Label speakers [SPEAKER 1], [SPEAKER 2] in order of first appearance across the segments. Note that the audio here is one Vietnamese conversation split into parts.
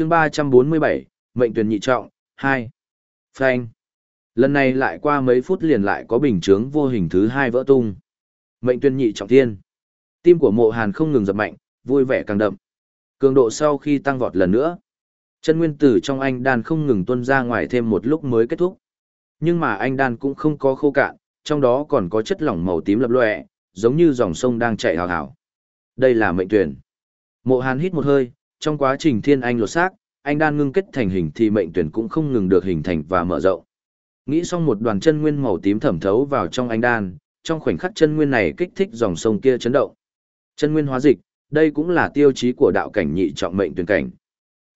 [SPEAKER 1] chương 347, mệnh tuyển nhị trọng, 2. Phanh. Lần này lại qua mấy phút liền lại có bình chướng vô hình thứ hai vỡ tung. Mệnh tuyển nhị trọng thiên. Tim của mộ hàn không ngừng dập mạnh, vui vẻ càng đậm. Cường độ sau khi tăng vọt lần nữa. Chân nguyên tử trong anh đan không ngừng tuôn ra ngoài thêm một lúc mới kết thúc. Nhưng mà anh đan cũng không có khô cạn, trong đó còn có chất lỏng màu tím lập lòe, giống như dòng sông đang chảy hào hào. Đây là mệnh tuyển. Mộ Hàn hít một hơi, trong quá trình thiên anh lột xác, anh đan ngưng kết thành hình thì mệnh tuyển cũng không ngừng được hình thành và mở rộng. Nghĩ xong một đoàn chân nguyên màu tím thẩm thấu vào trong anh đan, trong khoảnh khắc chân nguyên này kích thích dòng sông kia chấn động. Chân nguyên hóa dịch, đây cũng là tiêu chí của đạo cảnh nhị trọng mệnh tuyển cảnh.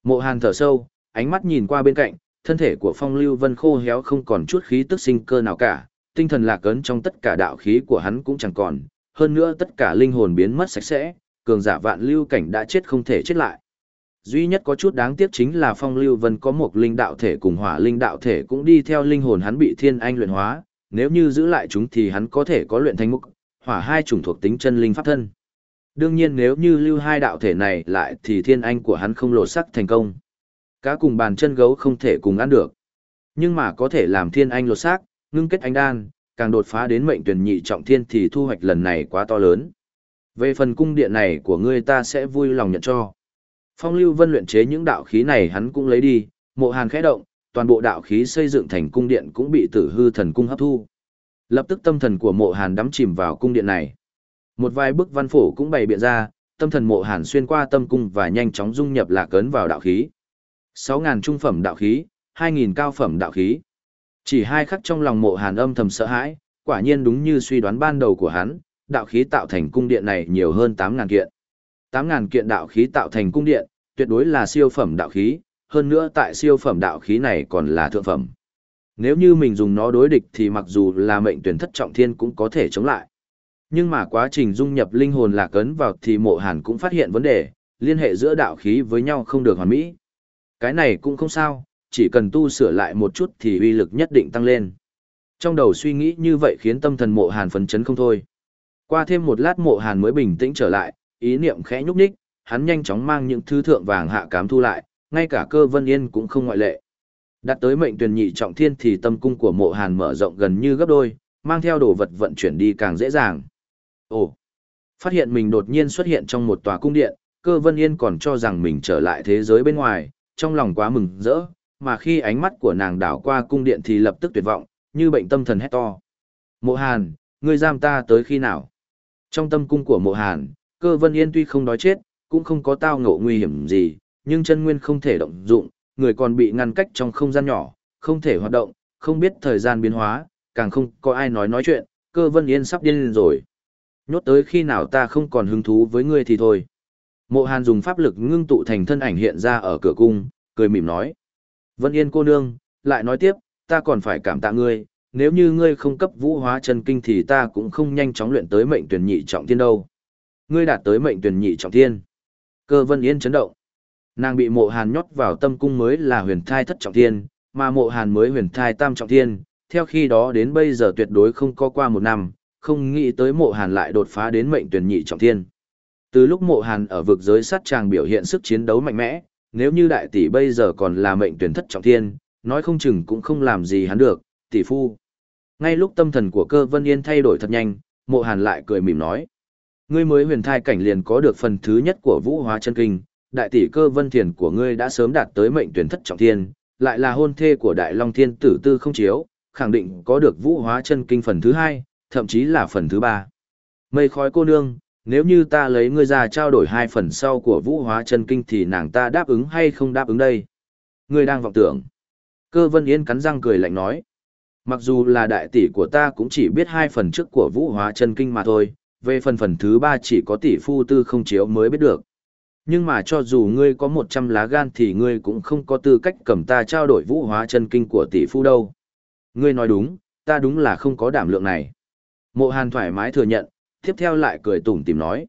[SPEAKER 1] Mộ Hàn thở sâu, ánh mắt nhìn qua bên cạnh, thân thể của Phong Lưu Vân khô héo không còn chút khí tức sinh cơ nào cả, tinh thần lạc ấn trong tất cả đạo khí của hắn cũng chẳng còn, hơn nữa tất cả linh hồn biến mất sạch sẽ, cường giả vạn lưu cảnh đã chết không thể chết lại. Duy nhất có chút đáng tiếc chính là Phong Lưu Vân có một linh đạo thể cùng hỏa linh đạo thể cũng đi theo linh hồn hắn bị thiên anh luyện hóa, nếu như giữ lại chúng thì hắn có thể có luyện thành mục, hỏa hai chủng thuộc tính chân linh pháp thân. Đương nhiên nếu như lưu hai đạo thể này lại thì thiên anh của hắn không lột sắc thành công. Cá cùng bàn chân gấu không thể cùng ăn được. Nhưng mà có thể làm thiên anh lột xác, ngưng kết anh đan, càng đột phá đến mệnh tuyển nhị trọng thiên thì thu hoạch lần này quá to lớn. Về phần cung điện này của ngươi ta sẽ vui lòng nhận cho. Phong Lưu Vân luyện chế những đạo khí này hắn cũng lấy đi, mộ hàn khẽ động, toàn bộ đạo khí xây dựng thành cung điện cũng bị tử hư thần cung hấp thu. Lập tức tâm thần của mộ hàn đắm chìm vào cung điện này. Một vài bức văn phổ cũng bày biện ra, tâm thần mộ hàn xuyên qua tâm cung và nhanh chóng dung nhập lạc ấn vào đạo khí. 6.000 trung phẩm đạo khí, 2.000 cao phẩm đạo khí. Chỉ hai khắc trong lòng mộ hàn âm thầm sợ hãi, quả nhiên đúng như suy đoán ban đầu của hắn, đạo khí tạo thành cung điện này nhiều hơn 8.000 kiện. 8.000 kiện đạo khí tạo thành cung điện, tuyệt đối là siêu phẩm đạo khí, hơn nữa tại siêu phẩm đạo khí này còn là thượng phẩm. Nếu như mình dùng nó đối địch thì mặc dù là mệnh tuyển thất trọng thiên cũng có thể chống lại. Nhưng mà quá trình dung nhập linh hồn lạc ấn vào thì mộ hàn cũng phát hiện vấn đề, liên hệ giữa đạo khí với nhau không được hoàn mỹ. Cái này cũng không sao, chỉ cần tu sửa lại một chút thì uy lực nhất định tăng lên. Trong đầu suy nghĩ như vậy khiến tâm thần mộ hàn phấn chấn không thôi. Qua thêm một lát mộ hàn mới bình tĩnh trở lại, ý niệm khẽ nhúc nhích, hắn nhanh chóng mang những thứ thượng vàng hạ cám thu lại, ngay cả cơ vân yên cũng không ngoại lệ. Đặt tới mệnh tuyển nhị trọng thiên thì tâm cung của mộ hàn mở rộng gần như gấp đôi, mang theo đồ vật vận chuyển đi càng dễ dàng. Ồ! Phát hiện mình đột nhiên xuất hiện trong một tòa cung điện, cơ vân yên còn cho rằng mình trở lại thế giới bên ngoài, trong lòng quá mừng rỡ, mà khi ánh mắt của nàng đảo qua cung điện thì lập tức tuyệt vọng, như bệnh tâm thần hét to. Mộ Hàn, ngươi giam ta tới khi nào? Trong tâm cung của mộ Hàn, cơ vân yên tuy không đói chết, cũng không có tao ngộ nguy hiểm gì, nhưng chân nguyên không thể động dụng, người còn bị ngăn cách trong không gian nhỏ, không thể hoạt động, không biết thời gian biến hóa, càng không có ai nói nói chuyện, cơ vân yên sắp điên rồi. Nhốt tới khi nào ta không còn hứng thú với ngươi thì thôi. Mộ Hàn dùng pháp lực ngưng tụ thành thân ảnh hiện ra ở cửa cung, cười mỉm nói. Vân Yên cô nương, lại nói tiếp, ta còn phải cảm tạ ngươi, nếu như ngươi không cấp vũ hóa chân kinh thì ta cũng không nhanh chóng luyện tới mệnh tuyển nhị trọng thiên đâu. Ngươi đạt tới mệnh tuyển nhị trọng thiên. Cơ Vân Yên chấn động. Nàng bị mộ hàn nhốt vào tâm cung mới là huyền thai thất trọng thiên, mà mộ hàn mới huyền thai tam trọng thiên, theo khi đó đến bây giờ tuyệt đối không có qua một năm, không nghĩ tới mộ hàn lại đột phá đến mệnh tuyển nhị trọng thiên. Từ lúc mộ hàn ở vực giới sát tràng biểu hiện sức chiến đấu mạnh mẽ, nếu như đại tỷ bây giờ còn là mệnh tuyển thất trọng thiên, nói không chừng cũng không làm gì hắn được, tỷ phu. Ngay lúc tâm thần của cơ vân yên thay đổi thật nhanh, mộ hàn lại cười mỉm nói. Ngươi mới huyền thai cảnh liền có được phần thứ nhất của vũ hóa chân kinh, đại tỷ cơ vân thiền của ngươi đã sớm đạt tới mệnh tuyển thất trọng thiên, lại là hôn thê của đại long thiên tử tư không chiếu, khẳng định có được vũ hóa chân kinh phần thứ hai, thậm chí là phần thứ ba. Mây khói cô nương, nếu như ta lấy ngươi ra trao đổi hai phần sau của vũ hóa chân kinh thì nàng ta đáp ứng hay không đáp ứng đây? Ngươi đang vọng tưởng. Cơ vân yên cắn răng cười lạnh nói. Mặc dù là đại tỷ của ta cũng chỉ biết hai phần trước của vũ hóa chân kinh mà thôi, về phần phần thứ ba chỉ có tỷ phu tư không chiếu mới biết được. Nhưng mà cho dù ngươi có một trăm lá gan thì ngươi cũng không có tư cách cầm ta trao đổi vũ hóa chân kinh của tỷ phu đâu. Ngươi nói đúng, ta đúng là không có đảm lượng này. Mộ Hàn thoải mái thừa nhận, tiếp theo lại cười tủm tìm nói.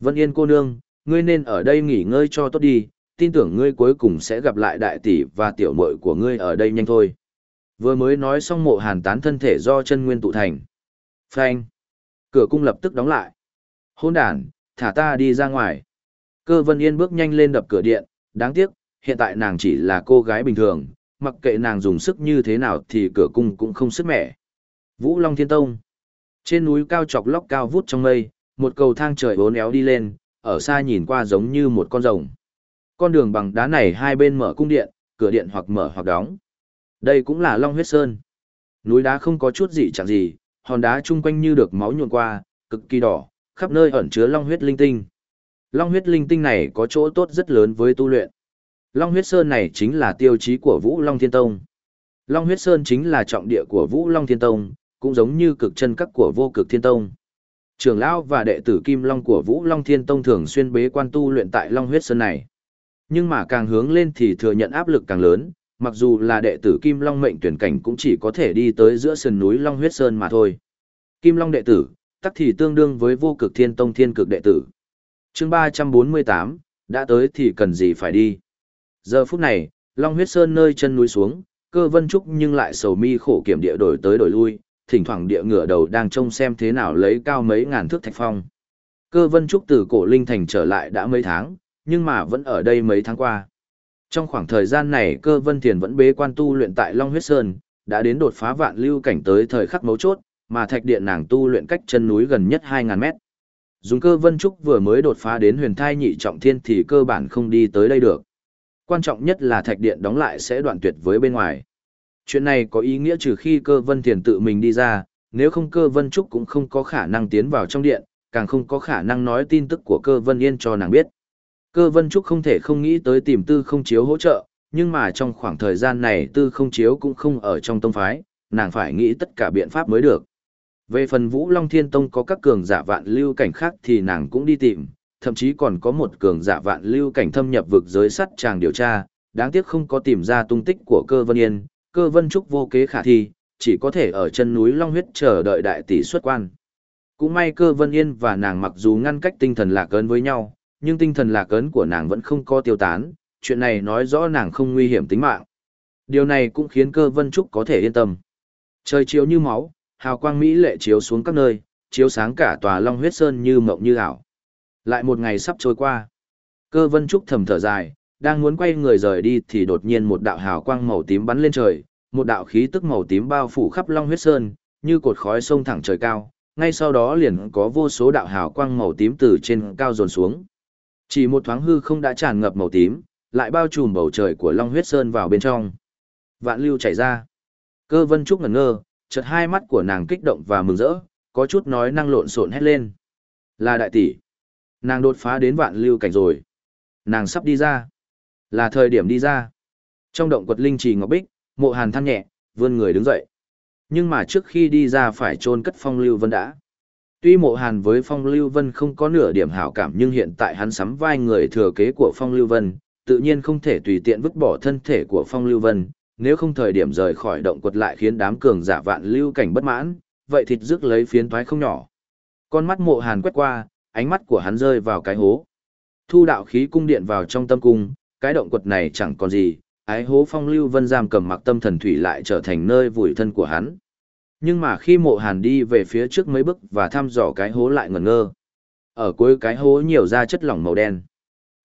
[SPEAKER 1] Vân Yên cô nương, ngươi nên ở đây nghỉ ngơi cho tốt đi, tin tưởng ngươi cuối cùng sẽ gặp lại đại tỷ và tiểu muội của ngươi ở đây nhanh thôi. Vừa mới nói xong mộ hàn tán thân thể do chân nguyên tụ thành. Phanh. Cửa cung lập tức đóng lại. Hôn đàn, thả ta đi ra ngoài. Cơ vân yên bước nhanh lên đập cửa điện, đáng tiếc, hiện tại nàng chỉ là cô gái bình thường, mặc kệ nàng dùng sức như thế nào thì cửa cung cũng không sức mẻ. Vũ Long Thiên Tông Trên núi cao chọc lóc cao vút trong mây, một cầu thang trời bốn éo đi lên, ở xa nhìn qua giống như một con rồng. Con đường bằng đá này hai bên mở cung điện, cửa điện hoặc mở hoặc đóng. Đây cũng là Long Huyết Sơn. Núi đá không có chút gì chẳng gì, hòn đá chung quanh như được máu nhuộn qua, cực kỳ đỏ, khắp nơi ẩn chứa long huyết linh tinh. Long huyết linh tinh này có chỗ tốt rất lớn với tu luyện. Long huyết sơn này chính là tiêu chí của Vũ Long Thiên Tông. Long huyết sơn chính là trọng địa của Vũ Long Thiên Tông, cũng giống như cực chân các của vô cực Thiên Tông. Trưởng lão và đệ tử Kim Long của Vũ Long Thiên Tông thường xuyên bế quan tu luyện tại Long huyết sơn này. Nhưng mà càng hướng lên thì thừa nhận áp lực càng lớn, mặc dù là đệ tử Kim Long mệnh tuyển cảnh cũng chỉ có thể đi tới giữa sườn núi Long huyết sơn mà thôi. Kim Long đệ tử, tắc thì tương đương với vô cực thiên tông thiên cực đệ tử. chương 348, đã tới thì cần gì phải đi. Giờ phút này, Long huyết sơn nơi chân núi xuống, cơ vân trúc nhưng lại sầu mi khổ kiểm địa đổi tới đổi lui, thỉnh thoảng địa ngửa đầu đang trông xem thế nào lấy cao mấy ngàn thước thạch phong. Cơ vân trúc từ cổ linh thành trở lại đã mấy tháng, nhưng mà vẫn ở đây mấy tháng qua. Trong khoảng thời gian này cơ vân thiền vẫn bế quan tu luyện tại Long huyết sơn, đã đến đột phá vạn lưu cảnh tới thời khắc mấu chốt, mà thạch điện nàng tu luyện cách chân núi gần nhất 2.000 mét. Dùng cơ vân trúc vừa mới đột phá đến huyền thai nhị trọng thiên thì cơ bản không đi tới đây được. Quan trọng nhất là thạch điện đóng lại sẽ đoạn tuyệt với bên ngoài. Chuyện này có ý nghĩa trừ khi cơ vân thiền tự mình đi ra, nếu không cơ vân trúc cũng không có khả năng tiến vào trong điện, càng không có khả năng nói tin tức của cơ vân yên cho nàng biết. Cơ vân trúc không thể không nghĩ tới tìm tư không chiếu hỗ trợ, nhưng mà trong khoảng thời gian này tư không chiếu cũng không ở trong tông phái, nàng phải nghĩ tất cả biện pháp mới được. Về phần Vũ Long Thiên Tông có các cường giả vạn lưu cảnh khác thì nàng cũng đi tìm, thậm chí còn có một cường giả vạn lưu cảnh thâm nhập vực giới sắt chàng điều tra, đáng tiếc không có tìm ra tung tích của cơ vân yên, cơ vân trúc vô kế khả thi, chỉ có thể ở chân núi Long Huyết chờ đợi đại tỷ xuất quan. Cũng may cơ vân yên và nàng mặc dù ngăn cách tinh thần lạc ơn với nhau, nhưng tinh thần lạc ấn của nàng vẫn không có tiêu tán, chuyện này nói rõ nàng không nguy hiểm tính mạng. Điều này cũng khiến cơ vân trúc có thể yên tâm. Trời chiếu như máu, hào quang mỹ lệ chiếu xuống các nơi, chiếu sáng cả tòa Long Huyết Sơn như mộng như ảo. Lại một ngày sắp trôi qua. Cơ Vân Trúc thầm thở dài, đang muốn quay người rời đi thì đột nhiên một đạo hào quang màu tím bắn lên trời, một đạo khí tức màu tím bao phủ khắp Long Huyết Sơn, như cột khói sông thẳng trời cao, ngay sau đó liền có vô số đạo hào quang màu tím từ trên cao dồn xuống. Chỉ một thoáng hư không đã tràn ngập màu tím, lại bao trùm bầu trời của Long Huyết Sơn vào bên trong. Vạn lưu chảy ra. Cơ Vân Trúc ngẩn ngơ, chợt hai mắt của nàng kích động và mừng rỡ, có chút nói năng lộn xộn hét lên. Là đại tỷ. Nàng đột phá đến vạn lưu cảnh rồi. Nàng sắp đi ra. Là thời điểm đi ra. Trong động quật linh trì ngọc bích, mộ hàn than nhẹ, vươn người đứng dậy. Nhưng mà trước khi đi ra phải chôn cất phong lưu vân đã. Tuy mộ hàn với phong lưu vân không có nửa điểm hảo cảm nhưng hiện tại hắn sắm vai người thừa kế của phong lưu vân, tự nhiên không thể tùy tiện vứt bỏ thân thể của phong lưu vân, nếu không thời điểm rời khỏi động quật lại khiến đám cường giả vạn lưu cảnh bất mãn, vậy thịt rước lấy phiến thoái không nhỏ. Con mắt mộ hàn quét qua, ánh mắt của hắn rơi vào cái hố. Thu đạo khí cung điện vào trong tâm cung, cái động quật này chẳng còn gì, ái hố phong lưu vân giam cầm mặc tâm thần thủy lại trở thành nơi vùi thân của hắn. Nhưng mà khi mộ hàn đi về phía trước mấy bước và thăm dò cái hố lại ngẩn ngơ. Ở cuối cái hố nhiều ra chất lỏng màu đen.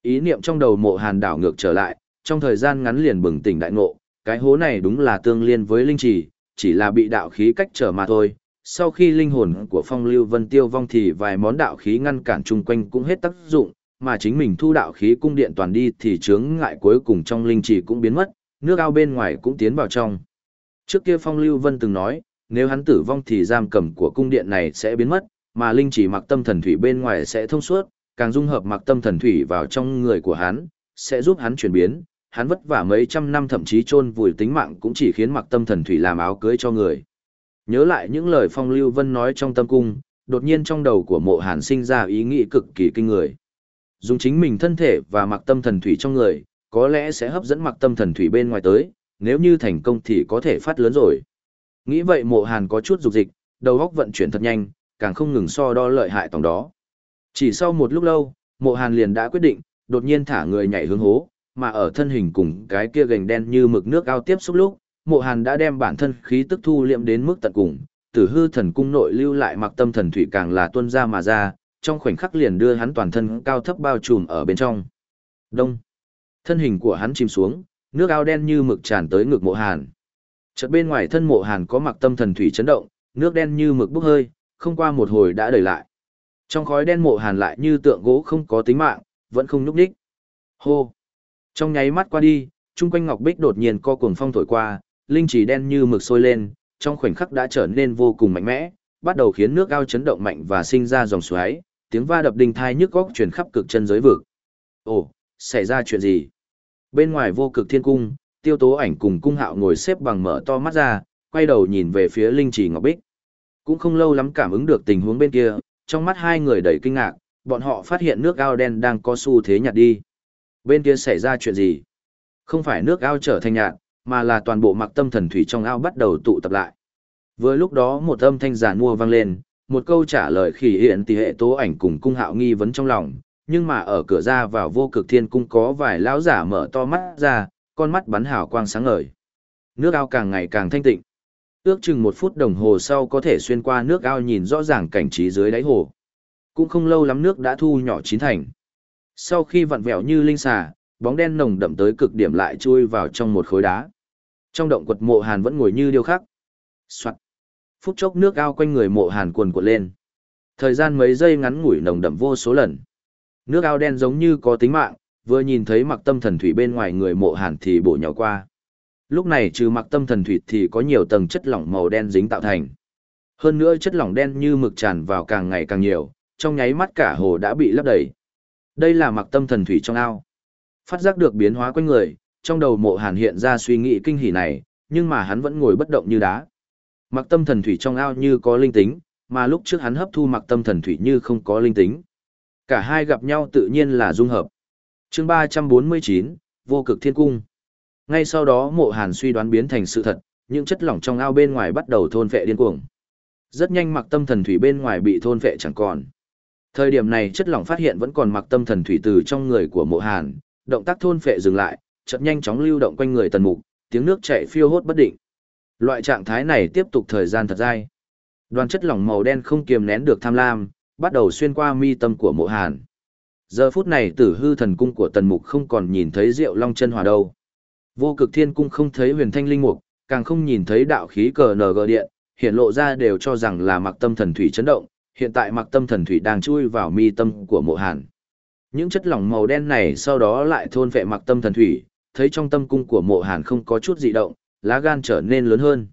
[SPEAKER 1] Ý niệm trong đầu mộ hàn đảo ngược trở lại, trong thời gian ngắn liền bừng tỉnh đại ngộ, cái hố này đúng là tương liên với linh trì, chỉ là bị đạo khí cách trở mà thôi. Sau khi linh hồn của phong lưu vân tiêu vong thì vài món đạo khí ngăn cản chung quanh cũng hết tác dụng, mà chính mình thu đạo khí cung điện toàn đi thì chướng ngại cuối cùng trong linh trì cũng biến mất, nước ao bên ngoài cũng tiến vào trong. Trước kia phong lưu vân từng nói, nếu hắn tử vong thì giam cầm của cung điện này sẽ biến mất, mà linh chỉ mặc tâm thần thủy bên ngoài sẽ thông suốt, càng dung hợp mặc tâm thần thủy vào trong người của hắn, sẽ giúp hắn chuyển biến, hắn vất vả mấy trăm năm thậm chí chôn vùi tính mạng cũng chỉ khiến mặc tâm thần thủy làm áo cưới cho người. Nhớ lại những lời Phong Lưu Vân nói trong tâm cung, đột nhiên trong đầu của mộ hàn sinh ra ý nghĩ cực kỳ kinh người. Dùng chính mình thân thể và mặc tâm thần thủy trong người, có lẽ sẽ hấp dẫn mặc tâm thần thủy bên ngoài tới, nếu như thành công thì có thể phát lớn rồi. Nghĩ vậy mộ hàn có chút dục dịch, đầu góc vận chuyển thật nhanh, càng không ngừng so đo lợi hại tổng đó. Chỉ sau một lúc lâu, mộ hàn liền đã quyết định, đột nhiên thả người nhảy hướng hố, mà ở thân hình cùng cái kia gành đen như mực nước ao tiếp xúc lúc, mộ hàn đã đem bản thân khí tức thu liệm đến mức tận cùng, tử hư thần cung nội lưu lại mặc tâm thần thủy càng là tuân ra mà ra, trong khoảnh khắc liền đưa hắn toàn thân cao thấp bao trùm ở bên trong. Đông. Thân hình của hắn chìm xuống, nước ao đen như mực tràn tới ngực mộ hàn. Chợt bên ngoài thân mộ hàn có mặc tâm thần thủy chấn động, nước đen như mực bốc hơi, không qua một hồi đã đẩy lại. Trong khói đen mộ hàn lại như tượng gỗ không có tính mạng, vẫn không nhúc đích. Hô! Trong nháy mắt qua đi, chung quanh ngọc bích đột nhiên co cuồng phong thổi qua, linh chỉ đen như mực sôi lên, trong khoảnh khắc đã trở nên vô cùng mạnh mẽ, bắt đầu khiến nước ao chấn động mạnh và sinh ra dòng xoáy, tiếng va đập đình thai nhức góc truyền khắp cực chân giới vực. Ồ, xảy ra chuyện gì? Bên ngoài vô cực thiên cung, tiêu tố ảnh cùng cung hạo ngồi xếp bằng mở to mắt ra, quay đầu nhìn về phía linh chỉ ngọc bích. Cũng không lâu lắm cảm ứng được tình huống bên kia, trong mắt hai người đầy kinh ngạc, bọn họ phát hiện nước ao đen đang có xu thế nhạt đi. Bên kia xảy ra chuyện gì? Không phải nước ao trở thành nhạt, mà là toàn bộ mặc tâm thần thủy trong ao bắt đầu tụ tập lại. Vừa lúc đó một âm thanh giả mua vang lên, một câu trả lời khỉ hiện tỷ hệ tố ảnh cùng cung hạo nghi vấn trong lòng, nhưng mà ở cửa ra vào vô cực thiên cung có vài lão giả mở to mắt ra, con mắt bắn hào quang sáng ngời. Nước ao càng ngày càng thanh tịnh. Ước chừng một phút đồng hồ sau có thể xuyên qua nước ao nhìn rõ ràng cảnh trí dưới đáy hồ. Cũng không lâu lắm nước đã thu nhỏ chín thành. Sau khi vặn vẹo như linh xà, bóng đen nồng đậm tới cực điểm lại chui vào trong một khối đá. Trong động quật mộ hàn vẫn ngồi như điêu khắc. Soạn. Phút chốc nước ao quanh người mộ hàn cuồn cuộn lên. Thời gian mấy giây ngắn ngủi nồng đậm vô số lần. Nước ao đen giống như có tính mạng, vừa nhìn thấy mặc tâm thần thủy bên ngoài người mộ hàn thì bổ nhỏ qua. Lúc này trừ mặc tâm thần thủy thì có nhiều tầng chất lỏng màu đen dính tạo thành. Hơn nữa chất lỏng đen như mực tràn vào càng ngày càng nhiều, trong nháy mắt cả hồ đã bị lấp đầy. Đây là mặc tâm thần thủy trong ao. Phát giác được biến hóa quanh người, trong đầu mộ hàn hiện ra suy nghĩ kinh hỉ này, nhưng mà hắn vẫn ngồi bất động như đá. Mặc tâm thần thủy trong ao như có linh tính, mà lúc trước hắn hấp thu mặc tâm thần thủy như không có linh tính. Cả hai gặp nhau tự nhiên là dung hợp chương 349, Vô cực thiên cung. Ngay sau đó mộ hàn suy đoán biến thành sự thật, những chất lỏng trong ao bên ngoài bắt đầu thôn vệ điên cuồng. Rất nhanh mặc tâm thần thủy bên ngoài bị thôn vệ chẳng còn. Thời điểm này chất lỏng phát hiện vẫn còn mặc tâm thần thủy từ trong người của mộ hàn, động tác thôn phệ dừng lại, chợt nhanh chóng lưu động quanh người tần mục, tiếng nước chảy phiêu hốt bất định. Loại trạng thái này tiếp tục thời gian thật dài. Đoàn chất lỏng màu đen không kiềm nén được tham lam, bắt đầu xuyên qua mi tâm của mộ hàn. Giờ phút này tử hư thần cung của tần mục không còn nhìn thấy rượu long chân hòa đâu. Vô cực thiên cung không thấy huyền thanh linh mục, càng không nhìn thấy đạo khí cờ NG điện, hiện lộ ra đều cho rằng là mặc tâm thần thủy chấn động, hiện tại mặc tâm thần thủy đang chui vào mi tâm của mộ hàn. Những chất lỏng màu đen này sau đó lại thôn vệ mặc tâm thần thủy, thấy trong tâm cung của mộ hàn không có chút dị động, lá gan trở nên lớn hơn.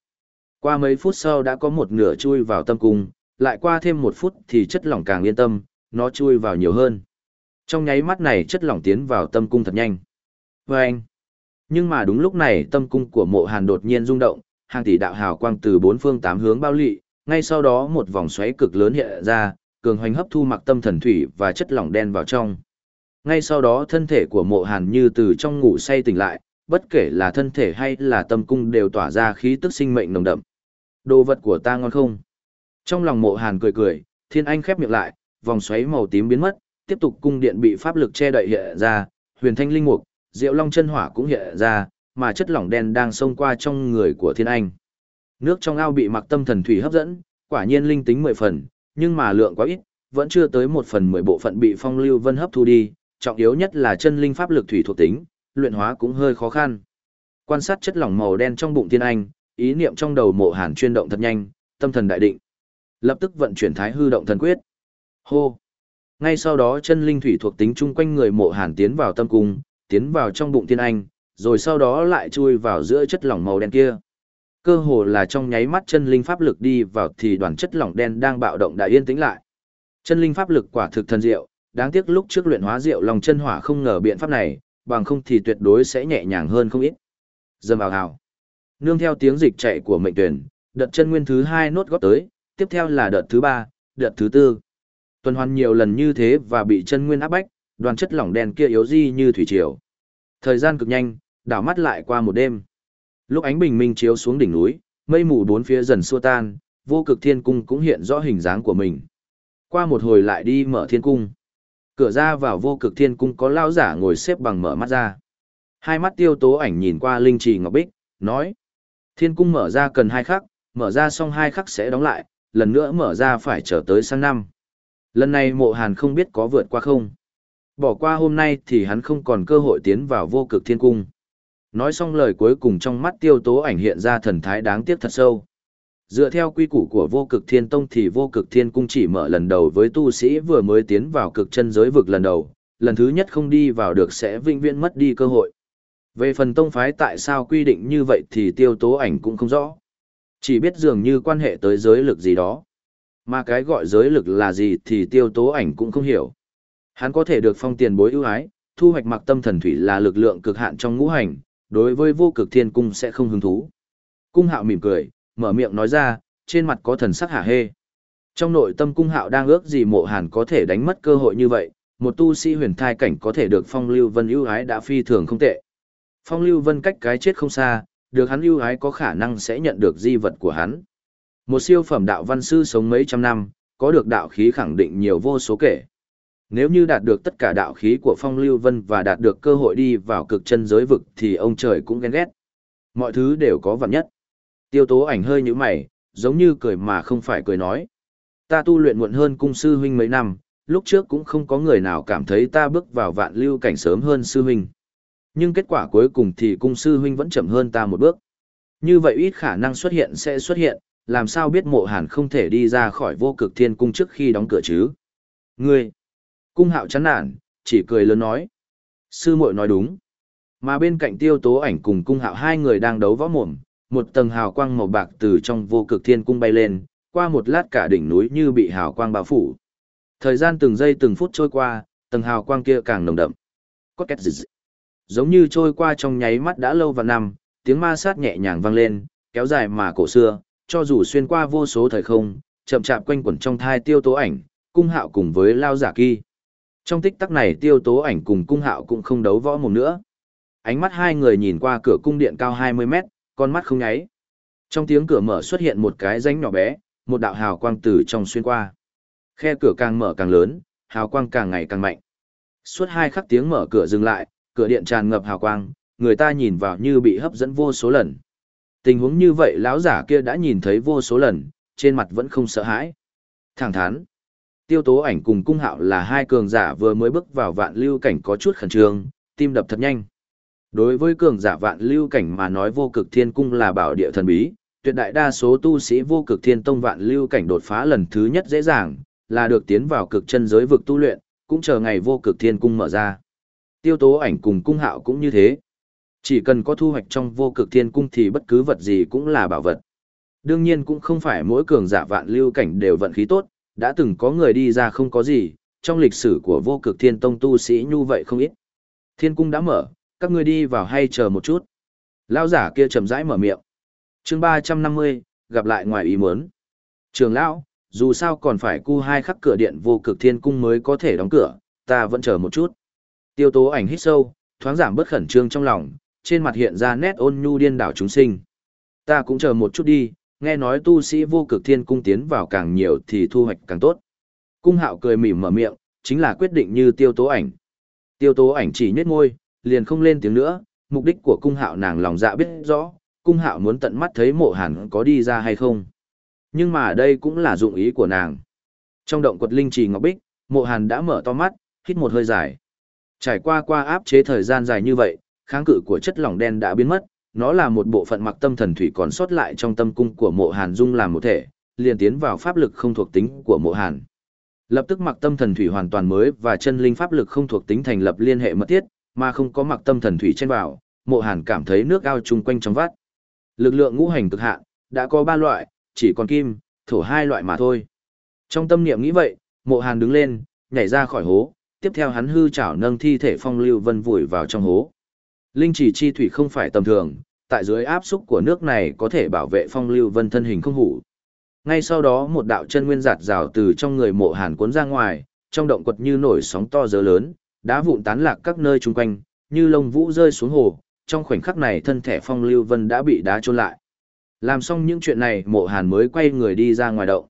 [SPEAKER 1] Qua mấy phút sau đã có một nửa chui vào tâm cung, lại qua thêm một phút thì chất lỏng càng yên tâm, nó chui vào nhiều hơn. Trong nháy mắt này chất lỏng tiến vào tâm cung thật nhanh. Và anh, nhưng mà đúng lúc này tâm cung của mộ hàn đột nhiên rung động, hàng tỷ đạo hào quang từ bốn phương tám hướng bao lị, ngay sau đó một vòng xoáy cực lớn hiện ra, cường hoành hấp thu mặc tâm thần thủy và chất lỏng đen vào trong. Ngay sau đó thân thể của mộ hàn như từ trong ngủ say tỉnh lại, bất kể là thân thể hay là tâm cung đều tỏa ra khí tức sinh mệnh nồng đậm. Đồ vật của ta ngon không? Trong lòng mộ hàn cười cười, thiên anh khép miệng lại, vòng xoáy màu tím biến mất, tiếp tục cung điện bị pháp lực che đậy hiện ra, huyền thanh linh mục, diệu long chân hỏa cũng hiện ra, mà chất lỏng đen đang xông qua trong người của thiên anh. Nước trong ao bị mặc tâm thần thủy hấp dẫn, quả nhiên linh tính mười phần, nhưng mà lượng quá ít, vẫn chưa tới một phần mười bộ phận bị phong lưu vân hấp thu đi, trọng yếu nhất là chân linh pháp lực thủy thuộc tính, luyện hóa cũng hơi khó khăn. Quan sát chất lỏng màu đen trong bụng thiên anh, ý niệm trong đầu mộ hàn chuyên động thật nhanh, tâm thần đại định. Lập tức vận chuyển thái hư động thần quyết. Hô! Ngay sau đó chân linh thủy thuộc tính chung quanh người mộ hàn tiến vào tâm cung, tiến vào trong bụng thiên anh, rồi sau đó lại chui vào giữa chất lỏng màu đen kia. Cơ hồ là trong nháy mắt chân linh pháp lực đi vào thì đoàn chất lỏng đen đang bạo động đã yên tĩnh lại. Chân linh pháp lực quả thực thần diệu, đáng tiếc lúc trước luyện hóa rượu lòng chân hỏa không ngờ biện pháp này, bằng không thì tuyệt đối sẽ nhẹ nhàng hơn không ít. Dầm vào hào. Nương theo tiếng dịch chạy của mệnh tuyển, đợt chân nguyên thứ hai nốt góp tới, tiếp theo là đợt thứ ba, đợt thứ tư. Tuần hoàn nhiều lần như thế và bị chân nguyên áp bách, đoàn chất lỏng đen kia yếu di như thủy triều. Thời gian cực nhanh, đảo mắt lại qua một đêm. Lúc ánh bình minh chiếu xuống đỉnh núi, mây mù bốn phía dần xua tan, vô cực thiên cung cũng hiện rõ hình dáng của mình. Qua một hồi lại đi mở thiên cung. Cửa ra vào vô cực thiên cung có lao giả ngồi xếp bằng mở mắt ra. Hai mắt tiêu tố ảnh nhìn qua linh trì ngọc bích, nói. Thiên cung mở ra cần hai khắc, mở ra xong hai khắc sẽ đóng lại, lần nữa mở ra phải chờ tới sang năm. Lần này mộ hàn không biết có vượt qua không. Bỏ qua hôm nay thì hắn không còn cơ hội tiến vào vô cực thiên cung. Nói xong lời cuối cùng trong mắt tiêu tố ảnh hiện ra thần thái đáng tiếc thật sâu. Dựa theo quy củ của vô cực thiên tông thì vô cực thiên cung chỉ mở lần đầu với tu sĩ vừa mới tiến vào cực chân giới vực lần đầu, lần thứ nhất không đi vào được sẽ vĩnh viễn mất đi cơ hội. Về phần tông phái tại sao quy định như vậy thì tiêu tố ảnh cũng không rõ. Chỉ biết dường như quan hệ tới giới lực gì đó. Mà cái gọi giới lực là gì thì tiêu tố ảnh cũng không hiểu. Hắn có thể được phong tiền bối ưu ái, thu hoạch mặc tâm thần thủy là lực lượng cực hạn trong ngũ hành, đối với vô cực thiên cung sẽ không hứng thú. Cung hạo mỉm cười, mở miệng nói ra, trên mặt có thần sắc hả hê. Trong nội tâm cung hạo đang ước gì mộ hàn có thể đánh mất cơ hội như vậy, một tu sĩ huyền thai cảnh có thể được phong lưu vân ưu ái đã phi thường không tệ. Phong lưu vân cách cái chết không xa, được hắn ưu ái có khả năng sẽ nhận được di vật của hắn. Một siêu phẩm đạo văn sư sống mấy trăm năm, có được đạo khí khẳng định nhiều vô số kể. Nếu như đạt được tất cả đạo khí của Phong Lưu Vân và đạt được cơ hội đi vào cực chân giới vực thì ông trời cũng ghen ghét. Mọi thứ đều có vạn nhất. Tiêu tố ảnh hơi như mày, giống như cười mà không phải cười nói. Ta tu luyện muộn hơn cung sư huynh mấy năm, lúc trước cũng không có người nào cảm thấy ta bước vào vạn lưu cảnh sớm hơn sư huynh. Nhưng kết quả cuối cùng thì cung sư huynh vẫn chậm hơn ta một bước. Như vậy ít khả năng xuất hiện sẽ xuất hiện, làm sao biết mộ hàn không thể đi ra khỏi vô cực thiên cung trước khi đóng cửa chứ? Ngươi! Cung hạo chán nản, chỉ cười lớn nói. Sư muội nói đúng. Mà bên cạnh tiêu tố ảnh cùng cung hạo hai người đang đấu võ mồm, một tầng hào quang màu bạc từ trong vô cực thiên cung bay lên, qua một lát cả đỉnh núi như bị hào quang bao phủ. Thời gian từng giây từng phút trôi qua, tầng hào quang kia càng nồng đậm. Có két dị dị. Giống như trôi qua trong nháy mắt đã lâu và năm, tiếng ma sát nhẹ nhàng vang lên, kéo dài mà cổ xưa, cho dù xuyên qua vô số thời không, chậm chạp quanh quẩn trong thai tiêu tố ảnh, cung hạo cùng với lao giả kỳ. Trong tích tắc này tiêu tố ảnh cùng cung hạo cũng không đấu võ mồm nữa. Ánh mắt hai người nhìn qua cửa cung điện cao 20 mét, con mắt không nháy. Trong tiếng cửa mở xuất hiện một cái rãnh nhỏ bé, một đạo hào quang từ trong xuyên qua. Khe cửa càng mở càng lớn, hào quang càng ngày càng mạnh. Suốt hai khắc tiếng mở cửa dừng lại, cửa điện tràn ngập hào quang, người ta nhìn vào như bị hấp dẫn vô số lần. Tình huống như vậy lão giả kia đã nhìn thấy vô số lần, trên mặt vẫn không sợ hãi. Thẳng thắn. Tiêu tố ảnh cùng cung hạo là hai cường giả vừa mới bước vào vạn lưu cảnh có chút khẩn trương, tim đập thật nhanh. Đối với cường giả vạn lưu cảnh mà nói vô cực thiên cung là bảo địa thần bí, tuyệt đại đa số tu sĩ vô cực thiên tông vạn lưu cảnh đột phá lần thứ nhất dễ dàng, là được tiến vào cực chân giới vực tu luyện, cũng chờ ngày vô cực thiên cung mở ra. Tiêu tố ảnh cùng cung hạo cũng như thế. Chỉ cần có thu hoạch trong vô cực thiên cung thì bất cứ vật gì cũng là bảo vật. Đương nhiên cũng không phải mỗi cường giả vạn lưu cảnh đều vận khí tốt, đã từng có người đi ra không có gì, trong lịch sử của vô cực thiên tông tu sĩ như vậy không ít. Thiên cung đã mở, các ngươi đi vào hay chờ một chút. Lão giả kia chậm rãi mở miệng. chương 350, gặp lại ngoài ý muốn. Trường lão, dù sao còn phải cu hai khắc cửa điện vô cực thiên cung mới có thể đóng cửa, ta vẫn chờ một chút. Tiêu tố ảnh hít sâu, thoáng giảm bớt khẩn trương trong lòng, trên mặt hiện ra nét ôn nhu điên đảo chúng sinh. Ta cũng chờ một chút đi, nghe nói tu sĩ vô cực thiên cung tiến vào càng nhiều thì thu hoạch càng tốt. Cung hạo cười mỉm mở miệng, chính là quyết định như tiêu tố ảnh. Tiêu tố ảnh chỉ nhếch môi, liền không lên tiếng nữa, mục đích của cung hạo nàng lòng dạ biết rõ, cung hạo muốn tận mắt thấy mộ hàn có đi ra hay không. Nhưng mà đây cũng là dụng ý của nàng. Trong động quật linh trì ngọc bích, mộ hàn đã mở to mắt, hít một hơi dài. Trải qua qua áp chế thời gian dài như vậy, kháng cự của chất lỏng đen đã biến mất, nó là một bộ phận mặc tâm thần thủy còn sót lại trong tâm cung của mộ hàn dung làm một thể, liền tiến vào pháp lực không thuộc tính của mộ hàn. Lập tức mặc tâm thần thủy hoàn toàn mới và chân linh pháp lực không thuộc tính thành lập liên hệ mật thiết, mà không có mặc tâm thần thủy trên vào, mộ hàn cảm thấy nước ao chung quanh trong vắt. Lực lượng ngũ hành cực hạn, đã có ba loại, chỉ còn kim, thổ hai loại mà thôi. Trong tâm niệm nghĩ vậy, mộ hàn đứng lên, nhảy ra khỏi hố, tiếp theo hắn hư chảo nâng thi thể phong lưu vân vùi vào trong hố. Linh chỉ chi thủy không phải tầm thường, tại dưới áp xúc của nước này có thể bảo vệ phong lưu vân thân hình không hủ. Ngay sau đó một đạo chân nguyên giạt rào từ trong người mộ hàn cuốn ra ngoài, trong động quật như nổi sóng to dớ lớn, đá vụn tán lạc các nơi chung quanh, như lông vũ rơi xuống hồ, trong khoảnh khắc này thân thể phong lưu vân đã bị đá trôn lại. Làm xong những chuyện này mộ hàn mới quay người đi ra ngoài động.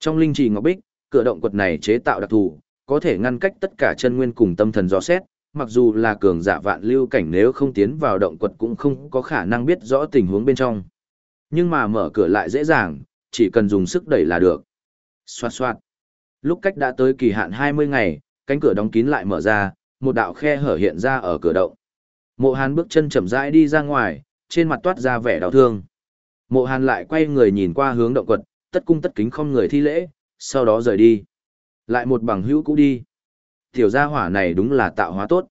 [SPEAKER 1] Trong linh trì ngọc bích, cửa động quật này chế tạo đặc thù, có thể ngăn cách tất cả chân nguyên cùng tâm thần dò xét, mặc dù là cường giả vạn lưu cảnh nếu không tiến vào động quật cũng không có khả năng biết rõ tình huống bên trong. Nhưng mà mở cửa lại dễ dàng, chỉ cần dùng sức đẩy là được. Xoạt xoạt. Lúc cách đã tới kỳ hạn 20 ngày, cánh cửa đóng kín lại mở ra, một đạo khe hở hiện ra ở cửa động. Mộ Hàn bước chân chậm rãi đi ra ngoài, trên mặt toát ra vẻ đau thương. Mộ Hàn lại quay người nhìn qua hướng động quật, tất cung tất kính không người thi lễ, sau đó rời đi. Lại một bằng hữu cũ đi. Tiểu gia hỏa này đúng là tạo hóa tốt.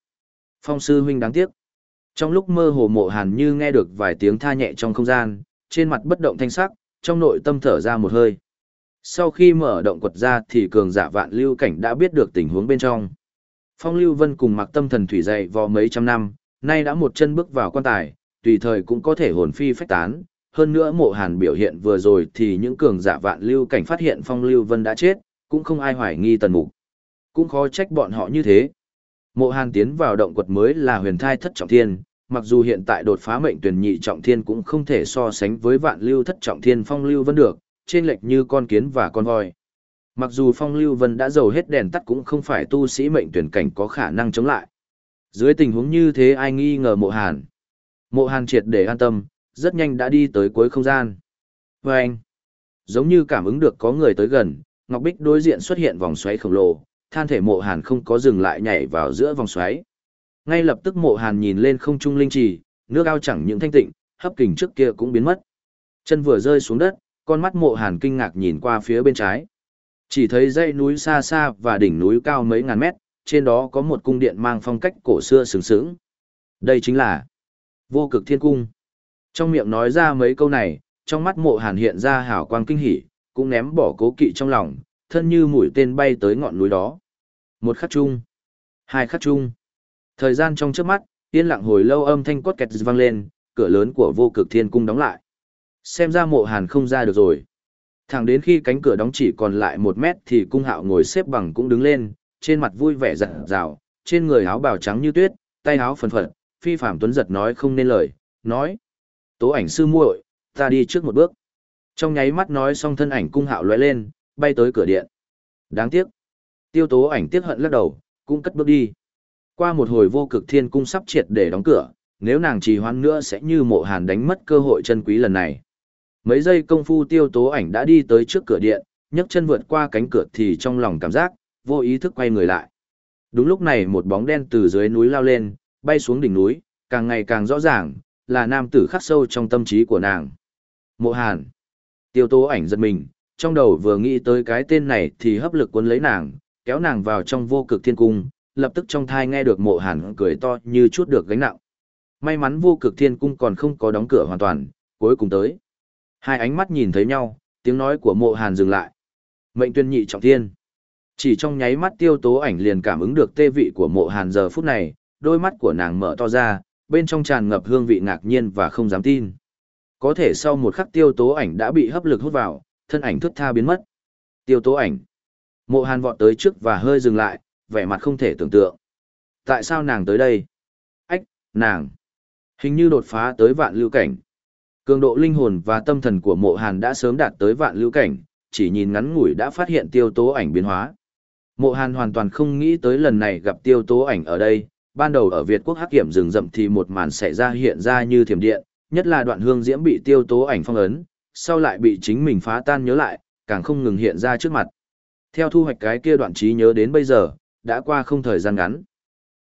[SPEAKER 1] Phong sư huynh đáng tiếc. Trong lúc mơ hồ mộ hàn như nghe được vài tiếng tha nhẹ trong không gian, trên mặt bất động thanh sắc, trong nội tâm thở ra một hơi. Sau khi mở động quật ra thì cường giả vạn lưu cảnh đã biết được tình huống bên trong. Phong lưu vân cùng mặc tâm thần thủy dậy vò mấy trăm năm, nay đã một chân bước vào quan tài, tùy thời cũng có thể hồn phi phách tán. Hơn nữa mộ hàn biểu hiện vừa rồi thì những cường giả vạn lưu cảnh phát hiện phong lưu vân đã chết, cũng không ai hoài nghi tần mục. Cũng khó trách bọn họ như thế. Mộ hàn tiến vào động quật mới là huyền thai thất trọng thiên, mặc dù hiện tại đột phá mệnh tuyển nhị trọng thiên cũng không thể so sánh với vạn lưu thất trọng thiên phong lưu vân được, trên lệch như con kiến và con voi. Mặc dù phong lưu vân đã dầu hết đèn tắt cũng không phải tu sĩ mệnh tuyển cảnh có khả năng chống lại. Dưới tình huống như thế ai nghi ngờ mộ hàn. Mộ hàn triệt để an tâm, rất nhanh đã đi tới cuối không gian. Và anh, giống như cảm ứng được có người tới gần, Ngọc Bích đối diện xuất hiện vòng xoáy khổng lồ, than thể mộ hàn không có dừng lại nhảy vào giữa vòng xoáy. Ngay lập tức mộ hàn nhìn lên không trung linh trì, nước ao chẳng những thanh tịnh, hấp kình trước kia cũng biến mất. Chân vừa rơi xuống đất, con mắt mộ hàn kinh ngạc nhìn qua phía bên trái. Chỉ thấy dãy núi xa xa và đỉnh núi cao mấy ngàn mét, trên đó có một cung điện mang phong cách cổ xưa sừng sững. Đây chính là vô cực thiên cung. Trong miệng nói ra mấy câu này, trong mắt mộ hàn hiện ra hào quang kinh hỉ, cũng ném bỏ cố kỵ trong lòng, thân như mũi tên bay tới ngọn núi đó. Một khắc chung, hai khắc chung. Thời gian trong trước mắt, yên lặng hồi lâu âm thanh cốt kẹt vang lên, cửa lớn của vô cực thiên cung đóng lại. Xem ra mộ hàn không ra được rồi. Thẳng đến khi cánh cửa đóng chỉ còn lại một mét thì cung hạo ngồi xếp bằng cũng đứng lên, trên mặt vui vẻ rạng rào, trên người áo bào trắng như tuyết, tay áo phần phật, phi phạm tuấn giật nói không nên lời, nói. Tố ảnh sư muội, ta đi trước một bước. Trong nháy mắt nói xong thân ảnh cung hạo lóe lên, bay tới cửa điện. Đáng tiếc. Tiêu tố ảnh tiếc hận lắc đầu, cũng cất bước đi. Qua một hồi vô cực thiên cung sắp triệt để đóng cửa, nếu nàng trì hoãn nữa sẽ như mộ hàn đánh mất cơ hội chân quý lần này. Mấy giây công phu tiêu tố ảnh đã đi tới trước cửa điện, nhấc chân vượt qua cánh cửa thì trong lòng cảm giác, vô ý thức quay người lại. Đúng lúc này một bóng đen từ dưới núi lao lên, bay xuống đỉnh núi, càng ngày càng rõ ràng, là nam tử khắc sâu trong tâm trí của nàng. Mộ hàn. Tiêu tố ảnh giật mình, trong đầu vừa nghĩ tới cái tên này thì hấp lực cuốn lấy nàng, kéo nàng vào trong vô cực thiên cung, lập tức trong thai nghe được mộ hàn cười to như chút được gánh nặng. May mắn vô cực thiên cung còn không có đóng cửa hoàn toàn, cuối cùng tới. Hai ánh mắt nhìn thấy nhau, tiếng nói của mộ hàn dừng lại. Mệnh tuyên nhị trọng thiên. Chỉ trong nháy mắt tiêu tố ảnh liền cảm ứng được tê vị của mộ hàn giờ phút này, đôi mắt của nàng mở to ra, bên trong tràn ngập hương vị ngạc nhiên và không dám tin. Có thể sau một khắc tiêu tố ảnh đã bị hấp lực hút vào, thân ảnh thức tha biến mất. Tiêu tố ảnh. Mộ hàn vọt tới trước và hơi dừng lại, vẻ mặt không thể tưởng tượng. Tại sao nàng tới đây? Ách, nàng. Hình như đột phá tới vạn lưu cảnh. Cường độ linh hồn và tâm thần của mộ hàn đã sớm đạt tới vạn lưu cảnh, chỉ nhìn ngắn ngủi đã phát hiện tiêu tố ảnh biến hóa. Mộ hàn hoàn toàn không nghĩ tới lần này gặp tiêu tố ảnh ở đây, ban đầu ở Việt quốc hắc kiểm rừng rậm thì một màn xảy ra hiện ra như thiểm điện, nhất là đoạn hương diễm bị tiêu tố ảnh phong ấn, sau lại bị chính mình phá tan nhớ lại, càng không ngừng hiện ra trước mặt. Theo thu hoạch cái kia đoạn trí nhớ đến bây giờ, đã qua không thời gian ngắn.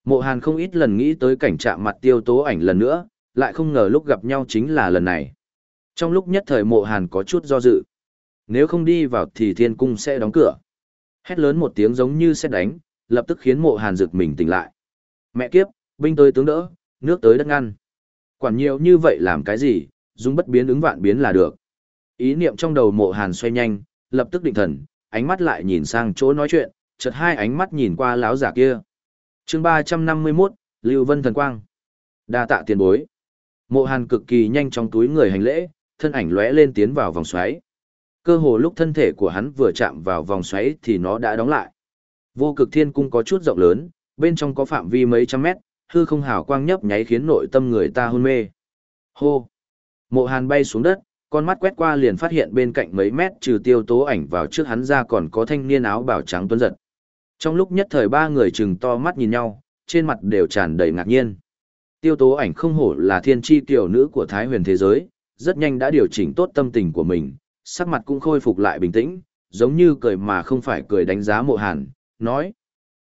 [SPEAKER 1] Mộ Hàn không ít lần nghĩ tới cảnh chạm mặt tiêu tố ảnh lần nữa, lại không ngờ lúc gặp nhau chính là lần này. Trong lúc nhất thời mộ Hàn có chút do dự. Nếu không đi vào thì thiên cung sẽ đóng cửa. Hét lớn một tiếng giống như sẽ đánh, lập tức khiến mộ Hàn rực mình tỉnh lại. Mẹ kiếp, binh tới tướng đỡ, nước tới đất ngăn. Quản nhiều như vậy làm cái gì, dùng bất biến ứng vạn biến là được. Ý niệm trong đầu mộ Hàn xoay nhanh, lập tức định thần, ánh mắt lại nhìn sang chỗ nói chuyện, chợt hai ánh mắt nhìn qua lão giả kia. chương 351, Lưu Vân Thần Quang. đa tạ tiền bối. Mộ Hàn cực kỳ nhanh trong túi người hành lễ, thân ảnh lóe lên tiến vào vòng xoáy. Cơ hồ lúc thân thể của hắn vừa chạm vào vòng xoáy thì nó đã đóng lại. Vô cực thiên cung có chút rộng lớn, bên trong có phạm vi mấy trăm mét, hư không hào quang nhấp nháy khiến nội tâm người ta hôn mê. Hô! Mộ Hàn bay xuống đất, con mắt quét qua liền phát hiện bên cạnh mấy mét trừ tiêu tố ảnh vào trước hắn ra còn có thanh niên áo bảo trắng tuấn giật. Trong lúc nhất thời ba người chừng to mắt nhìn nhau, trên mặt đều tràn đầy ngạc nhiên. Tiêu tố ảnh không hổ là thiên tri tiểu nữ của Thái huyền thế giới, rất nhanh đã điều chỉnh tốt tâm tình của mình, sắc mặt cũng khôi phục lại bình tĩnh, giống như cười mà không phải cười đánh giá mộ hàn, nói.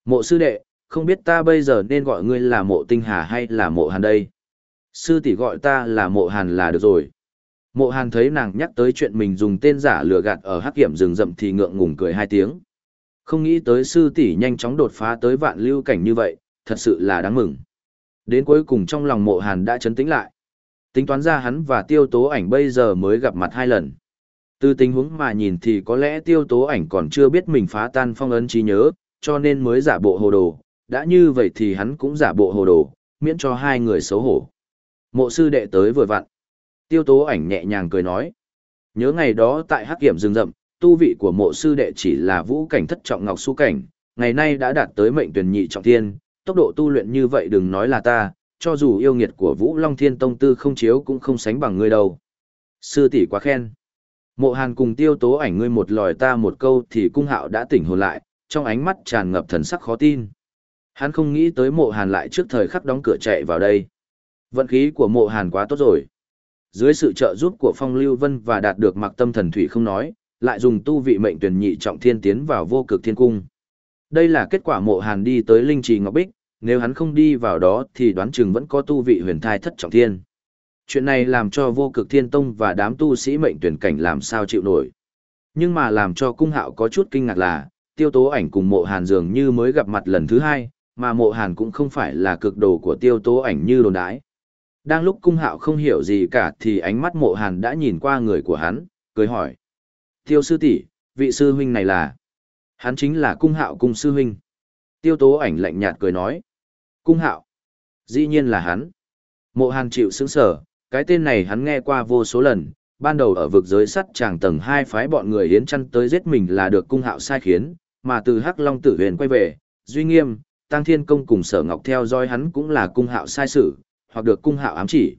[SPEAKER 1] Mộ sư đệ, không biết ta bây giờ nên gọi ngươi là mộ tinh hà hay là mộ hàn đây? Sư tỷ gọi ta là mộ hàn là được rồi. Mộ hàn thấy nàng nhắc tới chuyện mình dùng tên giả lừa gạt ở hắc kiểm rừng rậm thì ngượng ngùng cười hai tiếng. Không nghĩ tới sư tỷ nhanh chóng đột phá tới vạn lưu cảnh như vậy, thật sự là đáng mừng. Đến cuối cùng trong lòng mộ hàn đã chấn tĩnh lại. Tính toán ra hắn và tiêu tố ảnh bây giờ mới gặp mặt hai lần. Từ tình huống mà nhìn thì có lẽ tiêu tố ảnh còn chưa biết mình phá tan phong ấn trí nhớ, cho nên mới giả bộ hồ đồ. Đã như vậy thì hắn cũng giả bộ hồ đồ, miễn cho hai người xấu hổ. Mộ sư đệ tới vừa vặn. Tiêu tố ảnh nhẹ nhàng cười nói. Nhớ ngày đó tại hắc kiểm rừng rậm, tu vị của mộ sư đệ chỉ là vũ cảnh thất trọng ngọc su cảnh, ngày nay đã đạt tới mệnh tuyển nhị trọng thiên, tốc độ tu luyện như vậy đừng nói là ta, cho dù yêu nghiệt của Vũ Long Thiên Tông Tư không chiếu cũng không sánh bằng ngươi đâu. Sư tỷ quá khen. Mộ Hàn cùng tiêu tố ảnh ngươi một lòi ta một câu thì cung hạo đã tỉnh hồn lại, trong ánh mắt tràn ngập thần sắc khó tin. Hắn không nghĩ tới mộ Hàn lại trước thời khắc đóng cửa chạy vào đây. Vận khí của mộ Hàn quá tốt rồi. Dưới sự trợ giúp của Phong Lưu Vân và đạt được mặc tâm thần thủy không nói, lại dùng tu vị mệnh tuyển nhị trọng thiên tiến vào vô cực thiên cung. Đây là kết quả mộ Hàn đi tới Linh Trì Ngọc Bích, nếu hắn không đi vào đó thì đoán chừng vẫn có tu vị huyền thai thất trọng thiên. Chuyện này làm cho vô cực thiên tông và đám tu sĩ mệnh tuyển cảnh làm sao chịu nổi. Nhưng mà làm cho cung hạo có chút kinh ngạc là, tiêu tố ảnh cùng mộ hàn dường như mới gặp mặt lần thứ hai, mà mộ hàn cũng không phải là cực đồ của tiêu tố ảnh như đồn đái. Đang lúc cung hạo không hiểu gì cả thì ánh mắt mộ hàn đã nhìn qua người của hắn, cười hỏi. Tiêu sư tỷ vị sư huynh này là... Hắn chính là cung hạo cung sư huynh. Tiêu tố ảnh lạnh nhạt cười nói. Cung hạo. Dĩ nhiên là hắn. Mộ hàn chịu sững sở, cái tên này hắn nghe qua vô số lần, ban đầu ở vực giới sắt chàng tầng hai phái bọn người hiến chăn tới giết mình là được cung hạo sai khiến, mà từ Hắc Long tử huyền quay về, Duy Nghiêm, Tăng Thiên Công cùng Sở Ngọc theo dõi hắn cũng là cung hạo sai sự, hoặc được cung hạo ám chỉ.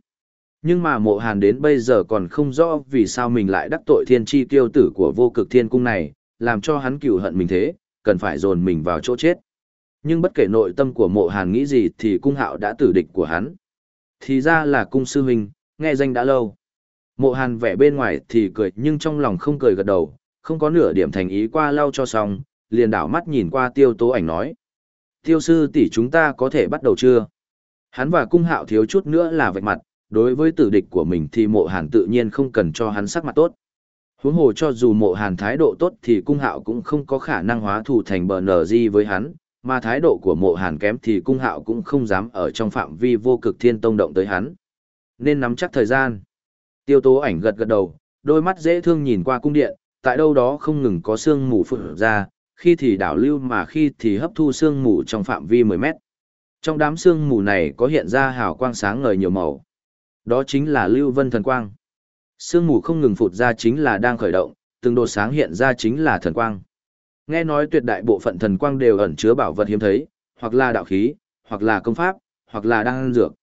[SPEAKER 1] Nhưng mà mộ hàn đến bây giờ còn không rõ vì sao mình lại đắc tội thiên chi tiêu tử của vô cực thiên cung này, làm cho hắn cửu hận mình thế, cần phải dồn mình vào chỗ chết. Nhưng bất kể nội tâm của mộ hàn nghĩ gì thì cung hạo đã tử địch của hắn. Thì ra là cung sư huynh, nghe danh đã lâu. Mộ hàn vẻ bên ngoài thì cười nhưng trong lòng không cười gật đầu, không có nửa điểm thành ý qua lau cho xong, liền đảo mắt nhìn qua tiêu tố ảnh nói. Tiêu sư tỷ chúng ta có thể bắt đầu chưa? Hắn và cung hạo thiếu chút nữa là vạch mặt, đối với tử địch của mình thì mộ hàn tự nhiên không cần cho hắn sắc mặt tốt. Huống hồ cho dù mộ hàn thái độ tốt thì cung hạo cũng không có khả năng hóa thù thành bờ nở di với hắn, mà thái độ của mộ hàn kém thì cung hạo cũng không dám ở trong phạm vi vô cực thiên tông động tới hắn. Nên nắm chắc thời gian. Tiêu tố ảnh gật gật đầu, đôi mắt dễ thương nhìn qua cung điện, tại đâu đó không ngừng có sương mù phượng ra, khi thì đảo lưu mà khi thì hấp thu sương mù trong phạm vi 10 mét. Trong đám sương mù này có hiện ra hào quang sáng ngời nhiều màu. Đó chính là lưu vân thần quang. Sương mù không ngừng phụt ra chính là đang khởi động, từng đột sáng hiện ra chính là thần quang. Nghe nói tuyệt đại bộ phận thần quang đều ẩn chứa bảo vật hiếm thấy, hoặc là đạo khí, hoặc là công pháp, hoặc là đan dược.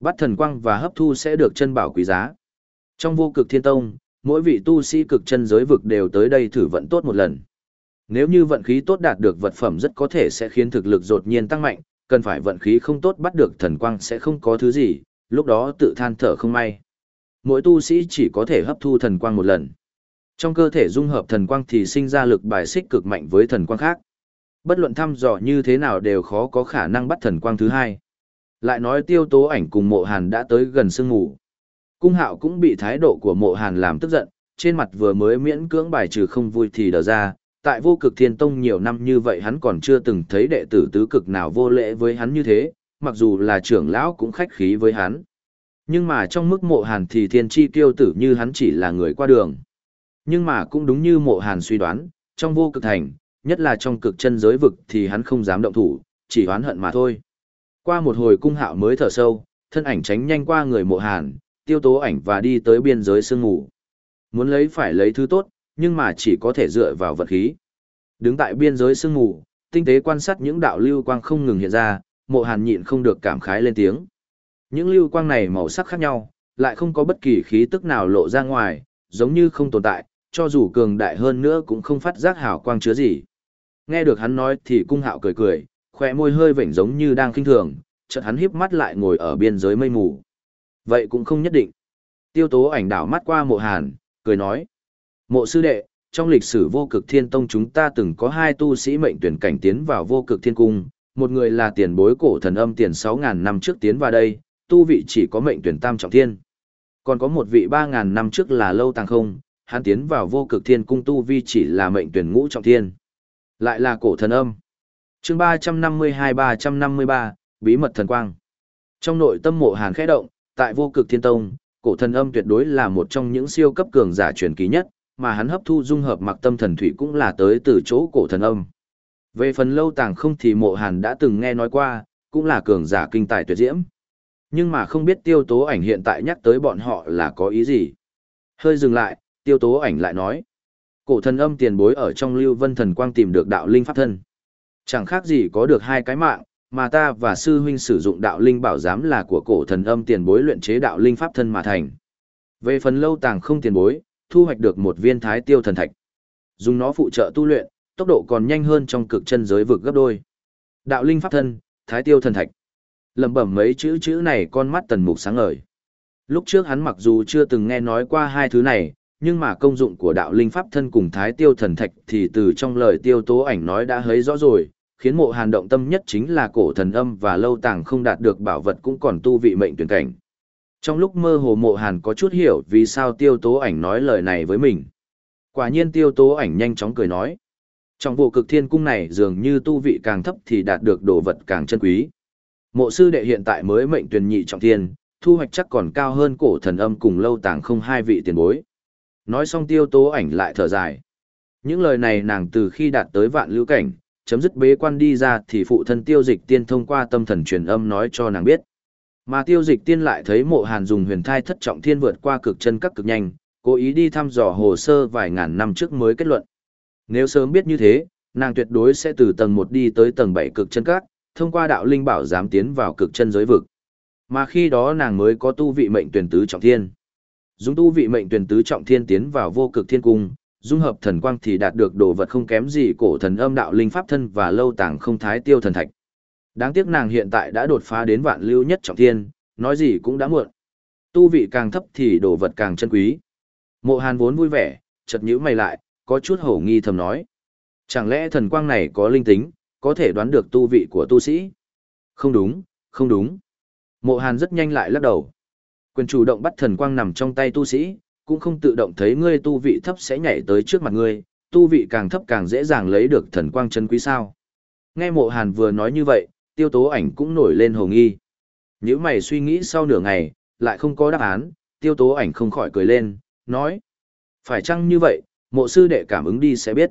[SPEAKER 1] Bắt thần quang và hấp thu sẽ được chân bảo quý giá. Trong vô cực thiên tông, mỗi vị tu sĩ cực chân giới vực đều tới đây thử vận tốt một lần. Nếu như vận khí tốt đạt được vật phẩm rất có thể sẽ khiến thực lực đột nhiên tăng mạnh, cần phải vận khí không tốt bắt được thần quang sẽ không có thứ gì, lúc đó tự than thở không may. Mỗi tu sĩ chỉ có thể hấp thu thần quang một lần. Trong cơ thể dung hợp thần quang thì sinh ra lực bài xích cực mạnh với thần quang khác. Bất luận thăm dò như thế nào đều khó có khả năng bắt thần quang thứ hai. Lại nói tiêu tố ảnh cùng mộ hàn đã tới gần sương ngủ. Cung hạo cũng bị thái độ của mộ hàn làm tức giận, trên mặt vừa mới miễn cưỡng bài trừ không vui thì đờ ra. Tại vô cực thiên tông nhiều năm như vậy hắn còn chưa từng thấy đệ tử tứ cực nào vô lễ với hắn như thế, mặc dù là trưởng lão cũng khách khí với hắn. Nhưng mà trong mức mộ hàn thì thiên chi tiêu tử như hắn chỉ là người qua đường. Nhưng mà cũng đúng như mộ hàn suy đoán, trong vô cực thành, nhất là trong cực chân giới vực thì hắn không dám động thủ, chỉ oán hận mà thôi. Qua một hồi cung hạo mới thở sâu, thân ảnh tránh nhanh qua người mộ hàn, tiêu tố ảnh và đi tới biên giới sương ngủ. Muốn lấy phải lấy thứ tốt, nhưng mà chỉ có thể dựa vào vật khí. Đứng tại biên giới sương mù, tinh tế quan sát những đạo lưu quang không ngừng hiện ra, mộ hàn nhịn không được cảm khái lên tiếng. Những lưu quang này màu sắc khác nhau, lại không có bất kỳ khí tức nào lộ ra ngoài, giống như không tồn tại, cho dù cường đại hơn nữa cũng không phát giác hào quang chứa gì. Nghe được hắn nói thì cung hạo cười cười, khỏe môi hơi vểnh giống như đang khinh thường, chợt hắn híp mắt lại ngồi ở biên giới mây mù. Vậy cũng không nhất định. Tiêu tố ảnh đảo mắt qua mộ hàn, cười nói. Mộ sư đệ, trong lịch sử vô cực thiên tông chúng ta từng có hai tu sĩ mệnh tuyển cảnh tiến vào vô cực thiên cung, một người là tiền bối cổ thần âm tiền 6.000 năm trước tiến vào đây, tu vị chỉ có mệnh tuyển tam trọng thiên. Còn có một vị 3.000 năm trước là lâu tàng không, hắn tiến vào vô cực thiên cung tu vi chỉ là mệnh tuyển ngũ trọng thiên. Lại là cổ thần âm. chương 352-353, Bí mật thần quang. Trong nội tâm mộ hàn khẽ động, tại vô cực thiên tông, cổ thần âm tuyệt đối là một trong những siêu cấp cường giả truyền kỳ nhất, mà hắn hấp thu dung hợp mặc tâm thần thủy cũng là tới từ chỗ cổ thần âm. Về phần lâu tàng không thì mộ hàn đã từng nghe nói qua, cũng là cường giả kinh tài tuyệt diễm. Nhưng mà không biết tiêu tố ảnh hiện tại nhắc tới bọn họ là có ý gì. Hơi dừng lại, tiêu tố ảnh lại nói. Cổ thần âm tiền bối ở trong lưu vân thần quang tìm được đạo linh pháp thân. Chẳng khác gì có được hai cái mạng, mà ta và sư huynh sử dụng đạo linh bảo giám là của cổ thần âm tiền bối luyện chế đạo linh pháp thân mà thành. Về phần lâu tàng không tiền bối, thu hoạch được một viên thái tiêu thần thạch. Dùng nó phụ trợ tu luyện, tốc độ còn nhanh hơn trong cực chân giới vực gấp đôi. Đạo linh pháp thân, thái tiêu thần thạch. Lẩm bẩm mấy chữ chữ này con mắt tần mục sáng ngời. Lúc trước hắn mặc dù chưa từng nghe nói qua hai thứ này, nhưng mà công dụng của đạo linh pháp thân cùng thái tiêu thần thạch thì từ trong lời tiêu tố ảnh nói đã thấy rõ rồi, khiến mộ hàn động tâm nhất chính là cổ thần âm và lâu tàng không đạt được bảo vật cũng còn tu vị mệnh tuyển cảnh. Trong lúc mơ hồ mộ hàn có chút hiểu vì sao tiêu tố ảnh nói lời này với mình. Quả nhiên tiêu tố ảnh nhanh chóng cười nói. Trong bộ cực thiên cung này dường như tu vị càng thấp thì đạt được đồ vật càng chân quý. Mộ sư đệ hiện tại mới mệnh tuyển nhị trọng thiên, thu hoạch chắc còn cao hơn cổ thần âm cùng lâu tàng không hai vị tiền bối. Nói xong tiêu tố ảnh lại thở dài. Những lời này nàng từ khi đạt tới vạn lưu cảnh, chấm dứt bế quan đi ra thì phụ thân tiêu dịch tiên thông qua tâm thần truyền âm nói cho nàng biết. Mà tiêu dịch tiên lại thấy mộ hàn dùng huyền thai thất trọng thiên vượt qua cực chân các cực nhanh, cố ý đi thăm dò hồ sơ vài ngàn năm trước mới kết luận. Nếu sớm biết như thế, nàng tuyệt đối sẽ từ tầng 1 đi tới tầng 7 cực chân các, thông qua đạo linh bảo dám tiến vào cực chân giới vực. Mà khi đó nàng mới có tu vị mệnh tuyển tứ trọng thiên. Dùng tu vị mệnh tuyển tứ trọng thiên tiến vào vô cực thiên cung, dung hợp thần quang thì đạt được đồ vật không kém gì cổ thần âm đạo linh pháp thân và lâu tàng không thái tiêu thần thạch. Đáng tiếc nàng hiện tại đã đột phá đến vạn lưu nhất trọng thiên, nói gì cũng đã muộn. Tu vị càng thấp thì đồ vật càng chân quý. Mộ Hàn vốn vui vẻ, chợt nhíu mày lại, có chút hổ nghi thầm nói. Chẳng lẽ thần quang này có linh tính, có thể đoán được tu vị của tu sĩ? Không đúng, không đúng. Mộ Hàn rất nhanh lại lắc đầu. Quyền chủ động bắt thần quang nằm trong tay tu sĩ, cũng không tự động thấy ngươi tu vị thấp sẽ nhảy tới trước mặt ngươi, tu vị càng thấp càng dễ dàng lấy được thần quang chân quý sao. Nghe mộ hàn vừa nói như vậy, tiêu tố ảnh cũng nổi lên hồ nghi. Nếu mày suy nghĩ sau nửa ngày, lại không có đáp án, tiêu tố ảnh không khỏi cười lên, nói. Phải chăng như vậy, mộ sư đệ cảm ứng đi sẽ biết.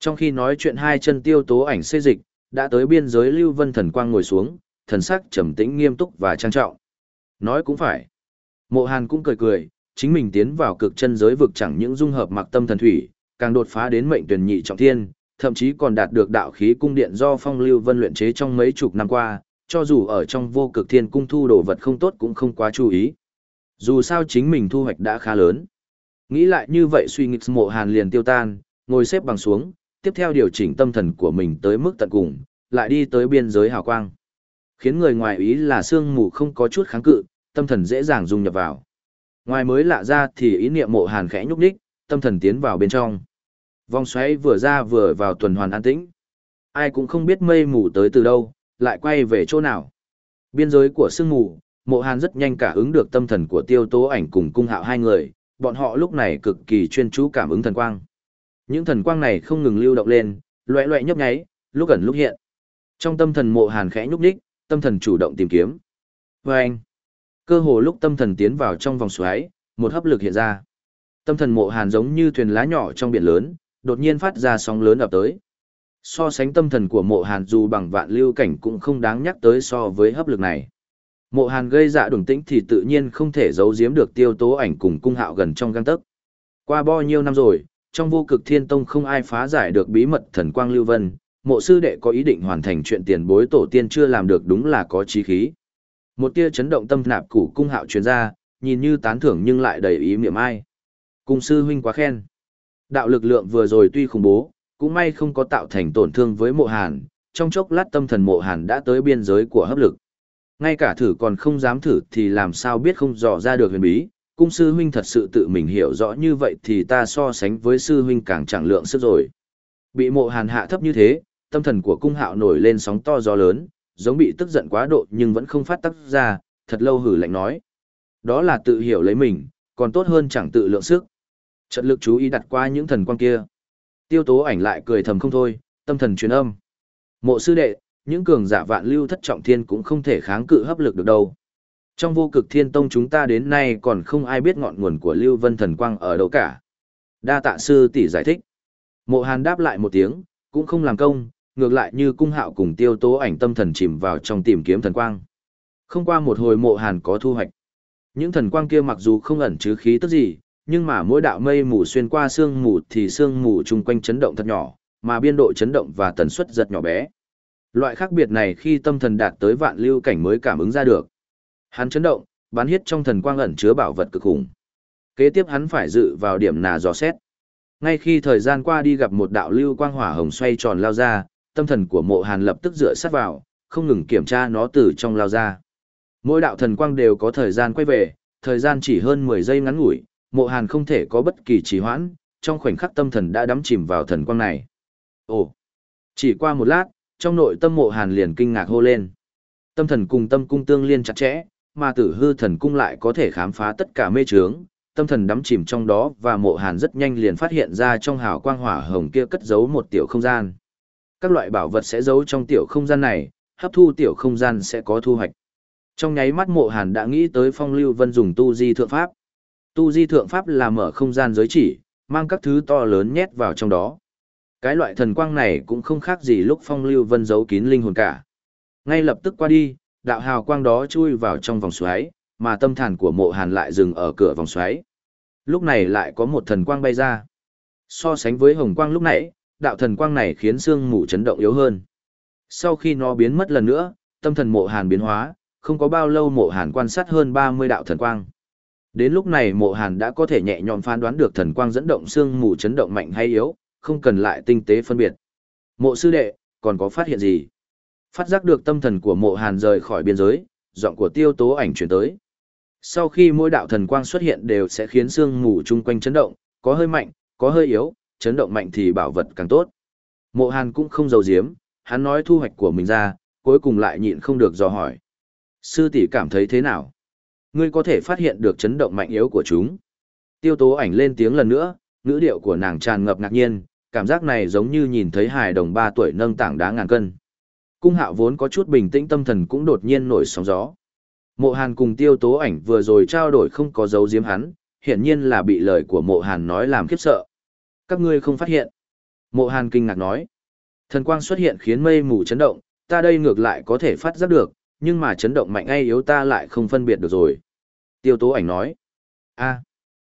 [SPEAKER 1] Trong khi nói chuyện hai chân tiêu tố ảnh xê dịch, đã tới biên giới lưu vân thần quang ngồi xuống, thần sắc trầm tĩnh nghiêm túc và trang trọng. Nói cũng phải. Mộ hàn cũng cười cười, chính mình tiến vào cực chân giới vực chẳng những dung hợp mặc tâm thần thủy, càng đột phá đến mệnh tuyển nhị trọng thiên, thậm chí còn đạt được đạo khí cung điện do Phong Lưu Vân luyện chế trong mấy chục năm qua, cho dù ở trong vô cực thiên cung thu đồ vật không tốt cũng không quá chú ý. Dù sao chính mình thu hoạch đã khá lớn. Nghĩ lại như vậy suy nghĩ mộ hàn liền tiêu tan, ngồi xếp bằng xuống, tiếp theo điều chỉnh tâm thần của mình tới mức tận cùng, lại đi tới biên giới hào quang. Khiến người ngoài ý là sương mù không có chút kháng cự, tâm thần dễ dàng dung nhập vào. Ngoài mới lạ ra thì ý niệm mộ hàn khẽ nhúc nhích, tâm thần tiến vào bên trong. Vòng xoáy vừa ra vừa vào tuần hoàn an tĩnh. Ai cũng không biết mây mù tới từ đâu, lại quay về chỗ nào. Biên giới của sương mù, mộ hàn rất nhanh cả ứng được tâm thần của tiêu tố ảnh cùng cung hạo hai người, bọn họ lúc này cực kỳ chuyên chú cảm ứng thần quang. Những thần quang này không ngừng lưu động lên, loẹ loẹ nhấp nháy, lúc ẩn lúc hiện. Trong tâm thần mộ hàn khẽ nhúc nhích, tâm thần chủ động tìm kiếm. Và anh, Cơ hồ lúc tâm thần tiến vào trong vòng xoáy, một hấp lực hiện ra. Tâm thần mộ hàn giống như thuyền lá nhỏ trong biển lớn, đột nhiên phát ra sóng lớn ập tới. So sánh tâm thần của mộ hàn dù bằng vạn lưu cảnh cũng không đáng nhắc tới so với hấp lực này. Mộ hàn gây dạ đủng tĩnh thì tự nhiên không thể giấu giếm được tiêu tố ảnh cùng cung hạo gần trong găng tấc. Qua bao nhiêu năm rồi, trong vô cực thiên tông không ai phá giải được bí mật thần quang lưu vân, mộ sư đệ có ý định hoàn thành chuyện tiền bối tổ tiên chưa làm được đúng là có chí khí. Một tia chấn động tâm nạp củ cung hạo truyền ra, nhìn như tán thưởng nhưng lại đầy ý miệng ai. Cung sư huynh quá khen. Đạo lực lượng vừa rồi tuy khủng bố, cũng may không có tạo thành tổn thương với mộ hàn, trong chốc lát tâm thần mộ hàn đã tới biên giới của hấp lực. Ngay cả thử còn không dám thử thì làm sao biết không dò ra được huyền bí, cung sư huynh thật sự tự mình hiểu rõ như vậy thì ta so sánh với sư huynh càng chẳng lượng sức rồi. Bị mộ hàn hạ thấp như thế, tâm thần của cung hạo nổi lên sóng to gió lớn, giống bị tức giận quá độ nhưng vẫn không phát tắc ra, thật lâu hử lạnh nói. Đó là tự hiểu lấy mình, còn tốt hơn chẳng tự lượng sức. Trận lực chú ý đặt qua những thần quang kia. Tiêu tố ảnh lại cười thầm không thôi, tâm thần truyền âm. Mộ sư đệ, những cường giả vạn lưu thất trọng thiên cũng không thể kháng cự hấp lực được đâu. Trong vô cực thiên tông chúng ta đến nay còn không ai biết ngọn nguồn của lưu vân thần quang ở đâu cả. Đa tạ sư tỷ giải thích. Mộ hàn đáp lại một tiếng, cũng không làm công, ngược lại như cung hạo cùng tiêu tố ảnh tâm thần chìm vào trong tìm kiếm thần quang. Không qua một hồi mộ hàn có thu hoạch. Những thần quang kia mặc dù không ẩn chứa khí tức gì, nhưng mà mỗi đạo mây mù xuyên qua sương mù thì sương mù chung quanh chấn động thật nhỏ, mà biên độ chấn động và tần suất giật nhỏ bé. Loại khác biệt này khi tâm thần đạt tới vạn lưu cảnh mới cảm ứng ra được. Hắn chấn động, bán hiết trong thần quang ẩn chứa bảo vật cực khủng. Kế tiếp hắn phải dự vào điểm nà dò xét. Ngay khi thời gian qua đi gặp một đạo lưu quang hỏa hồng xoay tròn lao ra, tâm thần của mộ hàn lập tức dựa sát vào, không ngừng kiểm tra nó từ trong lao ra. Mỗi đạo thần quang đều có thời gian quay về, thời gian chỉ hơn 10 giây ngắn ngủi, mộ hàn không thể có bất kỳ trì hoãn, trong khoảnh khắc tâm thần đã đắm chìm vào thần quang này. Ồ! Chỉ qua một lát, trong nội tâm mộ hàn liền kinh ngạc hô lên. Tâm thần cùng tâm cung tương liên chặt chẽ, mà tử hư thần cung lại có thể khám phá tất cả mê trướng, tâm thần đắm chìm trong đó và mộ hàn rất nhanh liền phát hiện ra trong hào quang hỏa hồng kia cất giấu một tiểu không gian. Các loại bảo vật sẽ giấu trong tiểu không gian này, hấp thu tiểu không gian sẽ có thu hoạch. Trong nháy mắt mộ hàn đã nghĩ tới phong lưu vân dùng tu di thượng pháp. Tu di thượng pháp là mở không gian giới chỉ, mang các thứ to lớn nhét vào trong đó. Cái loại thần quang này cũng không khác gì lúc phong lưu vân giấu kín linh hồn cả. Ngay lập tức qua đi, đạo hào quang đó chui vào trong vòng xoáy, mà tâm thần của mộ hàn lại dừng ở cửa vòng xoáy. Lúc này lại có một thần quang bay ra. So sánh với hồng quang lúc nãy, đạo thần quang này khiến xương mù chấn động yếu hơn. Sau khi nó biến mất lần nữa, tâm thần mộ hàn biến hóa, không có bao lâu mộ hàn quan sát hơn 30 đạo thần quang. Đến lúc này mộ hàn đã có thể nhẹ nhõm phán đoán được thần quang dẫn động xương mù chấn động mạnh hay yếu, không cần lại tinh tế phân biệt. Mộ sư đệ, còn có phát hiện gì? Phát giác được tâm thần của mộ hàn rời khỏi biên giới, giọng của tiêu tố ảnh chuyển tới. Sau khi mỗi đạo thần quang xuất hiện đều sẽ khiến xương mù chung quanh chấn động, có hơi mạnh, có hơi yếu, chấn động mạnh thì bảo vật càng tốt. Mộ hàn cũng không giấu giếm, hắn nói thu hoạch của mình ra, cuối cùng lại nhịn không được dò hỏi. Sư tỷ cảm thấy thế nào? Ngươi có thể phát hiện được chấn động mạnh yếu của chúng. Tiêu tố ảnh lên tiếng lần nữa, ngữ điệu của nàng tràn ngập ngạc nhiên, cảm giác này giống như nhìn thấy hài đồng ba tuổi nâng tảng đá ngàn cân. Cung hạo vốn có chút bình tĩnh tâm thần cũng đột nhiên nổi sóng gió. Mộ hàn cùng tiêu tố ảnh vừa rồi trao đổi không có dấu diếm hắn, hiển nhiên là bị lời của mộ hàn nói làm khiếp sợ. Các ngươi không phát hiện. Mộ hàn kinh ngạc nói. Thần quang xuất hiện khiến mây mù chấn động, ta đây ngược lại có thể phát giác được, nhưng mà chấn động mạnh hay yếu ta lại không phân biệt được rồi. Tiêu tố ảnh nói. a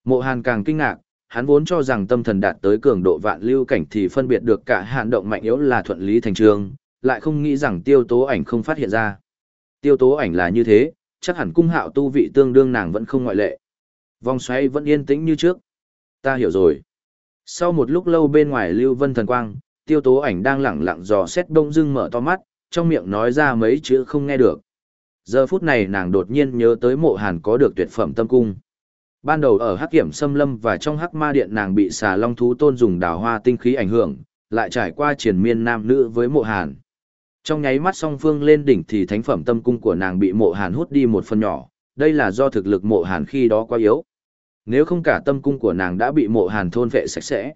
[SPEAKER 1] Mộ hàn càng kinh ngạc, hắn vốn cho rằng tâm thần đạt tới cường độ vạn lưu cảnh thì phân biệt được cả hạn động mạnh yếu là thuận lý thành trường, lại không nghĩ rằng tiêu tố ảnh không phát hiện ra. Tiêu tố ảnh là như thế, chắc hẳn cung hạo tu vị tương đương nàng vẫn không ngoại lệ. Vòng xoay vẫn yên tĩnh như trước. Ta hiểu rồi. Sau một lúc lâu bên ngoài lưu vân thần quang, tiêu tố ảnh đang lẳng lặng dò xét đông dưng mở to mắt, trong miệng nói ra mấy chữ không nghe được. Giờ phút này nàng đột nhiên nhớ tới mộ hàn có được tuyệt phẩm tâm cung. Ban đầu ở hắc kiểm xâm lâm và trong hắc ma điện nàng bị xà long thú tôn dùng đào hoa tinh khí ảnh hưởng, lại trải qua triển miên nam nữ với mộ hàn. Trong nháy mắt song phương lên đỉnh thì thánh phẩm tâm cung của nàng bị mộ hàn hút đi một phần nhỏ, đây là do thực lực mộ hàn khi đó quá yếu. Nếu không cả tâm cung của nàng đã bị mộ hàn thôn vệ sạch sẽ.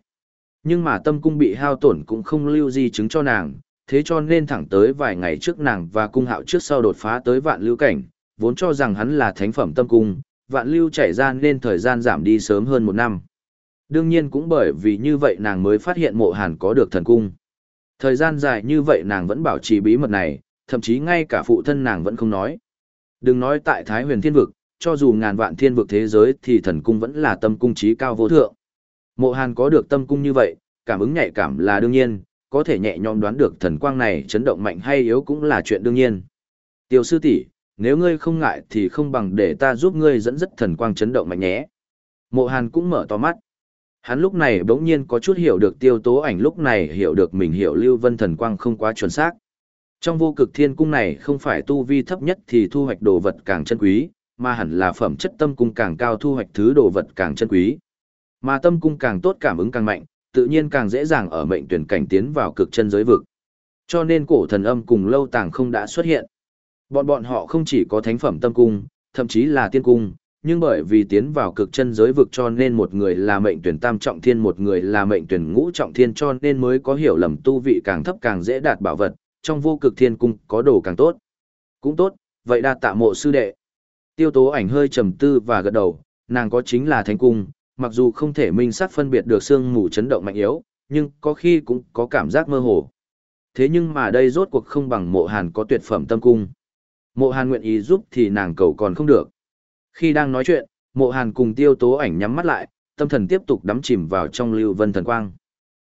[SPEAKER 1] Nhưng mà tâm cung bị hao tổn cũng không lưu di chứng cho nàng, thế cho nên thẳng tới vài ngày trước nàng và cung hạo trước sau đột phá tới vạn lưu cảnh, vốn cho rằng hắn là thánh phẩm tâm cung, vạn lưu chảy ra nên thời gian giảm đi sớm hơn một năm. Đương nhiên cũng bởi vì như vậy nàng mới phát hiện mộ hàn có được thần cung. Thời gian dài như vậy nàng vẫn bảo trì bí mật này, thậm chí ngay cả phụ thân nàng vẫn không nói. Đừng nói tại Thái huyền thiên vực, cho dù ngàn vạn thiên vực thế giới thì thần cung vẫn là tâm cung trí cao vô thượng. Mộ hàn có được tâm cung như vậy, cảm ứng nhạy cảm là đương nhiên, có thể nhẹ nhõm đoán được thần quang này chấn động mạnh hay yếu cũng là chuyện đương nhiên. Tiêu sư tỷ, nếu ngươi không ngại thì không bằng để ta giúp ngươi dẫn dắt thần quang chấn động mạnh nhé. Mộ Hàn cũng mở to mắt. Hắn lúc này bỗng nhiên có chút hiểu được tiêu tố ảnh lúc này hiểu được mình hiểu lưu vân thần quang không quá chuẩn xác. Trong vô cực thiên cung này không phải tu vi thấp nhất thì thu hoạch đồ vật càng chân quý, mà hẳn là phẩm chất tâm cung càng cao thu hoạch thứ đồ vật càng chân quý. Mà tâm cung càng tốt cảm ứng càng mạnh, tự nhiên càng dễ dàng ở mệnh tuyển cảnh tiến vào cực chân giới vực. Cho nên cổ thần âm cùng lâu tàng không đã xuất hiện. Bọn bọn họ không chỉ có thánh phẩm tâm cung, thậm chí là tiên cung, nhưng bởi vì tiến vào cực chân giới vực cho nên một người là mệnh tuyển tam trọng thiên một người là mệnh tuyển ngũ trọng thiên cho nên mới có hiểu lầm tu vị càng thấp càng dễ đạt bảo vật, trong vô cực thiên cung có đồ càng tốt. Cũng tốt, vậy đa tạ mộ sư đệ. Tiêu tố ảnh hơi trầm tư và gật đầu, nàng có chính là thánh cung, mặc dù không thể minh xác phân biệt được xương mù chấn động mạnh yếu, nhưng có khi cũng có cảm giác mơ hồ. Thế nhưng mà đây rốt cuộc không bằng mộ hàn có tuyệt phẩm tâm cung. Mộ hàn nguyện ý giúp thì nàng cầu còn không được. Khi đang nói chuyện, mộ hàn cùng tiêu tố ảnh nhắm mắt lại, tâm thần tiếp tục đắm chìm vào trong lưu vân thần quang.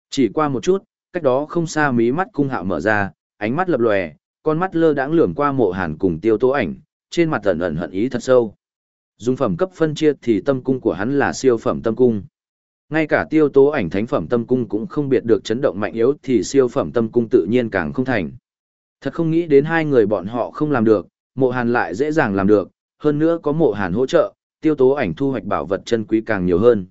[SPEAKER 1] Chỉ qua một chút, cách đó không xa mí mắt cung hạo mở ra, ánh mắt lập lòe, con mắt lơ đãng lườm qua mộ hàn cùng tiêu tố ảnh, trên mặt ẩn ẩn hận ý thật sâu. Dùng phẩm cấp phân chia thì tâm cung của hắn là siêu phẩm tâm cung. Ngay cả tiêu tố ảnh thánh phẩm tâm cung cũng không biệt được chấn động mạnh yếu thì siêu phẩm tâm cung tự nhiên càng không thành. Thật không nghĩ đến hai người bọn họ không làm được, mộ hàn lại dễ dàng làm được, hơn nữa có mộ hàn hỗ trợ, tiêu tố ảnh thu hoạch bảo vật chân quý càng nhiều hơn.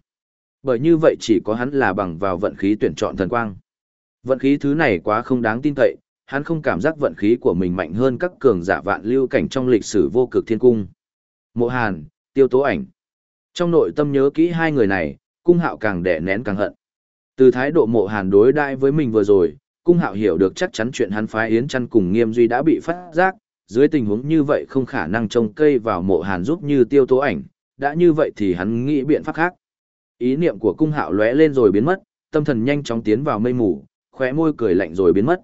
[SPEAKER 1] Bởi như vậy chỉ có hắn là bằng vào vận khí tuyển chọn thần quang. Vận khí thứ này quá không đáng tin cậy, hắn không cảm giác vận khí của mình mạnh hơn các cường giả vạn lưu cảnh trong lịch sử vô cực thiên cung. Mộ Hàn, Tiêu Tố Ảnh. Trong nội tâm nhớ kỹ hai người này, cung hạo càng đẻ nén càng hận. Từ thái độ mộ Hàn đối đãi với mình vừa rồi, cung hạo hiểu được chắc chắn chuyện hắn phái Yến chăn cùng nghiêm duy đã bị phát giác, dưới tình huống như vậy không khả năng trông cây vào mộ Hàn giúp như Tiêu Tố Ảnh, đã như vậy thì hắn nghĩ biện pháp khác. Ý niệm của cung hạo lóe lên rồi biến mất, tâm thần nhanh chóng tiến vào mây mù, khóe môi cười lạnh rồi biến mất.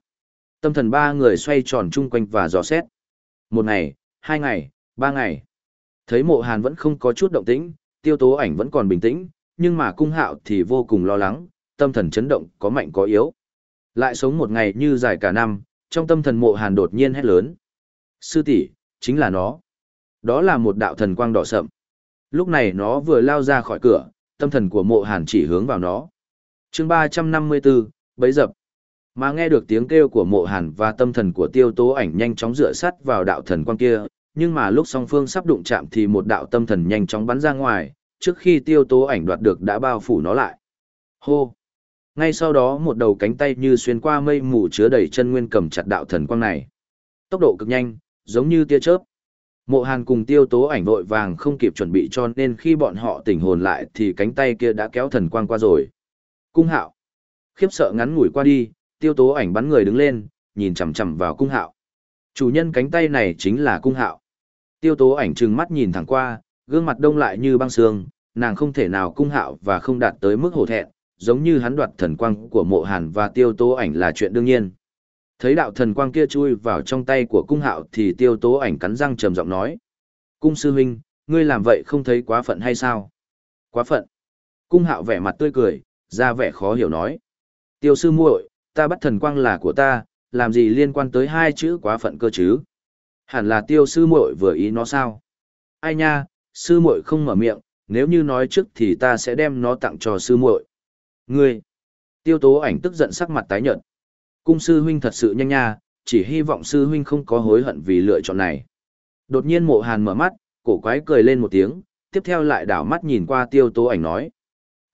[SPEAKER 1] Tâm thần ba người xoay tròn chung quanh và dò xét. Một ngày, hai ngày, ba ngày. Thấy mộ hàn vẫn không có chút động tĩnh, tiêu tố ảnh vẫn còn bình tĩnh, nhưng mà cung hạo thì vô cùng lo lắng, tâm thần chấn động có mạnh có yếu. Lại sống một ngày như dài cả năm, trong tâm thần mộ hàn đột nhiên hét lớn. Sư tỷ chính là nó. Đó là một đạo thần quang đỏ sậm. Lúc này nó vừa lao ra khỏi cửa, tâm thần của mộ hàn chỉ hướng vào nó. chương 354, bấy dập. Mà nghe được tiếng kêu của mộ hàn và tâm thần của tiêu tố ảnh nhanh chóng dựa sắt vào đạo thần quang kia, nhưng mà lúc song phương sắp đụng chạm thì một đạo tâm thần nhanh chóng bắn ra ngoài, trước khi tiêu tố ảnh đoạt được đã bao phủ nó lại. Hô! Ngay sau đó một đầu cánh tay như xuyên qua mây mù chứa đầy chân nguyên cầm chặt đạo thần quang này. Tốc độ cực nhanh, giống như tia chớp. Mộ Hàn cùng tiêu tố ảnh vội vàng không kịp chuẩn bị cho nên khi bọn họ tỉnh hồn lại thì cánh tay kia đã kéo thần quang qua rồi. Cung hạo. Khiếp sợ ngắn ngủi qua đi, tiêu tố ảnh bắn người đứng lên, nhìn chằm chằm vào cung hạo. Chủ nhân cánh tay này chính là cung hạo. Tiêu tố ảnh trừng mắt nhìn thẳng qua, gương mặt đông lại như băng sương, nàng không thể nào cung hạo và không đạt tới mức hổ thẹn, giống như hắn đoạt thần quang của mộ hàn và tiêu tố ảnh là chuyện đương nhiên. Thấy đạo thần quang kia chui vào trong tay của cung hạo thì tiêu tố ảnh cắn răng trầm giọng nói. Cung sư huynh, ngươi làm vậy không thấy quá phận hay sao? Quá phận. Cung hạo vẻ mặt tươi cười, ra vẻ khó hiểu nói. Tiêu sư muội, ta bắt thần quang là của ta, làm gì liên quan tới hai chữ quá phận cơ chứ? Hẳn là tiêu sư muội vừa ý nó sao? Ai nha, sư muội không mở miệng, nếu như nói trước thì ta sẽ đem nó tặng cho sư muội. Ngươi! Tiêu tố ảnh tức giận sắc mặt tái nhợt. Cung sư huynh thật sự nhanh nha, chỉ hy vọng sư huynh không có hối hận vì lựa chọn này. Đột nhiên mộ hàn mở mắt, cổ quái cười lên một tiếng, tiếp theo lại đảo mắt nhìn qua tiêu tố ảnh nói.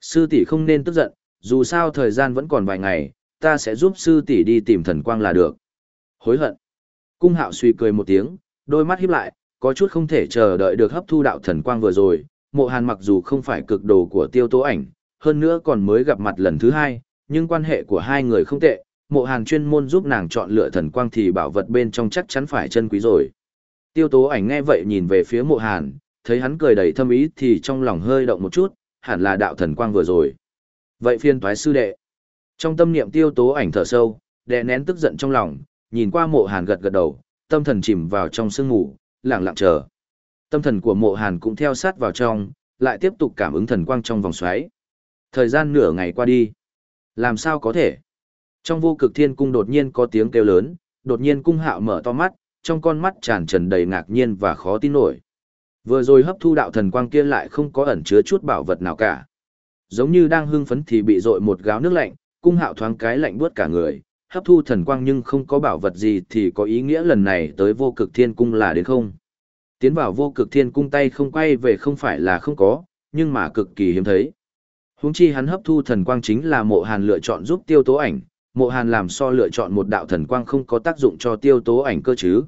[SPEAKER 1] Sư tỷ không nên tức giận, dù sao thời gian vẫn còn vài ngày, ta sẽ giúp sư tỷ đi tìm thần quang là được. Hối hận. Cung hạo suy cười một tiếng, đôi mắt híp lại, có chút không thể chờ đợi được hấp thu đạo thần quang vừa rồi. Mộ hàn mặc dù không phải cực đồ của tiêu tố ảnh, hơn nữa còn mới gặp mặt lần thứ hai, nhưng quan hệ của hai người không tệ. Mộ hàn chuyên môn giúp nàng chọn lựa thần quang thì bảo vật bên trong chắc chắn phải chân quý rồi. Tiêu tố ảnh nghe vậy nhìn về phía mộ hàn, thấy hắn cười đầy thâm ý thì trong lòng hơi động một chút, hẳn là đạo thần quang vừa rồi. Vậy phiên toái sư đệ. Trong tâm niệm tiêu tố ảnh thở sâu, đè nén tức giận trong lòng, nhìn qua mộ hàn gật gật đầu, tâm thần chìm vào trong sương ngủ, lặng lặng chờ. Tâm thần của mộ hàn cũng theo sát vào trong, lại tiếp tục cảm ứng thần quang trong vòng xoáy. Thời gian nửa ngày qua đi. Làm sao có thể? Trong vô cực thiên cung đột nhiên có tiếng kêu lớn, đột nhiên cung hạo mở to mắt, trong con mắt tràn trần đầy ngạc nhiên và khó tin nổi. Vừa rồi hấp thu đạo thần quang kia lại không có ẩn chứa chút bảo vật nào cả. Giống như đang hưng phấn thì bị dội một gáo nước lạnh, cung hạo thoáng cái lạnh buốt cả người, hấp thu thần quang nhưng không có bảo vật gì thì có ý nghĩa lần này tới vô cực thiên cung là đến không. Tiến vào vô cực thiên cung tay không quay về không phải là không có, nhưng mà cực kỳ hiếm thấy. Húng chi hắn hấp thu thần quang chính là mộ hàn lựa chọn giúp tiêu tố ảnh, mộ hàn làm so lựa chọn một đạo thần quang không có tác dụng cho tiêu tố ảnh cơ chứ.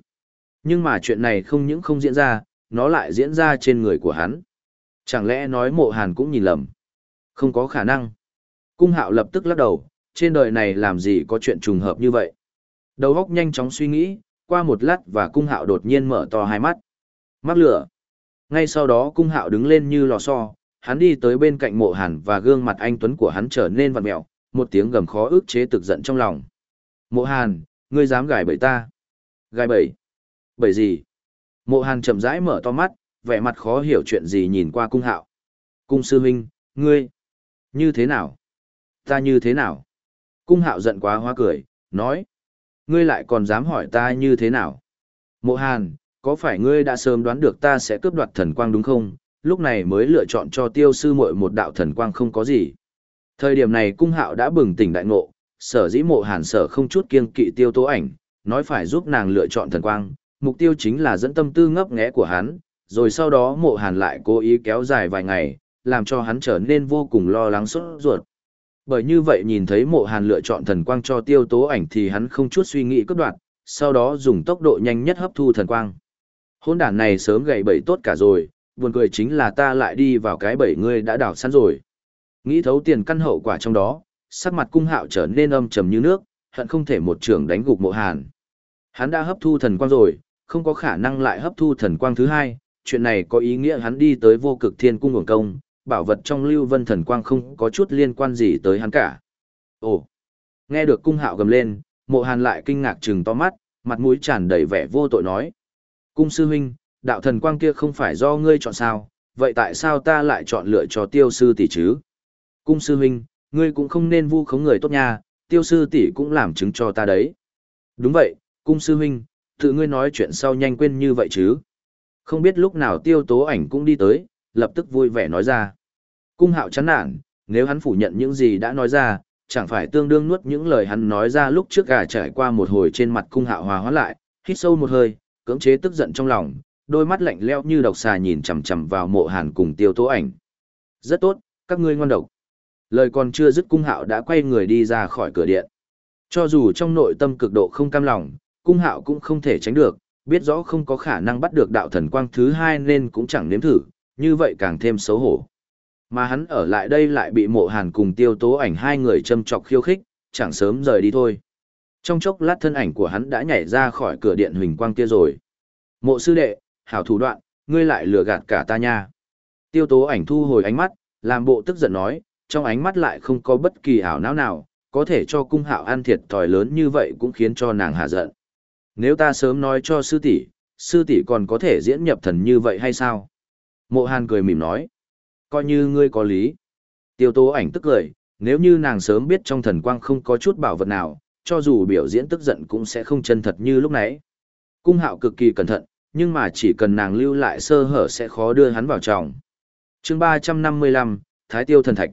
[SPEAKER 1] Nhưng mà chuyện này không những không diễn ra, nó lại diễn ra trên người của hắn. Chẳng lẽ nói mộ hàn cũng nhìn lầm? Không có khả năng. Cung hạo lập tức lắc đầu, trên đời này làm gì có chuyện trùng hợp như vậy. Đầu óc nhanh chóng suy nghĩ, qua một lát và cung hạo đột nhiên mở to hai mắt. Mắc lửa. Ngay sau đó cung hạo đứng lên như lò xo, hắn đi tới bên cạnh mộ hàn và gương mặt anh Tuấn của hắn trở nên vặn mẹo, một tiếng gầm khó ức chế tức giận trong lòng. Mộ hàn, ngươi dám gài bẫy ta. Gài bẫy? Bẫy gì? Mộ hàn chậm rãi mở to mắt, vẻ mặt khó hiểu chuyện gì nhìn qua cung hạo. Cung sư huynh, ngươi, như thế nào? Ta như thế nào? Cung hạo giận quá hoa cười, nói. Ngươi lại còn dám hỏi ta như thế nào? Mộ hàn, có phải ngươi đã sớm đoán được ta sẽ cướp đoạt thần quang đúng không? Lúc này mới lựa chọn cho tiêu sư muội một đạo thần quang không có gì. Thời điểm này cung hạo đã bừng tỉnh đại ngộ, sở dĩ mộ hàn sở không chút kiêng kỵ tiêu tố ảnh, nói phải giúp nàng lựa chọn thần quang, mục tiêu chính là dẫn tâm tư ngấp nghé của hắn, rồi sau đó mộ hàn lại cố ý kéo dài vài ngày, làm cho hắn trở nên vô cùng lo lắng sốt ruột. Bởi như vậy nhìn thấy mộ hàn lựa chọn thần quang cho tiêu tố ảnh thì hắn không chút suy nghĩ cấp đoạt, sau đó dùng tốc độ nhanh nhất hấp thu thần quang. Hôn đản này sớm gậy bẫy tốt cả rồi, buồn cười chính là ta lại đi vào cái bẫy ngươi đã đảo sẵn rồi. Nghĩ thấu tiền căn hậu quả trong đó, sắc mặt cung hạo trở nên âm trầm như nước, hận không thể một trường đánh gục mộ hàn. Hắn đã hấp thu thần quang rồi, không có khả năng lại hấp thu thần quang thứ hai, chuyện này có ý nghĩa hắn đi tới vô cực thiên cung hưởng công, bảo vật trong lưu vân thần quang không có chút liên quan gì tới hắn cả. Ồ! Nghe được cung hạo gầm lên, mộ hàn lại kinh ngạc trừng to mắt, mặt mũi tràn đầy vẻ vô tội nói. Cung sư huynh, đạo thần quang kia không phải do ngươi chọn sao, vậy tại sao ta lại chọn lựa cho tiêu sư tỷ chứ? Cung sư huynh, ngươi cũng không nên vu khống người tốt nha, tiêu sư tỷ cũng làm chứng cho ta đấy. Đúng vậy, cung sư huynh, tự ngươi nói chuyện sau nhanh quên như vậy chứ. Không biết lúc nào tiêu tố ảnh cũng đi tới, lập tức vui vẻ nói ra. Cung hạo chán nản, nếu hắn phủ nhận những gì đã nói ra, chẳng phải tương đương nuốt những lời hắn nói ra lúc trước gà trải qua một hồi trên mặt cung hạo hòa hóa lại, hít sâu một hơi, cưỡng chế tức giận trong lòng, đôi mắt lạnh lẽo như độc xà nhìn chằm chằm vào mộ hàn cùng tiêu tố ảnh. Rất tốt, các ngươi ngoan độc. Lời còn chưa dứt cung hạo đã quay người đi ra khỏi cửa điện. Cho dù trong nội tâm cực độ không cam lòng, cung hạo cũng không thể tránh được, biết rõ không có khả năng bắt được đạo thần quang thứ hai nên cũng chẳng nếm thử, như vậy càng thêm xấu hổ. Mà hắn ở lại đây lại bị mộ hàn cùng tiêu tố ảnh hai người châm chọc khiêu khích, chẳng sớm rời đi thôi. Trong chốc lát thân ảnh của hắn đã nhảy ra khỏi cửa điện huỳnh quang kia rồi. Mộ sư đệ, hảo thủ đoạn, ngươi lại lừa gạt cả ta nha. Tiêu tố ảnh thu hồi ánh mắt, làm bộ tức giận nói, trong ánh mắt lại không có bất kỳ ảo não nào, có thể cho cung hạo ăn thiệt thòi lớn như vậy cũng khiến cho nàng hạ giận. Nếu ta sớm nói cho sư tỷ, sư tỷ còn có thể diễn nhập thần như vậy hay sao? Mộ Hàn cười mỉm nói, coi như ngươi có lý. Tiêu tố ảnh tức cười, nếu như nàng sớm biết trong thần quang không có chút bảo vật nào, cho dù biểu diễn tức giận cũng sẽ không chân thật như lúc nãy. Cung hạo cực kỳ cẩn thận, nhưng mà chỉ cần nàng lưu lại sơ hở sẽ khó đưa hắn vào trọng. chương 355, Thái Tiêu Thần Thạch.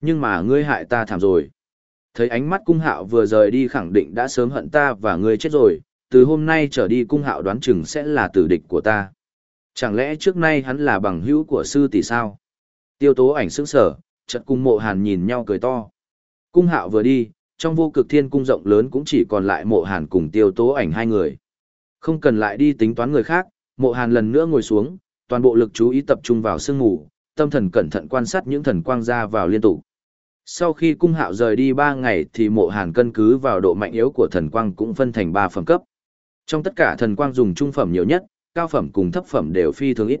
[SPEAKER 1] Nhưng mà ngươi hại ta thảm rồi. Thấy ánh mắt cung hạo vừa rời đi khẳng định đã sớm hận ta và ngươi chết rồi, từ hôm nay trở đi cung hạo đoán chừng sẽ là tử địch của ta. Chẳng lẽ trước nay hắn là bằng hữu của sư tỷ sao? Tiêu tố ảnh sững sở, chợt cung mộ hàn nhìn nhau cười to. Cung hạo vừa đi, trong vô cực thiên cung rộng lớn cũng chỉ còn lại mộ hàn cùng tiêu tố ảnh hai người. Không cần lại đi tính toán người khác, mộ hàn lần nữa ngồi xuống, toàn bộ lực chú ý tập trung vào sương ngủ, tâm thần cẩn thận quan sát những thần quang ra vào liên tục. Sau khi cung hạo rời đi 3 ngày thì mộ hàn cân cứ vào độ mạnh yếu của thần quang cũng phân thành 3 phẩm cấp. Trong tất cả thần quang dùng trung phẩm nhiều nhất, cao phẩm cùng thấp phẩm đều phi thường ít.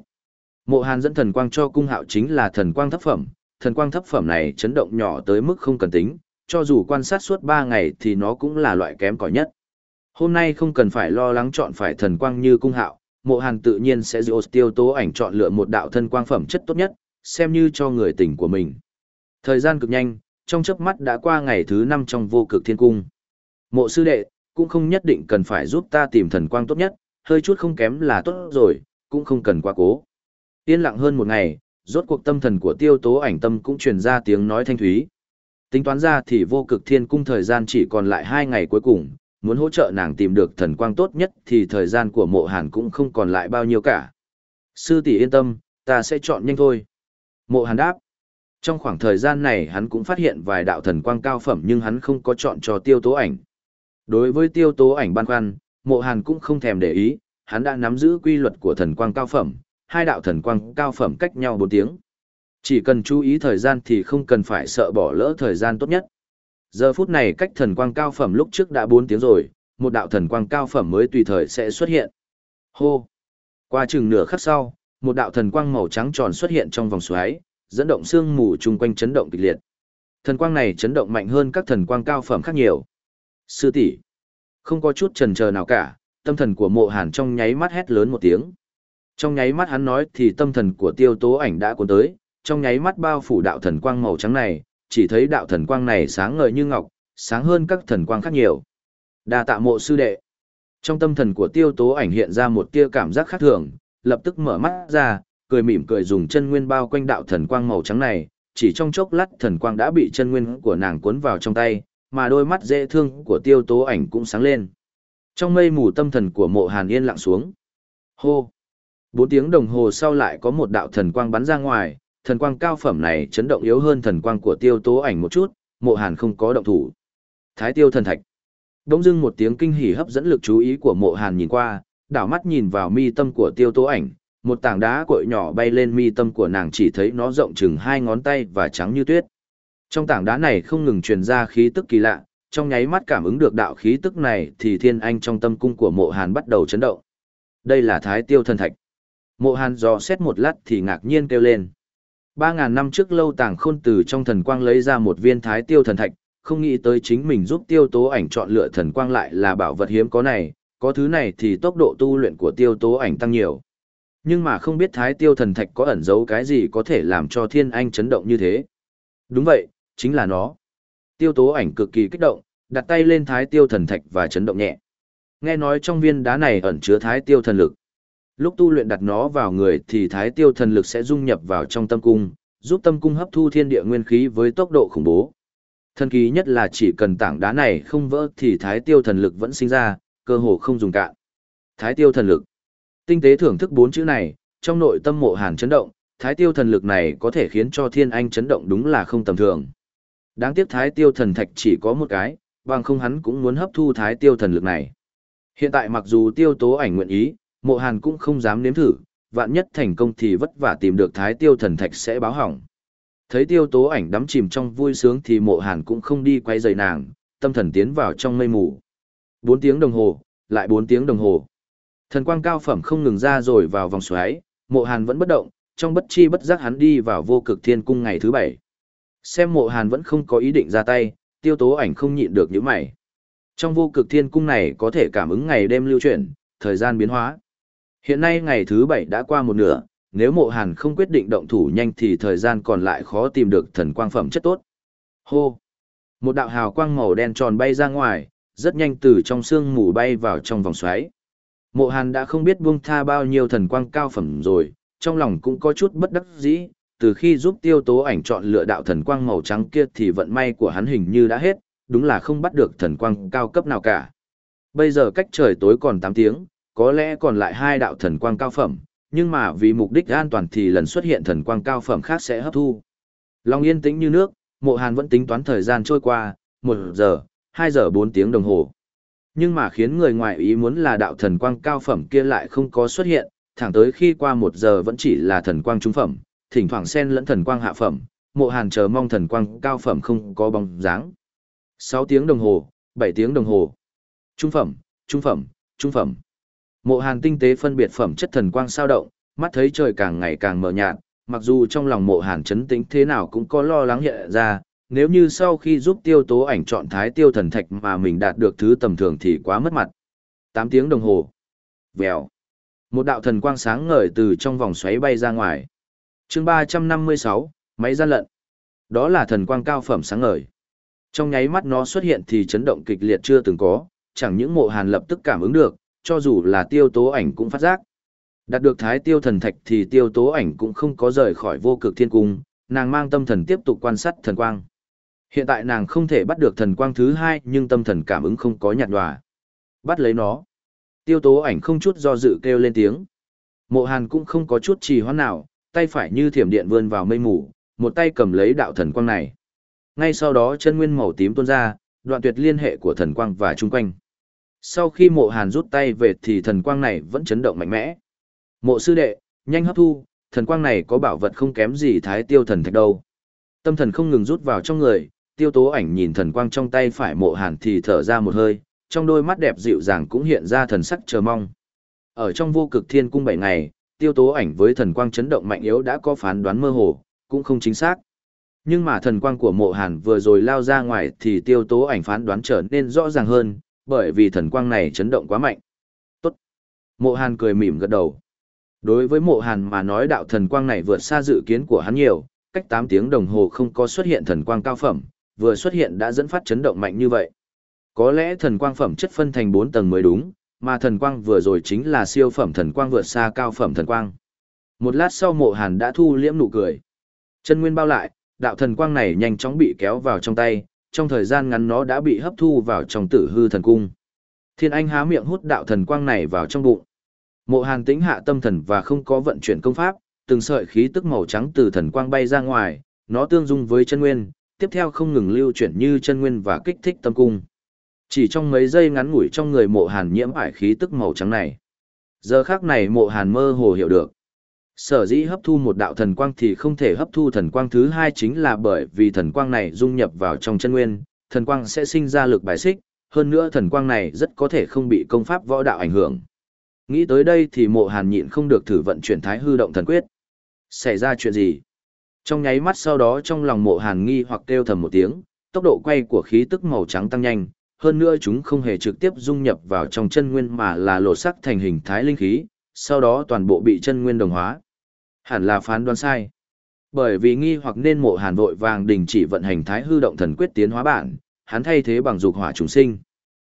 [SPEAKER 1] Mộ Hàn dẫn thần quang cho cung hạo chính là thần quang thấp phẩm, thần quang thấp phẩm này chấn động nhỏ tới mức không cần tính, cho dù quan sát suốt 3 ngày thì nó cũng là loại kém cỏi nhất. Hôm nay không cần phải lo lắng chọn phải thần quang như cung hạo, mộ hàn tự nhiên sẽ dựa tiêu tố ảnh chọn lựa một đạo thân quang phẩm chất tốt nhất, xem như cho người tình của mình. Thời gian cực nhanh, trong chớp mắt đã qua ngày thứ 5 trong vô cực thiên cung. Mộ sư đệ, cũng không nhất định cần phải giúp ta tìm thần quang tốt nhất, hơi chút không kém là tốt rồi, cũng không cần quá cố. Yên lặng hơn một ngày, rốt cuộc tâm thần của tiêu tố ảnh tâm cũng truyền ra tiếng nói thanh thúy. Tính toán ra thì vô cực thiên cung thời gian chỉ còn lại hai ngày cuối cùng, muốn hỗ trợ nàng tìm được thần quang tốt nhất thì thời gian của mộ hàn cũng không còn lại bao nhiêu cả. Sư tỷ yên tâm, ta sẽ chọn nhanh thôi. Mộ hàn đáp. Trong khoảng thời gian này hắn cũng phát hiện vài đạo thần quang cao phẩm nhưng hắn không có chọn cho tiêu tố ảnh. Đối với tiêu tố ảnh ban khoăn, mộ hàn cũng không thèm để ý, hắn đã nắm giữ quy luật của thần quang cao phẩm, hai đạo thần quang cao phẩm cách nhau 4 tiếng. Chỉ cần chú ý thời gian thì không cần phải sợ bỏ lỡ thời gian tốt nhất. Giờ phút này cách thần quang cao phẩm lúc trước đã 4 tiếng rồi, một đạo thần quang cao phẩm mới tùy thời sẽ xuất hiện. Hô! Qua chừng nửa khắc sau, một đạo thần quang màu trắng tròn xuất hiện trong vòng xoáy, dẫn động xương mù chung quanh chấn động kịch liệt. Thần quang này chấn động mạnh hơn các thần quang cao phẩm khác nhiều. Sư tỷ, không có chút chần chờ nào cả, tâm thần của Mộ Hàn trong nháy mắt hét lớn một tiếng. Trong nháy mắt hắn nói thì tâm thần của Tiêu Tố Ảnh đã cuốn tới, trong nháy mắt bao phủ đạo thần quang màu trắng này, chỉ thấy đạo thần quang này sáng ngời như ngọc, sáng hơn các thần quang khác nhiều. Đa tạ mộ sư đệ. Trong tâm thần của Tiêu Tố Ảnh hiện ra một tia cảm giác khác thường, lập tức mở mắt ra, cười mỉm cười dùng chân nguyên bao quanh đạo thần quang màu trắng này, chỉ trong chốc lát thần quang đã bị chân nguyên của nàng cuốn vào trong tay, mà đôi mắt dễ thương của tiêu tố ảnh cũng sáng lên. Trong mây mù tâm thần của mộ hàn yên lặng xuống. Hô! Bốn tiếng đồng hồ sau lại có một đạo thần quang bắn ra ngoài, thần quang cao phẩm này chấn động yếu hơn thần quang của tiêu tố ảnh một chút, mộ hàn không có động thủ. Thái tiêu thần thạch. Đông dưng một tiếng kinh hỉ hấp dẫn lực chú ý của mộ hàn nhìn qua, đảo mắt nhìn vào mi tâm của tiêu tố ảnh, một tảng đá cội nhỏ bay lên mi tâm của nàng chỉ thấy nó rộng chừng hai ngón tay và trắng như tuyết. Trong tảng đá này không ngừng truyền ra khí tức kỳ lạ, trong nháy mắt cảm ứng được đạo khí tức này thì thiên anh trong tâm cung của mộ hàn bắt đầu chấn động. Đây là thái tiêu thần thạch. Mộ hàn dò xét một lát thì ngạc nhiên kêu lên. Ba ngàn năm trước lâu tàng khôn từ trong thần quang lấy ra một viên thái tiêu thần thạch, không nghĩ tới chính mình giúp tiêu tố ảnh chọn lựa thần quang lại là bảo vật hiếm có này, có thứ này thì tốc độ tu luyện của tiêu tố ảnh tăng nhiều. Nhưng mà không biết thái tiêu thần thạch có ẩn giấu cái gì có thể làm cho thiên anh chấn động như thế. Đúng vậy, chính là nó. Tiêu tố ảnh cực kỳ kích động, đặt tay lên thái tiêu thần thạch và chấn động nhẹ. Nghe nói trong viên đá này ẩn chứa thái tiêu thần lực. Lúc tu luyện đặt nó vào người thì thái tiêu thần lực sẽ dung nhập vào trong tâm cung, giúp tâm cung hấp thu thiên địa nguyên khí với tốc độ khủng bố. Thần kỳ nhất là chỉ cần tảng đá này không vỡ thì thái tiêu thần lực vẫn sinh ra, cơ hồ không dùng cạn. Thái tiêu thần lực. Tinh tế thưởng thức bốn chữ này, trong nội tâm mộ hàn chấn động, thái tiêu thần lực này có thể khiến cho thiên anh chấn động đúng là không tầm thường. Đáng tiếc thái tiêu thần thạch chỉ có một cái, bằng không hắn cũng muốn hấp thu thái tiêu thần lực này. Hiện tại mặc dù tiêu tố ảnh nguyện ý, mộ hàn cũng không dám nếm thử, vạn nhất thành công thì vất vả tìm được thái tiêu thần thạch sẽ báo hỏng. Thấy tiêu tố ảnh đắm chìm trong vui sướng thì mộ hàn cũng không đi quay rời nàng, tâm thần tiến vào trong mây mù. 4 tiếng đồng hồ, lại 4 tiếng đồng hồ. Thần quang cao phẩm không ngừng ra rồi vào vòng xoáy, mộ hàn vẫn bất động, trong bất chi bất giác hắn đi vào vô cực thiên cung ngày thứ bảy. Xem mộ hàn vẫn không có ý định ra tay, tiêu tố ảnh không nhịn được những mày. Trong vô cực thiên cung này có thể cảm ứng ngày đêm lưu chuyển, thời gian biến hóa. Hiện nay ngày thứ bảy đã qua một nửa, nếu mộ hàn không quyết định động thủ nhanh thì thời gian còn lại khó tìm được thần quang phẩm chất tốt. Hô! Một đạo hào quang màu đen tròn bay ra ngoài, rất nhanh từ trong xương mù bay vào trong vòng xoáy. Mộ Hàn đã không biết buông tha bao nhiêu thần quang cao phẩm rồi, trong lòng cũng có chút bất đắc dĩ, từ khi giúp tiêu tố ảnh chọn lựa đạo thần quang màu trắng kia thì vận may của hắn hình như đã hết, đúng là không bắt được thần quang cao cấp nào cả. Bây giờ cách trời tối còn 8 tiếng, có lẽ còn lại hai đạo thần quang cao phẩm, nhưng mà vì mục đích an toàn thì lần xuất hiện thần quang cao phẩm khác sẽ hấp thu. Lòng yên tĩnh như nước, mộ hàn vẫn tính toán thời gian trôi qua, 1 giờ, 2 giờ 4 tiếng đồng hồ. Nhưng mà khiến người ngoài ý muốn là đạo thần quang cao phẩm kia lại không có xuất hiện, thẳng tới khi qua một giờ vẫn chỉ là thần quang trung phẩm, thỉnh thoảng xen lẫn thần quang hạ phẩm, mộ hàn chờ mong thần quang cao phẩm không có bóng dáng. 6 tiếng đồng hồ, 7 tiếng đồng hồ. Trung phẩm, trung phẩm, trung phẩm. Mộ hàn tinh tế phân biệt phẩm chất thần quang sao động, mắt thấy trời càng ngày càng mờ nhạt, mặc dù trong lòng mộ hàn chấn tĩnh thế nào cũng có lo lắng hiện ra, nếu như sau khi giúp tiêu tố ảnh chọn thái tiêu thần thạch mà mình đạt được thứ tầm thường thì quá mất mặt. 8 tiếng đồng hồ. Vèo. Một đạo thần quang sáng ngời từ trong vòng xoáy bay ra ngoài chương 356, máy gian lận. Đó là thần quang cao phẩm sáng ngời. Trong nháy mắt nó xuất hiện thì chấn động kịch liệt chưa từng có, chẳng những mộ hàn lập tức cảm ứng được, cho dù là tiêu tố ảnh cũng phát giác. Đạt được thái tiêu thần thạch thì tiêu tố ảnh cũng không có rời khỏi vô cực thiên cung, nàng mang tâm thần tiếp tục quan sát thần quang. Hiện tại nàng không thể bắt được thần quang thứ hai nhưng tâm thần cảm ứng không có nhạt đòa Bắt lấy nó. Tiêu tố ảnh không chút do dự kêu lên tiếng. Mộ Hàn cũng không có chút trì hoãn nào, tay phải như thiểm điện vươn vào mây mù, một tay cầm lấy đạo thần quang này. Ngay sau đó chân nguyên màu tím tuôn ra, đoạn tuyệt liên hệ của thần quang và chung quanh. Sau khi mộ hàn rút tay về thì thần quang này vẫn chấn động mạnh mẽ. Mộ sư đệ, nhanh hấp thu, thần quang này có bảo vật không kém gì thái tiêu thần thạch đâu. Tâm thần không ngừng rút vào trong người, tiêu tố ảnh nhìn thần quang trong tay phải mộ hàn thì thở ra một hơi, trong đôi mắt đẹp dịu dàng cũng hiện ra thần sắc chờ mong. Ở trong vô cực thiên cung bảy ngày, tiêu tố ảnh với thần quang chấn động mạnh yếu đã có phán đoán mơ hồ, cũng không chính xác. Nhưng mà thần quang của mộ hàn vừa rồi lao ra ngoài thì tiêu tố ảnh phán đoán trở nên rõ ràng hơn, bởi vì thần quang này chấn động quá mạnh. Tốt. Mộ hàn cười mỉm gật đầu. Đối với mộ hàn mà nói đạo thần quang này vượt xa dự kiến của hắn nhiều, cách 8 tiếng đồng hồ không có xuất hiện thần quang cao phẩm, vừa xuất hiện đã dẫn phát chấn động mạnh như vậy. Có lẽ thần quang phẩm chất phân thành 4 tầng mới đúng, mà thần quang vừa rồi chính là siêu phẩm thần quang vượt xa cao phẩm thần quang. Một lát sau mộ hàn đã thu liễm nụ cười. Chân nguyên bao lại, đạo thần quang này nhanh chóng bị kéo vào trong tay, trong thời gian ngắn nó đã bị hấp thu vào trong tử hư thần cung. Thiên Anh há miệng hút đạo thần quang này vào trong bụng. Mộ Hàn tĩnh hạ tâm thần và không có vận chuyển công pháp, từng sợi khí tức màu trắng từ thần quang bay ra ngoài, nó tương dung với chân nguyên, tiếp theo không ngừng lưu chuyển như chân nguyên và kích thích tâm cung. Chỉ trong mấy giây ngắn ngủi trong người Mộ Hàn nhiễm ải khí tức màu trắng này. Giờ khắc này Mộ Hàn mơ hồ hiểu được. Sở dĩ hấp thu một đạo thần quang thì không thể hấp thu thần quang thứ hai chính là bởi vì thần quang này dung nhập vào trong chân nguyên, thần quang sẽ sinh ra lực bài xích, hơn nữa thần quang này rất có thể không bị công pháp võ đạo ảnh hưởng. Nghĩ tới đây thì mộ hàn nhịn không được thử vận chuyển thái hư động thần quyết. Xảy ra chuyện gì? Trong nháy mắt sau đó trong lòng mộ hàn nghi hoặc kêu thầm một tiếng, tốc độ quay của khí tức màu trắng tăng nhanh, hơn nữa chúng không hề trực tiếp dung nhập vào trong chân nguyên mà là lột sắc thành hình thái linh khí, sau đó toàn bộ bị chân nguyên đồng hóa. Hẳn là phán đoán sai. Bởi vì nghi hoặc nên mộ hàn vội vàng đình chỉ vận hành thái hư động thần quyết tiến hóa bản, hắn thay thế bằng dục hỏa trùng sinh.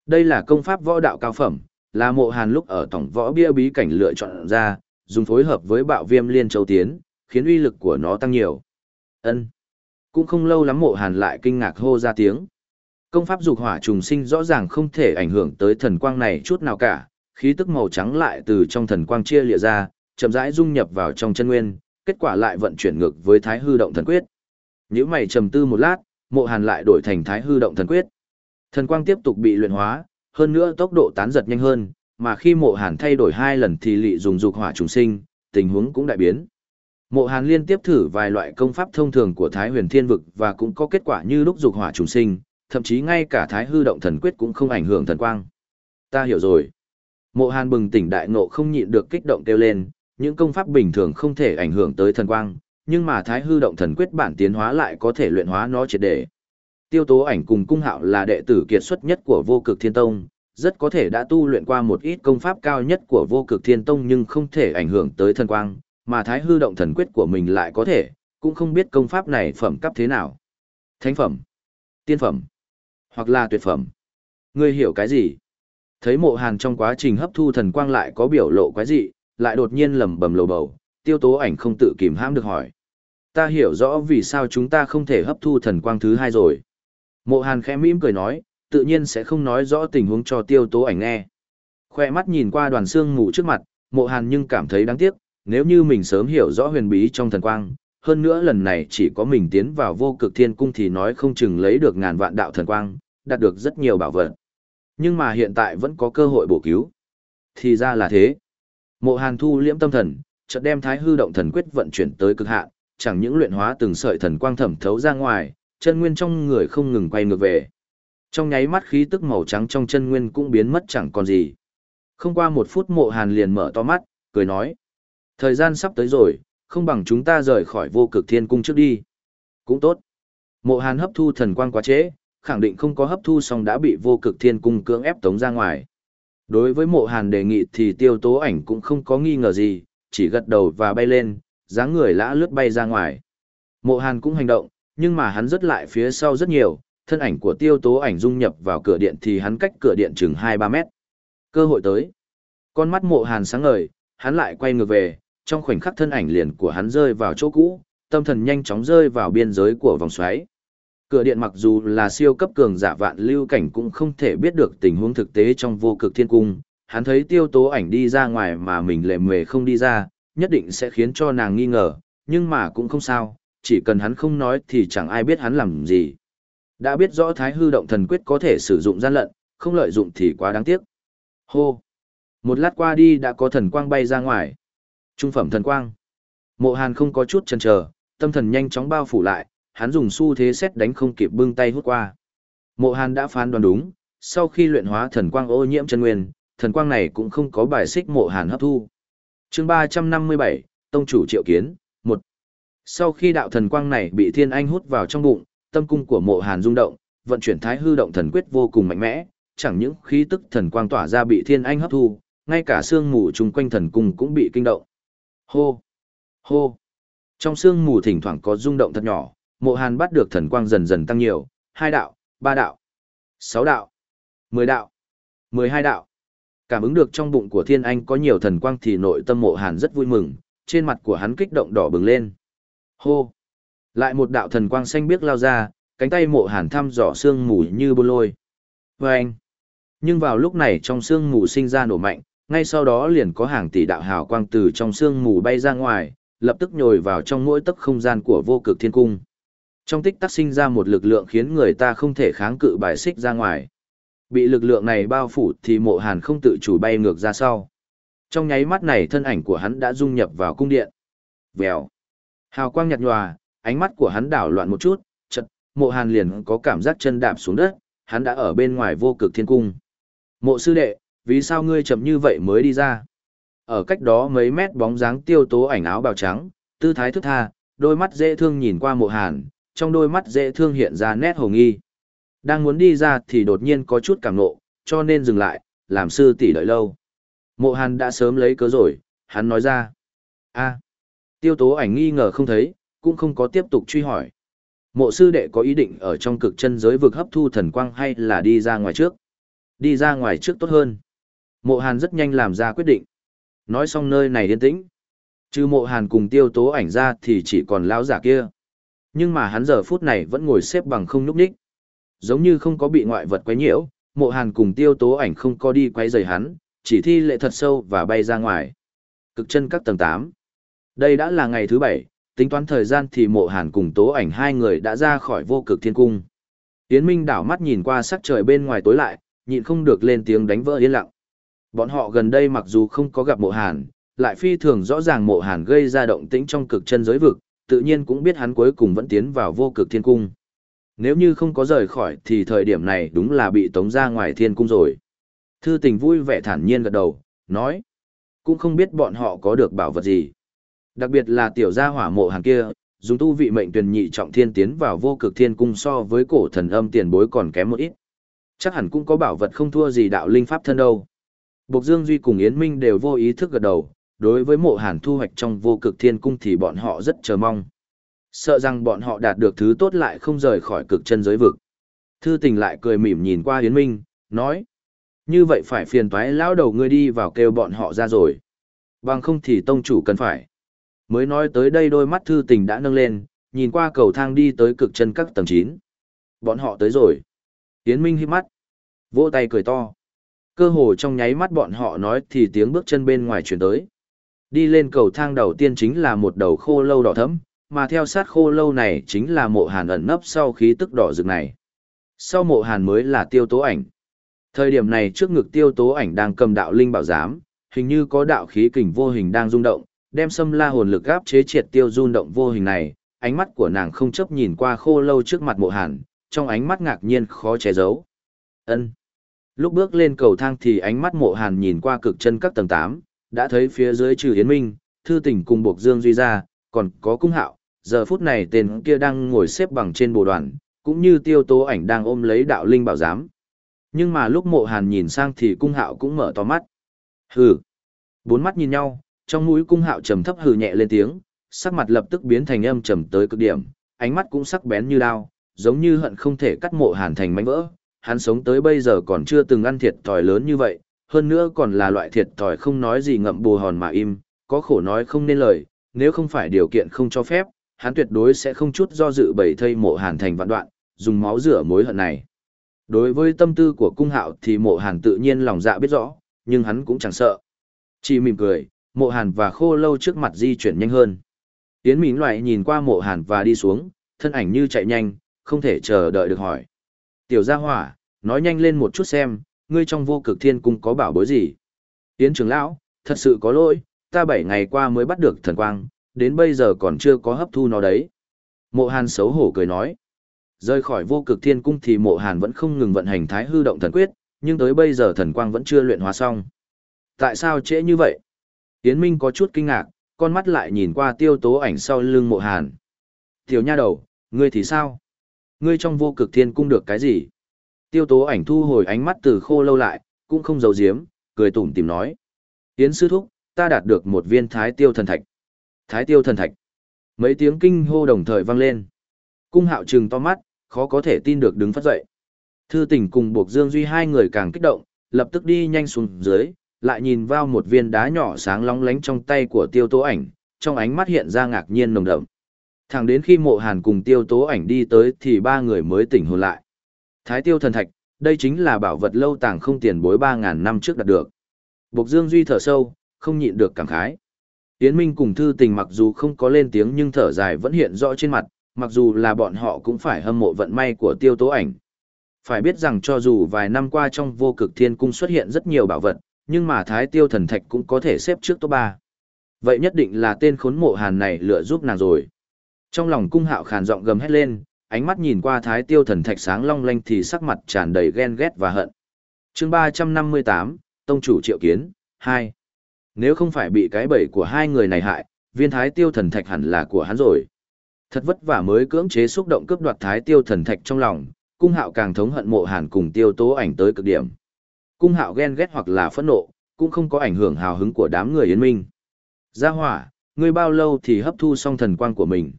[SPEAKER 1] Đây là công pháp võ đạo cao phẩm, là mộ hàn lúc ở tổng võ bia bí cảnh lựa chọn ra, dùng phối hợp với bạo viêm liên châu tiến, khiến uy lực của nó tăng nhiều. ân Cũng không lâu lắm mộ hàn lại kinh ngạc hô ra tiếng. Công pháp dục hỏa trùng sinh rõ ràng không thể ảnh hưởng tới thần quang này chút nào cả, khí tức màu trắng lại từ trong thần quang chia lịa ra, chậm rãi dung nhập vào trong chân nguyên, kết quả lại vận chuyển ngược với Thái Hư động thần quyết. Nếu mày trầm tư một lát, Mộ Hàn lại đổi thành Thái Hư động thần quyết. Thần quang tiếp tục bị luyện hóa, hơn nữa tốc độ tán giật nhanh hơn, mà khi Mộ Hàn thay đổi hai lần thì lị dùng dục hỏa trùng sinh, tình huống cũng đại biến. Mộ Hàn liên tiếp thử vài loại công pháp thông thường của Thái Huyền Thiên vực và cũng có kết quả như lúc dục hỏa trùng sinh, thậm chí ngay cả Thái Hư động thần quyết cũng không ảnh hưởng thần quang. Ta hiểu rồi. Mộ Hàn bừng tỉnh đại ngộ không nhịn được kích động kêu lên, những công pháp bình thường không thể ảnh hưởng tới thần quang, nhưng mà Thái Hư động thần quyết bản tiến hóa lại có thể luyện hóa nó triệt để. Tiêu Tố Ảnh cùng Cung Hạo là đệ tử kiệt xuất nhất của Vô Cực Thiên Tông, rất có thể đã tu luyện qua một ít công pháp cao nhất của Vô Cực Thiên Tông nhưng không thể ảnh hưởng tới thần quang, mà Thái Hư động thần quyết của mình lại có thể, cũng không biết công pháp này phẩm cấp thế nào. Thánh phẩm, tiên phẩm, hoặc là tuyệt phẩm. Ngươi hiểu cái gì? Thấy Mộ Hàn trong quá trình hấp thu thần quang lại có biểu lộ quái dị, lại đột nhiên lầm bầm lầu bầu, tiêu tố ảnh không tự kìm hãm được hỏi. Ta hiểu rõ vì sao chúng ta không thể hấp thu thần quang thứ hai rồi. Mộ hàn khẽ mỉm cười nói, tự nhiên sẽ không nói rõ tình huống cho tiêu tố ảnh nghe. Khoe mắt nhìn qua đoàn xương mù trước mặt, mộ hàn nhưng cảm thấy đáng tiếc, nếu như mình sớm hiểu rõ huyền bí trong thần quang, hơn nữa lần này chỉ có mình tiến vào vô cực thiên cung thì nói không chừng lấy được ngàn vạn đạo thần quang, đạt được rất nhiều bảo vật. Nhưng mà hiện tại vẫn có cơ hội bổ cứu. Thì ra là thế. Mộ Hàn thu liễm tâm thần, chợt đem Thái Hư động thần quyết vận chuyển tới cực hạn, chẳng những luyện hóa từng sợi thần quang thẩm thấu ra ngoài, chân nguyên trong người không ngừng quay ngược về. Trong nháy mắt khí tức màu trắng trong chân nguyên cũng biến mất chẳng còn gì. Không qua một phút Mộ Hàn liền mở to mắt, cười nói: "Thời gian sắp tới rồi, không bằng chúng ta rời khỏi Vô Cực Thiên cung trước đi." Cũng tốt. Mộ Hàn hấp thu thần quang quá trễ, khẳng định không có hấp thu xong đã bị Vô Cực Thiên cung cưỡng ép tống ra ngoài. Đối với mộ hàn đề nghị thì tiêu tố ảnh cũng không có nghi ngờ gì, chỉ gật đầu và bay lên, dáng người lã lướt bay ra ngoài. Mộ hàn cũng hành động, nhưng mà hắn rớt lại phía sau rất nhiều, thân ảnh của tiêu tố ảnh dung nhập vào cửa điện thì hắn cách cửa điện chừng 2-3 mét. Cơ hội tới. Con mắt mộ hàn sáng ngời, hắn lại quay ngược về, trong khoảnh khắc thân ảnh liền của hắn rơi vào chỗ cũ, tâm thần nhanh chóng rơi vào biên giới của vòng xoáy. Cửa điện mặc dù là siêu cấp cường giả vạn lưu cảnh cũng không thể biết được tình huống thực tế trong vô cực thiên cung, hắn thấy tiêu tố ảnh đi ra ngoài mà mình lệ mề không đi ra, nhất định sẽ khiến cho nàng nghi ngờ, nhưng mà cũng không sao, chỉ cần hắn không nói thì chẳng ai biết hắn làm gì. Đã biết rõ thái hư động thần quyết có thể sử dụng gian lận, không lợi dụng thì quá đáng tiếc. Hô! Một lát qua đi đã có thần quang bay ra ngoài. Trung phẩm thần quang. Mộ Hàn không có chút chần chờ, tâm thần nhanh chóng bao phủ lại, hắn dùng xu thế xét đánh không kịp bưng tay hút qua. Mộ Hàn đã phán đoán đúng, sau khi luyện hóa thần quang ô nhiễm chân nguyên, thần quang này cũng không có bài xích Mộ Hàn hấp thu. Chương 357, Tông chủ Triệu Kiến, 1. Sau khi đạo thần quang này bị Thiên Anh hút vào trong bụng, tâm cung của Mộ Hàn rung động, vận chuyển Thái Hư động thần quyết vô cùng mạnh mẽ, chẳng những khí tức thần quang tỏa ra bị Thiên Anh hấp thu, ngay cả xương mù chung quanh thần cung cũng bị kinh động. Hô! Hô! Trong xương mù thỉnh thoảng có rung động thật nhỏ, mộ hàn bắt được thần quang dần dần tăng nhiều, hai đạo, ba đạo, sáu đạo, mười đạo, mười hai đạo. Cảm ứng được trong bụng của thiên anh có nhiều thần quang thì nội tâm mộ hàn rất vui mừng, trên mặt của hắn kích động đỏ bừng lên. Hô! Lại một đạo thần quang xanh biếc lao ra, cánh tay mộ hàn thăm dò xương mù như bôn lôi. Và anh! Nhưng vào lúc này trong xương mù sinh ra nổ mạnh, ngay sau đó liền có hàng tỷ đạo hào quang từ trong xương mù bay ra ngoài, lập tức nhồi vào trong mỗi tấc không gian của vô cực thiên cung. Trong tích tắc sinh ra một lực lượng khiến người ta không thể kháng cự bài xích ra ngoài. Bị lực lượng này bao phủ thì mộ hàn không tự chủ bay ngược ra sau. Trong nháy mắt này thân ảnh của hắn đã dung nhập vào cung điện. Vèo. Hào quang nhạt nhòa, ánh mắt của hắn đảo loạn một chút, chật, mộ hàn liền có cảm giác chân đạp xuống đất, hắn đã ở bên ngoài vô cực thiên cung. Mộ sư đệ, vì sao ngươi chậm như vậy mới đi ra? Ở cách đó mấy mét bóng dáng tiêu tố ảnh áo bào trắng, tư thái thức tha, đôi mắt dễ thương nhìn qua mộ hàn, trong đôi mắt dễ thương hiện ra nét hồ nghi. Đang muốn đi ra thì đột nhiên có chút cảm nộ, cho nên dừng lại, làm sư tỷ đợi lâu. Mộ hàn đã sớm lấy cớ rồi, hắn nói ra. a tiêu tố ảnh nghi ngờ không thấy, cũng không có tiếp tục truy hỏi. Mộ sư đệ có ý định ở trong cực chân giới vực hấp thu thần quang hay là đi ra ngoài trước? Đi ra ngoài trước tốt hơn. Mộ hàn rất nhanh làm ra quyết định. Nói xong nơi này yên tĩnh. Trừ mộ hàn cùng tiêu tố ảnh ra thì chỉ còn lão giả kia. Nhưng mà hắn giờ phút này vẫn ngồi xếp bằng không nhúc nhích. Giống như không có bị ngoại vật quấy nhiễu, mộ hàn cùng tiêu tố ảnh không có đi quấy rầy hắn, chỉ thi lệ thật sâu và bay ra ngoài. Cực chân các tầng 8. Đây đã là ngày thứ bảy, tính toán thời gian thì mộ hàn cùng tố ảnh hai người đã ra khỏi vô cực thiên cung. Yến Minh đảo mắt nhìn qua sắc trời bên ngoài tối lại, nhịn không được lên tiếng đánh vỡ yên lặng. Bọn họ gần đây mặc dù không có gặp mộ hàn, lại phi thường rõ ràng mộ hàn gây ra động tĩnh trong cực chân giới vực, tự nhiên cũng biết hắn cuối cùng vẫn tiến vào vô cực thiên cung. Nếu như không có rời khỏi thì thời điểm này đúng là bị tống ra ngoài thiên cung rồi. Thư tình vui vẻ thản nhiên gật đầu, nói. Cũng không biết bọn họ có được bảo vật gì. Đặc biệt là tiểu gia hỏa mộ hàng kia, dùng tu vị mệnh tuyển nhị trọng thiên tiến vào vô cực thiên cung so với cổ thần âm tiền bối còn kém một ít. Chắc hẳn cũng có bảo vật không thua gì đạo linh pháp thân đâu. Bộc Dương Duy cùng Yến Minh đều vô ý thức gật đầu, đối với mộ hàn thu hoạch trong vô cực thiên cung thì bọn họ rất chờ mong. Sợ rằng bọn họ đạt được thứ tốt lại không rời khỏi cực chân giới vực. Thư tình lại cười mỉm nhìn qua Yến Minh, nói. Như vậy phải phiền toái lão đầu ngươi đi vào kêu bọn họ ra rồi. Bằng không thì tông chủ cần phải. Mới nói tới đây đôi mắt thư tình đã nâng lên, nhìn qua cầu thang đi tới cực chân các tầng 9. Bọn họ tới rồi. Yến Minh hít mắt. Vỗ tay cười to. Cơ hồ trong nháy mắt bọn họ nói thì tiếng bước chân bên ngoài chuyển tới. Đi lên cầu thang đầu tiên chính là một đầu khô lâu đỏ thẫm, mà theo sát khô lâu này chính là mộ hàn ẩn nấp sau khí tức đỏ rực này. Sau mộ hàn mới là tiêu tố ảnh. Thời điểm này trước ngực tiêu tố ảnh đang cầm đạo linh bảo giám, hình như có đạo khí kình vô hình đang rung động, đem xâm la hồn lực gáp chế triệt tiêu rung động vô hình này, ánh mắt của nàng không chấp nhìn qua khô lâu trước mặt mộ hàn, trong ánh mắt ngạc nhiên khó che giấu. ân Lúc bước lên cầu thang thì ánh mắt mộ hàn nhìn qua cực chân các tầng 8, đã thấy phía dưới trừ Yến Minh, Thư tỉnh cùng Bộc Dương Duy ra, còn có cung hạo, giờ phút này tên kia đang ngồi xếp bằng trên bồ đoàn, cũng như tiêu tố ảnh đang ôm lấy đạo linh bảo giám. Nhưng mà lúc mộ hàn nhìn sang thì cung hạo cũng mở to mắt. Hừ. Bốn mắt nhìn nhau, trong mũi cung hạo trầm thấp hừ nhẹ lên tiếng, sắc mặt lập tức biến thành âm trầm tới cực điểm, ánh mắt cũng sắc bén như đao, giống như hận không thể cắt mộ hàn thành mảnh vỡ, hắn sống tới bây giờ còn chưa từng ăn thiệt thòi lớn như vậy, hơn nữa còn là loại thiệt thòi không nói gì ngậm bù hòn mà im, có khổ nói không nên lời, nếu không phải điều kiện không cho phép, hắn tuyệt đối sẽ không chút do dự bầy thây mộ hàn thành vạn đoạn, dùng máu rửa mối hận này. Đối với tâm tư của cung hạo thì mộ hàn tự nhiên lòng dạ biết rõ, nhưng hắn cũng chẳng sợ. Chỉ mỉm cười, mộ hàn và khô lâu trước mặt di chuyển nhanh hơn. Yến Minh loại nhìn qua mộ hàn và đi xuống, thân ảnh như chạy nhanh, không thể chờ đợi được hỏi. Tiểu gia hỏa, nói nhanh lên một chút xem, ngươi trong vô cực thiên cung có bảo bối gì? Yến trưởng lão, thật sự có lỗi, ta bảy ngày qua mới bắt được thần quang, đến bây giờ còn chưa có hấp thu nó đấy. Mộ hàn xấu hổ cười nói. Rời khỏi vô cực thiên cung thì mộ hàn vẫn không ngừng vận hành thái hư động thần quyết, nhưng tới bây giờ thần quang vẫn chưa luyện hóa xong. Tại sao trễ như vậy? Yến Minh có chút kinh ngạc, con mắt lại nhìn qua tiêu tố ảnh sau lưng mộ hàn. Tiểu nha đầu, ngươi thì sao? Ngươi trong vô cực thiên cung được cái gì? Tiêu tố ảnh thu hồi ánh mắt từ khô lâu lại, cũng không giấu giếm, cười tủm tìm nói. Yến sư thúc, ta đạt được một viên thái tiêu thần thạch. Thái tiêu thần thạch. Mấy tiếng kinh hô đồng thời vang lên. Cung hạo trừng to mắt, khó có thể tin được đứng phát dậy. Thư tình cùng buộc Dương Duy hai người càng kích động, lập tức đi nhanh xuống dưới, lại nhìn vào một viên đá nhỏ sáng lóng lánh trong tay của tiêu tố ảnh, trong ánh mắt hiện ra ngạc nhiên nồng đậm. Thẳng đến khi mộ hàn cùng tiêu tố ảnh đi tới thì ba người mới tỉnh hồn lại. Thái tiêu thần thạch, đây chính là bảo vật lâu tàng không tiền bối 3.000 năm trước đạt được. Bộc Dương Duy thở sâu, không nhịn được cảm khái. Yến Minh cùng thư tình mặc dù không có lên tiếng nhưng thở dài vẫn hiện rõ trên mặt, mặc dù là bọn họ cũng phải hâm mộ vận may của tiêu tố ảnh. Phải biết rằng cho dù vài năm qua trong vô cực thiên cung xuất hiện rất nhiều bảo vật, nhưng mà thái tiêu thần thạch cũng có thể xếp trước top 3. Vậy nhất định là tên khốn mộ hàn này lựa giúp nàng rồi. Trong lòng cung hạo khàn giọng gầm hét lên, ánh mắt nhìn qua thái tiêu thần thạch sáng long lanh thì sắc mặt tràn đầy ghen ghét và hận. chương 358, Tông chủ triệu kiến, 2. Nếu không phải bị cái bẫy của hai người này hại, viên thái tiêu thần thạch hẳn là của hắn rồi. Thật vất vả mới cưỡng chế xúc động cướp đoạt thái tiêu thần thạch trong lòng, cung hạo càng thống hận mộ hàn cùng tiêu tố ảnh tới cực điểm. Cung hạo ghen ghét hoặc là phẫn nộ, cũng không có ảnh hưởng hào hứng của đám người yến minh. Gia hỏa, ngươi bao lâu thì hấp thu xong thần quang của mình.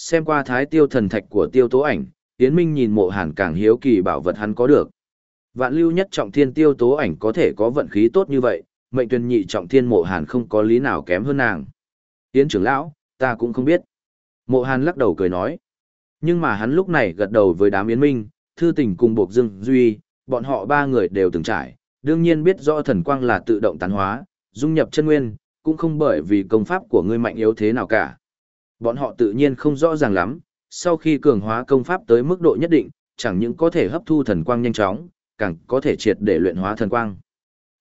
[SPEAKER 1] Xem qua thái tiêu thần thạch của tiêu tố ảnh, yến minh nhìn mộ hàn càng hiếu kỳ bảo vật hắn có được. Vạn lưu nhất trọng thiên tiêu tố ảnh có thể có vận khí tốt như vậy, mệnh tuyên nhị trọng thiên mộ hàn không có lý nào kém hơn nàng. Yến trưởng lão, ta cũng không biết. Mộ hàn lắc đầu cười nói. Nhưng mà hắn lúc này gật đầu với đám yến minh, thư tình cùng buộc dương duy, bọn họ ba người đều từng trải, đương nhiên biết rõ thần quang là tự động tán hóa, dung nhập chân nguyên, cũng không bởi vì công pháp của ngươi mạnh yếu thế nào cả. Bọn họ tự nhiên không rõ ràng lắm, sau khi cường hóa công pháp tới mức độ nhất định, chẳng những có thể hấp thu thần quang nhanh chóng, càng có thể triệt để luyện hóa thần quang.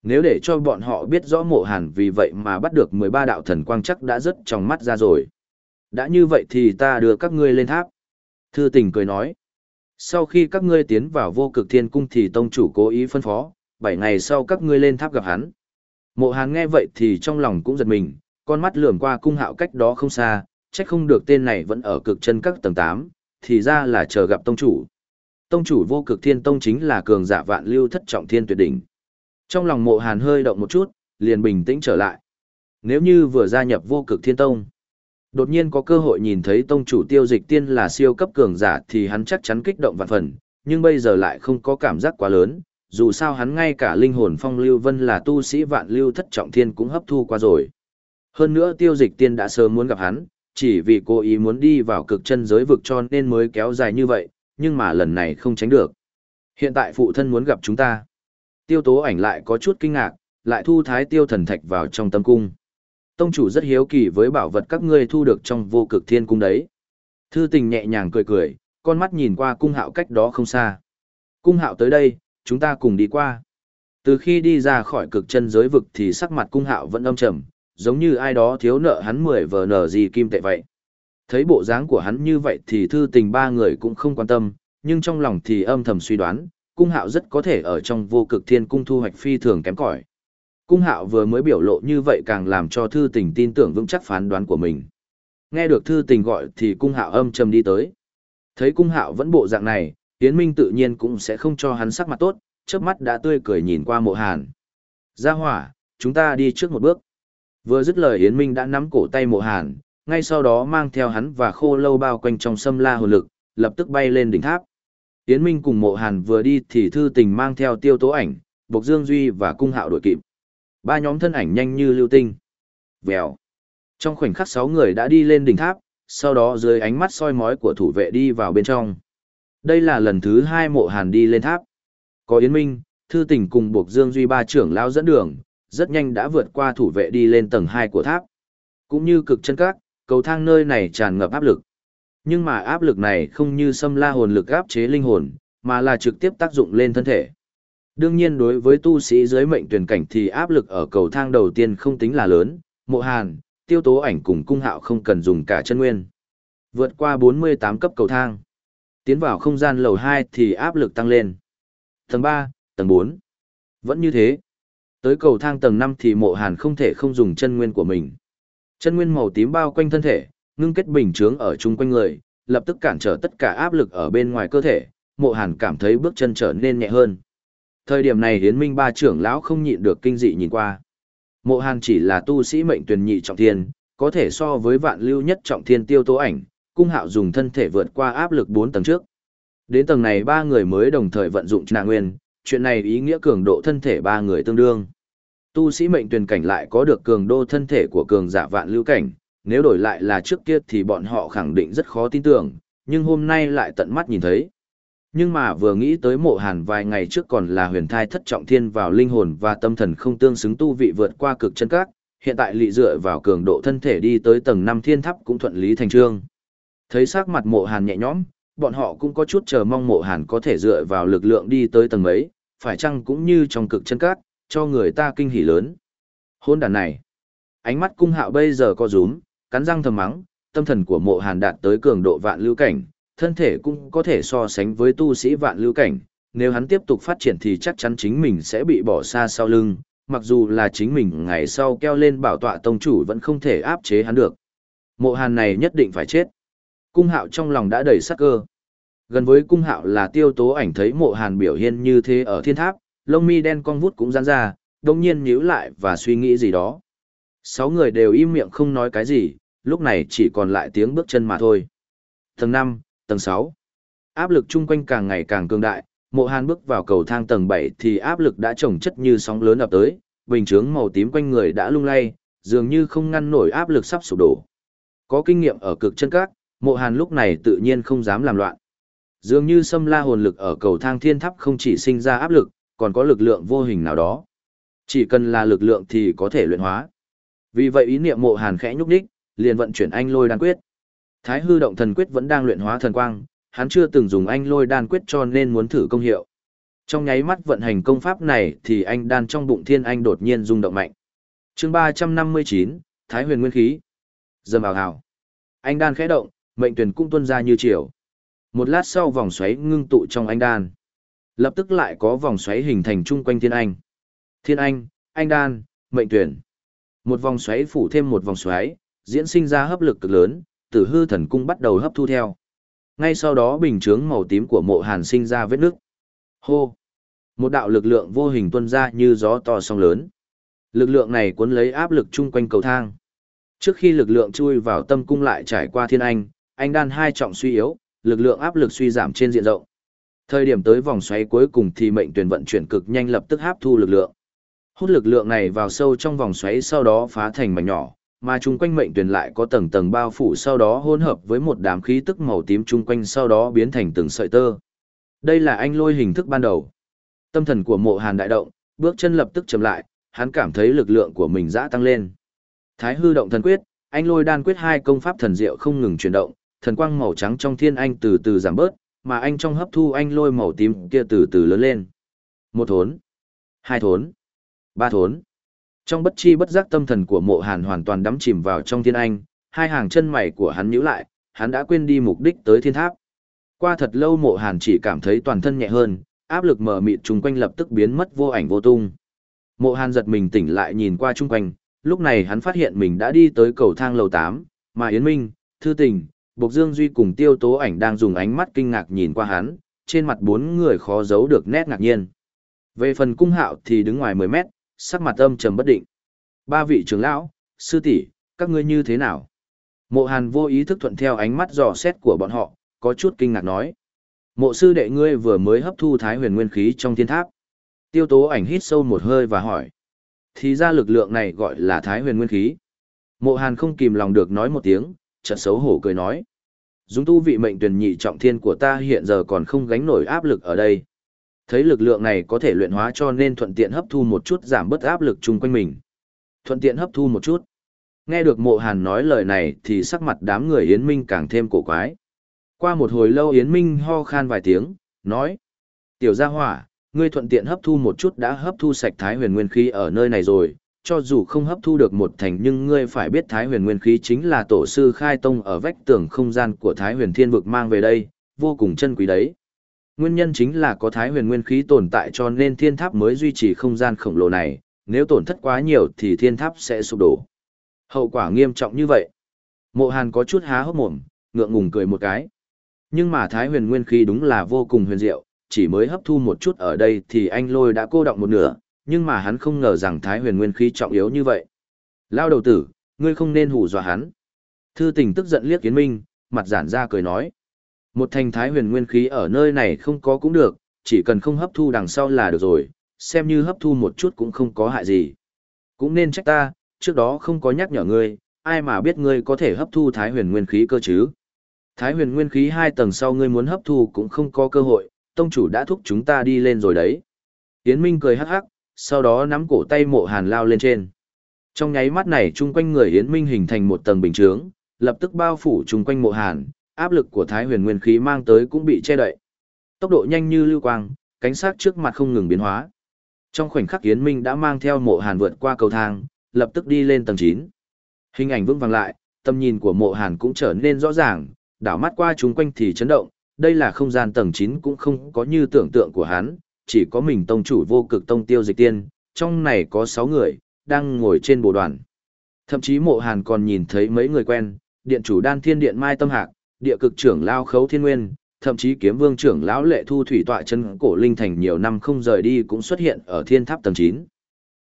[SPEAKER 1] Nếu để cho bọn họ biết rõ mộ hàn vì vậy mà bắt được 13 đạo thần quang chắc đã rất trong mắt ra rồi. Đã như vậy thì ta đưa các ngươi lên tháp. Thư tình cười nói. Sau khi các ngươi tiến vào vô cực thiên cung thì tông chủ cố ý phân phó, 7 ngày sau các ngươi lên tháp gặp hắn. Mộ hàn nghe vậy thì trong lòng cũng giật mình, con mắt lườm qua cung hạo cách đó không xa, trách không được tên này vẫn ở cực chân các tầng 8, thì ra là chờ gặp tông chủ. Tông chủ vô cực thiên tông chính là cường giả vạn lưu thất trọng thiên tuyệt đỉnh. Trong lòng mộ hàn hơi động một chút, liền bình tĩnh trở lại. Nếu như vừa gia nhập vô cực thiên tông, đột nhiên có cơ hội nhìn thấy tông chủ tiêu dịch tiên là siêu cấp cường giả thì hắn chắc chắn kích động vạn phần, nhưng bây giờ lại không có cảm giác quá lớn, dù sao hắn ngay cả linh hồn phong lưu vân là tu sĩ vạn lưu thất trọng thiên cũng hấp thu qua rồi. Hơn nữa tiêu dịch tiên đã sớm muốn gặp hắn, chỉ vì cô ý muốn đi vào cực chân giới vực cho nên mới kéo dài như vậy, nhưng mà lần này không tránh được. Hiện tại phụ thân muốn gặp chúng ta. Tiêu tố ảnh lại có chút kinh ngạc, lại thu thái tiêu thần thạch vào trong tâm cung. Tông chủ rất hiếu kỳ với bảo vật các ngươi thu được trong vô cực thiên cung đấy. Thư tình nhẹ nhàng cười cười, con mắt nhìn qua cung hạo cách đó không xa. Cung hạo tới đây, chúng ta cùng đi qua. Từ khi đi ra khỏi cực chân giới vực thì sắc mặt cung hạo vẫn âm trầm, giống như ai đó thiếu nợ hắn mười vờ nở gì kim tệ vậy. Thấy bộ dáng của hắn như vậy thì thư tình ba người cũng không quan tâm, nhưng trong lòng thì âm thầm suy đoán, cung hạo rất có thể ở trong vô cực thiên cung thu hoạch phi thường kém cỏi. Cung hạo vừa mới biểu lộ như vậy càng làm cho thư tình tin tưởng vững chắc phán đoán của mình. Nghe được thư tình gọi thì cung hạo âm trầm đi tới. Thấy cung hạo vẫn bộ dạng này, Yến Minh tự nhiên cũng sẽ không cho hắn sắc mặt tốt, chớp mắt đã tươi cười nhìn qua mộ hàn. Gia hỏa, chúng ta đi trước một bước. Vừa dứt lời Yến Minh đã nắm cổ tay mộ hàn, ngay sau đó mang theo hắn và khô lâu bao quanh trong sâm la hồn lực, lập tức bay lên đỉnh tháp. Yến Minh cùng mộ hàn vừa đi thì thư tình mang theo tiêu tố ảnh, Bộc Dương Duy và cung hạo đội kịp. Ba nhóm thân ảnh nhanh như lưu tinh. Vèo. Trong khoảnh khắc sáu người đã đi lên đỉnh tháp, sau đó dưới ánh mắt soi mói của thủ vệ đi vào bên trong. Đây là lần thứ hai mộ hàn đi lên tháp. Có Yến Minh, Thư tình cùng buộc Dương Duy ba trưởng lao dẫn đường, rất nhanh đã vượt qua thủ vệ đi lên tầng 2 của tháp. Cũng như cực chân các, cầu thang nơi này tràn ngập áp lực. Nhưng mà áp lực này không như xâm la hồn lực áp chế linh hồn, mà là trực tiếp tác dụng lên thân thể. Đương nhiên đối với tu sĩ dưới mệnh tuyển cảnh thì áp lực ở cầu thang đầu tiên không tính là lớn, mộ hàn, tiêu tố ảnh cùng cung hạo không cần dùng cả chân nguyên. Vượt qua 48 cấp cầu thang. Tiến vào không gian lầu 2 thì áp lực tăng lên. Tầng 3, tầng 4. Vẫn như thế. Tới cầu thang tầng 5 thì mộ hàn không thể không dùng chân nguyên của mình. Chân nguyên màu tím bao quanh thân thể, ngưng kết bình chướng ở chung quanh người, lập tức cản trở tất cả áp lực ở bên ngoài cơ thể, mộ hàn cảm thấy bước chân trở nên nhẹ hơn. Thời điểm này hiến minh ba trưởng lão không nhịn được kinh dị nhìn qua. Mộ hàn chỉ là tu sĩ mệnh tuyển nhị trọng thiên, có thể so với vạn lưu nhất trọng thiên tiêu tố ảnh, cung hạo dùng thân thể vượt qua áp lực 4 tầng trước. Đến tầng này ba người mới đồng thời vận dụng trà nguyên, chuyện này ý nghĩa cường độ thân thể ba người tương đương. Tu sĩ mệnh tuyển cảnh lại có được cường độ thân thể của cường giả vạn lưu cảnh, nếu đổi lại là trước kia thì bọn họ khẳng định rất khó tin tưởng, nhưng hôm nay lại tận mắt nhìn thấy. Nhưng mà vừa nghĩ tới mộ hàn vài ngày trước còn là huyền thai thất trọng thiên vào linh hồn và tâm thần không tương xứng tu vị vượt qua cực chân các, hiện tại lị dựa vào cường độ thân thể đi tới tầng 5 thiên tháp cũng thuận lý thành trương. Thấy sắc mặt mộ hàn nhẹ nhõm, bọn họ cũng có chút chờ mong mộ hàn có thể dựa vào lực lượng đi tới tầng mấy, phải chăng cũng như trong cực chân cát, cho người ta kinh hỉ lớn. Hôn đàn này, ánh mắt cung hạo bây giờ co rúm, cắn răng thầm mắng, tâm thần của mộ hàn đạt tới cường độ vạn lưu cảnh, thân thể cũng có thể so sánh với tu sĩ vạn lưu cảnh, nếu hắn tiếp tục phát triển thì chắc chắn chính mình sẽ bị bỏ xa sau lưng, mặc dù là chính mình ngày sau keo lên bảo tọa tông chủ vẫn không thể áp chế hắn được. Mộ hàn này nhất định phải chết. Cung hạo trong lòng đã đầy sắc cơ. Gần với cung hạo là tiêu tố ảnh thấy mộ hàn biểu hiện như thế ở thiên tháp, lông mi đen cong vút cũng giãn ra, đồng nhiên nhíu lại và suy nghĩ gì đó. Sáu người đều im miệng không nói cái gì, lúc này chỉ còn lại tiếng bước chân mà thôi. Tầng 5, tầng 6. Áp lực chung quanh càng ngày càng cường đại, mộ hàn bước vào cầu thang tầng 7 thì áp lực đã trồng chất như sóng lớn ập tới, bình chướng màu tím quanh người đã lung lay, dường như không ngăn nổi áp lực sắp sụp đổ. Có kinh nghiệm ở cực chân các, mộ hàn lúc này tự nhiên không dám làm loạn. Dường như xâm la hồn lực ở cầu thang thiên tháp không chỉ sinh ra áp lực, còn có lực lượng vô hình nào đó. Chỉ cần là lực lượng thì có thể luyện hóa. Vì vậy ý niệm mộ hàn khẽ nhúc đích, liền vận chuyển anh lôi đan quyết. Thái hư động thần quyết vẫn đang luyện hóa thần quang, hắn chưa từng dùng anh lôi đan quyết cho nên muốn thử công hiệu. Trong nháy mắt vận hành công pháp này thì anh đan trong bụng thiên anh đột nhiên rung động mạnh. chương 359, Thái huyền nguyên khí. Dầm ảo hào. Anh đan khẽ động, mệnh tuyển cũng tuôn ra như chiều. Một lát sau vòng xoáy ngưng tụ trong anh đan. Lập tức lại có vòng xoáy hình thành chung quanh thiên anh. Thiên anh, anh đan, mệnh tuyển. Một vòng xoáy phủ thêm một vòng xoáy, diễn sinh ra hấp lực cực lớn, tử hư thần cung bắt đầu hấp thu theo. Ngay sau đó bình chướng màu tím của mộ hàn sinh ra vết nước. Hô! Một đạo lực lượng vô hình tuôn ra như gió to sóng lớn. Lực lượng này cuốn lấy áp lực chung quanh cầu thang. Trước khi lực lượng chui vào tâm cung lại trải qua thiên anh, anh đan hai trọng suy yếu, lực lượng áp lực suy giảm trên diện rộng. Thời điểm tới vòng xoáy cuối cùng thì mệnh tuyển vận chuyển cực nhanh lập tức hấp thu lực lượng. Hút lực lượng này vào sâu trong vòng xoáy sau đó phá thành mảnh nhỏ, mà chung quanh mệnh tuyển lại có tầng tầng bao phủ sau đó hỗn hợp với một đám khí tức màu tím chung quanh sau đó biến thành từng sợi tơ. Đây là anh lôi hình thức ban đầu. Tâm thần của mộ hàn đại động, bước chân lập tức chậm lại, hắn cảm thấy lực lượng của mình dã tăng lên. Thái hư động thần quyết, anh lôi đan quyết hai công pháp thần diệu không ngừng chuyển động, thần quang màu trắng trong thiên anh từ từ giảm bớt, mà anh trong hấp thu anh lôi màu tím kia từ từ lớn lên. Một thốn, hai thốn, ba thốn. Trong bất chi bất giác tâm thần của mộ hàn hoàn toàn đắm chìm vào trong thiên anh, hai hàng chân mày của hắn nhíu lại, hắn đã quên đi mục đích tới thiên tháp. Qua thật lâu mộ hàn chỉ cảm thấy toàn thân nhẹ hơn, áp lực mờ mịt chung quanh lập tức biến mất vô ảnh vô tung. Mộ hàn giật mình tỉnh lại nhìn qua chung quanh, lúc này hắn phát hiện mình đã đi tới cầu thang lầu 8, mà Yến Minh, Thư Tình, Bộc Dương Duy cùng tiêu tố ảnh đang dùng ánh mắt kinh ngạc nhìn qua hắn, trên mặt bốn người khó giấu được nét ngạc nhiên. Về phần cung hạo thì đứng ngoài 10 mét, sắc mặt âm trầm bất định. Ba vị trưởng lão, sư tỷ, các ngươi như thế nào? Mộ Hàn vô ý thức thuận theo ánh mắt dò xét của bọn họ, có chút kinh ngạc nói. Mộ sư đệ ngươi vừa mới hấp thu thái huyền nguyên khí trong thiên tháp. Tiêu tố ảnh hít sâu một hơi và hỏi. Thì ra lực lượng này gọi là thái huyền nguyên khí. Mộ Hàn không kìm lòng được nói một tiếng, chợt xấu hổ cười nói. Dùng tu vị mệnh tuyển nhị trọng thiên của ta hiện giờ còn không gánh nổi áp lực ở đây. Thấy lực lượng này có thể luyện hóa cho nên thuận tiện hấp thu một chút giảm bớt áp lực chung quanh mình. Thuận tiện hấp thu một chút. Nghe được mộ hàn nói lời này thì sắc mặt đám người Yến Minh càng thêm cổ quái. Qua một hồi lâu Yến Minh ho khan vài tiếng, nói. Tiểu gia hỏa, ngươi thuận tiện hấp thu một chút đã hấp thu sạch thái huyền nguyên khí ở nơi này rồi, cho dù không hấp thu được một thành nhưng ngươi phải biết thái huyền nguyên khí chính là tổ sư khai tông ở vách tường không gian của thái huyền thiên vực mang về đây, vô cùng chân quý đấy. Nguyên nhân chính là có thái huyền nguyên khí tồn tại cho nên thiên tháp mới duy trì không gian khổng lồ này, nếu tổn thất quá nhiều thì thiên tháp sẽ sụp đổ. Hậu quả nghiêm trọng như vậy. Mộ Hàn có chút há hốc mồm, ngượng ngùng cười một cái. Nhưng mà thái huyền nguyên khí đúng là vô cùng huyền diệu, chỉ mới hấp thu một chút ở đây thì anh lôi đã cô động một nửa, nhưng mà hắn không ngờ rằng thái huyền nguyên khí trọng yếu như vậy. Lao đầu tử, ngươi không nên hù dọa hắn. Thư tình tức giận liếc kiến minh, mặt giản ra cười nói. Một thành thái huyền nguyên khí ở nơi này không có cũng được, chỉ cần không hấp thu đằng sau là được rồi, xem như hấp thu một chút cũng không có hại gì. Cũng nên trách ta, trước đó không có nhắc nhở ngươi, ai mà biết ngươi có thể hấp thu thái huyền nguyên khí cơ chứ. Thái huyền nguyên khí hai tầng sau ngươi muốn hấp thu cũng không có cơ hội, tông chủ đã thúc chúng ta đi lên rồi đấy. Yến Minh cười hắc hắc, sau đó nắm cổ tay mộ hàn lao lên trên. Trong nháy mắt này chung quanh người Yến Minh hình thành một tầng bình chướng, lập tức bao phủ chung quanh mộ hàn, áp lực của thái huyền nguyên khí mang tới cũng bị che đậy. Tốc độ nhanh như lưu quang, cánh sắc trước mặt không ngừng biến hóa. Trong khoảnh khắc Yến Minh đã mang theo mộ hàn vượt qua cầu thang, lập tức đi lên tầng 9. Hình ảnh vững vàng lại, tầm nhìn của mộ hàn cũng trở nên rõ ràng, đảo mắt qua chung quanh thì chấn động, đây là không gian tầng 9 cũng không có như tưởng tượng của hắn, chỉ có mình tông chủ vô cực tông tiêu dịch tiên, trong này có 6 người, đang ngồi trên bộ đoàn. Thậm chí mộ hàn còn nhìn thấy mấy người quen, điện chủ đan thiên điện Mai Tâm Hạc, địa cực trưởng Lao Khấu Thiên Nguyên, thậm chí kiếm vương trưởng lão lệ thu thủy tọa chân cổ linh thành nhiều năm không rời đi cũng xuất hiện ở thiên tháp tầng 9.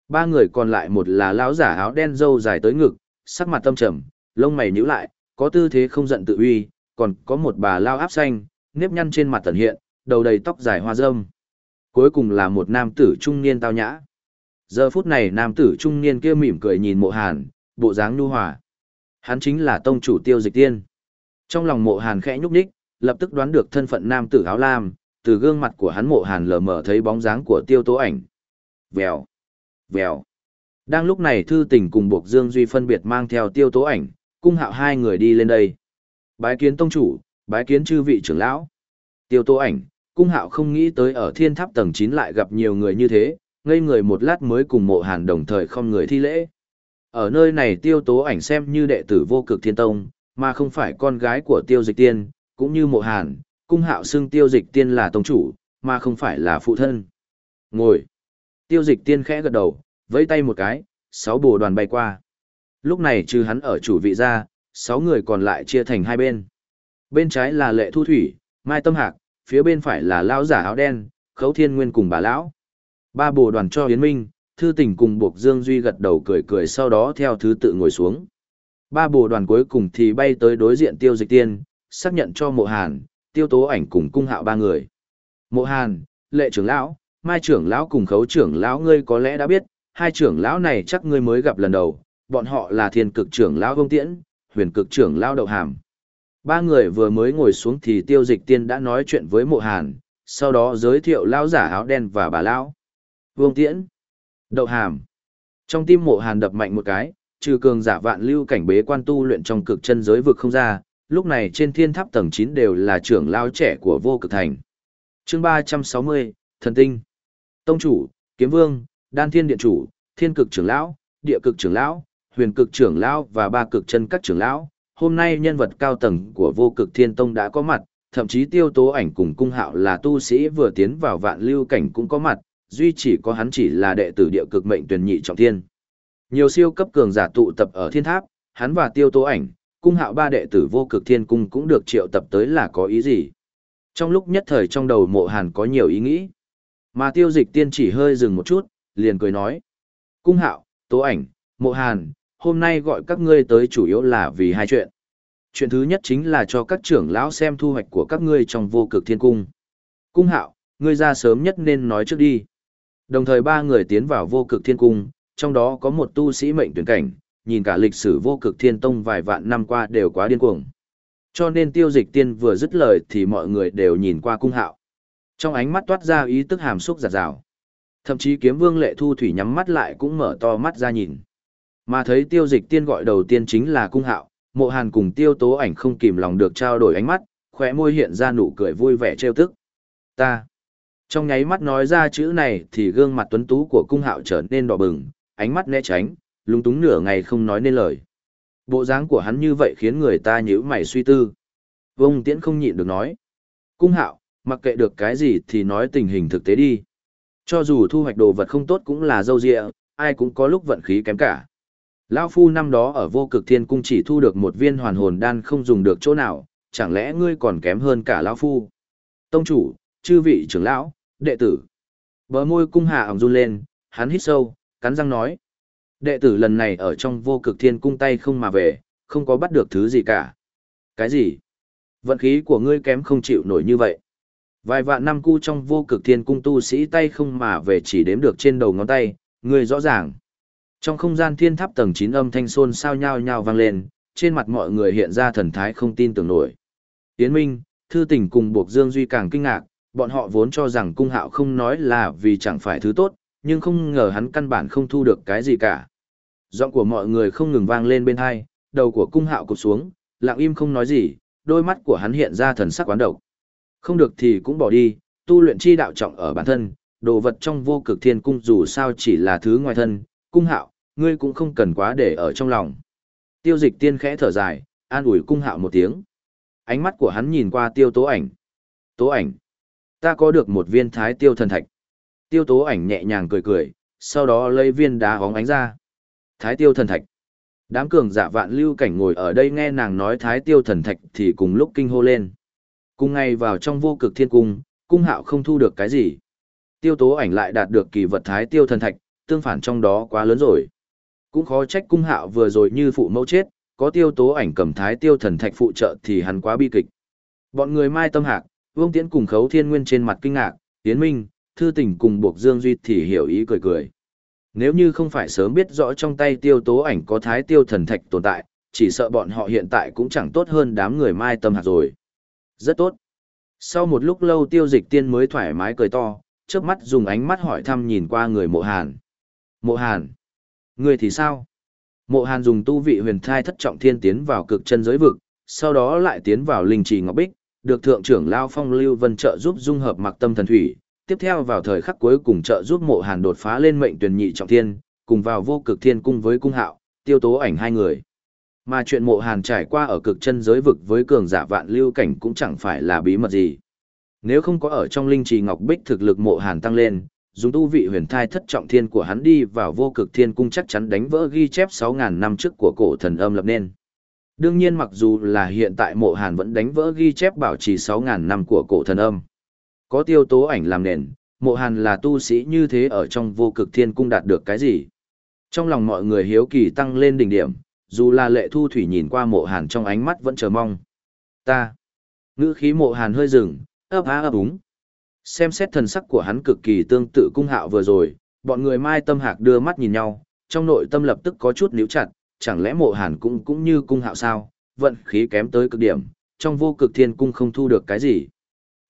[SPEAKER 1] Ba người còn lại một là lão giả áo đen râu dài tới ngực, sắc mặt tâm trầm, lông mày nhíu lại, có tư thế không giận tự uy, còn có một bà lao áp xanh, nếp nhăn trên mặt tần hiện, đầu đầy tóc dài hoa râm. Cuối cùng là một nam tử trung niên tao nhã. Giờ phút này nam tử trung niên kia mỉm cười nhìn mộ hàn, bộ dáng nhu hòa. Hắn chính là tông chủ tiêu dịch tiên. Trong lòng mộ hàn khẽ nhúc nhích, lập tức đoán được thân phận nam tử áo lam, từ gương mặt của hắn mộ hàn lờ mờ thấy bóng dáng của tiêu tố ảnh. Vèo, vèo. Đang lúc này thư tình cùng buộc Dương Duy phân biệt mang theo tiêu tố ảnh, cung hạo hai người đi lên đây. Bái kiến tông chủ, bái kiến chư vị trưởng lão. Tiêu tố ảnh, cung hạo không nghĩ tới ở thiên tháp tầng 9 lại gặp nhiều người như thế, ngây người một lát mới cùng mộ hàn đồng thời không người thi lễ. Ở nơi này tiêu tố ảnh xem như đệ tử vô cực thiên tông, mà không phải con gái của tiêu dịch tiên, cũng như mộ hàn, cung hạo xưng tiêu dịch tiên là tông chủ, mà không phải là phụ thân. Ngồi. Tiêu dịch tiên khẽ gật đầu, vẫy tay một cái, sáu bồ đoàn bay qua. Lúc này trừ hắn ở chủ vị ra, sáu người còn lại chia thành hai bên. Bên trái là lệ thu thủy, mai tâm hạc, phía bên phải là lão giả áo đen, khấu thiên nguyên cùng bà lão. Ba bồ đoàn cho Yến Minh, thư tình cùng buộc Dương Duy gật đầu cười cười sau đó theo thứ tự ngồi xuống. Ba bồ đoàn cuối cùng thì bay tới đối diện tiêu dịch tiên, xác nhận cho mộ hàn, tiêu tố ảnh cùng cung hạo ba người. Mộ hàn, lệ trưởng lão, mai trưởng lão cùng khấu trưởng lão ngươi có lẽ đã biết, hai trưởng lão này chắc ngươi mới gặp lần đầu, bọn họ là thiên cực trưởng lão Vương tiễn, huyền cực trưởng lão đậu hàm. Ba người vừa mới ngồi xuống thì tiêu dịch tiên đã nói chuyện với mộ hàn, sau đó giới thiệu lão giả áo đen và bà lão. Vương tiễn, đậu hàm. Trong tim mộ hàn đập mạnh một cái, trừ cường giả vạn lưu cảnh bế quan tu luyện trong cực chân giới vực không ra, lúc này trên thiên tháp tầng 9 đều là trưởng lão trẻ của vô cực thành. chương 360, Thần Tinh. Tông chủ, Kiếm Vương, Đan Thiên Điện Chủ, Thiên Cực Trưởng Lão, Địa Cực Trưởng Lão, Huyền Cực Trưởng Lão và ba cực chân các trưởng lão. Hôm nay nhân vật cao tầng của vô cực thiên tông đã có mặt, thậm chí tiêu tố ảnh cùng cung hạo là tu sĩ vừa tiến vào vạn lưu cảnh cũng có mặt, duy chỉ có hắn chỉ là đệ tử địa cực mệnh tuyển nhị trọng thiên. Nhiều siêu cấp cường giả tụ tập ở thiên tháp, hắn và tiêu tố ảnh, cung hạo ba đệ tử vô cực thiên cung cũng được triệu tập tới là có ý gì. Trong lúc nhất thời trong đầu mộ hàn có nhiều ý nghĩ. Mà tiêu dịch tiên chỉ hơi dừng một chút, liền cười nói. Cung hạo, tố ảnh, mộ hàn, hôm nay gọi các ngươi tới chủ yếu là vì hai chuyện. Chuyện thứ nhất chính là cho các trưởng lão xem thu hoạch của các ngươi trong vô cực thiên cung. Cung hạo, ngươi ra sớm nhất nên nói trước đi. Đồng thời ba người tiến vào vô cực thiên cung, trong đó có một tu sĩ mệnh tuyển cảnh, nhìn cả lịch sử vô cực thiên tông vài vạn năm qua đều quá điên cuồng. Cho nên tiêu dịch tiên vừa dứt lời thì mọi người đều nhìn qua cung hạo. Trong ánh mắt toát ra ý tức hàm xúc giặt rào. Thậm chí kiếm vương lệ thu thủy nhắm mắt lại cũng mở to mắt ra nhìn. Mà thấy tiêu dịch tiên gọi đầu tiên chính là cung hạo, mộ hàn cùng tiêu tố ảnh không kìm lòng được trao đổi ánh mắt, khỏe môi hiện ra nụ cười vui vẻ trêu tức. Ta. Trong nháy mắt nói ra chữ này thì gương mặt tuấn tú của cung hạo trở nên đỏ bừng, ánh mắt né tránh, lúng túng nửa ngày không nói nên lời. Bộ dáng của hắn như vậy khiến người ta nhíu mày suy tư. Vông tiễn không nhịn được nói. Cung hạo, mặc kệ được cái gì thì nói tình hình thực tế đi. Cho dù thu hoạch đồ vật không tốt cũng là dâu dịa, ai cũng có lúc vận khí kém cả. Lão Phu năm đó ở vô cực thiên cung chỉ thu được một viên hoàn hồn đan không dùng được chỗ nào, chẳng lẽ ngươi còn kém hơn cả Lão Phu? Tông chủ, chư vị trưởng lão, đệ tử. Bờ môi cung hạ ỏng run lên, hắn hít sâu, cắn răng nói. Đệ tử lần này ở trong vô cực thiên cung tay không mà về, không có bắt được thứ gì cả. Cái gì? Vận khí của ngươi kém không chịu nổi như vậy. Vài vạn năm cu trong vô cực thiên cung tu sĩ tay không mà về chỉ đếm được trên đầu ngón tay, ngươi rõ ràng. Trong không gian thiên tháp tầng 9 âm thanh xôn sao nhao nhao vang lên, trên mặt mọi người hiện ra thần thái không tin tưởng nổi. Yến Minh, Thư Tình cùng Bộc Dương Duy càng kinh ngạc, bọn họ vốn cho rằng cung hạo không nói là vì chẳng phải thứ tốt, nhưng không ngờ hắn căn bản không thu được cái gì cả. Giọng của mọi người không ngừng vang lên bên hai, đầu của cung hạo cụp xuống, lặng im không nói gì, đôi mắt của hắn hiện ra thần sắc quán độc. Không được thì cũng bỏ đi, tu luyện chi đạo trọng ở bản thân, đồ vật trong vô cực thiên cung dù sao chỉ là thứ ngoài thân, cung hạo, ngươi cũng không cần quá để ở trong lòng. Tiêu dịch tiên khẽ thở dài, an ủi cung hạo một tiếng. Ánh mắt của hắn nhìn qua tiêu tố ảnh. Tố ảnh, ta có được một viên thái tiêu thần thạch. Tiêu tố ảnh nhẹ nhàng cười cười, sau đó lấy viên đá hóng ánh ra. Thái tiêu thần thạch. Đám cường giả vạn lưu cảnh ngồi ở đây nghe nàng nói thái tiêu thần thạch thì cùng lúc kinh hô lên. Cùng ngay vào trong vô cực thiên cung, cung hạo không thu được cái gì. Tiêu tố ảnh lại đạt được kỳ vật thái tiêu thần thạch, tương phản trong đó quá lớn rồi. Cũng khó trách cung hạo vừa rồi như phụ mẫu chết, có tiêu tố ảnh cầm thái tiêu thần thạch phụ trợ thì hắn quá bi kịch. Bọn người mai tâm hạc, vương tiễn cùng khấu thiên nguyên trên mặt kinh ngạc, tiến minh, thư tình cùng buộc dương duy thì hiểu ý cười cười. Nếu như không phải sớm biết rõ trong tay tiêu tố ảnh có thái tiêu thần thạch tồn tại, chỉ sợ bọn họ hiện tại cũng chẳng tốt hơn đám người mai tâm hạc rồi. Rất tốt. Sau một lúc lâu tiêu dịch tiên mới thoải mái cười to, trước mắt dùng ánh mắt hỏi thăm nhìn qua người mộ hàn. Mộ hàn. Người thì sao? Mộ hàn dùng tu vị huyền thai thất trọng thiên tiến vào cực chân giới vực, sau đó lại tiến vào linh trì ngọc bích, được thượng trưởng Lao Phong Lưu Vân trợ giúp dung hợp mặc tâm thần thủy, tiếp theo vào thời khắc cuối cùng trợ giúp mộ hàn đột phá lên mệnh tuyển nhị trọng thiên, cùng vào vô cực thiên cung với cung hạo, tiêu tố ảnh hai người. Mà chuyện mộ hàn trải qua ở cực chân giới vực với cường giả vạn lưu cảnh cũng chẳng phải là bí mật gì. Nếu không có ở trong linh trì ngọc bích thực lực mộ hàn tăng lên, dùng tu vị huyền thai thất trọng thiên của hắn đi vào vô cực thiên cung chắc chắn đánh vỡ ghi chép 6.000 năm trước của cổ thần âm lập nên. Đương nhiên mặc dù là hiện tại mộ hàn vẫn đánh vỡ ghi chép bảo trì 6.000 năm của cổ thần âm. Có tiêu tố ảnh làm nền, mộ hàn là tu sĩ như thế ở trong vô cực thiên cung đạt được cái gì? Trong lòng mọi người hiếu kỳ tăng lên đỉnh điểm, dù là lệ thu thủy nhìn qua mộ hàn trong ánh mắt vẫn chờ mong. Ta. Ngữ khí mộ hàn hơi rừng, ấp á ấp úng. Xem xét thần sắc của hắn cực kỳ tương tự cung hạo vừa rồi, bọn người mai tâm hạc đưa mắt nhìn nhau, trong nội tâm lập tức có chút níu chặt, chẳng lẽ mộ hàn cũng cũng như cung hạo sao, vận khí kém tới cực điểm, trong vô cực thiên cung không thu được cái gì.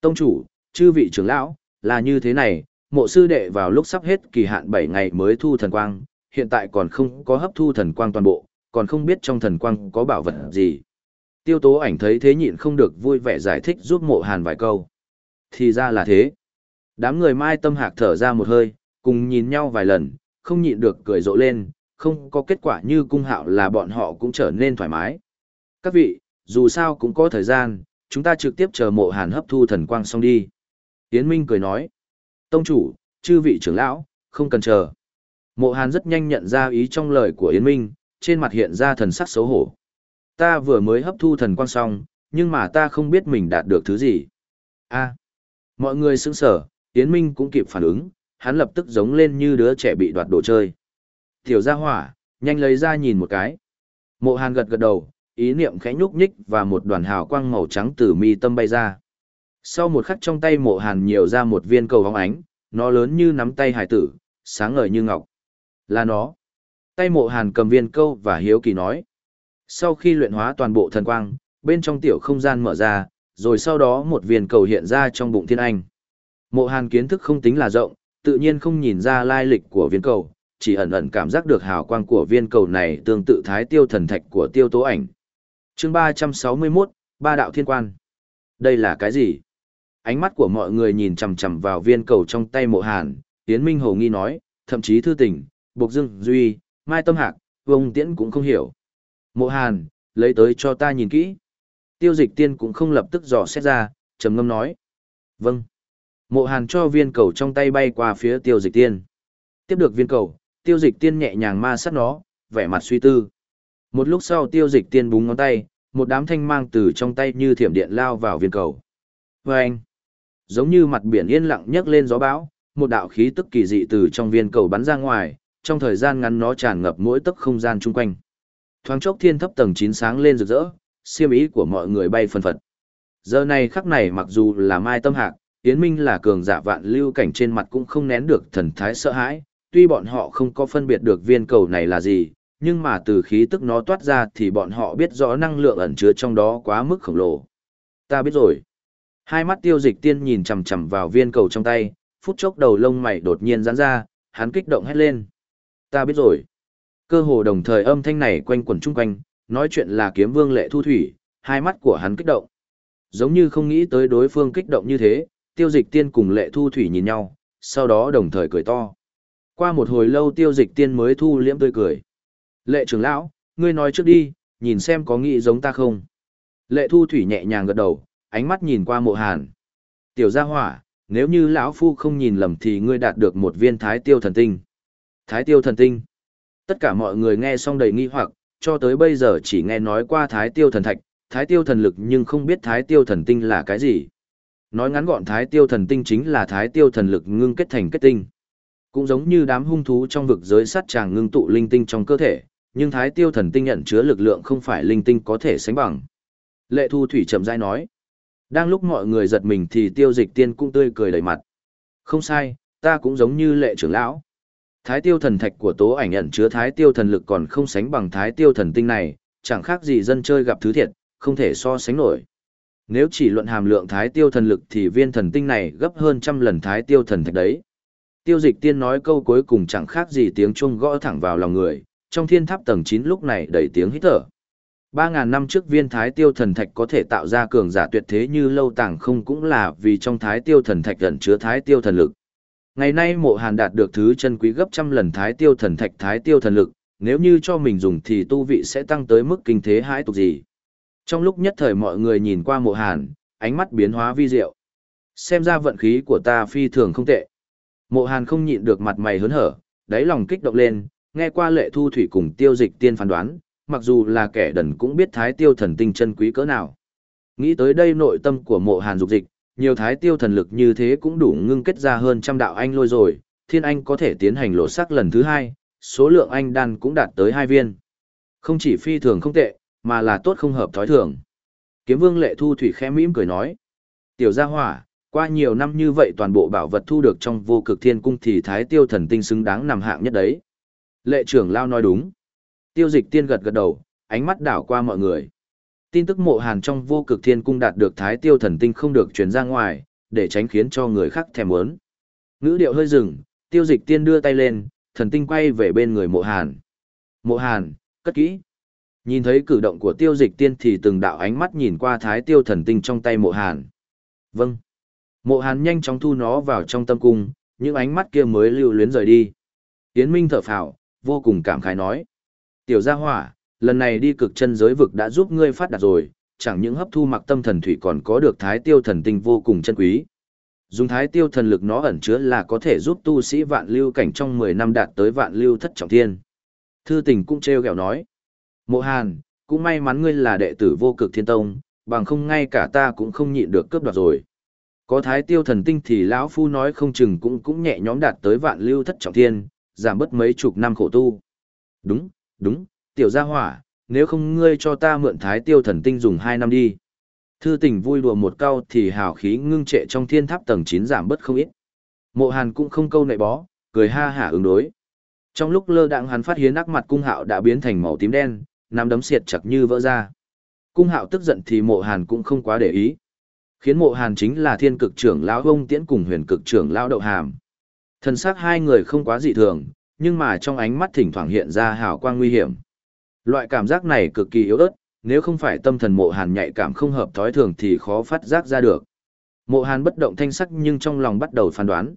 [SPEAKER 1] Tông chủ, chư vị trưởng lão, là như thế này, mộ sư đệ vào lúc sắp hết kỳ hạn 7 ngày mới thu thần quang, hiện tại còn không có hấp thu thần quang toàn bộ, còn không biết trong thần quang có bảo vật gì. Tiêu tố ảnh thấy thế nhịn không được vui vẻ giải thích giúp mộ hàn vài câu. Thì ra là thế. Đám người mai tâm hạc thở ra một hơi, cùng nhìn nhau vài lần, không nhịn được cười rộ lên, không có kết quả như cung hạo là bọn họ cũng trở nên thoải mái. Các vị, dù sao cũng có thời gian, chúng ta trực tiếp chờ mộ hàn hấp thu thần quang xong đi. Yến Minh cười nói, tông chủ, chư vị trưởng lão, không cần chờ. Mộ hàn rất nhanh nhận ra ý trong lời của Yến Minh, trên mặt hiện ra thần sắc xấu hổ. Ta vừa mới hấp thu thần quang xong, nhưng mà ta không biết mình đạt được thứ gì. a mọi người sững sở, Yến Minh cũng kịp phản ứng, hắn lập tức giống lên như đứa trẻ bị đoạt đồ chơi. Tiểu gia hỏa, nhanh lấy ra nhìn một cái. Mộ Hàn gật gật đầu, ý niệm khẽ nhúc nhích và một đoàn hào quang màu trắng từ mi tâm bay ra. Sau một khắc trong tay Mộ Hàn nhiều ra một viên cầu hóng ánh, nó lớn như nắm tay hải tử, sáng ngời như ngọc. Là nó. Tay Mộ Hàn cầm viên câu và hiếu kỳ nói. Sau khi luyện hóa toàn bộ thần quang, bên trong tiểu không gian mở ra, rồi sau đó một viên cầu hiện ra trong bụng thiên anh. Mộ hàn kiến thức không tính là rộng, tự nhiên không nhìn ra lai lịch của viên cầu, chỉ ẩn ẩn cảm giác được hào quang của viên cầu này tương tự thái tiêu thần thạch của tiêu tố ảnh. chương 361, Ba đạo thiên quan. Đây là cái gì? Ánh mắt của mọi người nhìn chằm chằm vào viên cầu trong tay mộ hàn, Tiến Minh Hồ nghi nói, thậm chí thư tình, Bộc Dương Duy, Mai Tâm Hạc, Vông Tiễn cũng không hiểu. Mộ hàn, lấy tới cho ta nhìn kỹ. Tiêu dịch tiên cũng không lập tức dò xét ra, trầm ngâm nói. Vâng. Mộ hàn cho viên cầu trong tay bay qua phía tiêu dịch tiên. Tiếp được viên cầu, tiêu dịch tiên nhẹ nhàng ma sát nó, vẻ mặt suy tư. Một lúc sau tiêu dịch tiên búng ngón tay, một đám thanh mang từ trong tay như thiểm điện lao vào viên cầu. Và anh, giống như mặt biển yên lặng nhấc lên gió bão, một đạo khí tức kỳ dị từ trong viên cầu bắn ra ngoài, trong thời gian ngắn nó tràn ngập mỗi tấc không gian chung quanh. Thoáng chốc thiên thấp tầng 9 sáng lên rực rỡ, siêm ý của mọi người bay phân phật. Giờ này khắc này mặc dù là mai tâm hạc, Yến Minh là cường giả vạn lưu cảnh trên mặt cũng không nén được thần thái sợ hãi, tuy bọn họ không có phân biệt được viên cầu này là gì, nhưng mà từ khí tức nó toát ra thì bọn họ biết rõ năng lượng ẩn chứa trong đó quá mức khổng lồ. Ta biết rồi. Hai mắt tiêu dịch tiên nhìn chằm chằm vào viên cầu trong tay, phút chốc đầu lông mày đột nhiên giãn ra, hắn kích động hét lên. Ta biết rồi. Cơ hồ đồng thời âm thanh này quanh quẩn chung quanh, nói chuyện là kiếm vương lệ thu thủy, hai mắt của hắn kích động. Giống như không nghĩ tới đối phương kích động như thế, tiêu dịch tiên cùng lệ thu thủy nhìn nhau, sau đó đồng thời cười to. Qua một hồi lâu tiêu dịch tiên mới thu liễm tươi cười. Lệ trưởng lão, ngươi nói trước đi, nhìn xem có nghĩ giống ta không. Lệ thu thủy nhẹ nhàng gật đầu, ánh mắt nhìn qua mộ hàn. Tiểu gia hỏa, nếu như lão phu không nhìn lầm thì ngươi đạt được một viên thái tiêu thần tinh. Thái tiêu thần tinh. Tất cả mọi người nghe xong đầy nghi hoặc, cho tới bây giờ chỉ nghe nói qua thái tiêu thần thạch, thái tiêu thần lực nhưng không biết thái tiêu thần tinh là cái gì. Nói ngắn gọn thái tiêu thần tinh chính là thái tiêu thần lực ngưng kết thành kết tinh. Cũng giống như đám hung thú trong vực giới sát tràng ngưng tụ linh tinh trong cơ thể, nhưng thái tiêu thần tinh nhận chứa lực lượng không phải linh tinh có thể sánh bằng. Lệ thu thủy chậm rãi nói. Đang lúc mọi người giật mình thì tiêu dịch tiên cũng tươi cười đầy mặt. Không sai, ta cũng giống như lệ trưởng lão. Thái tiêu thần thạch của tố ảnh ẩn chứa thái tiêu thần lực còn không sánh bằng thái tiêu thần tinh này, chẳng khác gì dân chơi gặp thứ thiệt, không thể so sánh nổi. Nếu chỉ luận hàm lượng thái tiêu thần lực thì viên thần tinh này gấp hơn trăm lần thái tiêu thần thạch đấy. Tiêu dịch tiên nói câu cuối cùng chẳng khác gì tiếng chuông gõ thẳng vào lòng người, trong thiên tháp tầng 9 lúc này đầy tiếng hít thở. 3.000 năm trước viên thái tiêu thần thạch có thể tạo ra cường giả tuyệt thế như lâu tàng không cũng là vì trong thái tiêu thần thạch gần chứa thái tiêu thần lực. Ngày nay mộ hàn đạt được thứ chân quý gấp trăm lần thái tiêu thần thạch thái tiêu thần lực, nếu như cho mình dùng thì tu vị sẽ tăng tới mức kinh thế hãi tục gì. Trong lúc nhất thời mọi người nhìn qua mộ hàn, ánh mắt biến hóa vi diệu. Xem ra vận khí của ta phi thường không tệ. Mộ hàn không nhịn được mặt mày hớn hở, đáy lòng kích động lên, nghe qua lệ thu thủy cùng tiêu dịch tiên phán đoán, mặc dù là kẻ đần cũng biết thái tiêu thần tinh chân quý cỡ nào. Nghĩ tới đây nội tâm của mộ hàn dục dịch, nhiều thái tiêu thần lực như thế cũng đủ ngưng kết ra hơn trăm đạo anh lôi rồi, thiên anh có thể tiến hành lộ sắc lần thứ hai, số lượng anh đan cũng đạt tới hai viên. Không chỉ phi thường không tệ, mà là tốt không hợp thói thường. Kiếm vương lệ thu thủy khẽ mỉm cười nói. Tiểu gia hỏa, qua nhiều năm như vậy toàn bộ bảo vật thu được trong vô cực thiên cung thì thái tiêu thần tinh xứng đáng nằm hạng nhất đấy. Lệ trưởng lao nói đúng. Tiêu dịch tiên gật gật đầu, ánh mắt đảo qua mọi người. Tin tức mộ hàn trong vô cực thiên cung đạt được thái tiêu thần tinh không được truyền ra ngoài, để tránh khiến cho người khác thèm muốn. Ngữ điệu hơi dừng, tiêu dịch tiên đưa tay lên, thần tinh quay về bên người mộ hàn. Mộ hàn, cất kỹ. Nhìn thấy cử động của tiêu dịch tiên thì từng đạo ánh mắt nhìn qua thái tiêu thần tinh trong tay mộ hàn. Vâng. Mộ hàn nhanh chóng thu nó vào trong tâm cung, những ánh mắt kia mới lưu luyến rời đi. Tiến Minh thở phào, vô cùng cảm khái nói. Tiểu gia hỏa, lần này đi cực chân giới vực đã giúp ngươi phát đạt rồi, chẳng những hấp thu mặc tâm thần thủy còn có được thái tiêu thần tinh vô cùng chân quý. Dùng thái tiêu thần lực nó ẩn chứa là có thể giúp tu sĩ vạn lưu cảnh trong 10 năm đạt tới vạn lưu thất trọng thiên. Thư tình cũng treo gẹo nói. Mộ Hàn, cũng may mắn ngươi là đệ tử vô cực thiên tông, bằng không ngay cả ta cũng không nhịn được cướp đoạt rồi. Có thái tiêu thần tinh thì lão phu nói không chừng cũng cũng nhẹ nhõm đạt tới vạn lưu thất trọng thiên, giảm bớt mấy chục năm khổ tu. Đúng, đúng, tiểu gia hỏa, nếu không ngươi cho ta mượn thái tiêu thần tinh dùng hai năm đi. Thư tình vui đùa một câu thì hào khí ngưng trệ trong thiên tháp tầng 9 giảm bớt không ít. Mộ hàn cũng không câu nệ bó, cười ha hả ứng đối. Trong lúc lơ đạng hắn phát hiến ác mặt cung hạo đã biến thành màu tím đen, nắm đấm xiệt chặt như vỡ ra. Cung hạo tức giận thì mộ hàn cũng không quá để ý. Khiến mộ hàn chính là thiên cực trưởng lão hông tiễn cùng huyền cực trưởng lão đậu hàm. Thần sắc hai người không quá dị thường, nhưng mà trong ánh mắt thỉnh thoảng hiện ra hào quang nguy hiểm. Loại cảm giác này cực kỳ yếu ớt, nếu không phải tâm thần mộ hàn nhạy cảm không hợp thói thường thì khó phát giác ra được. Mộ hàn bất động thanh sắc nhưng trong lòng bắt đầu phán đoán.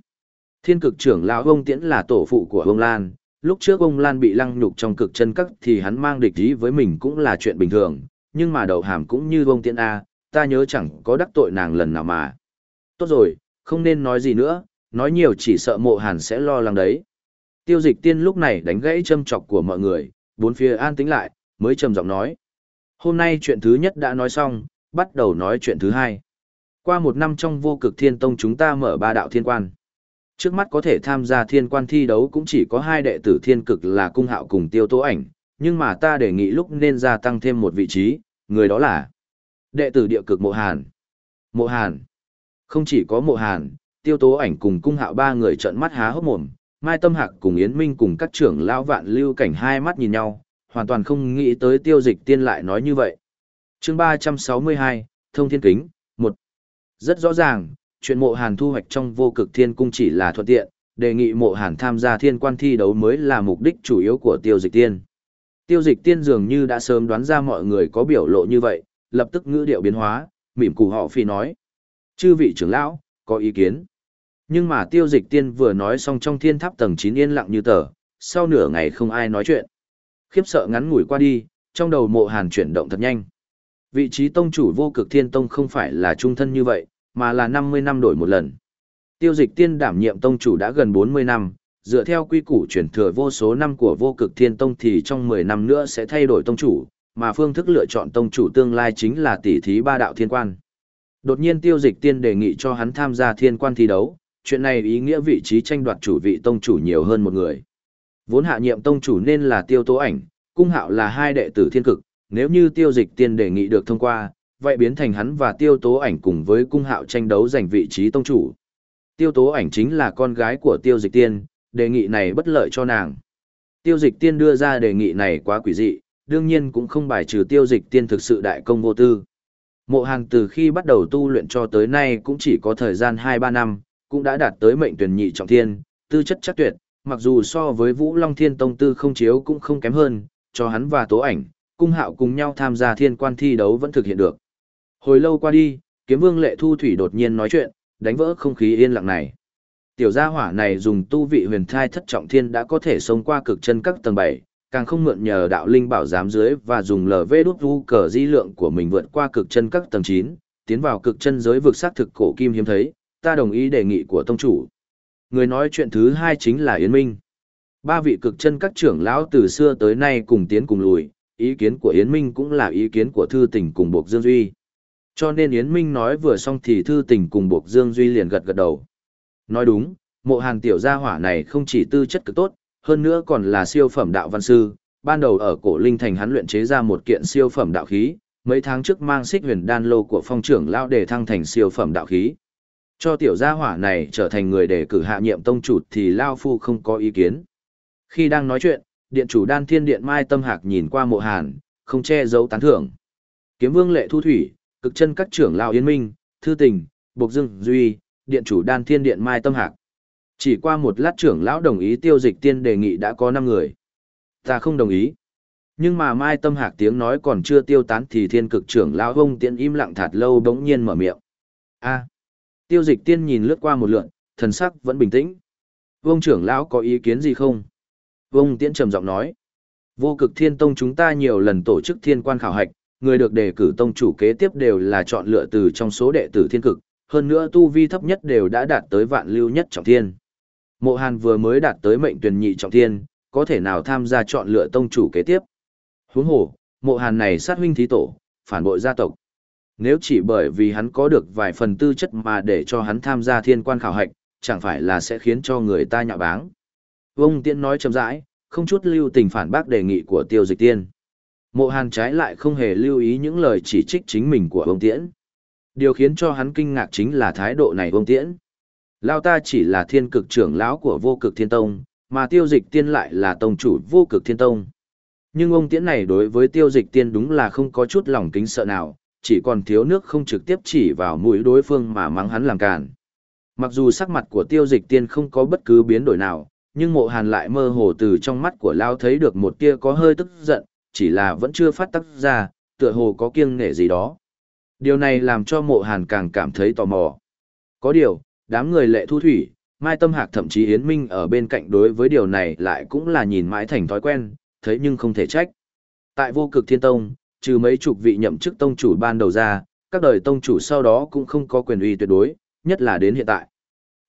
[SPEAKER 1] Thiên cực trưởng lão ông tiễn là tổ phụ của ông Lan, lúc trước ông Lan bị lăng nhục trong cực chân cắt thì hắn mang địch ý với mình cũng là chuyện bình thường, nhưng mà đầu hàm cũng như ông tiễn A, ta nhớ chẳng có đắc tội nàng lần nào mà. Tốt rồi, không nên nói gì nữa, nói nhiều chỉ sợ mộ hàn sẽ lo lắng đấy. Tiêu dịch tiên lúc này đánh gãy châm chọc của mọi người, bốn phía an tĩnh lại, mới trầm giọng nói. Hôm nay chuyện thứ nhất đã nói xong, bắt đầu nói chuyện thứ hai. Qua một năm trong vô cực thiên tông chúng ta mở ba đạo thiên quan. Trước mắt có thể tham gia thiên quan thi đấu cũng chỉ có hai đệ tử thiên cực là cung hạo cùng tiêu tố ảnh, nhưng mà ta đề nghị lúc nên gia tăng thêm một vị trí, người đó là đệ tử địa cực mộ hàn. Mộ hàn. Không chỉ có mộ hàn, tiêu tố ảnh cùng cung hạo ba người trợn mắt há hốc mồm, Mai Tâm Hạc cùng Yến Minh cùng các trưởng lão vạn lưu cảnh hai mắt nhìn nhau, hoàn toàn không nghĩ tới tiêu dịch tiên lại nói như vậy. chương 362, Thông Thiên Kính, 1. Rất rõ ràng, chuyện mộ hàn thu hoạch trong vô cực thiên cung chỉ là thuận tiện, đề nghị mộ hàn tham gia thiên quan thi đấu mới là mục đích chủ yếu của tiêu dịch tiên. Tiêu dịch tiên dường như đã sớm đoán ra mọi người có biểu lộ như vậy, lập tức ngữ điệu biến hóa, mỉm cù họ phi nói. Chư vị trưởng lão, có ý kiến. Nhưng mà tiêu dịch tiên vừa nói xong trong thiên tháp tầng 9 yên lặng như tờ, sau nửa ngày không ai nói chuyện. Khiếp sợ ngắn ngủi qua đi, trong đầu mộ hàn chuyển động thật nhanh. Vị trí tông chủ vô cực thiên tông không phải là trung thân như vậy, mà là 50 năm đổi một lần. Tiêu dịch tiên đảm nhiệm tông chủ đã gần 40 năm, dựa theo quy củ chuyển thừa vô số năm của vô cực thiên tông thì trong 10 năm nữa sẽ thay đổi tông chủ, mà phương thức lựa chọn tông chủ tương lai chính là tỷ thí ba đạo thiên quan. Đột nhiên tiêu dịch tiên đề nghị cho hắn tham gia thiên quan thi đấu, chuyện này ý nghĩa vị trí tranh đoạt chủ vị tông chủ nhiều hơn một người. Vốn hạ nhiệm tông chủ nên là tiêu tố ảnh, cung hạo là hai đệ tử thiên cực, nếu như tiêu dịch tiên đề nghị được thông qua, vậy biến thành hắn và tiêu tố ảnh cùng với cung hạo tranh đấu giành vị trí tông chủ. Tiêu tố ảnh chính là con gái của tiêu dịch tiên, đề nghị này bất lợi cho nàng. Tiêu dịch tiên đưa ra đề nghị này quá quỷ dị, đương nhiên cũng không bài trừ tiêu dịch tiên thực sự đại công vô tư. Mộ hàng từ khi bắt đầu tu luyện cho tới nay cũng chỉ có thời gian 2-3 năm, cũng đã đạt tới mệnh tuyển nhị trọng thiên, tư chất chắc tuyệt, mặc dù so với Vũ Long Thiên Tông tư không chiếu cũng không kém hơn, cho hắn và tố ảnh, cung hạo cùng nhau tham gia thiên quan thi đấu vẫn thực hiện được. Hồi lâu qua đi, kiếm vương lệ thu thủy đột nhiên nói chuyện, đánh vỡ không khí yên lặng này. Tiểu gia hỏa này dùng tu vị huyền thai thất trọng thiên đã có thể sống qua cực chân các tầng 7, càng không mượn nhờ đạo linh bảo giám dưới và dùng LV đút vu cờ di lượng của mình vượt qua cực chân các tầng 9, tiến vào cực chân giới vực xác thực cổ kim hiếm thấy, ta đồng ý đề nghị của tông chủ. Người nói chuyện thứ hai chính là Yến Minh. Ba vị cực chân các trưởng lão từ xưa tới nay cùng tiến cùng lùi, ý kiến của Yến Minh cũng là ý kiến của Thư Tình cùng Bộc Dương Duy. Cho nên Yến Minh nói vừa xong thì Thư Tình cùng Bộc Dương Duy liền gật gật đầu. Nói đúng, mộ hàn tiểu gia hỏa này không chỉ tư chất cực tốt, hơn nữa còn là siêu phẩm đạo văn sư. Ban đầu ở cổ linh thành hắn luyện chế ra một kiện siêu phẩm đạo khí, mấy tháng trước mang xích huyền đan lô của phong trưởng lão để thăng thành siêu phẩm đạo khí. Cho tiểu gia hỏa này trở thành người để cử hạ nhiệm tông chủ thì Lao Phu không có ý kiến. Khi đang nói chuyện, điện chủ đan thiên điện Mai Tâm Hạc nhìn qua mộ hàn, không che giấu tán thưởng. Kiếm vương lệ thu thủy, cực chân các trưởng lão Yên Minh, Thư Tình, Bộc Dương Duy, điện chủ đan thiên điện Mai Tâm Hạc. Chỉ qua một lát trưởng lão đồng ý tiêu dịch tiên đề nghị đã có 5 người. Ta không đồng ý. Nhưng mà Mai Tâm Hạc tiếng nói còn chưa tiêu tán thì thiên cực trưởng lão vông tiện im lặng thạt lâu bỗng nhiên mở miệng. a Tiêu dịch tiên nhìn lướt qua một lượn, thần sắc vẫn bình tĩnh. Vông trưởng lão có ý kiến gì không? Vông tiễn trầm giọng nói. Vô cực thiên tông chúng ta nhiều lần tổ chức thiên quan khảo hạch, người được đề cử tông chủ kế tiếp đều là chọn lựa từ trong số đệ tử thiên cực, hơn nữa tu vi thấp nhất đều đã đạt tới vạn lưu nhất trọng thiên. Mộ Hàn vừa mới đạt tới mệnh tuyển nhị trọng thiên, có thể nào tham gia chọn lựa tông chủ kế tiếp. Huống hồ, mộ Hàn này sát huynh thí tổ, phản bội gia tộc nếu chỉ bởi vì hắn có được vài phần tư chất mà để cho hắn tham gia thiên quan khảo hạch, chẳng phải là sẽ khiến cho người ta nhạo báng. Vông Tiễn nói chậm rãi, không chút lưu tình phản bác đề nghị của tiêu dịch tiên. Mộ hàn trái lại không hề lưu ý những lời chỉ trích chính mình của Vông Tiễn. Điều khiến cho hắn kinh ngạc chính là thái độ này Vông Tiễn. Lao ta chỉ là thiên cực trưởng lão của vô cực thiên tông, mà tiêu dịch tiên lại là tông chủ vô cực thiên tông. Nhưng ông tiễn này đối với tiêu dịch tiên đúng là không có chút lòng kính sợ nào, chỉ còn thiếu nước không trực tiếp chỉ vào mũi đối phương mà mắng hắn làm càn. Mặc dù sắc mặt của tiêu dịch tiên không có bất cứ biến đổi nào, nhưng mộ hàn lại mơ hồ từ trong mắt của Lao thấy được một tia có hơi tức giận, chỉ là vẫn chưa phát tắc ra, tựa hồ có kiêng nể gì đó. Điều này làm cho mộ hàn càng cảm thấy tò mò. Có điều, đám người lệ thu thủy, Mai Tâm Hạc thậm chí Yến Minh ở bên cạnh đối với điều này lại cũng là nhìn mãi thành thói quen, thấy nhưng không thể trách. Tại vô cực thiên tông, trừ mấy chục vị nhậm chức tông chủ ban đầu ra, các đời tông chủ sau đó cũng không có quyền uy tuyệt đối, nhất là đến hiện tại.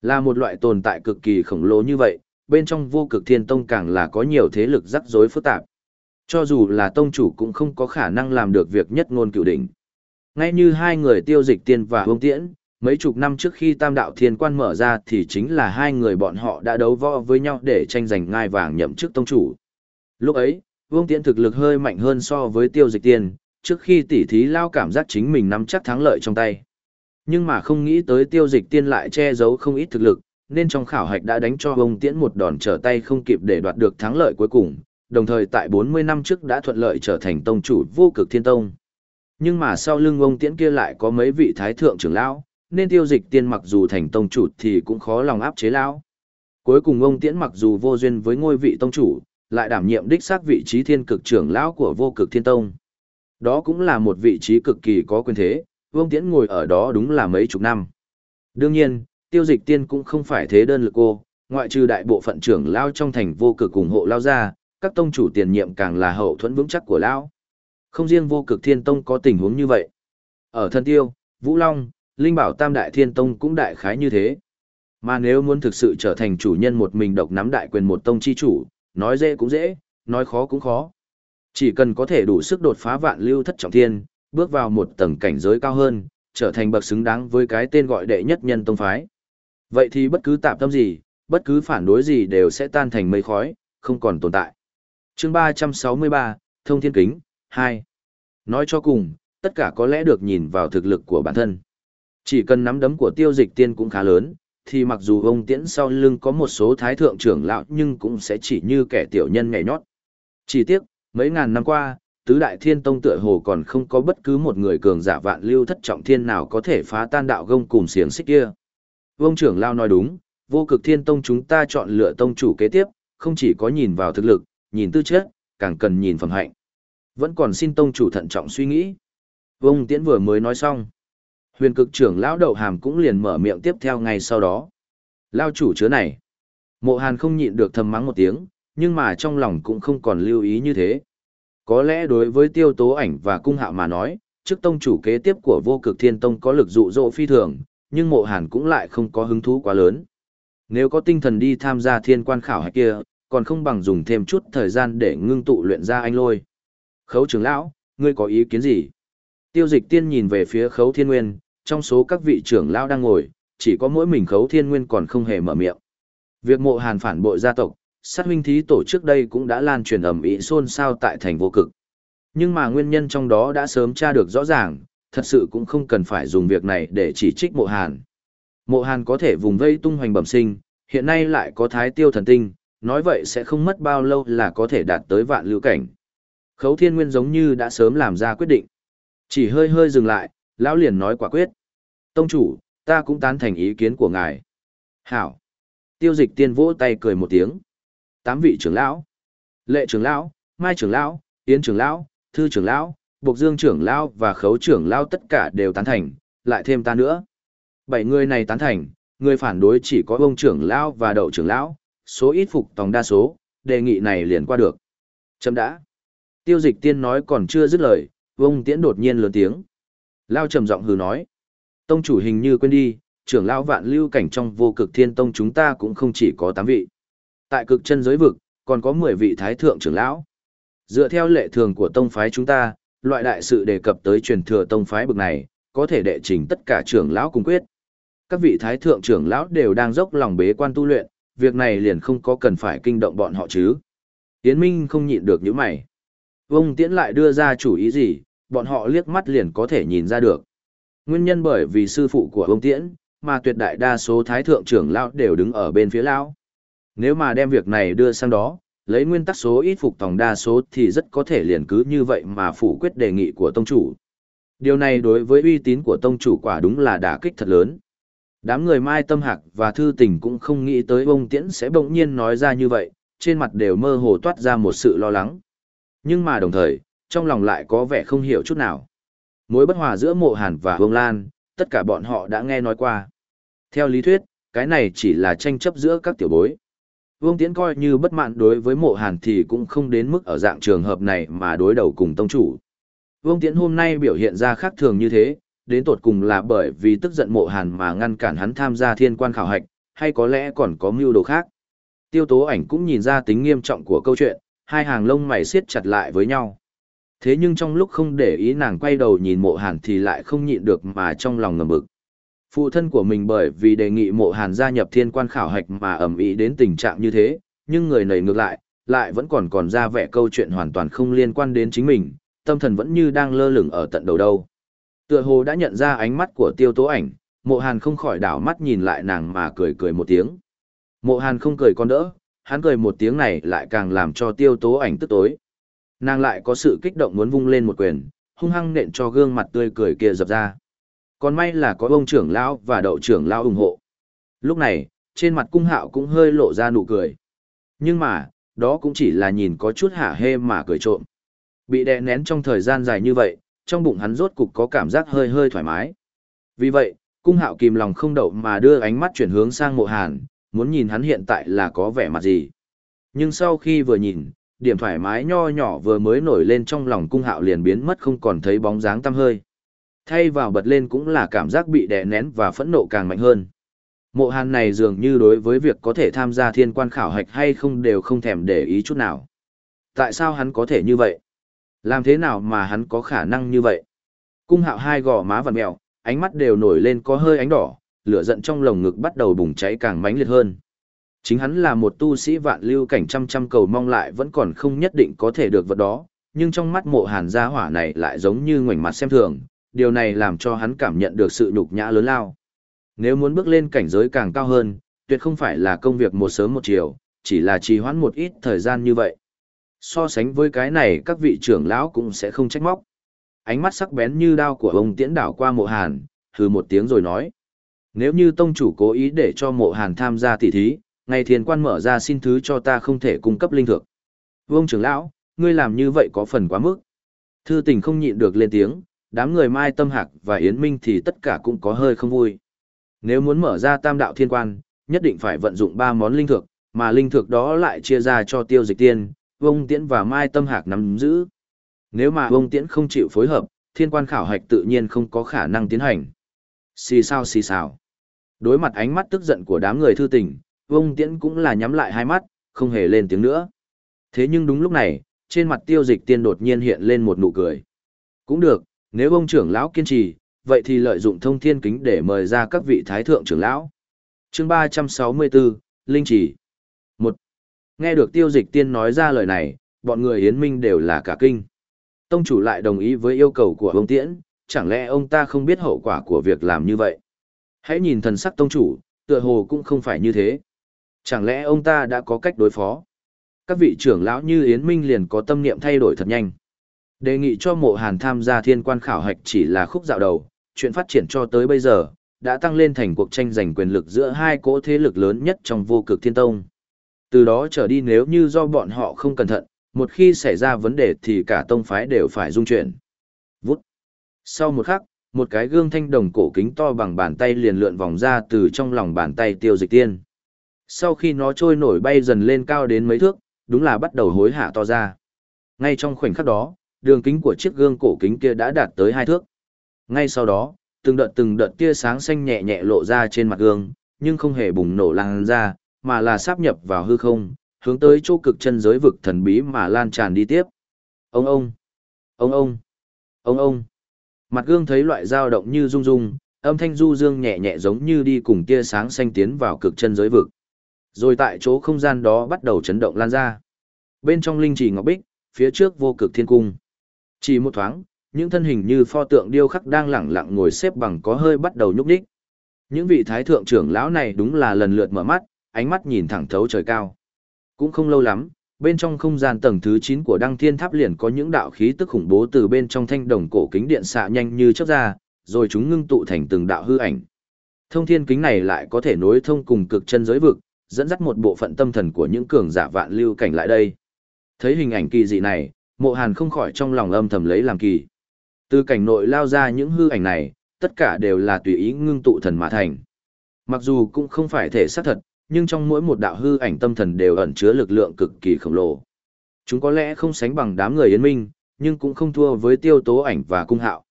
[SPEAKER 1] Là một loại tồn tại cực kỳ khổng lồ như vậy, bên trong vô cực thiên tông càng là có nhiều thế lực rắc rối phức tạp. Cho dù là tông chủ cũng không có khả năng làm được việc nhất ngôn cựu đỉnh. Ngay như hai người tiêu dịch tiên và hông tiễn, mấy chục năm trước khi tam đạo thiên quan mở ra thì chính là hai người bọn họ đã đấu võ với nhau để tranh giành ngai vàng nhậm chức tông chủ. Lúc ấy, Vương Tiễn thực lực hơi mạnh hơn so với tiêu dịch tiên, trước khi tỉ thí lao cảm giác chính mình nắm chắc thắng lợi trong tay. Nhưng mà không nghĩ tới tiêu dịch tiên lại che giấu không ít thực lực, nên trong khảo hạch đã đánh cho Vương Tiễn một đòn trở tay không kịp để đoạt được thắng lợi cuối cùng, đồng thời tại 40 năm trước đã thuận lợi trở thành tông chủ vô cực thiên tông. Nhưng mà sau lưng ông Tiễn kia lại có mấy vị thái thượng trưởng lão, nên tiêu dịch tiên mặc dù thành tông chủ thì cũng khó lòng áp chế lão. Cuối cùng ông Tiễn mặc dù vô duyên với ngôi vị tông chủ, lại đảm nhiệm đích xác vị trí thiên cực trưởng lão của vô cực thiên tông. Đó cũng là một vị trí cực kỳ có quyền thế, Vương Tiễn ngồi ở đó đúng là mấy chục năm. Đương nhiên, tiêu dịch tiên cũng không phải thế đơn lực cô, ngoại trừ đại bộ phận trưởng lao trong thành vô cực ủng hộ lao ra, các tông chủ tiền nhiệm càng là hậu thuẫn vững chắc của lão. Không riêng vô cực thiên tông có tình huống như vậy. Ở thân tiêu, Vũ Long, Linh Bảo Tam Đại Thiên Tông cũng đại khái như thế. Mà nếu muốn thực sự trở thành chủ nhân một mình độc nắm đại quyền một tông chi chủ, nói dễ cũng dễ, nói khó cũng khó. Chỉ cần có thể đủ sức đột phá vạn lưu thất trọng thiên, bước vào một tầng cảnh giới cao hơn, trở thành bậc xứng đáng với cái tên gọi đệ nhất nhân tông phái. Vậy thì bất cứ tạm tâm gì, bất cứ phản đối gì đều sẽ tan thành mây khói, không còn tồn tại. chương 363, Thông Thiên Kính, 2. Nói cho cùng, tất cả có lẽ được nhìn vào thực lực của bản thân. Chỉ cần nắm đấm của tiêu dịch tiên cũng khá lớn, thì mặc dù ông tiễn sau lưng có một số thái thượng trưởng lão nhưng cũng sẽ chỉ như kẻ tiểu nhân nhảy nhót. Chỉ tiếc, mấy ngàn năm qua, tứ đại thiên tông tựa hồ còn không có bất cứ một người cường giả vạn lưu thất trọng thiên nào có thể phá tan đạo gông cùng xiềng xích kia. Vương trưởng lão nói đúng, vô cực thiên tông chúng ta chọn lựa tông chủ kế tiếp, không chỉ có nhìn vào thực lực, nhìn tư chất, càng cần nhìn phẩm hạnh. Vẫn còn xin tông chủ thận trọng suy nghĩ. Vương Tiễn vừa mới nói xong. Huyền cực trưởng lão đậu hàm cũng liền mở miệng tiếp theo ngay sau đó. Lao chủ chứa này. Mộ hàn không nhịn được thầm mắng một tiếng, nhưng mà trong lòng cũng không còn lưu ý như thế. Có lẽ đối với tiêu tố ảnh và cung hạo mà nói, trước tông chủ kế tiếp của vô cực thiên tông có lực dụ dỗ phi thường, nhưng mộ hàn cũng lại không có hứng thú quá lớn. Nếu có tinh thần đi tham gia thiên quan khảo hay kia, còn không bằng dùng thêm chút thời gian để ngưng tụ luyện ra anh lôi. Khấu trưởng lão, ngươi có ý kiến gì? Tiêu dịch tiên nhìn về phía khấu thiên nguyên, trong số các vị trưởng lão đang ngồi, chỉ có mỗi mình khấu thiên nguyên còn không hề mở miệng. Việc mộ hàn phản bội gia tộc, sát huynh thí tổ trước đây cũng đã lan truyền ẩm ý xôn xao tại thành vô cực. Nhưng mà nguyên nhân trong đó đã sớm tra được rõ ràng, thật sự cũng không cần phải dùng việc này để chỉ trích mộ hàn. Mộ hàn có thể vùng vây tung hoành bẩm sinh, hiện nay lại có thái tiêu thần tinh, nói vậy sẽ không mất bao lâu là có thể đạt tới vạn lưu cảnh. Khấu thiên nguyên giống như đã sớm làm ra quyết định. Chỉ hơi hơi dừng lại, lão liền nói quả quyết. Tông chủ, ta cũng tán thành ý kiến của ngài. Hảo. Tiêu dịch tiên vỗ tay cười một tiếng. Tám vị trưởng lão. Lệ trưởng lão, Mai trưởng lão, Yến trưởng lão, Thư trưởng lão, Bộc Dương trưởng lão và Khấu trưởng lão tất cả đều tán thành, lại thêm ta nữa. Bảy người này tán thành, người phản đối chỉ có ông trưởng lão và đậu trưởng lão, số ít phục tòng đa số, đề nghị này liền qua được. Chấm đã. Tiêu dịch tiên nói còn chưa dứt lời, Vông Tiễn đột nhiên lớn tiếng. Lao trầm giọng hừ nói. Tông chủ hình như quên đi, trưởng lão vạn lưu cảnh trong vô cực thiên tông chúng ta cũng không chỉ có 8 vị. Tại cực chân giới vực, còn có 10 vị thái thượng trưởng lão. Dựa theo lệ thường của tông phái chúng ta, loại đại sự đề cập tới truyền thừa tông phái bực này, có thể đệ trình tất cả trưởng lão cùng quyết. Các vị thái thượng trưởng lão đều đang dốc lòng bế quan tu luyện, việc này liền không có cần phải kinh động bọn họ chứ. Tiến Minh không nhịn được những mày. Vông Tiễn lại đưa ra chủ ý gì, bọn họ liếc mắt liền có thể nhìn ra được. Nguyên nhân bởi vì sư phụ của ông Tiễn, mà tuyệt đại đa số thái thượng trưởng lão đều đứng ở bên phía lão. Nếu mà đem việc này đưa sang đó, lấy nguyên tắc số ít phục tòng đa số thì rất có thể liền cứ như vậy mà phủ quyết đề nghị của tông chủ. Điều này đối với uy tín của tông chủ quả đúng là đả kích thật lớn. Đám người Mai Tâm Hạc và Thư Tình cũng không nghĩ tới ông Tiễn sẽ bỗng nhiên nói ra như vậy, trên mặt đều mơ hồ toát ra một sự lo lắng. Nhưng mà đồng thời, trong lòng lại có vẻ không hiểu chút nào. Mối bất hòa giữa Mộ Hàn và Vương Lan, tất cả bọn họ đã nghe nói qua. Theo lý thuyết, cái này chỉ là tranh chấp giữa các tiểu bối. Vương Tiễn coi như bất mãn đối với Mộ Hàn thì cũng không đến mức ở dạng trường hợp này mà đối đầu cùng tông chủ. Vương Tiễn hôm nay biểu hiện ra khác thường như thế, đến tột cùng là bởi vì tức giận mộ hàn mà ngăn cản hắn tham gia thiên quan khảo hạch, hay có lẽ còn có mưu đồ khác. Tiêu tố ảnh cũng nhìn ra tính nghiêm trọng của câu chuyện, hai hàng lông mày siết chặt lại với nhau. Thế nhưng trong lúc không để ý nàng quay đầu nhìn mộ hàn thì lại không nhịn được mà trong lòng ngầm bực. Phụ thân của mình bởi vì đề nghị mộ hàn gia nhập thiên quan khảo hạch mà ẩm ý đến tình trạng như thế, nhưng người này ngược lại, lại vẫn còn còn ra vẻ câu chuyện hoàn toàn không liên quan đến chính mình, tâm thần vẫn như đang lơ lửng ở tận đầu đâu. Tựa hồ đã nhận ra ánh mắt của tiêu tố ảnh, mộ hàn không khỏi đảo mắt nhìn lại nàng mà cười cười một tiếng. Mộ hàn không cười con đỡ, hắn cười một tiếng này lại càng làm cho tiêu tố ảnh tức tối. Nàng lại có sự kích động muốn vung lên một quyền, hung hăng nện cho gương mặt tươi cười kia dập ra. Còn may là có ông trưởng lão và đậu trưởng lão ủng hộ. Lúc này, trên mặt cung hạo cũng hơi lộ ra nụ cười. Nhưng mà, đó cũng chỉ là nhìn có chút hả hê mà cười trộm. Bị đè nén trong thời gian dài như vậy, trong bụng hắn rốt cục có cảm giác hơi hơi thoải mái. Vì vậy, cung hạo kìm lòng không đậu mà đưa ánh mắt chuyển hướng sang mộ hàn, muốn nhìn hắn hiện tại là có vẻ mặt gì. Nhưng sau khi vừa nhìn, điểm thoải mái nho nhỏ vừa mới nổi lên trong lòng cung hạo liền biến mất không còn thấy bóng dáng tăm hơi. Thay vào bật lên cũng là cảm giác bị đè nén và phẫn nộ càng mạnh hơn. Mộ hàn này dường như đối với việc có thể tham gia thiên quan khảo hạch hay không đều không thèm để ý chút nào. Tại sao hắn có thể như vậy? Làm thế nào mà hắn có khả năng như vậy? Cung hạo hai gò má vằn mẹo, ánh mắt đều nổi lên có hơi ánh đỏ, lửa giận trong lồng ngực bắt đầu bùng cháy càng mãnh liệt hơn. Chính hắn là một tu sĩ vạn lưu cảnh trăm trăm cầu mong lại vẫn còn không nhất định có thể được vật đó, nhưng trong mắt mộ hàn gia hỏa này lại giống như ngoảnh mặt xem thường, điều này làm cho hắn cảm nhận được sự nhục nhã lớn lao. Nếu muốn bước lên cảnh giới càng cao hơn, tuyệt không phải là công việc một sớm một chiều, chỉ là trì hoãn một ít thời gian như vậy. So sánh với cái này các vị trưởng lão cũng sẽ không trách móc. Ánh mắt sắc bén như đao của ông tiễn đảo qua mộ hàn, hừ một tiếng rồi nói. Nếu như tông chủ cố ý để cho mộ hàn tham gia tỷ thí, ngày thiền quan mở ra xin thứ cho ta không thể cung cấp linh thực. Vương trưởng lão, ngươi làm như vậy có phần quá mức. Thư tình không nhịn được lên tiếng, đám người Mai Tâm Hạc và Yến Minh thì tất cả cũng có hơi không vui. Nếu muốn mở ra tam đạo thiên quan, nhất định phải vận dụng ba món linh thực, mà linh thực đó lại chia ra cho tiêu dịch tiên, vương Tiễn và Mai Tâm Hạc nắm giữ. Nếu mà vương Tiễn không chịu phối hợp, thiên quan khảo hạch tự nhiên không có khả năng tiến hành. Xì sao xì xào. Đối mặt ánh mắt tức giận của đám người thư tình, Vông Tiễn cũng là nhắm lại hai mắt, không hề lên tiếng nữa. Thế nhưng đúng lúc này, trên mặt tiêu dịch tiên đột nhiên hiện lên một nụ cười. Cũng được, nếu ông trưởng lão kiên trì, vậy thì lợi dụng thông thiên kính để mời ra các vị thái thượng trưởng lão. chương 364, Linh Chỉ. một Nghe được tiêu dịch tiên nói ra lời này, bọn người Yến Minh đều là cả kinh. Tông chủ lại đồng ý với yêu cầu của ông Tiễn, chẳng lẽ ông ta không biết hậu quả của việc làm như vậy? Hãy nhìn thần sắc tông chủ, tựa hồ cũng không phải như thế. Chẳng lẽ ông ta đã có cách đối phó? Các vị trưởng lão như Yến Minh liền có tâm niệm thay đổi thật nhanh. Đề nghị cho mộ hàn tham gia thiên quan khảo hạch chỉ là khúc dạo đầu, chuyện phát triển cho tới bây giờ, đã tăng lên thành cuộc tranh giành quyền lực giữa hai cỗ thế lực lớn nhất trong vô cực thiên tông. Từ đó trở đi nếu như do bọn họ không cẩn thận, một khi xảy ra vấn đề thì cả tông phái đều phải dung chuyển. Vút. Sau một khắc, một cái gương thanh đồng cổ kính to bằng bàn tay liền lượn vòng ra từ trong lòng bàn tay tiêu dịch tiên. Sau khi nó trôi nổi bay dần lên cao đến mấy thước, đúng là bắt đầu hối hạ to ra. Ngay trong khoảnh khắc đó, đường kính của chiếc gương cổ kính kia đã đạt tới hai thước. Ngay sau đó, từng đợt từng đợt tia sáng xanh nhẹ nhẹ lộ ra trên mặt gương, nhưng không hề bùng nổ lan ra, mà là sáp nhập vào hư không, hướng tới chỗ cực chân giới vực thần bí mà lan tràn đi tiếp. Ông ông, ông ông, ông ông. Mặt gương thấy loại dao động như rung rung, âm thanh du dương nhẹ nhẹ giống như đi cùng tia sáng xanh tiến vào cực chân giới vực. Rồi tại chỗ không gian đó bắt đầu chấn động lan ra. Bên trong linh trì ngọc bích, phía trước vô cực thiên cung. Chỉ một thoáng, những thân hình như pho tượng điêu khắc đang lẳng lặng ngồi xếp bằng có hơi bắt đầu nhúc nhích. Những vị thái thượng trưởng lão này đúng là lần lượt mở mắt, ánh mắt nhìn thẳng thấu trời cao. Cũng không lâu lắm, Bên trong không gian tầng thứ 9 của đăng thiên tháp liền có những đạo khí tức khủng bố từ bên trong thanh đồng cổ kính điện xạ nhanh như chớp ra, rồi chúng ngưng tụ thành từng đạo hư ảnh. Thông thiên kính này lại có thể nối thông cùng cực chân giới vực, dẫn dắt một bộ phận tâm thần của những cường giả vạn lưu cảnh lại đây. Thấy hình ảnh kỳ dị này, mộ hàn không khỏi trong lòng âm thầm lấy làm kỳ. Từ cảnh nội lao ra những hư ảnh này, tất cả đều là tùy ý ngưng tụ thần mà thành. Mặc dù cũng không phải thể xác thật, nhưng trong mỗi một đạo hư ảnh tâm thần đều ẩn chứa lực lượng cực kỳ khổng lồ. Chúng có lẽ không sánh bằng đám người yến minh, nhưng cũng không thua với tiêu tố ảnh và cung hạo.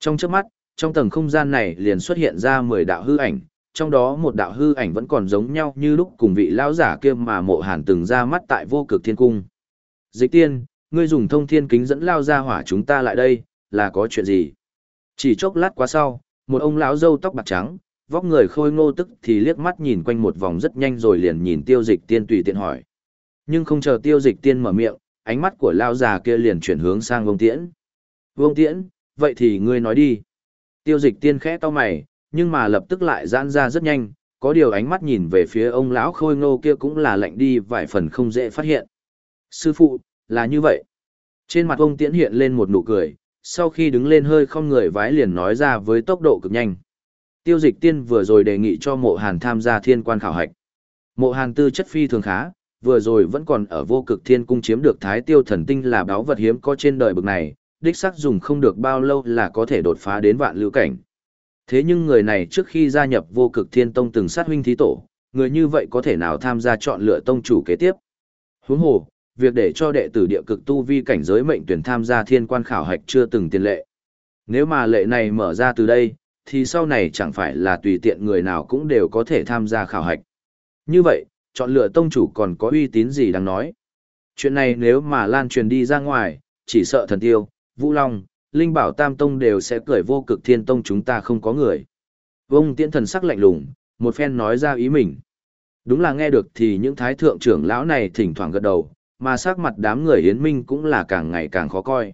[SPEAKER 1] Trong chớp mắt, trong tầng không gian này liền xuất hiện ra 10 đạo hư ảnh, trong đó một đạo hư ảnh vẫn còn giống nhau như lúc cùng vị lão giả kia mà mộ hàn từng ra mắt tại vô cực thiên cung. Dịch tiên, ngươi dùng thông thiên kính dẫn lao ra hỏa chúng ta lại đây, là có chuyện gì? Chỉ chốc lát quá sau, một ông lão râu tóc bạc trắng, vóc người khôi ngô tức thì liếc mắt nhìn quanh một vòng rất nhanh rồi liền nhìn tiêu dịch tiên tùy tiện hỏi. Nhưng không chờ tiêu dịch tiên mở miệng, ánh mắt của lao già kia liền chuyển hướng sang vông tiễn. Vông tiễn, vậy thì ngươi nói đi. Tiêu dịch tiên khẽ to mày, nhưng mà lập tức lại giãn ra rất nhanh, có điều ánh mắt nhìn về phía ông lão khôi ngô kia cũng là lạnh đi vài phần không dễ phát hiện. Sư phụ, là như vậy. Trên mặt ông tiễn hiện lên một nụ cười, sau khi đứng lên hơi không người vái liền nói ra với tốc độ cực nhanh. Tiêu dịch tiên vừa rồi đề nghị cho mộ hàn tham gia thiên quan khảo hạch. Mộ hàn tư chất phi thường khá, vừa rồi vẫn còn ở vô cực thiên cung chiếm được thái tiêu thần tinh là báo vật hiếm có trên đời bực này, đích xác dùng không được bao lâu là có thể đột phá đến vạn lưu cảnh. Thế nhưng người này trước khi gia nhập vô cực thiên tông từng sát huynh thí tổ, người như vậy có thể nào tham gia chọn lựa tông chủ kế tiếp. Huống hồ, việc để cho đệ tử địa cực tu vi cảnh giới mệnh tuyển tham gia thiên quan khảo hạch chưa từng tiền lệ. Nếu mà lệ này mở ra từ đây, thì sau này chẳng phải là tùy tiện người nào cũng đều có thể tham gia khảo hạch. Như vậy, chọn lựa tông chủ còn có uy tín gì đáng nói. Chuyện này nếu mà lan truyền đi ra ngoài, chỉ sợ thần tiêu, vũ long, linh bảo tam tông đều sẽ cười vô cực thiên tông chúng ta không có người. Vông tiễn thần sắc lạnh lùng, một phen nói ra ý mình. Đúng là nghe được thì những thái thượng trưởng lão này thỉnh thoảng gật đầu, mà sắc mặt đám người hiến minh cũng là càng ngày càng khó coi.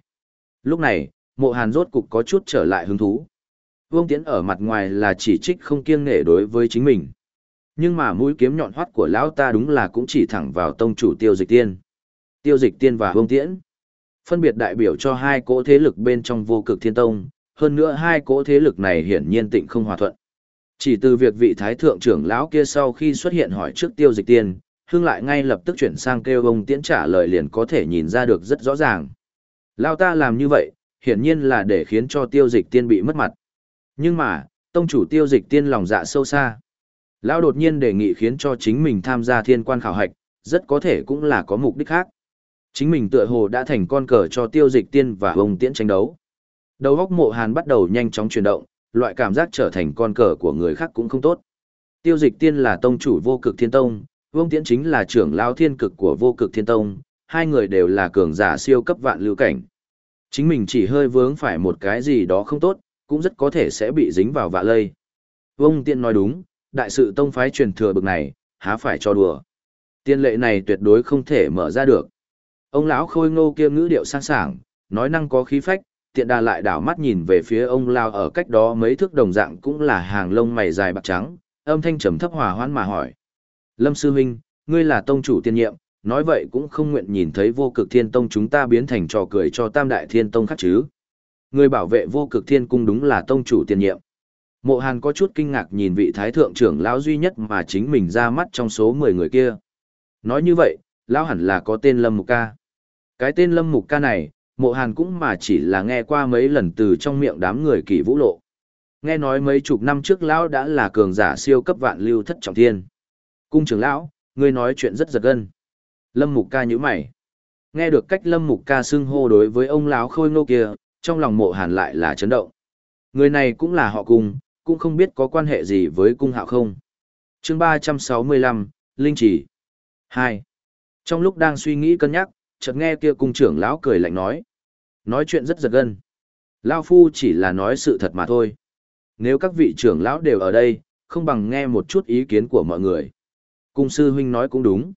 [SPEAKER 1] Lúc này, mộ hàn rốt cục có chút trở lại hứng thú. Vương Tiễn ở mặt ngoài là chỉ trích không kiêng nể đối với chính mình. Nhưng mà mũi kiếm nhọn hoắt của lão ta đúng là cũng chỉ thẳng vào tông chủ tiêu dịch tiên. Tiêu dịch tiên và Vương Tiễn. Phân biệt đại biểu cho hai cỗ thế lực bên trong vô cực thiên tông, hơn nữa hai cỗ thế lực này hiển nhiên tịnh không hòa thuận. Chỉ từ việc vị thái thượng trưởng lão kia sau khi xuất hiện hỏi trước tiêu dịch tiên, hương lại ngay lập tức chuyển sang kêu ông tiễn trả lời liền có thể nhìn ra được rất rõ ràng. Lao ta làm như vậy, hiển nhiên là để khiến cho tiêu dịch tiên bị mất mặt. Nhưng mà, tông chủ tiêu dịch tiên lòng dạ sâu xa. Lão đột nhiên đề nghị khiến cho chính mình tham gia thiên quan khảo hạch, rất có thể cũng là có mục đích khác. Chính mình tựa hồ đã thành con cờ cho tiêu dịch tiên và hồng tiễn tranh đấu. Đầu góc mộ hàn bắt đầu nhanh chóng chuyển động, loại cảm giác trở thành con cờ của người khác cũng không tốt. Tiêu dịch tiên là tông chủ vô cực thiên tông, Vương Tiễn chính là trưởng lao thiên cực của vô cực thiên tông, hai người đều là cường giả siêu cấp vạn lưu cảnh. Chính mình chỉ hơi vướng phải một cái gì đó không tốt, cũng rất có thể sẽ bị dính vào vạ lây. Vương Tiễn nói đúng, đại sự tông phái truyền thừa bực này, há phải cho đùa. Tiên lệ này tuyệt đối không thể mở ra được. Ông lão khôi ngô kia ngữ điệu sang sảng, nói năng có khí phách, tiện đà lại đảo mắt nhìn về phía ông lao ở cách đó mấy thước đồng dạng cũng là hàng lông mày dài bạc trắng, âm thanh trầm thấp hòa hoãn mà hỏi. Lâm Sư Huynh, ngươi là tông chủ tiên nhiệm, nói vậy cũng không nguyện nhìn thấy vô cực thiên tông chúng ta biến thành trò cười cho tam đại thiên tông khác chứ. Người bảo vệ vô cực thiên cung đúng là tông chủ tiên nhiệm. Mộ Hàn có chút kinh ngạc nhìn vị thái thượng trưởng lão duy nhất mà chính mình ra mắt trong số 10 người kia. Nói như vậy, lão hẳn là có tên Lâm Mục Ca. Cái tên Lâm Mục Ca này, Mộ Hàn cũng mà chỉ là nghe qua mấy lần từ trong miệng đám người kỳ vũ lộ. Nghe nói mấy chục năm trước lão đã là cường giả siêu cấp vạn lưu thất trọng thiên. Cung trưởng lão, ngươi nói chuyện rất giật gân. Lâm Mục ca nhíu mày. Nghe được cách Lâm Mục ca xưng hô đối với ông lão khôi ngô kia, trong lòng mộ hàn lại là chấn động. Người này cũng là họ cung, cũng không biết có quan hệ gì với cung hạo không. chương 365, Linh Chỉ. 2. Trong lúc đang suy nghĩ cân nhắc, chợt nghe kia cung trưởng lão cười lạnh nói. Nói chuyện rất giật gân. Lao Phu chỉ là nói sự thật mà thôi. Nếu các vị trưởng lão đều ở đây, không bằng nghe một chút ý kiến của mọi người. Cung sư huynh nói cũng đúng.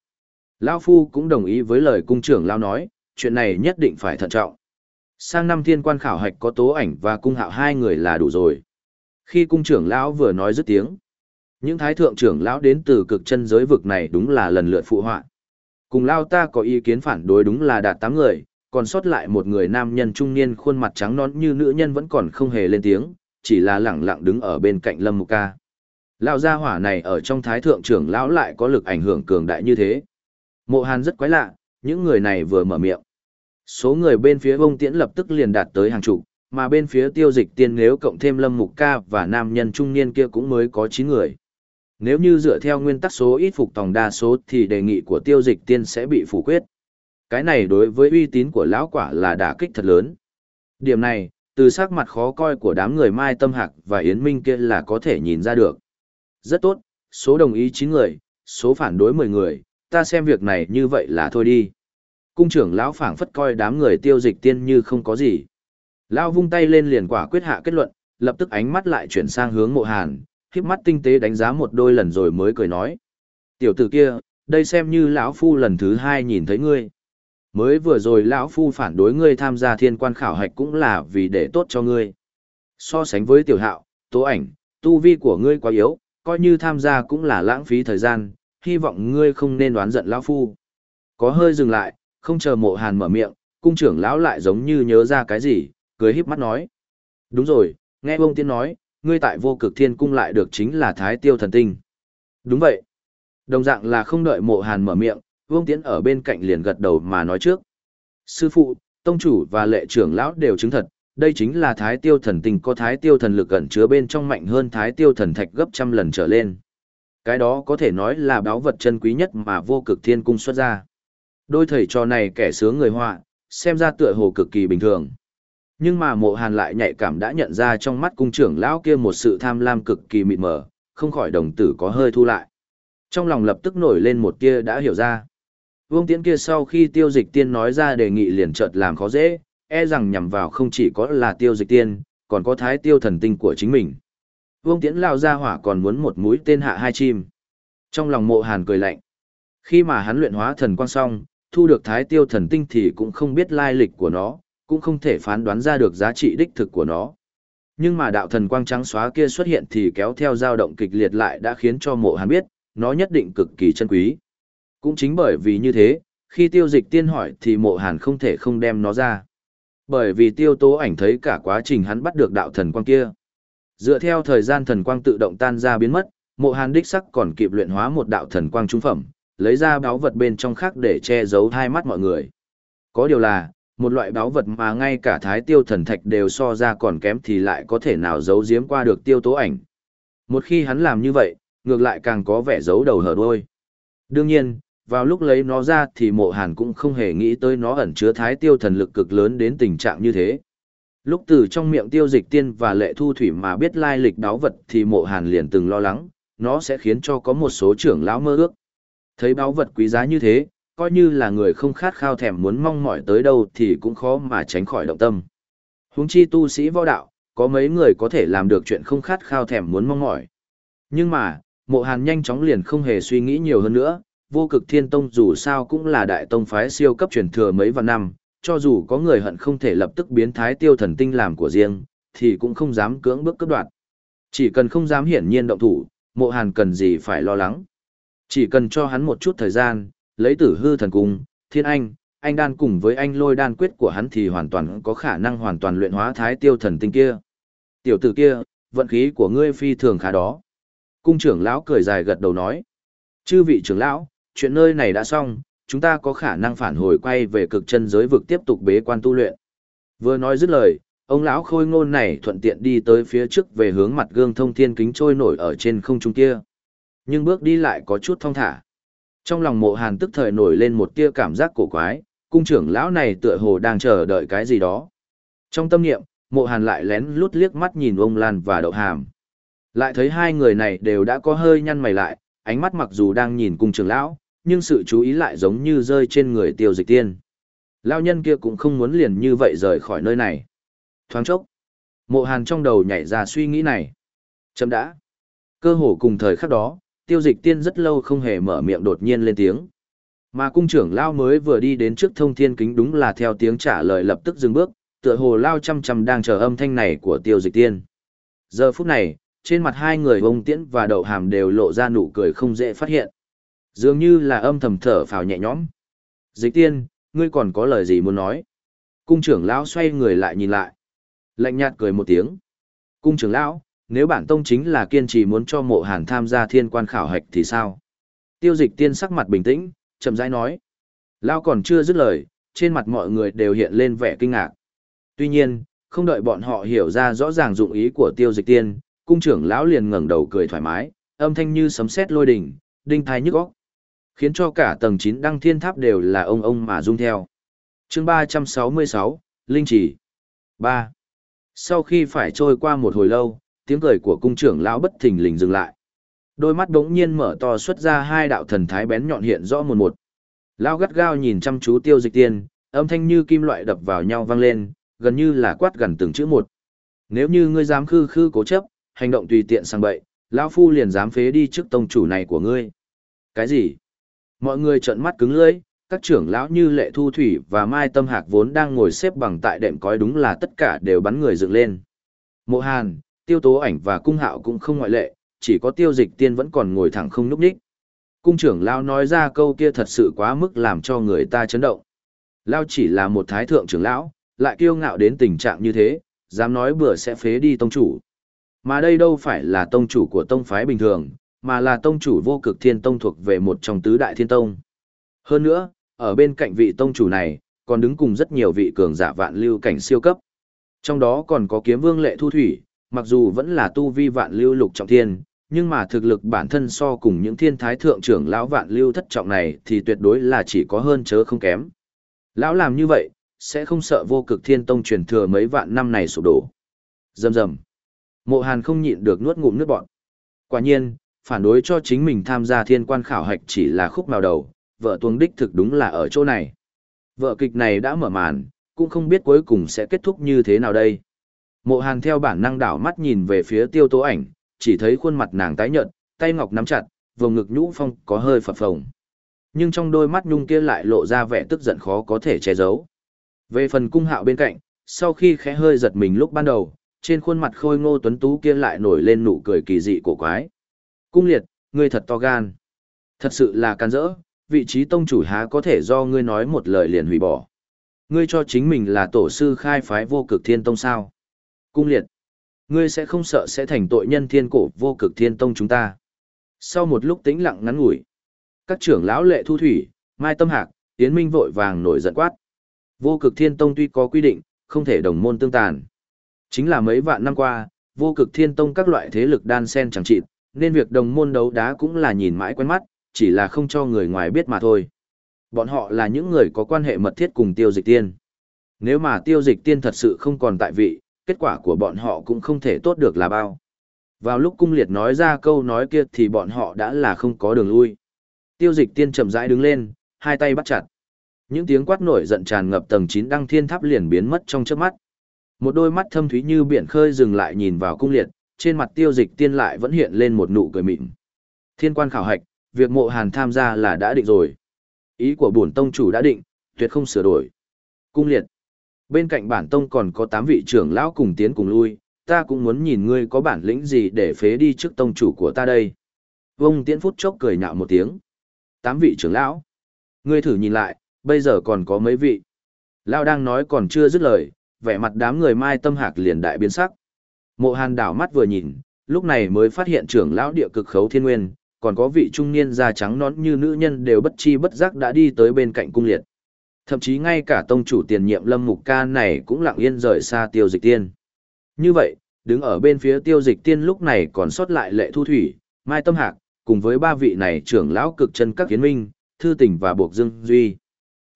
[SPEAKER 1] Lao Phu cũng đồng ý với lời cung trưởng lão nói, chuyện này nhất định phải thận trọng. Sang năm thiên quan khảo hạch có tố ảnh và cung hạo hai người là đủ rồi. Khi cung trưởng lão vừa nói dứt tiếng, những thái thượng trưởng lão đến từ cực chân giới vực này đúng là lần lượt phụ họa. Cùng lao ta có ý kiến phản đối đúng là đạt tám người, còn sót lại một người nam nhân trung niên khuôn mặt trắng nón như nữ nhân vẫn còn không hề lên tiếng, chỉ là lẳng lặng đứng ở bên cạnh Lâm Mục Ca. Lão gia hỏa này ở trong thái thượng trưởng lão lại có lực ảnh hưởng cường đại như thế. Mộ Hàn rất quái lạ, những người này vừa mở miệng. Số người bên phía bông tiễn lập tức liền đạt tới hàng chục, mà bên phía tiêu dịch tiên nếu cộng thêm Lâm Mục Ca và nam nhân trung niên kia cũng mới có 9 người. Nếu như dựa theo nguyên tắc số ít phục tòng đa số thì đề nghị của tiêu dịch tiên sẽ bị phủ quyết. Cái này đối với uy tín của lão quả là đả kích thật lớn. Điểm này, từ sắc mặt khó coi của đám người Mai Tâm Hạc và Yến Minh kia là có thể nhìn ra được. Rất tốt, số đồng ý 9 người, số phản đối 10 người, ta xem việc này như vậy là thôi đi. Cung trưởng lão phảng phất coi đám người tiêu dịch tiên như không có gì. Lão vung tay lên liền quả quyết hạ kết luận, lập tức ánh mắt lại chuyển sang hướng mộ hàn, híp mắt tinh tế đánh giá một đôi lần rồi mới cười nói. Tiểu tử kia, đây xem như lão phu lần thứ hai nhìn thấy ngươi. Mới vừa rồi lão phu phản đối ngươi tham gia thiên quan khảo hạch cũng là vì để tốt cho ngươi. So sánh với tiểu hạo, tố ảnh, tu vi của ngươi quá yếu, coi như tham gia cũng là lãng phí thời gian, hy vọng ngươi không nên đoán giận lão phu. Có hơi dừng lại, không chờ mộ hàn mở miệng, cung trưởng lão lại giống như nhớ ra cái gì, cười híp mắt nói. Đúng rồi, nghe bông tiên nói, ngươi tại vô cực thiên cung lại được chính là thái tiêu thần tinh. Đúng vậy. Đồng dạng là không đợi mộ hàn mở miệng, vương tiễn ở bên cạnh liền gật đầu mà nói trước. Sư phụ, tông chủ và lệ trưởng lão đều chứng thật, đây chính là thái tiêu thần tinh có thái tiêu thần lực ẩn chứa bên trong mạnh hơn thái tiêu thần thạch gấp trăm lần trở lên. Cái đó có thể nói là báo vật chân quý nhất mà vô cực thiên cung xuất ra. Đôi thầy trò này kẻ sướng người họa, xem ra tựa hồ cực kỳ bình thường. Nhưng mà mộ hàn lại nhạy cảm đã nhận ra trong mắt cung trưởng lão kia một sự tham lam cực kỳ mịt mờ, không khỏi đồng tử có hơi thu lại. Trong lòng lập tức nổi lên một kia đã hiểu ra. Vương Tiễn kia sau khi tiêu dịch tiên nói ra đề nghị liền chợt làm khó dễ, e rằng nhằm vào không chỉ có là tiêu dịch tiên, còn có thái tiêu thần tinh của chính mình. Vương Tiễn lao ra hỏa còn muốn một mũi tên hạ hai chim. Trong lòng mộ hàn cười lạnh. Khi mà hắn luyện hóa thần quang xong, thu được thái tiêu thần tinh thì cũng không biết lai lịch của nó, cũng không thể phán đoán ra được giá trị đích thực của nó. Nhưng mà đạo thần quang trắng xóa kia xuất hiện thì kéo theo dao động kịch liệt lại đã khiến cho mộ hàn biết, nó nhất định cực kỳ chân quý. Cũng chính bởi vì như thế, khi tiêu dịch tiên hỏi thì mộ hàn không thể không đem nó ra. Bởi vì tiêu tố ảnh thấy cả quá trình hắn bắt được đạo thần quang kia. Dựa theo thời gian thần quang tự động tan ra biến mất, mộ hàn đích sắc còn kịp luyện hóa một đạo thần quang trung phẩm, lấy ra báo vật bên trong khác để che giấu hai mắt mọi người. Có điều là, một loại báo vật mà ngay cả thái tiêu thần thạch đều so ra còn kém thì lại có thể nào giấu giếm qua được tiêu tố ảnh. Một khi hắn làm như vậy, ngược lại càng có vẻ giấu đầu hở đuôi. Đương nhiên, vào lúc lấy nó ra thì mộ hàn cũng không hề nghĩ tới nó ẩn chứa thái tiêu thần lực cực lớn đến tình trạng như thế. Lúc từ trong miệng tiêu dịch tiên và lệ thu thủy mà biết lai lịch đáo vật thì mộ hàn liền từng lo lắng, nó sẽ khiến cho có một số trưởng lão mơ ước. Thấy báo vật quý giá như thế, coi như là người không khát khao thèm muốn mong mỏi tới đâu thì cũng khó mà tránh khỏi động tâm. Huống chi tu sĩ võ đạo, có mấy người có thể làm được chuyện không khát khao thèm muốn mong mỏi. Nhưng mà, mộ hàn nhanh chóng liền không hề suy nghĩ nhiều hơn nữa, vô cực thiên tông dù sao cũng là đại tông phái siêu cấp truyền thừa mấy vạn năm, cho dù có người hận không thể lập tức biến thái tiêu thần tinh làm của riêng, thì cũng không dám cưỡng bước cấp đoạn. Chỉ cần không dám hiển nhiên động thủ, mộ hàn cần gì phải lo lắng. Chỉ cần cho hắn một chút thời gian, lấy tử hư thần cung, thiên anh, anh đan cùng với anh lôi đan quyết của hắn thì hoàn toàn có khả năng hoàn toàn luyện hóa thái tiêu thần tinh kia. Tiểu tử kia, vận khí của ngươi phi thường khá đó. Cung trưởng lão cười dài gật đầu nói. Chư vị trưởng lão, chuyện nơi này đã xong, chúng ta có khả năng phản hồi quay về cực chân giới vực tiếp tục bế quan tu luyện. Vừa nói dứt lời, ông lão khôi ngôn này thuận tiện đi tới phía trước về hướng mặt gương thông thiên kính trôi nổi ở trên không trung kia. Nhưng bước đi lại có chút thong thả. Trong lòng mộ hàn tức thời nổi lên một tia cảm giác cổ quái, cung trưởng lão này tựa hồ đang chờ đợi cái gì đó. Trong tâm niệm, mộ hàn lại lén lút liếc mắt nhìn ông Lan và đậu hàm. Lại thấy hai người này đều đã có hơi nhăn mày lại, ánh mắt mặc dù đang nhìn cung trưởng lão, nhưng sự chú ý lại giống như rơi trên người tiêu dịch tiên. Lão nhân kia cũng không muốn liền như vậy rời khỏi nơi này. Thoáng chốc, mộ hàn trong đầu nhảy ra suy nghĩ này. Chấm đã. Cơ hồ cùng thời khắc đó, tiêu dịch tiên rất lâu không hề mở miệng đột nhiên lên tiếng. Mà cung trưởng lao mới vừa đi đến trước thông thiên kính đúng là theo tiếng trả lời lập tức dừng bước, tựa hồ lao chăm chăm đang chờ âm thanh này của tiêu dịch tiên. Giờ phút này, trên mặt hai người bông tiễn và đậu hàm đều lộ ra nụ cười không dễ phát hiện. Dường như là âm thầm thở phào nhẹ nhõm. Dịch tiên, ngươi còn có lời gì muốn nói? Cung trưởng lão xoay người lại nhìn lại. Lạnh nhạt cười một tiếng. Cung trưởng lão, nếu bản tông chính là kiên trì muốn cho mộ hàn tham gia thiên quan khảo hạch thì sao? Tiêu dịch tiên sắc mặt bình tĩnh, chậm rãi nói. Lão còn chưa dứt lời, trên mặt mọi người đều hiện lên vẻ kinh ngạc. Tuy nhiên, không đợi bọn họ hiểu ra rõ ràng dụng ý của tiêu dịch tiên, cung trưởng lão liền ngẩng đầu cười thoải mái, âm thanh như sấm sét lôi đỉnh, đinh thai nhức óc, khiến cho cả tầng 9 đăng thiên tháp đều là ông ông mà rung theo. Chương 366, Linh Chỉ 3. Sau khi phải trôi qua một hồi lâu, tiếng cười của cung trưởng lão bất thình lình dừng lại. Đôi mắt đống nhiên mở to xuất ra hai đạo thần thái bén nhọn hiện rõ một một. Lão gắt gao nhìn chăm chú tiêu dịch tiên, âm thanh như kim loại đập vào nhau vang lên, gần như là quát gần từng chữ một. Nếu như ngươi dám khư khư cố chấp, hành động tùy tiện sang bậy, lão phu liền dám phế đi trước tông chủ này của ngươi. Cái gì? Mọi người trợn mắt cứng lưỡi, các trưởng lão như Lệ Thu Thủy và Mai Tâm Hạc vốn đang ngồi xếp bằng tại đệm cói đúng là tất cả đều bắn người dựng lên. Mộ Hàn, Tiêu Tố Ảnh và Cung Hạo cũng không ngoại lệ, chỉ có Tiêu Dịch Tiên vẫn còn ngồi thẳng không núp ních Cung trưởng lão nói ra câu kia thật sự quá mức làm cho người ta chấn động. Lão chỉ là một thái thượng trưởng lão, lại kiêu ngạo đến tình trạng như thế, dám nói bữa sẽ phế đi tông chủ. Mà đây đâu phải là tông chủ của tông phái bình thường, mà là tông chủ vô cực thiên tông thuộc về một trong tứ đại thiên tông. Hơn nữa, ở bên cạnh vị tông chủ này, còn đứng cùng rất nhiều vị cường giả vạn lưu cảnh siêu cấp. Trong đó còn có kiếm vương lệ thu thủy, mặc dù vẫn là tu vi vạn lưu lục trọng thiên, nhưng mà thực lực bản thân so cùng những thiên thái thượng trưởng lão vạn lưu thất trọng này thì tuyệt đối là chỉ có hơn chớ không kém. Lão làm như vậy, sẽ không sợ vô cực thiên tông truyền thừa mấy vạn năm này sụp đổ. Dầm dầm. Mộ Hàn không nhịn được nuốt ngụm nước bọn. Quả nhiên, phản đối cho chính mình tham gia thiên quan khảo hạch chỉ là khúc màu đầu, vợ tuồng đích thực đúng là ở chỗ này. Vợ kịch này đã mở màn, cũng không biết cuối cùng sẽ kết thúc như thế nào đây. Mộ Hàn theo bản năng đảo mắt nhìn về phía tiêu tố ảnh, chỉ thấy khuôn mặt nàng tái nhợt, tay ngọc nắm chặt, vùng ngực nhũ phong có hơi phập phồng. Nhưng trong đôi mắt nhung kia lại lộ ra vẻ tức giận khó có thể che giấu. Về phần cung hạo bên cạnh, sau khi khẽ hơi giật mình lúc ban đầu, trên khuôn mặt khôi ngô tuấn tú kia lại nổi lên nụ cười kỳ dị cổ quái. Cung liệt, ngươi thật to gan. Thật sự là can dỡ, vị trí tông chủ há có thể do ngươi nói một lời liền hủy bỏ. Ngươi cho chính mình là tổ sư khai phái vô cực thiên tông sao. Cung liệt, ngươi sẽ không sợ sẽ thành tội nhân thiên cổ vô cực thiên tông chúng ta. Sau một lúc tĩnh lặng ngắn ngủi, các trưởng lão lệ thu thủy, mai tâm hạc, tiến minh vội vàng nổi giận quát. Vô cực thiên tông tuy có quy định, không thể đồng môn tương tàn. Chính là mấy vạn năm qua, vô cực thiên tông các loại thế lực đan sen chẳng chịt, nên việc đồng môn đấu đá cũng là nhìn mãi quen mắt, chỉ là không cho người ngoài biết mà thôi. Bọn họ là những người có quan hệ mật thiết cùng tiêu dịch tiên. Nếu mà tiêu dịch tiên thật sự không còn tại vị, kết quả của bọn họ cũng không thể tốt được là bao. Vào lúc cung liệt nói ra câu nói kia thì bọn họ đã là không có đường lui. Tiêu dịch tiên chậm rãi đứng lên, hai tay bắt chặt. Những tiếng quát nổi giận tràn ngập tầng 9 đăng thiên tháp liền biến mất trong chớp mắt. Một đôi mắt thâm thúy như biển khơi dừng lại nhìn vào cung liệt, trên mặt tiêu dịch tiên lại vẫn hiện lên một nụ cười mịn. Thiên quan khảo hạch, việc mộ hàn tham gia là đã định rồi. Ý của bổn tông chủ đã định, tuyệt không sửa đổi. Cung liệt. Bên cạnh bản tông còn có 8 vị trưởng lão cùng tiến cùng lui, ta cũng muốn nhìn ngươi có bản lĩnh gì để phế đi trước tông chủ của ta đây. Vông tiễn phút chốc cười nhạo một tiếng. 8 vị trưởng lão. Ngươi thử nhìn lại, bây giờ còn có mấy vị. Lão đang nói còn chưa dứt lời, vẻ mặt đám người mai tâm hạc liền đại biến sắc. Mộ hàn đảo mắt vừa nhìn, lúc này mới phát hiện trưởng lão địa cực khấu thiên nguyên, còn có vị trung niên da trắng nón như nữ nhân đều bất chi bất giác đã đi tới bên cạnh cung liệt. Thậm chí ngay cả tông chủ tiền nhiệm lâm mục ca này cũng lặng yên rời xa tiêu dịch tiên. Như vậy, đứng ở bên phía tiêu dịch tiên lúc này còn sót lại lệ thu thủy, mai tâm hạc, cùng với ba vị này trưởng lão cực chân các kiến minh, thư tỉnh và buộc dương duy.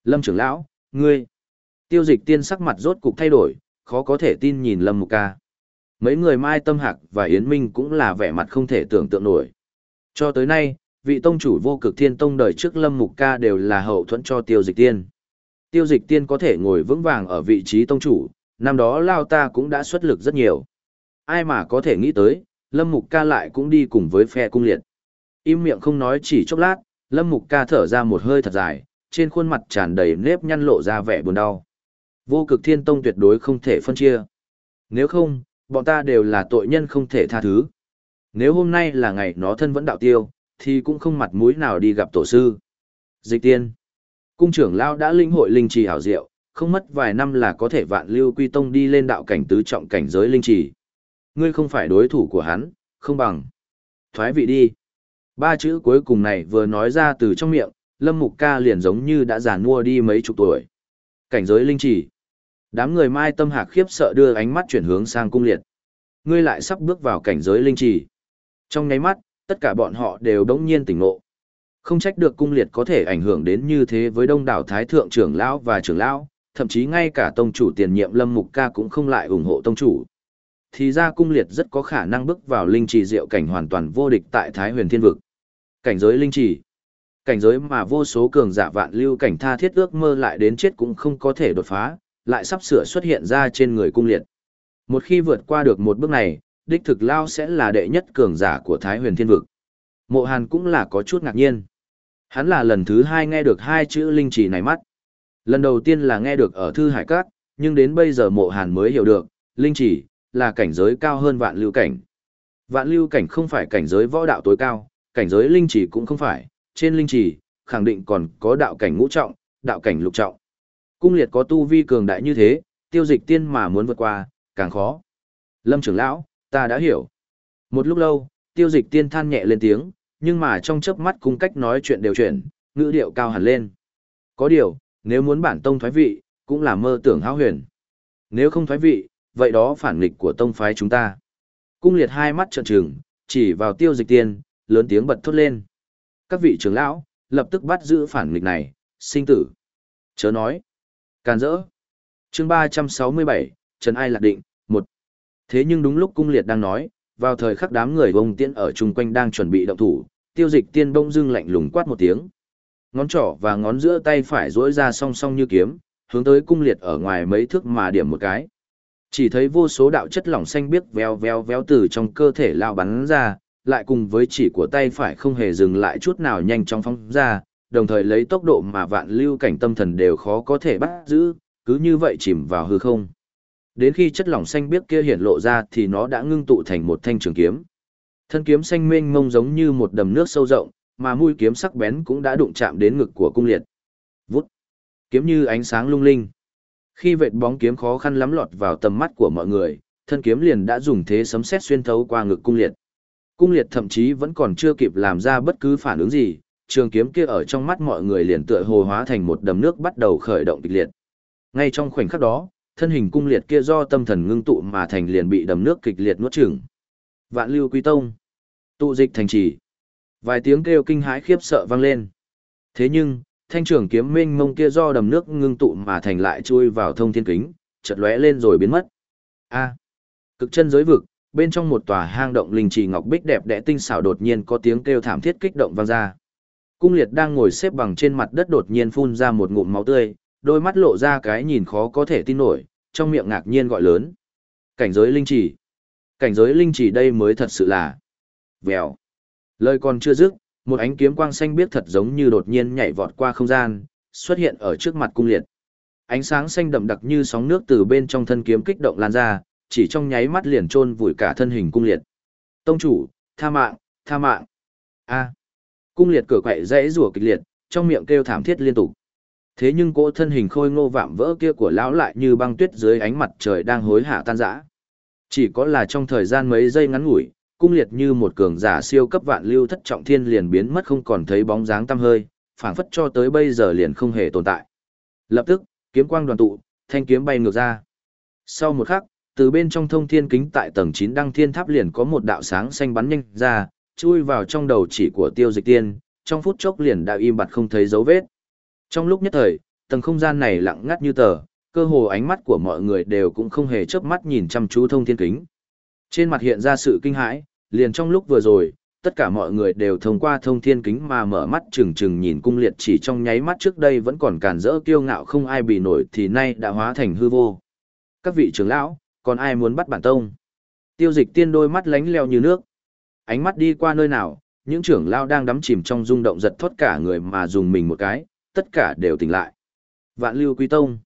[SPEAKER 1] Lâm trưởng lão, ngươi. Tiêu dịch tiên sắc mặt rốt cục thay đổi, khó có thể tin nhìn lâm mục ca. Mấy người mai tâm hạc và yến minh cũng là vẻ mặt không thể tưởng tượng nổi. Cho tới nay, vị tông chủ vô cực thiên tông đời trước lâm mục ca đều là hậu thuẫn cho tiêu dịch tiên. Tiêu dịch tiên có thể ngồi vững vàng ở vị trí tông chủ, năm đó lao ta cũng đã xuất lực rất nhiều. Ai mà có thể nghĩ tới, lâm mục ca lại cũng đi cùng với phe cung liệt. Im miệng không nói chỉ chốc lát, lâm mục ca thở ra một hơi thật dài, trên khuôn mặt tràn đầy nếp nhăn lộ ra vẻ buồn đau. Vô cực thiên tông tuyệt đối không thể phân chia. Nếu không, bọn ta đều là tội nhân không thể tha thứ. Nếu hôm nay là ngày nó thân vẫn đạo tiêu, thì cũng không mặt mũi nào đi gặp tổ sư. Dịch tiên. Cung trưởng lão đã linh hội linh trì hảo diệu, không mất vài năm là có thể vạn lưu quy tông đi lên đạo cảnh tứ trọng cảnh giới linh trì. Ngươi không phải đối thủ của hắn, không bằng. Thoái vị đi. Ba chữ cuối cùng này vừa nói ra từ trong miệng, Lâm Mục Ca liền giống như đã già nua đi mấy chục tuổi. Cảnh giới linh trì. Đám người mai tâm hạc khiếp sợ đưa ánh mắt chuyển hướng sang cung liệt. Ngươi lại sắp bước vào cảnh giới linh trì. Trong nháy mắt, tất cả bọn họ đều đống nhiên tỉnh ngộ. Không trách được cung liệt có thể ảnh hưởng đến như thế với đông đảo thái thượng trưởng lão và trưởng lão, thậm chí ngay cả tông chủ tiền nhiệm Lâm Mục Ca cũng không lại ủng hộ tông chủ. Thì ra cung liệt rất có khả năng bước vào linh trì diệu cảnh hoàn toàn vô địch tại Thái Huyền Thiên vực. Cảnh giới linh trì. Cảnh giới mà vô số cường giả vạn lưu cảnh tha thiết ước mơ lại đến chết cũng không có thể đột phá, lại sắp sửa xuất hiện ra trên người cung liệt. Một khi vượt qua được một bước này, đích thực lao sẽ là đệ nhất cường giả của Thái Huyền Thiên vực. Mộ Hàn cũng là có chút ngạc nhiên. Hắn là lần thứ hai nghe được hai chữ linh trì này mắt. Lần đầu tiên là nghe được ở Thư Hải Cát, nhưng đến bây giờ mộ hàn mới hiểu được, linh trì là cảnh giới cao hơn vạn lưu cảnh. Vạn lưu cảnh không phải cảnh giới võ đạo tối cao, cảnh giới linh trì cũng không phải, trên linh trì, khẳng định còn có đạo cảnh ngũ trọng, đạo cảnh lục trọng. Cung liệt có tu vi cường đại như thế, tiêu dịch tiên mà muốn vượt qua, càng khó. Lâm trưởng lão, ta đã hiểu. Một lúc lâu, tiêu dịch tiên than nhẹ lên tiếng, nhưng mà trong chớp mắt cung cách nói chuyện đều chuyển, ngữ điệu cao hẳn lên. Có điều, nếu muốn bản tông thoái vị, cũng là mơ tưởng hao huyền. Nếu không thoái vị, vậy đó phản nghịch của tông phái chúng ta. Cung liệt hai mắt trợn trừng, chỉ vào tiêu dịch tiên, lớn tiếng bật thốt lên. Các vị trưởng lão, lập tức bắt giữ phản nghịch này, sinh tử. Chớ nói. Càn rỡ. chương 367, Trần Ai Lạc Định, một Thế nhưng đúng lúc cung liệt đang nói, vào thời khắc đám người bông tiễn ở chung quanh đang chuẩn bị động thủ, tiêu dịch tiên bông dưng lạnh lùng quát một tiếng. Ngón trỏ và ngón giữa tay phải duỗi ra song song như kiếm, hướng tới cung liệt ở ngoài mấy thước mà điểm một cái. Chỉ thấy vô số đạo chất lỏng xanh biếc veo veo véo từ trong cơ thể lao bắn ra, lại cùng với chỉ của tay phải không hề dừng lại chút nào nhanh chóng phóng ra, đồng thời lấy tốc độ mà vạn lưu cảnh tâm thần đều khó có thể bắt giữ, cứ như vậy chìm vào hư không. Đến khi chất lỏng xanh biếc kia hiện lộ ra thì nó đã ngưng tụ thành một thanh trường kiếm. Thân kiếm xanh mênh mông giống như một đầm nước sâu rộng, mà mũi kiếm sắc bén cũng đã đụng chạm đến ngực của cung liệt. Vút. Kiếm như ánh sáng lung linh. Khi vệt bóng kiếm khó khăn lắm lọt vào tầm mắt của mọi người, thân kiếm liền đã dùng thế sấm sét xuyên thấu qua ngực cung liệt. Cung liệt thậm chí vẫn còn chưa kịp làm ra bất cứ phản ứng gì, trường kiếm kia ở trong mắt mọi người liền tựa hồ hóa thành một đầm nước bắt đầu khởi động kịch liệt. Ngay trong khoảnh khắc đó, thân hình cung liệt kia do tâm thần ngưng tụ mà thành liền bị đầm nước kịch liệt nuốt chửng. Vạn Lưu Quý Tông, tụ dịch thành trì. Vài tiếng kêu kinh hãi khiếp sợ vang lên. Thế nhưng, thanh trưởng kiếm minh mông kia do đầm nước ngưng tụ mà thành lại chui vào thông thiên kính, chợt lóe lên rồi biến mất. A. cực chân giới vực, bên trong một tòa hang động linh trì ngọc bích đẹp đẽ tinh xảo đột nhiên có tiếng kêu thảm thiết kích động vang ra. Cung liệt đang ngồi xếp bằng trên mặt đất đột nhiên phun ra một ngụm máu tươi, đôi mắt lộ ra cái nhìn khó có thể tin nổi, trong miệng ngạc nhiên gọi lớn. Cảnh giới linh chỉ Cảnh giới linh chỉ đây mới thật sự là. Vèo. Lời còn chưa dứt, một ánh kiếm quang xanh biết thật giống như đột nhiên nhảy vọt qua không gian, xuất hiện ở trước mặt cung liệt. Ánh sáng xanh đậm đặc như sóng nước từ bên trong thân kiếm kích động lan ra, chỉ trong nháy mắt liền chôn vùi cả thân hình cung liệt. Tông chủ, tha mạng, tha mạng. A. Cung liệt cửa quậy rẽ rủa kịch liệt, trong miệng kêu thảm thiết liên tục. Thế nhưng cỗ thân hình khôi ngô vạm vỡ kia của lão lại như băng tuyết dưới ánh mặt trời đang hối hả tan rã. Chỉ có là trong thời gian mấy giây ngắn ngủi, cung liệt như một cường giả siêu cấp vạn lưu thất trọng thiên liền biến mất không còn thấy bóng dáng tăm hơi, phảng phất cho tới bây giờ liền không hề tồn tại. Lập tức, kiếm quang đoàn tụ, thanh kiếm bay ngược ra. Sau một khắc, từ bên trong thông thiên kính tại tầng 9 đăng thiên tháp liền có một đạo sáng xanh bắn nhanh ra, chui vào trong đầu chỉ của tiêu dịch tiên, trong phút chốc liền đã im bặt không thấy dấu vết. Trong lúc nhất thời, tầng không gian này lặng ngắt như tờ, cơ hồ ánh mắt của mọi người đều cũng không hề chớp mắt nhìn chăm chú thông thiên kính. Trên mặt hiện ra sự kinh hãi, liền trong lúc vừa rồi, tất cả mọi người đều thông qua thông thiên kính mà mở mắt chừng chừng nhìn cung liệt chỉ trong nháy mắt trước đây vẫn còn cản rỡ kiêu ngạo không ai bị nổi thì nay đã hóa thành hư vô. Các vị trưởng lão, còn ai muốn bắt bản tông? Tiêu dịch tiên đôi mắt lánh leo như nước. Ánh mắt đi qua nơi nào, những trưởng lão đang đắm chìm trong rung động giật thoát cả người mà dùng mình một cái, tất cả đều tỉnh lại. Vạn lưu quý tông.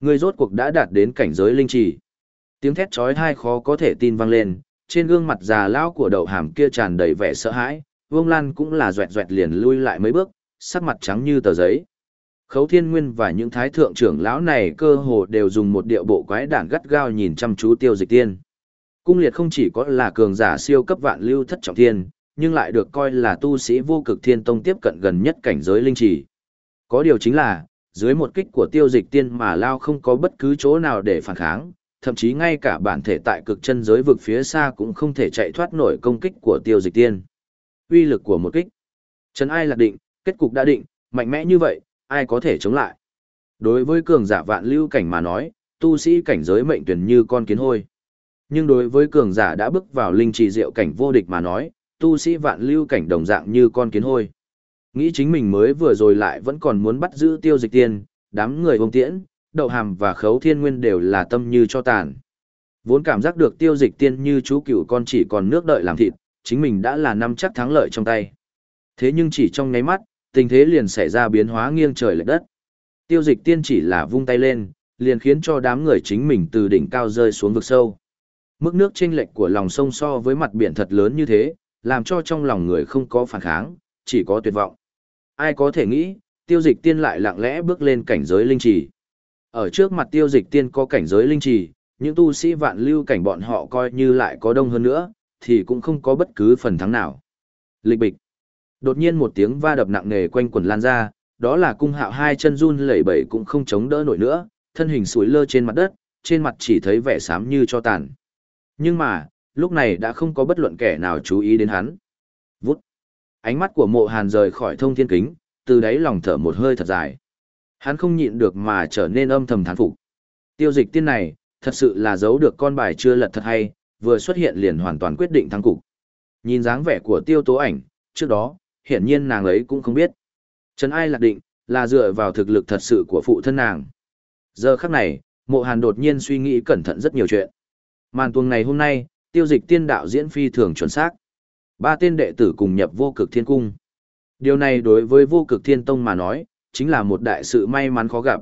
[SPEAKER 1] Người rốt cuộc đã đạt đến cảnh giới linh trì. Tiếng thét trói thai khó có thể tin vang lên, trên gương mặt già lão của đầu hàm kia tràn đầy vẻ sợ hãi, Vương Lan cũng là doẹt doẹt liền lui lại mấy bước, sắc mặt trắng như tờ giấy. Khấu Thiên Nguyên và những thái thượng trưởng lão này cơ hồ đều dùng một điệu bộ quái đản gắt gao nhìn chăm chú Tiêu Dịch Tiên. Cung liệt không chỉ có là cường giả siêu cấp vạn lưu thất trọng thiên, nhưng lại được coi là tu sĩ vô cực thiên tông tiếp cận gần nhất cảnh giới linh trì. Có điều chính là, dưới một kích của tiêu dịch tiên mà Lao không có bất cứ chỗ nào để phản kháng, thậm chí ngay cả bản thể tại cực chân giới vực phía xa cũng không thể chạy thoát nổi công kích của tiêu dịch tiên. Uy lực của một kích. Trấn ai lạc định, kết cục đã định, mạnh mẽ như vậy, ai có thể chống lại. Đối với cường giả vạn lưu cảnh mà nói, tu sĩ cảnh giới mệnh tuyển như con kiến hôi. Nhưng đối với cường giả đã bước vào linh trì diệu cảnh vô địch mà nói, tu sĩ vạn lưu cảnh đồng dạng như con kiến hôi. Nghĩ chính mình mới vừa rồi lại vẫn còn muốn bắt giữ tiêu dịch tiên, đám người ông tiễn, đậu hàm và khấu thiên nguyên đều là tâm như cho tàn. Vốn cảm giác được tiêu dịch tiên như chú cựu con chỉ còn nước đợi làm thịt, chính mình đã là năm chắc thắng lợi trong tay. Thế nhưng chỉ trong nháy mắt, tình thế liền xảy ra biến hóa nghiêng trời lệch đất. Tiêu dịch tiên chỉ là vung tay lên, liền khiến cho đám người chính mình từ đỉnh cao rơi xuống vực sâu. Mức nước chênh lệch của lòng sông so với mặt biển thật lớn như thế, làm cho trong lòng người không có phản kháng, chỉ có tuyệt vọng. Ai có thể nghĩ, tiêu dịch tiên lại lặng lẽ bước lên cảnh giới linh trì. Ở trước mặt tiêu dịch tiên có cảnh giới linh trì, những tu sĩ vạn lưu cảnh bọn họ coi như lại có đông hơn nữa, thì cũng không có bất cứ phần thắng nào. Lịch bịch. Đột nhiên một tiếng va đập nặng nề quanh quần lan ra, đó là cung hạo hai chân run lẩy bẩy cũng không chống đỡ nổi nữa, thân hình sủi lơ trên mặt đất, trên mặt chỉ thấy vẻ xám như cho tàn. Nhưng mà, lúc này đã không có bất luận kẻ nào chú ý đến hắn. Ánh mắt của mộ hàn rời khỏi thông thiên kính, từ đáy lòng thở một hơi thật dài. Hắn không nhịn được mà trở nên âm thầm thán phục. Tiêu dịch tiên này, thật sự là giấu được con bài chưa lật thật hay, vừa xuất hiện liền hoàn toàn quyết định thắng cục. Nhìn dáng vẻ của tiêu tố ảnh, trước đó, hiển nhiên nàng ấy cũng không biết. Trấn Ai lạc định, là dựa vào thực lực thật sự của phụ thân nàng. Giờ khắc này, mộ hàn đột nhiên suy nghĩ cẩn thận rất nhiều chuyện. Màn tuồng này hôm nay, tiêu dịch tiên đạo diễn phi thường chuẩn xác. Ba tên đệ tử cùng nhập vô cực thiên cung. Điều này đối với vô cực thiên tông mà nói, chính là một đại sự may mắn khó gặp.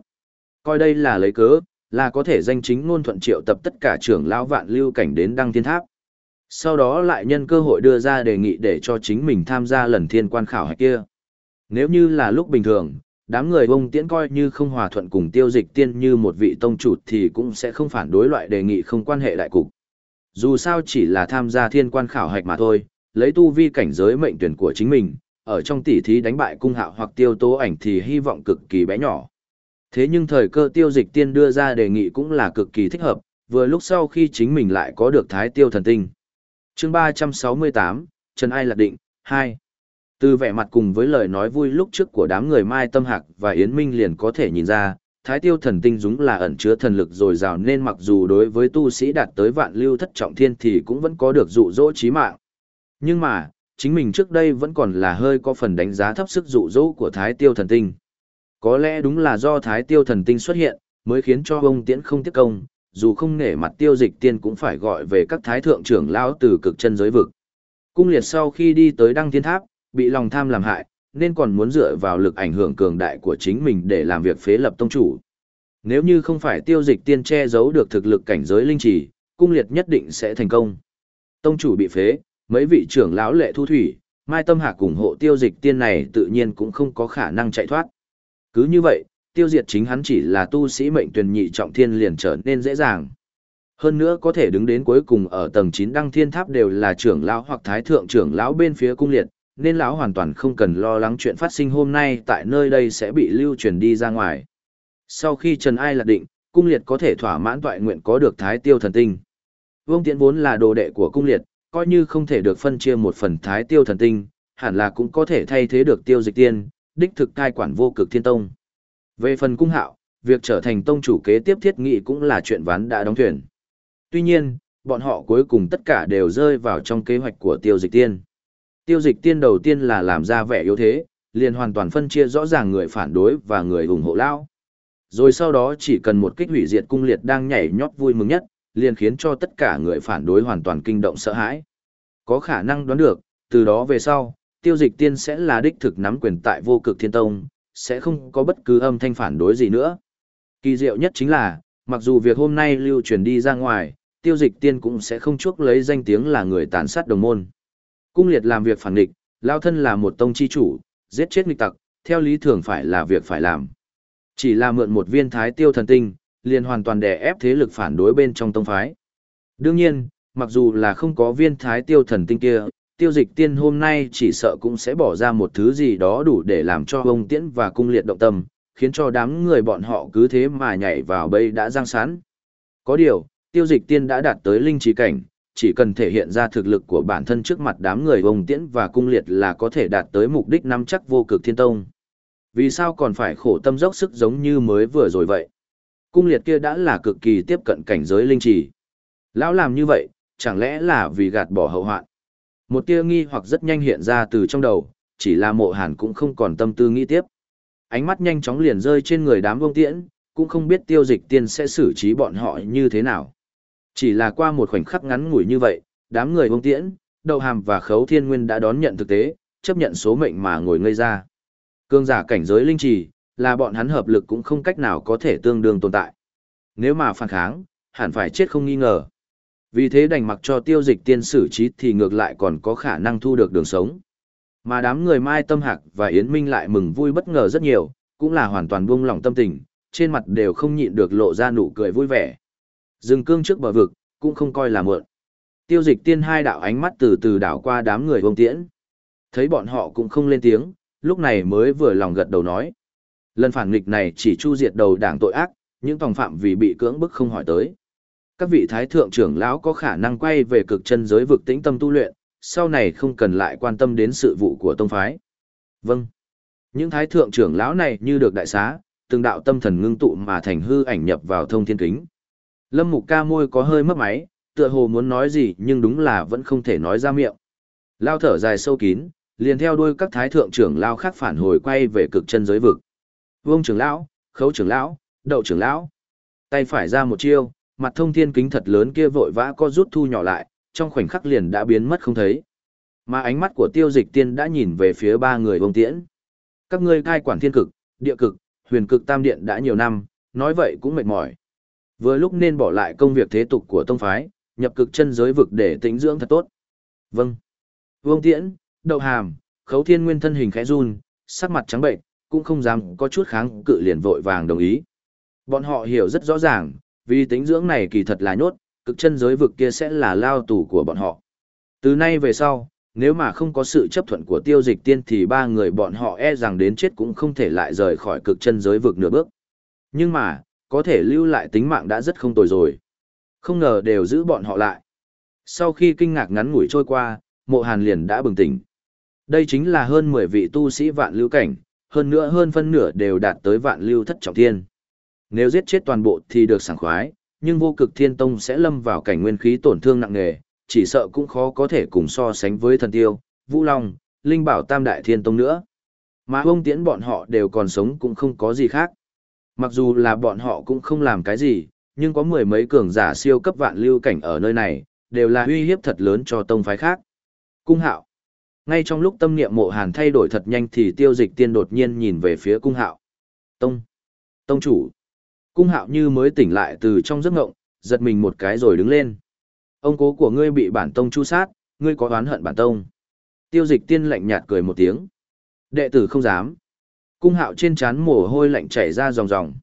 [SPEAKER 1] Coi đây là lấy cớ, là có thể danh chính ngôn thuận triệu tập tất cả trưởng lão vạn lưu cảnh đến đăng thiên tháp. Sau đó lại nhân cơ hội đưa ra đề nghị để cho chính mình tham gia lần thiên quan khảo hạch kia. Nếu như là lúc bình thường, đám người bông tiễn coi như không hòa thuận cùng tiêu dịch tiên như một vị tông chủ thì cũng sẽ không phản đối loại đề nghị không quan hệ đại cục. Dù sao chỉ là tham gia thiên quan khảo hạch mà thôi, lấy tu vi cảnh giới mệnh tuyển của chính mình, ở trong tỉ thí đánh bại cung hạo hoặc tiêu tố ảnh thì hy vọng cực kỳ bé nhỏ. Thế nhưng thời cơ tiêu dịch tiên đưa ra đề nghị cũng là cực kỳ thích hợp, vừa lúc sau khi chính mình lại có được thái tiêu thần tinh. chương 368, Trần Ai Lạc Định, 2. Từ vẻ mặt cùng với lời nói vui lúc trước của đám người Mai Tâm Hạc và Yến Minh liền có thể nhìn ra, Thái Tiêu thần tinh dũng là ẩn chứa thần lực dồi dào nên mặc dù đối với tu sĩ đạt tới vạn lưu thất trọng thiên thì cũng vẫn có được dụ dỗ chí mạng. Nhưng mà, chính mình trước đây vẫn còn là hơi có phần đánh giá thấp sức dụ dỗ của Thái Tiêu thần tinh. Có lẽ đúng là do Thái Tiêu thần tinh xuất hiện, mới khiến cho ông Tiễn không tiếc công, dù không nể mặt tiêu dịch tiên cũng phải gọi về các thái thượng trưởng lão từ cực chân giới vực. Cung liệt sau khi đi tới đăng thiên tháp, bị lòng tham làm hại, nên còn muốn dựa vào lực ảnh hưởng cường đại của chính mình để làm việc phế lập tông chủ. Nếu như không phải tiêu dịch tiên che giấu được thực lực cảnh giới linh trì, cung liệt nhất định sẽ thành công. Tông chủ bị phế, mấy vị trưởng lão lệ thu thủy, mai tâm hạ cùng hộ tiêu dịch tiên này tự nhiên cũng không có khả năng chạy thoát. Cứ như vậy, tiêu diệt chính hắn chỉ là tu sĩ mệnh tuyển nhị trọng thiên liền trở nên dễ dàng. Hơn nữa có thể đứng đến cuối cùng ở tầng 9 đăng thiên tháp đều là trưởng lão hoặc thái thượng trưởng lão bên phía cung liệt, nên lão hoàn toàn không cần lo lắng chuyện phát sinh hôm nay tại nơi đây sẽ bị lưu truyền đi ra ngoài. Sau khi Trần Ai lạc định, cung liệt có thể thỏa mãn toại nguyện có được thái tiêu thần tinh. Vương Tiễn vốn là đồ đệ của cung liệt, coi như không thể được phân chia một phần thái tiêu thần tinh, hẳn là cũng có thể thay thế được tiêu dịch tiên, đích thực cai quản vô cực thiên tông. Về phần cung hạo, việc trở thành tông chủ kế tiếp thiết nghị cũng là chuyện ván đã đóng thuyền. Tuy nhiên, bọn họ cuối cùng tất cả đều rơi vào trong kế hoạch của tiêu dịch tiên. Tiêu dịch tiên đầu tiên là làm ra vẻ yếu thế, liền hoàn toàn phân chia rõ ràng người phản đối và người ủng hộ lao. Rồi sau đó chỉ cần một kích hủy diệt cung liệt đang nhảy nhót vui mừng nhất, liền khiến cho tất cả người phản đối hoàn toàn kinh động sợ hãi. Có khả năng đoán được, từ đó về sau, tiêu dịch tiên sẽ là đích thực nắm quyền tại vô cực thiên tông, sẽ không có bất cứ âm thanh phản đối gì nữa. Kỳ diệu nhất chính là, mặc dù việc hôm nay lưu truyền đi ra ngoài, tiêu dịch tiên cũng sẽ không chuốc lấy danh tiếng là người tàn sát đồng môn. Cung liệt làm việc phản nghịch, lao thân là một tông chi chủ, giết chết nghịch tặc, theo lý thường phải là việc phải làm. Chỉ là mượn một viên thái tiêu thần tinh, liền hoàn toàn đè ép thế lực phản đối bên trong tông phái. Đương nhiên, mặc dù là không có viên thái tiêu thần tinh kia, tiêu dịch tiên hôm nay chỉ sợ cũng sẽ bỏ ra một thứ gì đó đủ để làm cho ông tiễn và cung liệt động tâm, khiến cho đám người bọn họ cứ thế mà nhảy vào bây đã giang sán. Có điều, tiêu dịch tiên đã đạt tới linh trí cảnh, chỉ cần thể hiện ra thực lực của bản thân trước mặt đám người ông tiễn và cung liệt là có thể đạt tới mục đích nắm chắc vô cực thiên tông. Vì sao còn phải khổ tâm dốc sức giống như mới vừa rồi vậy? Cung liệt kia đã là cực kỳ tiếp cận cảnh giới linh trì. Lão làm như vậy, chẳng lẽ là vì gạt bỏ hậu hoạn? Một tia nghi hoặc rất nhanh hiện ra từ trong đầu, chỉ là mộ hàn cũng không còn tâm tư nghĩ tiếp. Ánh mắt nhanh chóng liền rơi trên người đám vông tiễn, cũng không biết tiêu dịch tiên sẽ xử trí bọn họ như thế nào. Chỉ là qua một khoảnh khắc ngắn ngủi như vậy, đám người vông tiễn, đậu hàm và khấu thiên nguyên đã đón nhận thực tế, chấp nhận số mệnh mà ngồi ngây ra. Cương giả cảnh giới linh trì, là bọn hắn hợp lực cũng không cách nào có thể tương đương tồn tại. Nếu mà phản kháng, hẳn phải chết không nghi ngờ. Vì thế đành mặc cho tiêu dịch tiên xử trí thì ngược lại còn có khả năng thu được đường sống. Mà đám người Mai Tâm Hạc và Yến Minh lại mừng vui bất ngờ rất nhiều, cũng là hoàn toàn buông lỏng tâm tình, trên mặt đều không nhịn được lộ ra nụ cười vui vẻ. Dừng cương trước bờ vực, cũng không coi là mượn. Tiêu dịch tiên hai đạo ánh mắt từ từ đảo qua đám người vông tiễn. Thấy bọn họ cũng không lên tiếng, lúc này mới vừa lòng gật đầu nói. Lần phản nghịch này chỉ chu diệt đầu đảng tội ác, những tòng phạm vì bị cưỡng bức không hỏi tới. Các vị thái thượng trưởng lão có khả năng quay về cực chân giới vực tĩnh tâm tu luyện, sau này không cần lại quan tâm đến sự vụ của tông phái. Vâng. Những thái thượng trưởng lão này như được đại xá, từng đạo tâm thần ngưng tụ mà thành hư ảnh nhập vào thông thiên kính. Lâm Mục ca môi có hơi mất máy, tựa hồ muốn nói gì nhưng đúng là vẫn không thể nói ra miệng. Lao thở dài sâu kín, liền theo đuôi các thái thượng trưởng lao khác phản hồi quay về cực chân giới vực. Vương trưởng lão, khấu trưởng lão, đậu trưởng lão. Tay phải ra một chiêu, mặt thông thiên kính thật lớn kia vội vã co rút thu nhỏ lại, trong khoảnh khắc liền đã biến mất không thấy. Mà ánh mắt của tiêu dịch tiên đã nhìn về phía ba người bông tiễn. Các ngươi cai quản thiên cực, địa cực, huyền cực tam điện đã nhiều năm, nói vậy cũng mệt mỏi. Vừa lúc nên bỏ lại công việc thế tục của tông phái, nhập cực chân giới vực để tĩnh dưỡng thật tốt. Vâng. Vương tiễn, đậu hàm, khấu thiên nguyên thân hình khẽ run, sắc mặt trắng bệnh, cũng không dám có chút kháng cự liền vội vàng đồng ý. Bọn họ hiểu rất rõ ràng, vì tính dưỡng này kỳ thật là nhốt, cực chân giới vực kia sẽ là lao tù của bọn họ. Từ nay về sau, nếu mà không có sự chấp thuận của tiêu dịch tiên thì ba người bọn họ e rằng đến chết cũng không thể lại rời khỏi cực chân giới vực nửa bước. Nhưng mà, có thể lưu lại tính mạng đã rất không tồi rồi. Không ngờ đều giữ bọn họ lại. Sau khi kinh ngạc ngắn ngủi trôi qua, mộ hàn liền đã bừng tỉnh. Đây chính là hơn 10 vị tu sĩ vạn lưu cảnh, hơn nữa hơn phân nửa đều đạt tới vạn lưu thất trọng thiên. Nếu giết chết toàn bộ thì được sảng khoái, nhưng vô cực thiên tông sẽ lâm vào cảnh nguyên khí tổn thương nặng nề, chỉ sợ cũng khó có thể cùng so sánh với thần tiêu, vũ long, linh bảo tam đại thiên tông nữa. Mà ông tiễn bọn họ đều còn sống cũng không có gì khác. Mặc dù là bọn họ cũng không làm cái gì, nhưng có mười mấy cường giả siêu cấp vạn lưu cảnh ở nơi này, đều là uy hiếp thật lớn cho tông phái khác. Cung hạo. Ngay trong lúc tâm niệm mộ hàn thay đổi thật nhanh thì tiêu dịch tiên đột nhiên nhìn về phía cung hạo. Tông. Tông chủ. Cung hạo như mới tỉnh lại từ trong giấc ngộng, giật mình một cái rồi đứng lên. Ông cố của ngươi bị bản tông chu sát, ngươi có oán hận bản tông. Tiêu dịch tiên lạnh nhạt cười một tiếng. Đệ tử không dám. Cung hạo trên trán mồ hôi lạnh chảy ra ròng ròng.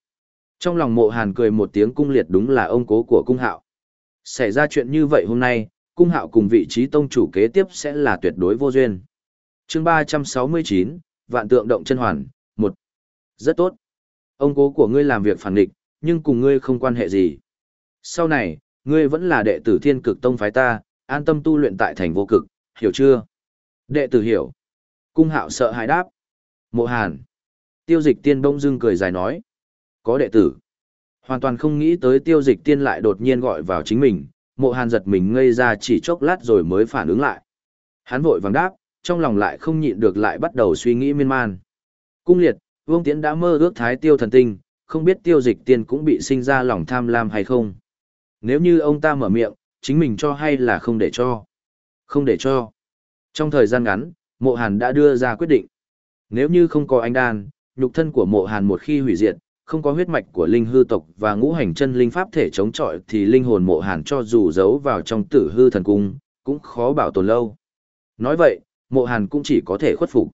[SPEAKER 1] Trong lòng mộ hàn cười một tiếng cung liệt đúng là ông cố của cung hạo. Xảy ra chuyện như vậy hôm nay, cung hạo cùng vị trí tông chủ kế tiếp sẽ là tuyệt đối vô duyên. chương 369, Vạn tượng động chân hoàn, một Rất tốt. Ông cố của ngươi làm việc phản địch, nhưng cùng ngươi không quan hệ gì. Sau này, ngươi vẫn là đệ tử thiên cực tông phái ta, an tâm tu luyện tại thành vô cực, hiểu chưa? Đệ tử hiểu. Cung hạo sợ hãi đáp. Mộ hàn. Tiêu dịch tiên bông dưng cười dài nói. Có đệ tử. Hoàn toàn không nghĩ tới tiêu dịch tiên lại đột nhiên gọi vào chính mình, mộ hàn giật mình ngây ra chỉ chốc lát rồi mới phản ứng lại. Hắn vội vàng đáp, trong lòng lại không nhịn được lại bắt đầu suy nghĩ miên man. Cung liệt, Vương Tiễn đã mơ ước thái tiêu thần tinh, không biết tiêu dịch tiên cũng bị sinh ra lòng tham lam hay không. Nếu như ông ta mở miệng, chính mình cho hay là không để cho. Không để cho. Trong thời gian ngắn, mộ hàn đã đưa ra quyết định. Nếu như không có anh đan, nhục thân của mộ hàn một khi hủy diệt, không có huyết mạch của linh hư tộc và ngũ hành chân linh pháp thể chống chọi thì linh hồn mộ hàn cho dù giấu vào trong tử hư thần cung, cũng khó bảo tồn lâu. Nói vậy, mộ hàn cũng chỉ có thể khuất phục.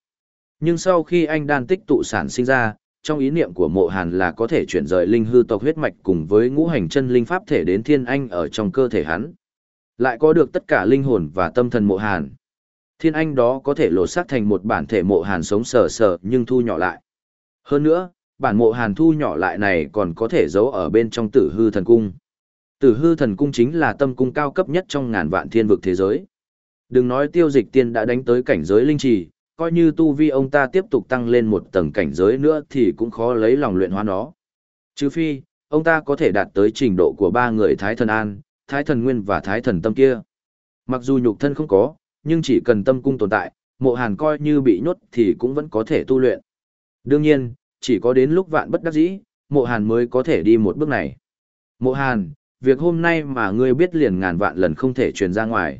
[SPEAKER 1] Nhưng sau khi anh đan tích tụ sản sinh ra, trong ý niệm của mộ hàn là có thể chuyển rời linh hư tộc huyết mạch cùng với ngũ hành chân linh pháp thể đến thiên anh ở trong cơ thể hắn. Lại có được tất cả linh hồn và tâm thần mộ hàn. Thiên anh đó có thể lột xác thành một bản thể mộ hàn sống sờ sờ nhưng thu nhỏ lại. Hơn nữa, bản mộ hàn thu nhỏ lại này còn có thể giấu ở bên trong tử hư thần cung. Tử hư thần cung chính là tâm cung cao cấp nhất trong ngàn vạn thiên vực thế giới. Đừng nói tiêu dịch tiên đã đánh tới cảnh giới linh trì, coi như tu vi ông ta tiếp tục tăng lên một tầng cảnh giới nữa thì cũng khó lấy lòng luyện hóa nó. Trừ phi, ông ta có thể đạt tới trình độ của ba người Thái Thần An, Thái Thần Nguyên và Thái Thần Tâm kia. Mặc dù nhục thân không có, nhưng chỉ cần tâm cung tồn tại, mộ hàn coi như bị nhốt thì cũng vẫn có thể tu luyện. Đương nhiên, chỉ có đến lúc vạn bất đắc dĩ, mộ hàn mới có thể đi một bước này. Mộ hàn, việc hôm nay mà ngươi biết liền ngàn vạn lần không thể truyền ra ngoài.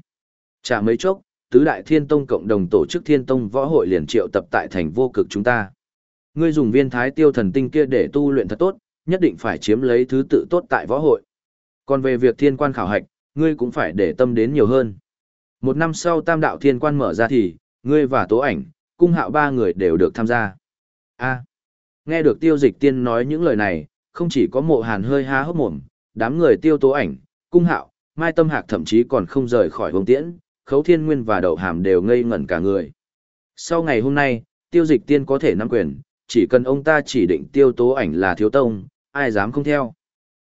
[SPEAKER 1] Chả mấy chốc, tứ đại thiên tông cộng đồng tổ chức thiên tông võ hội liền triệu tập tại thành vô cực chúng ta. Ngươi dùng viên thái tiêu thần tinh kia để tu luyện thật tốt, nhất định phải chiếm lấy thứ tự tốt tại võ hội. Còn về việc thiên quan khảo hạch, ngươi cũng phải để tâm đến nhiều hơn. Một năm sau tam đạo thiên quan mở ra thì, ngươi và tố ảnh, cung hạo ba người đều được tham gia. a nghe được tiêu dịch tiên nói những lời này, không chỉ có mộ hàn hơi há hốc mồm, đám người tiêu tố ảnh, cung hạo, mai tâm hạc thậm chí còn không rời khỏi hồng tiễn, khấu thiên nguyên và đậu hàm đều ngây ngẩn cả người. Sau ngày hôm nay, tiêu dịch tiên có thể nắm quyền, chỉ cần ông ta chỉ định tiêu tố ảnh là thiếu tông, ai dám không theo.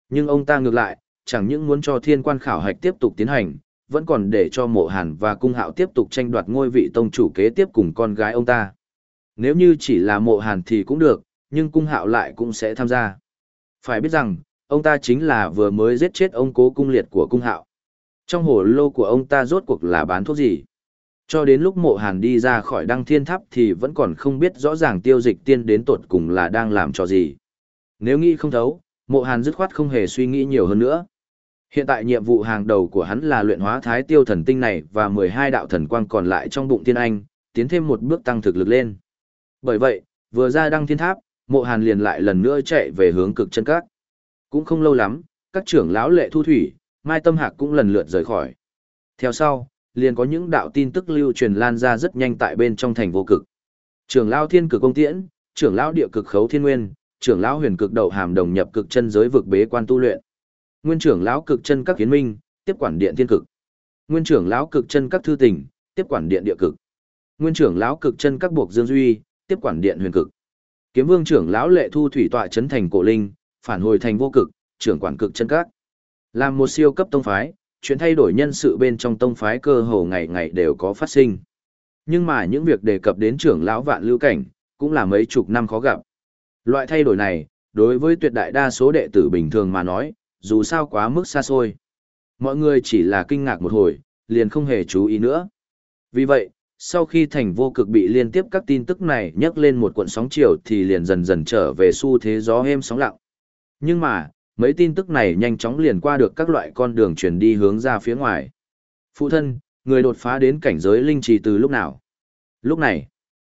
[SPEAKER 1] Nhưng ông ta ngược lại, chẳng những muốn cho thiên quan khảo hạch tiếp tục tiến hành, vẫn còn để cho mộ hàn và cung hạo tiếp tục tranh đoạt ngôi vị tông chủ kế tiếp cùng con gái ông ta. Nếu như chỉ là mộ hàn thì cũng được, nhưng cung hạo lại cũng sẽ tham gia. Phải biết rằng, ông ta chính là vừa mới giết chết ông cố cung liệt của cung hạo. Trong hồ lô của ông ta rốt cuộc là bán thuốc gì? Cho đến lúc mộ hàn đi ra khỏi đăng thiên tháp thì vẫn còn không biết rõ ràng tiêu dịch tiên đến tột cùng là đang làm cho gì. Nếu nghĩ không thấu, mộ hàn dứt khoát không hề suy nghĩ nhiều hơn nữa. Hiện tại nhiệm vụ hàng đầu của hắn là luyện hóa thái tiêu thần tinh này và 12 đạo thần quang còn lại trong bụng tiên anh, tiến thêm một bước tăng thực lực lên. Bởi vậy, vừa ra đăng thiên tháp, mộ hàn liền lại lần nữa chạy về hướng cực chân các. Cũng không lâu lắm, các trưởng lão lệ thu thủy, Mai Tâm Hạc cũng lần lượt rời khỏi. Theo sau, liền có những đạo tin tức lưu truyền lan ra rất nhanh tại bên trong thành vô cực. Trưởng lão Thiên Cực Công Tiễn, trưởng lão Địa Cực Khấu Thiên Nguyên, trưởng lão Huyền Cực Đầu Hàm đồng nhập cực chân giới vực bế quan tu luyện. Nguyên trưởng lão Cực chân các kiến minh, tiếp quản điện Thiên Cực. Nguyên trưởng lão Cực chân các thư tình, tiếp quản điện Địa Cực. Nguyên trưởng lão Cực chân các buộc Dương Duy, tiếp quản điện Huyền Cực. Kiếm Vương trưởng lão Lệ Thu thủy tọa chấn thành Cổ Linh, phản hồi thành vô cực, trưởng quản cực chân các. Làm một siêu cấp tông phái, chuyện thay đổi nhân sự bên trong tông phái cơ hồ ngày ngày đều có phát sinh. Nhưng mà những việc đề cập đến trưởng lão vạn lưu cảnh, cũng là mấy chục năm khó gặp. Loại thay đổi này, đối với tuyệt đại đa số đệ tử bình thường mà nói, dù sao quá mức xa xôi. Mọi người chỉ là kinh ngạc một hồi, liền không hề chú ý nữa. Vì vậy, sau khi thành vô cực bị liên tiếp các tin tức này nhấc lên một cuộn sóng chiều thì liền dần dần trở về xu thế gió êm sóng lặng. Nhưng mà, mấy tin tức này nhanh chóng liền qua được các loại con đường truyền đi hướng ra phía ngoài. Phụ thân, người đột phá đến cảnh giới linh trì từ lúc nào? Lúc này,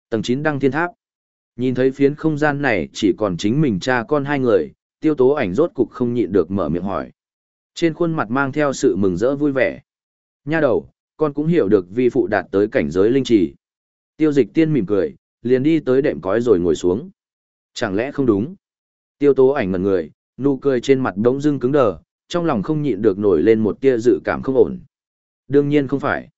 [SPEAKER 1] tầng 9 đăng thiên tháp. Nhìn thấy phiến không gian này chỉ còn chính mình cha con hai người, tiêu tố ảnh rốt cục không nhịn được mở miệng hỏi. Trên khuôn mặt mang theo sự mừng rỡ vui vẻ. Nha đầu, con cũng hiểu được vi phụ đạt tới cảnh giới linh trì. Tiêu dịch tiên mỉm cười, liền đi tới đệm cói rồi ngồi xuống. Chẳng lẽ không đúng? Tiêu tố ảnh ngần người, nụ cười trên mặt đống dưng cứng đờ, trong lòng không nhịn được nổi lên một tia dự cảm không ổn. Đương nhiên không phải.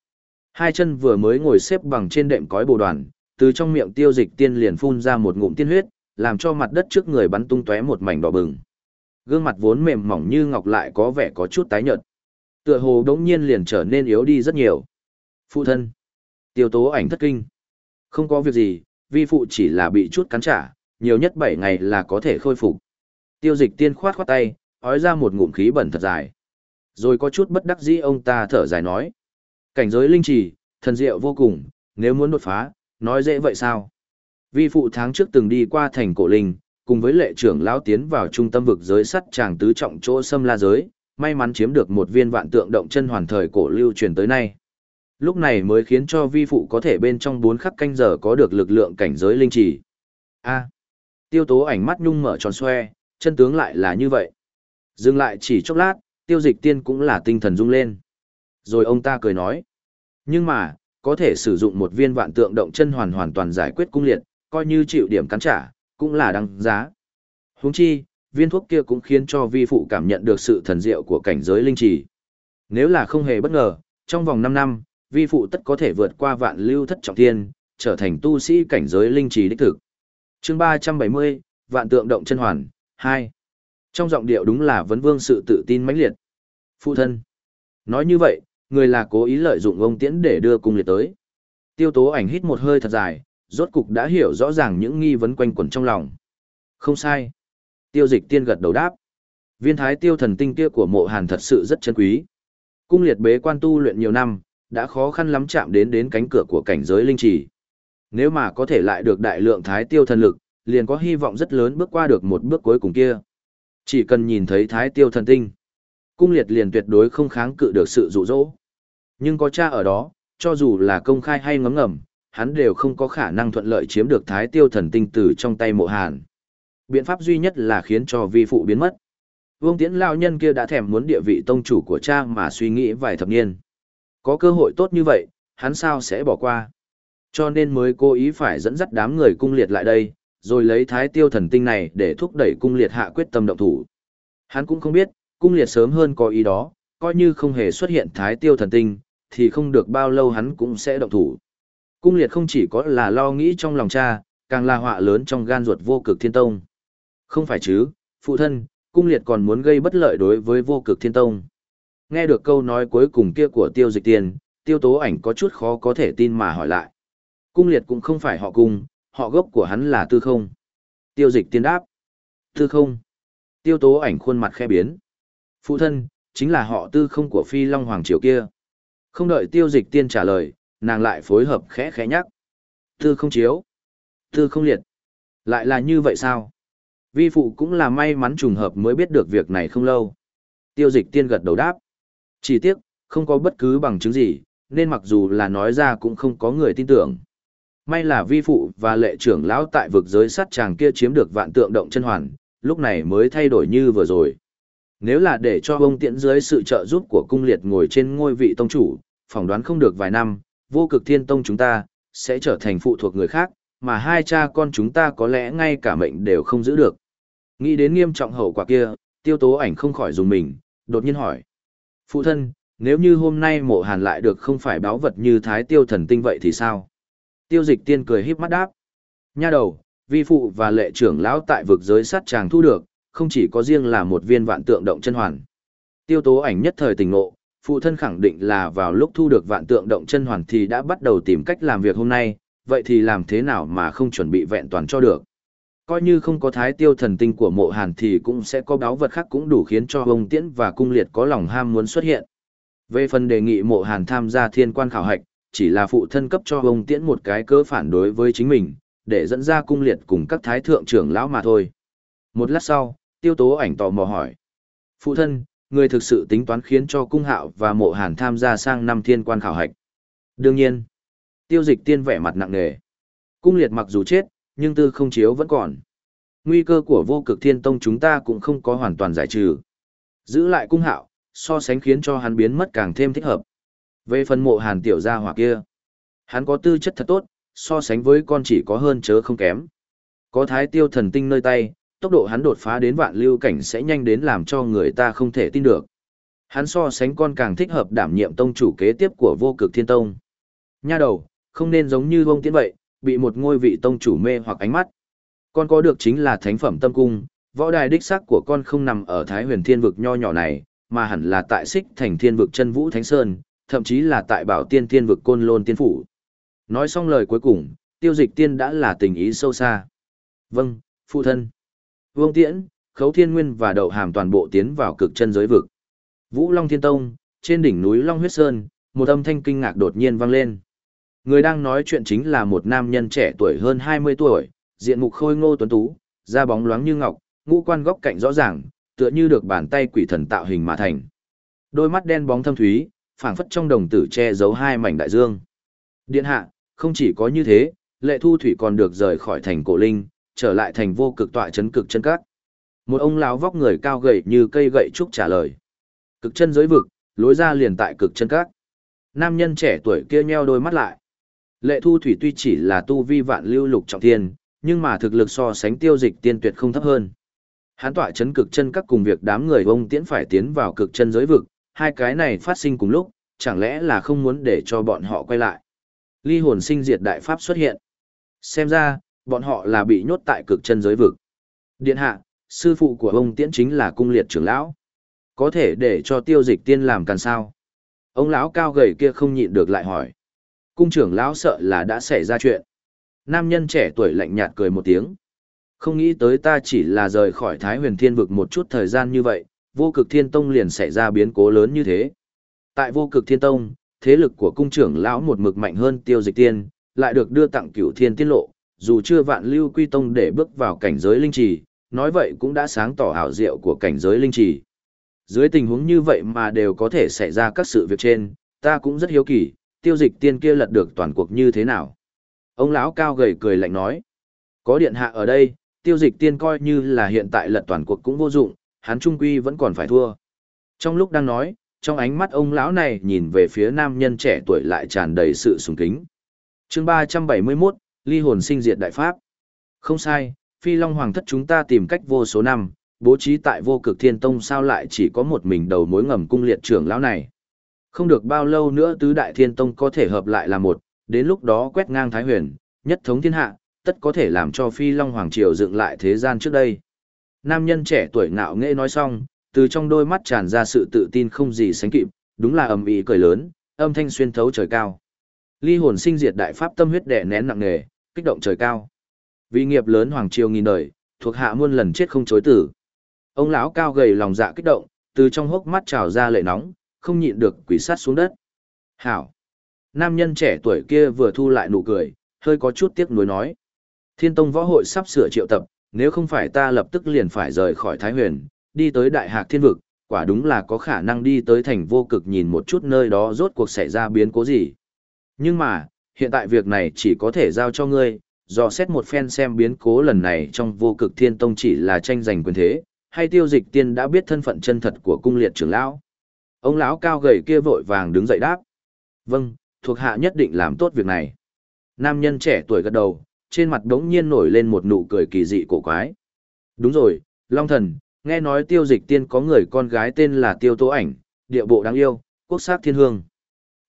[SPEAKER 1] Hai chân vừa mới ngồi xếp bằng trên đệm cói bồ đoàn, từ trong miệng tiêu dịch tiên liền phun ra một ngụm tiên huyết, làm cho mặt đất trước người bắn tung tóe một mảnh đỏ bừng. Gương mặt vốn mềm mỏng như ngọc lại có vẻ có chút tái nhợt. Tựa hồ đống nhiên liền trở nên yếu đi rất nhiều. Phụ thân. Tiêu tố ảnh thất kinh. Không có việc gì, vi phụ chỉ là bị chút cắn trả, nhiều nhất 7 ngày là có thể khôi phục. Tiêu dịch tiên khoát khoát tay, ói ra một ngụm khí bẩn thật dài. Rồi có chút bất đắc dĩ ông ta thở dài nói. Cảnh giới linh trì, thần diệu vô cùng, nếu muốn đột phá, nói dễ vậy sao? Vi phụ tháng trước từng đi qua thành cổ linh, cùng với lệ trưởng lão tiến vào trung tâm vực giới sắt tràng tứ trọng chỗ xâm la giới, may mắn chiếm được một viên vạn tượng động chân hoàn thời cổ lưu truyền tới nay. Lúc này mới khiến cho vi phụ có thể bên trong bốn khắc canh giờ có được lực lượng cảnh giới linh trì. A. tiêu tố ảnh mắt nhung mở tròn xoe, chân tướng lại là như vậy. Dừng lại chỉ chốc lát, tiêu dịch tiên cũng là tinh thần rung lên. Rồi ông ta cười nói. Nhưng mà, có thể sử dụng một viên vạn tượng động chân hoàn hoàn toàn giải quyết cung liệt, coi như chịu điểm cắn trả, cũng là đăng giá. Huống chi, viên thuốc kia cũng khiến cho vi phụ cảm nhận được sự thần diệu của cảnh giới linh trì. Nếu là không hề bất ngờ, trong vòng 5 năm, vi phụ tất có thể vượt qua vạn lưu thất trọng thiên, trở thành tu sĩ cảnh giới linh trì đích thực. Chương 370, Vạn tượng động chân hoàn, 2. Trong giọng điệu đúng là vấn vương sự tự tin mãnh liệt. Phụ thân. Nói như vậy, người là cố ý lợi dụng ông tiễn để đưa cung liệt tới. Tiêu tố ảnh hít một hơi thật dài, rốt cục đã hiểu rõ ràng những nghi vấn quanh quẩn trong lòng. Không sai. Tiêu dịch tiên gật đầu đáp. Viên thái tiêu thần tinh kia của mộ hàn thật sự rất chân quý. Cung liệt bế quan tu luyện nhiều năm, đã khó khăn lắm chạm đến đến cánh cửa của cảnh giới linh trì. Nếu mà có thể lại được đại lượng thái tiêu thần lực, liền có hy vọng rất lớn bước qua được một bước cuối cùng kia. Chỉ cần nhìn thấy thái tiêu thần tinh, cung liệt liền tuyệt đối không kháng cự được sự dụ dỗ. Nhưng có cha ở đó, cho dù là công khai hay ngấm ngầm, hắn đều không có khả năng thuận lợi chiếm được thái tiêu thần tinh từ trong tay mộ hàn. Biện pháp duy nhất là khiến cho vi phụ biến mất. Vương Tiễn lao nhân kia đã thèm muốn địa vị tông chủ của cha mà suy nghĩ vài thập niên. Có cơ hội tốt như vậy, hắn sao sẽ bỏ qua. Cho nên mới cố ý phải dẫn dắt đám người cung liệt lại đây, rồi lấy thái tiêu thần tinh này để thúc đẩy cung liệt hạ quyết tâm động thủ. Hắn cũng không biết, cung liệt sớm hơn có ý đó, coi như không hề xuất hiện thái tiêu thần tinh, thì không được bao lâu hắn cũng sẽ động thủ. Cung liệt không chỉ có là lo nghĩ trong lòng cha, càng là họa lớn trong gan ruột vô cực thiên tông. Không phải chứ, phụ thân, cung liệt còn muốn gây bất lợi đối với vô cực thiên tông. Nghe được câu nói cuối cùng kia của tiêu dịch tiền, tiêu tố ảnh có chút khó có thể tin mà hỏi lại. Cung liệt cũng không phải họ cung, họ gốc của hắn là tư không. Tiêu dịch tiên đáp. Tư không. Tiêu tố ảnh khuôn mặt khe biến. Phụ thân, chính là họ tư không của phi long hoàng triều kia. Không đợi tiêu dịch tiên trả lời, nàng lại phối hợp khẽ khẽ nhắc. Tư không chiếu. Tư không liệt. Lại là như vậy sao? Vi phụ cũng là may mắn trùng hợp mới biết được việc này không lâu. Tiêu dịch tiên gật đầu đáp. Chỉ tiếc, không có bất cứ bằng chứng gì, nên mặc dù là nói ra cũng không có người tin tưởng. May là vi phụ và lệ trưởng lão tại vực giới sắt chàng kia chiếm được vạn tượng động chân hoàn, lúc này mới thay đổi như vừa rồi. Nếu là để cho ông tiễn dưới sự trợ giúp của cung liệt ngồi trên ngôi vị tông chủ, phỏng đoán không được vài năm, vô cực thiên tông chúng ta, sẽ trở thành phụ thuộc người khác, mà hai cha con chúng ta có lẽ ngay cả mệnh đều không giữ được. Nghĩ đến nghiêm trọng hậu quả kia, tiêu tố ảnh không khỏi dùng mình, đột nhiên hỏi. Phụ thân, nếu như hôm nay mộ hàn lại được không phải báo vật như thái tiêu thần tinh vậy thì sao? Tiêu dịch tiên cười híp mắt đáp. Nha đầu, vi phụ và lệ trưởng lão tại vực giới sát chàng thu được, không chỉ có riêng là một viên vạn tượng động chân hoàn. Tiêu tố ảnh nhất thời tình ngộ, phụ thân khẳng định là vào lúc thu được vạn tượng động chân hoàn thì đã bắt đầu tìm cách làm việc hôm nay, vậy thì làm thế nào mà không chuẩn bị vẹn toàn cho được. Coi như không có thái tiêu thần tinh của mộ hàn thì cũng sẽ có báo vật khác cũng đủ khiến cho ông tiễn và cung liệt có lòng ham muốn xuất hiện. Về phần đề nghị mộ hàn tham gia thiên quan khảo hạch, chỉ là phụ thân cấp cho ông tiễn một cái cơ phản đối với chính mình, để dẫn ra cung liệt cùng các thái thượng trưởng lão mà thôi. Một lát sau, tiêu tố ảnh tò mò hỏi. Phụ thân, người thực sự tính toán khiến cho cung hạo và mộ hàn tham gia sang năm thiên quan khảo hạch. Đương nhiên, tiêu dịch tiên vẻ mặt nặng nề. Cung liệt mặc dù chết, nhưng tư không chiếu vẫn còn. Nguy cơ của vô cực thiên tông chúng ta cũng không có hoàn toàn giải trừ. Giữ lại cung hạo, so sánh khiến cho hắn biến mất càng thêm thích hợp. Về phần mộ hàn tiểu gia hỏa kia, hắn có tư chất thật tốt, so sánh với con chỉ có hơn chớ không kém. Có thái tiêu thần tinh nơi tay, tốc độ hắn đột phá đến vạn lưu cảnh sẽ nhanh đến làm cho người ta không thể tin được. Hắn so sánh con càng thích hợp đảm nhiệm tông chủ kế tiếp của vô cực thiên tông. Nha đầu, không nên giống như vông tiến vậy, bị một ngôi vị tông chủ mê hoặc ánh mắt. Con có được chính là thánh phẩm tâm cung, võ đài đích xác của con không nằm ở thái huyền thiên vực nho nhỏ này, mà hẳn là tại xích thành thiên vực chân vũ thánh sơn, thậm chí là tại bảo tiên thiên vực côn lôn tiên phủ. Nói xong lời cuối cùng, tiêu dịch tiên đã là tình ý sâu xa. Vâng, phụ thân. Vương Tiễn, Khấu Thiên Nguyên và Đậu Hàm toàn bộ tiến vào cực chân giới vực. Vũ Long Thiên Tông, trên đỉnh núi Long Huyết Sơn, một âm thanh kinh ngạc đột nhiên vang lên. Người đang nói chuyện chính là một nam nhân trẻ tuổi hơn 20 tuổi, diện mục khôi ngô tuấn tú, da bóng loáng như ngọc, ngũ quan góc cạnh rõ ràng, tựa như được bàn tay quỷ thần tạo hình mà thành. Đôi mắt đen bóng thâm thúy, phảng phất trong đồng tử che giấu hai mảnh đại dương. Điện hạ, không chỉ có như thế, lệ thu thủy còn được rời khỏi thành cổ linh, trở lại thành vô cực tọa chấn cực chân cát. Một ông lão vóc người cao gầy như cây gậy trúc trả lời. Cực chân giới vực, lối ra liền tại cực chân cát. Nam nhân trẻ tuổi kia nheo đôi mắt lại. Lệ thu thủy tuy chỉ là tu vi vạn lưu lục trọng thiên, Nhưng mà thực lực so sánh tiêu dịch tiên tuyệt không thấp hơn. Hán tọa chấn cực chân các cùng việc đám người ông tiễn phải tiến vào cực chân giới vực, hai cái này phát sinh cùng lúc, chẳng lẽ là không muốn để cho bọn họ quay lại. Ly hồn sinh diệt đại pháp xuất hiện. Xem ra, bọn họ là bị nhốt tại cực chân giới vực. Điện hạ, sư phụ của ông tiễn chính là cung liệt trưởng lão. Có thể để cho tiêu dịch tiên làm càn sao. Ông lão cao gầy kia không nhịn được lại hỏi. Cung trưởng lão sợ là đã xảy ra chuyện. Nam nhân trẻ tuổi lạnh nhạt cười một tiếng. Không nghĩ tới ta chỉ là rời khỏi Thái huyền thiên vực một chút thời gian như vậy, vô cực thiên tông liền xảy ra biến cố lớn như thế. Tại vô cực thiên tông, thế lực của cung trưởng lão một mực mạnh hơn tiêu dịch tiên, lại được đưa tặng cửu thiên tiết lộ, dù chưa vạn lưu quy tông để bước vào cảnh giới linh trì, nói vậy cũng đã sáng tỏ ảo diệu của cảnh giới linh trì. Dưới tình huống như vậy mà đều có thể xảy ra các sự việc trên, ta cũng rất hiếu kỳ, tiêu dịch tiên kia lật được toàn cuộc như thế nào. Ông lão cao gầy cười lạnh nói, có điện hạ ở đây, tiêu dịch tiên coi như là hiện tại lật toàn cuộc cũng vô dụng, hắn trung quy vẫn còn phải thua. Trong lúc đang nói, trong ánh mắt ông lão này nhìn về phía nam nhân trẻ tuổi lại tràn đầy sự sùng kính. chương 371, ly hồn sinh diệt đại pháp. Không sai, phi long hoàng thất chúng ta tìm cách vô số năm, bố trí tại vô cực thiên tông sao lại chỉ có một mình đầu mối ngầm cung liệt trưởng lão này. Không được bao lâu nữa tứ đại thiên tông có thể hợp lại là một, đến lúc đó quét ngang thái huyền, nhất thống thiên hạ, tất có thể làm cho phi long hoàng triều dựng lại thế gian trước đây. Nam nhân trẻ tuổi ngạo nghễ nói xong, từ trong đôi mắt tràn ra sự tự tin không gì sánh kịp, đúng là ầm ĩ cười lớn, âm thanh xuyên thấu trời cao. Ly hồn sinh diệt đại pháp tâm huyết đè nén nặng nề, kích động trời cao. Vì nghiệp lớn hoàng triều nghìn đời, thuộc hạ muôn lần chết không chối tử. Ông lão cao gầy lòng dạ kích động, từ trong hốc mắt trào ra lệ nóng, không nhịn được quỷ sát xuống đất. Hảo! Nam nhân trẻ tuổi kia vừa thu lại nụ cười, hơi có chút tiếc nuối nói. Thiên Tông Võ Hội sắp sửa triệu tập, nếu không phải ta lập tức liền phải rời khỏi Thái Huyền, đi tới Đại Hạc Thiên Vực, quả đúng là có khả năng đi tới thành vô cực nhìn một chút nơi đó rốt cuộc xảy ra biến cố gì. Nhưng mà, hiện tại việc này chỉ có thể giao cho ngươi, do xét một phen xem biến cố lần này trong vô cực thiên tông chỉ là tranh giành quyền thế, hay tiêu dịch tiên đã biết thân phận chân thật của cung liệt trưởng lão. Ông lão cao gầy kia vội vàng đứng dậy đáp. Vâng, thuộc hạ nhất định làm tốt việc này. Nam nhân trẻ tuổi gật đầu, trên mặt đống nhiên nổi lên một nụ cười kỳ dị cổ quái. Đúng rồi, Long Thần, nghe nói tiêu dịch tiên có người con gái tên là Tiêu Tố Ảnh, địa bộ đáng yêu, quốc sắc thiên hương.